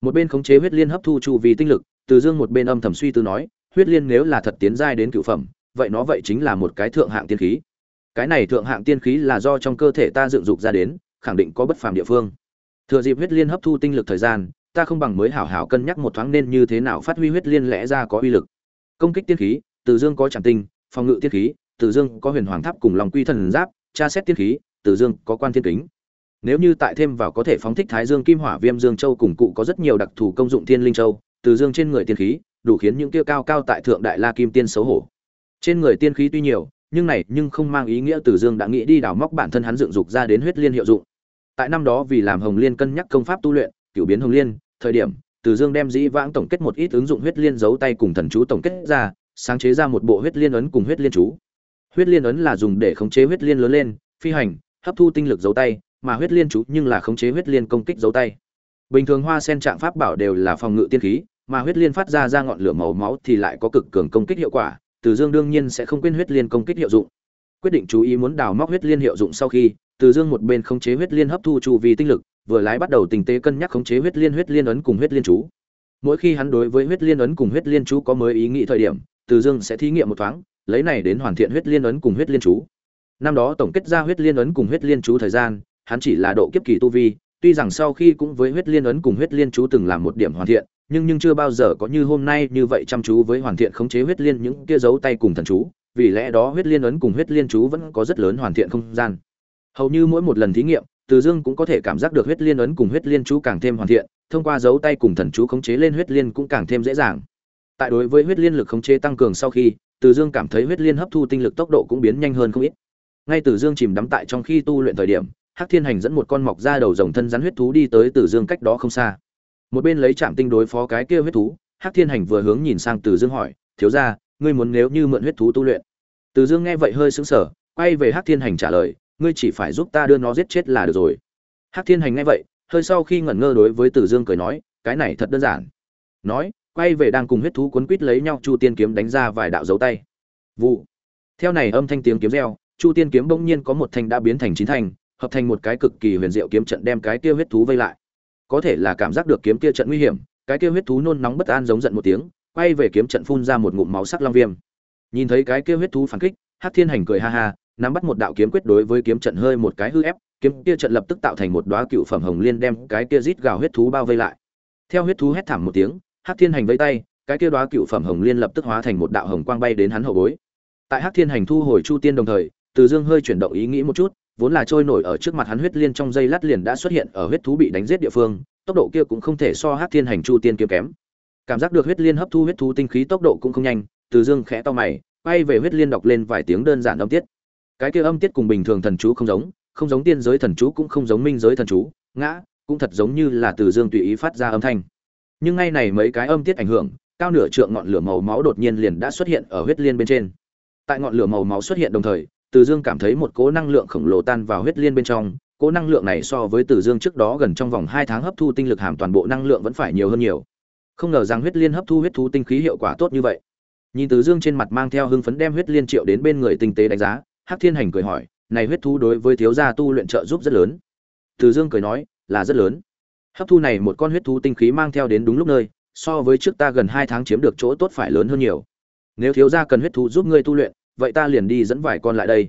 Một bên khống chế huyết liên hấp thu chu vi tinh lực, Từ Dương một bên âm thầm suy tư nói, huyết liên nếu là thật tiến giai đến cửu phẩm, vậy nó vậy chính là một cái thượng hạng tiên khí. Cái này thượng hạng tiên khí là do trong cơ thể ta dựng dục ra đến, khẳng định có bất phàm địa phương. Thừa dịp huyết liên hấp thu tinh lực thời gian, ta không bằng mới hảo hảo cân nhắc một thoáng nên như thế nào phát huy huyết liên lẽ ra có uy lực công kích tiên khí từ dương có chẳng tinh phòng ngự tiên khí từ dương có huyền hoàng tháp cùng lòng quy thần giáp tra xét tiên khí từ dương có quan thiên kính nếu như tại thêm vào có thể phóng thích thái dương kim hỏa viêm dương châu cùng cụ có rất nhiều đặc thù công dụng thiên linh châu từ dương trên người tiên khí đủ khiến những kia cao cao tại thượng đại la kim tiên xấu hổ trên người tiên khí tuy nhiều nhưng này nhưng không mang ý nghĩa Từ Dương đã nghĩ đi đào móc bản thân hắn dựng dục ra đến huyết liên hiệu dụng. Tại năm đó vì làm Hồng Liên cân nhắc công pháp tu luyện, cửu biến Hồng Liên, thời điểm, Từ Dương đem dĩ vãng tổng kết một ít ứng dụng huyết liên giấu tay cùng thần chú tổng kết ra, sáng chế ra một bộ huyết liên ấn cùng huyết liên chú. Huyết liên ấn là dùng để khống chế huyết liên lớn lên, phi hành, hấp thu tinh lực giấu tay, mà huyết liên chú nhưng là khống chế huyết liên công kích giấu tay. Bình thường hoa sen trạng pháp bảo đều là phòng ngự tiên khí, mà huyết liên phát ra ra ngọn lửa màu máu thì lại có cực cường công kích hiệu quả, từ dương đương nhiên sẽ không quên huyết liên công kích hiệu dụng quyết định chú ý muốn đào móc huyết liên hiệu dụng sau khi từ dương một bên khống chế huyết liên hấp thu chu vi tinh lực vừa lái bắt đầu tình tế cân nhắc khống chế huyết liên huyết liên ấn cùng huyết liên chú mỗi khi hắn đối với huyết liên ấn cùng huyết liên chú có mới ý nghĩ thời điểm từ dương sẽ thí nghiệm một thoáng lấy này đến hoàn thiện huyết liên ấn cùng huyết liên chú năm đó tổng kết ra huyết liên ấn cùng huyết liên chú thời gian hắn chỉ là độ kiếp kỳ tu vi tuy rằng sau khi cũng với huyết liên ấn cùng huyết liên chú từng làm một điểm hoàn thiện nhưng nhưng chưa bao giờ có như hôm nay như vậy chăm chú với hoàn thiện khống chế huyết liên những kia dấu tay cùng thần chú, vì lẽ đó huyết liên ấn cùng huyết liên chú vẫn có rất lớn hoàn thiện không gian. Hầu như mỗi một lần thí nghiệm, Từ Dương cũng có thể cảm giác được huyết liên ấn cùng huyết liên chú càng thêm hoàn thiện, thông qua dấu tay cùng thần chú khống chế lên huyết liên cũng càng thêm dễ dàng. Tại đối với huyết liên lực khống chế tăng cường sau khi, Từ Dương cảm thấy huyết liên hấp thu tinh lực tốc độ cũng biến nhanh hơn không ít. Ngay Từ Dương chìm đắm tại trong khi tu luyện thời điểm, Hắc Thiên Hành dẫn một con mọc ra đầu rồng thân rắn huyết thú đi tới Từ Dương cách đó không xa. Một bên lấy chạm tinh đối phó cái kia huyết thú hắc thiên hành vừa hướng nhìn sang từ dương hỏi thiếu ra ngươi muốn nếu như mượn huyết thú tu luyện? Từ dương nghe vậy hơi sững sờ quay về hắc thiên hành trả lời ngươi chỉ phải giúp ta đưa nó giết chết là được rồi. Hắc thiên hành nghe vậy hơi sau khi ngẩn ngơ đối với từ dương cười nói cái này thật đơn giản. Nói quay về đang cùng huyết thú quấn quít lấy nhau, chu tiên kiếm đánh ra vài đạo dấu tay. Vụ. Theo này âm thanh tiếng kiếm reo, chu tiên kiếm bỗng nhiên có một thanh đã biến thành chín thanh, hợp thành một cái cực kỳ huyền diệu kiếm trận đem cái kia huyết thú vây lại. Có thể là cảm giác được kiếm kia trận nguy hiểm, cái kia huyết thú nôn nóng bất an giống giận một tiếng, quay về kiếm trận phun ra một ngụm máu sắc long viêm. Nhìn thấy cái kia huyết thú phản kích, hắc thiên hành cười ha ha, nắm bắt một đạo kiếm quyết đối với kiếm trận hơi một cái hư ép, kiếm kia trận lập tức tạo thành một đóa cựu phẩm hồng liên đem cái kia rít gào huyết thú bao vây lại. Theo huyết thú hét thảm một tiếng hắc thiên hành vẫy tay cái kia đóa cựu phẩm hồng liên lập tức hóa thành một đạo hồng quang bay đến hắn hậu bối tại hắc thiên hành thu hồi chu tiên đồng thời từ dương hơi chuyển động ý nghĩ một chút vốn là trôi nổi ở trước mặt hắn huyết liên trong dây lát liền đã xuất hiện ở huyết thú bị đánh giết địa phương, tốc độ kia cũng không thể so Hắc Thiên Hành Chu Tiên kiếm kém. Cảm giác được huyết liên hấp thu huyết thú tinh khí tốc độ cũng không nhanh, Từ Dương khẽ to mày, quay về huyết liên đọc lên vài tiếng đơn giản âm tiết. Cái kia âm tiết cùng bình thường thần chú không giống, không giống tiên giới thần chú cũng không giống minh giới thần chú, ngã, cũng thật giống như là Từ Dương tùy ý phát ra âm thanh. Nhưng ngay này mấy cái âm tiết ảnh hưởng, cao nửa trượng ngọn lửa màu máu đột nhiên liền đã xuất hiện ở huyết liên bên trên. Tại ngọn lửa màu máu xuất hiện đồng thời, từ Dương cảm thấy một cỗ năng lượng khổng lồ tan vào huyết liên bên trong, cỗ năng lượng này so với Từ Dương trước đó gần trong vòng hai tháng hấp thu tinh lực hàm toàn bộ năng lượng vẫn phải nhiều hơn nhiều. Không ngờ rằng huyết liên hấp thu huyết thú tinh khí hiệu quả tốt như vậy. Nhìn Từ Dương trên mặt mang theo hưng phấn đem huyết liên triệu đến bên người tinh tế đánh giá, Hắc Thiên Hành cười hỏi, "Này huyết thú đối với thiếu gia tu luyện trợ giúp rất lớn." Từ Dương cười nói, "Là rất lớn. Hấp thu này một con huyết thú tinh khí mang theo đến đúng lúc nơi, so với trước ta gần hai tháng chiếm được chỗ tốt phải lớn hơn nhiều. Nếu thiếu gia cần huyết thú giúp ngươi tu luyện, vậy ta liền đi dẫn vài con lại đây.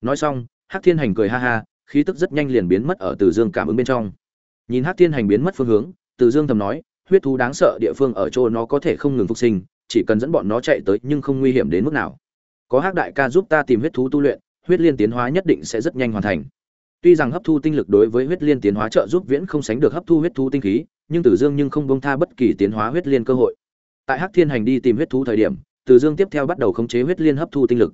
Nói xong hắc thiên hành cười ha ha khí tức rất nhanh liền biến mất ở từ dương cảm ứng bên trong. Nhìn hắc thiên hành biến mất phương hướng từ dương thầm nói huyết thú đáng sợ địa phương ở chỗ nó có thể không ngừng phục sinh chỉ cần dẫn bọn nó chạy tới nhưng không nguy hiểm đến mức nào. Có hắc đại ca giúp ta tìm huyết thú tu luyện huyết liên tiến hóa nhất định sẽ rất nhanh hoàn thành tuy rằng hấp thu tinh lực đối với huyết liên tiến hóa trợ giúp viễn không sánh được hấp thu huyết thú tinh khí, nhưng tử dương nhưng không bông tha bất kỳ tiến hóa huyết liên cơ hội. Tại hắc thiên hành đi tìm huyết thú thời điểm Tử dương tiếp theo bắt đầu khống chế huyết liên hấp thu tinh lực.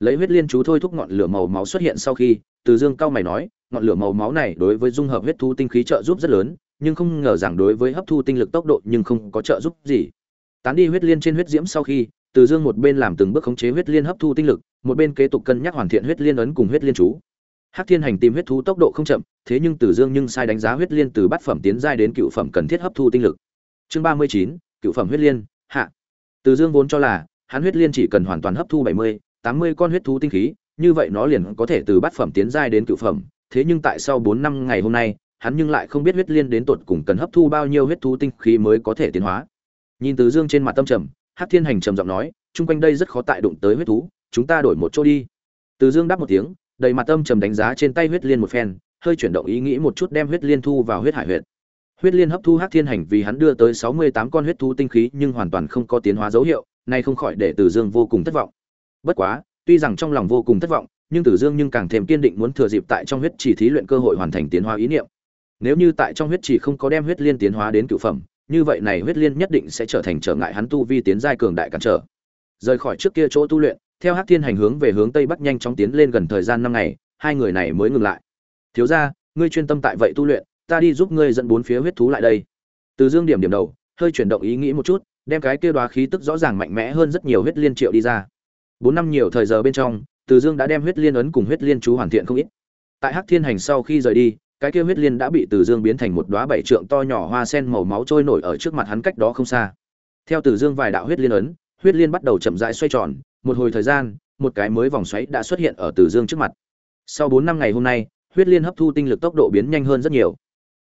Lấy huyết liên chú thôi thúc ngọn lửa màu máu xuất hiện sau khi Tử dương cao mày nói, ngọn lửa màu máu này đối với dung hợp huyết thu tinh khí trợ giúp rất lớn, nhưng không ngờ rằng đối với hấp thu tinh lực tốc độ nhưng không có trợ giúp gì. Tán đi huyết liên trên huyết diễm sau khi, từ dương một bên làm từng bước khống chế huyết liên hấp thu tinh lực, một bên kế tục cân nhắc hoàn thiện huyết liên ấn cùng huyết liên chú hắc thiên hành tìm huyết thú tốc độ không chậm thế nhưng từ dương nhưng sai đánh giá huyết liên từ bát phẩm tiến giai đến cựu phẩm cần thiết hấp thu tinh lực chương ba mươi chín cựu phẩm huyết liên hạ từ Dương vốn cho là, hắn huyết liên chỉ cần hoàn toàn hấp thu 70, 80 con huyết thú tinh khí, như vậy nó liền có thể từ bát phẩm tiến giai đến cựu phẩm, thế nhưng tại sau 4 năm ngày hôm nay, hắn nhưng lại không biết huyết liên đến tột cùng cần hấp thu bao nhiêu huyết thú tinh khí mới có thể tiến hóa. Nhìn Từ Dương trên mặt tâm trầm, Hắc Thiên Hành trầm giọng nói, chung quanh đây rất khó tại đụng tới huyết thú, chúng ta đổi một chỗ đi. Từ Dương đáp một tiếng, đầy mặt tâm trầm đánh giá trên tay huyết liên một phen, hơi chuyển động ý nghĩ một chút đem huyết liên thu vào huyết hải huyệt. Huyết liên hấp thu Hắc Thiên Hành vì hắn đưa tới 68 con huyết thú tinh khí, nhưng hoàn toàn không có tiến hóa dấu hiệu, này không khỏi để Tử Dương vô cùng thất vọng. Bất quá, tuy rằng trong lòng vô cùng thất vọng, nhưng Tử Dương nhưng càng thêm kiên định muốn thừa dịp tại trong huyết chỉ thí luyện cơ hội hoàn thành tiến hóa ý niệm. Nếu như tại trong huyết chỉ không có đem huyết liên tiến hóa đến cửu phẩm, như vậy này huyết liên nhất định sẽ trở thành trở ngại hắn tu vi tiến giai cường đại cản trở. Rời khỏi trước kia chỗ tu luyện, theo hắc thiên hành hướng về hướng tây bắc nhanh chóng tiến lên gần thời gian năm ngày hai người này mới ngừng lại. Thiếu gia, ngươi chuyên tâm tại vậy tu luyện ta đi giúp ngươi dẫn bốn phía huyết thú lại đây. Từ dương điểm điểm đầu hơi chuyển động ý nghĩ một chút đem cái kia đóa khí tức rõ ràng mạnh mẽ hơn rất nhiều huyết liên triệu đi ra. Bốn năm nhiều thời giờ bên trong từ dương đã đem huyết liên ấn cùng huyết liên chú hoàn thiện không ít. Tại hắc thiên hành sau khi rời đi cái kia huyết liên đã bị từ dương biến thành một đóa bảy trượng to nhỏ hoa sen màu máu trôi nổi ở trước mặt hắn cách đó không xa. Theo từ dương vài đạo huyết liên ấn huyết liên bắt đầu chậm rãi xoay tròn một hồi thời gian, một cái mới vòng xoáy đã xuất hiện ở từ dương trước mặt. Sau bốn năm ngày hôm nay, huyết liên hấp thu tinh lực tốc độ biến nhanh hơn rất nhiều.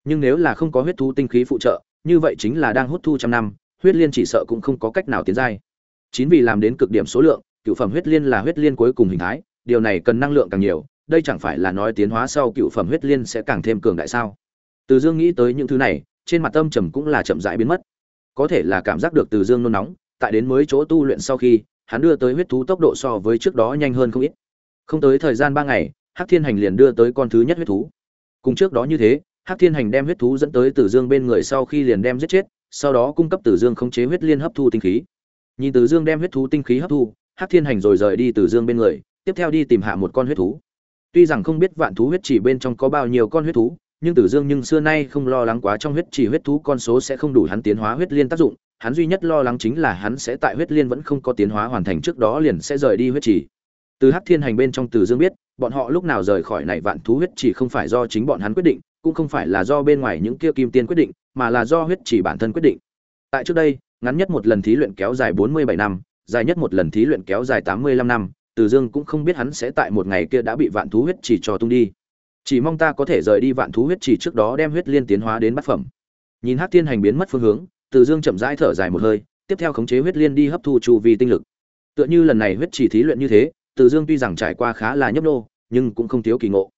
Nhưng nếu là không có huyết thu tinh khí phụ trợ, như vậy chính là đang hút thu trăm năm, huyết liên chỉ sợ cũng không có cách nào tiến giai. Chính vì làm đến cực điểm số lượng, cựu phẩm huyết liên là huyết liên cuối cùng hình thái, điều này cần năng lượng càng nhiều, đây chẳng phải là nói tiến hóa sau cựu phẩm huyết liên sẽ càng thêm cường đại sao? Từ dương nghĩ tới những thứ này, trên mặt tâm trầm cũng là chậm rãi biến mất. Có thể là cảm giác được từ dương nôn nóng, tại đến mới chỗ tu luyện sau khi hắn đưa tới huyết thú tốc độ so với trước đó nhanh hơn không ít. Không tới thời gian ba ngày, hắc thiên hành liền đưa tới con thứ nhất huyết thú. Cùng trước đó như thế, hắc thiên hành đem huyết thú dẫn tới Tử dương bên người sau khi liền đem giết chết, sau đó cung cấp Tử dương khống chế huyết liên hấp thu tinh khí. Nhìn Tử dương đem huyết thú tinh khí hấp thu, hắc thiên hành rồi rời đi Tử dương bên người, tiếp theo đi tìm hạ một con huyết thú. Tuy rằng không biết vạn thú huyết chỉ bên trong có bao nhiêu con huyết thú, nhưng tử dương nhưng xưa nay không lo lắng quá trong huyết chỉ huyết thú con số sẽ không đủ hắn tiến hóa huyết liên tác dụng hắn duy nhất lo lắng chính là hắn sẽ tại huyết liên vẫn không có tiến hóa hoàn thành trước đó liền sẽ rời đi huyết trì. từ hắc thiên hành bên trong Từ dương biết, bọn họ lúc nào rời khỏi này vạn thú huyết trì không phải do chính bọn hắn quyết định, cũng không phải là do bên ngoài những kia kim tiên quyết định, mà là do huyết trì bản thân quyết định. Tại trước đây, ngắn nhất một lần thí luyện kéo dài bốn mươi bảy năm, dài nhất một lần thí luyện kéo dài tám mươi lăm năm, từ dương cũng không biết hắn sẽ tại một ngày kia đã bị vạn thú huyết trì cho tung đi. Chỉ mong ta có thể rời đi vạn thú huyết trì trước đó đem huyết liên tiến hóa đến bát phẩm. Nhìn hắc thiên hành biến mất phương hướng từ dương chậm rãi thở dài một hơi, tiếp theo khống chế huyết liên đi hấp thu chu vi tinh lực. Tựa như lần này huyết chỉ thí luyện như thế, từ dương tuy rằng trải qua khá là nhấp nô, nhưng cũng không thiếu kỳ ngộ.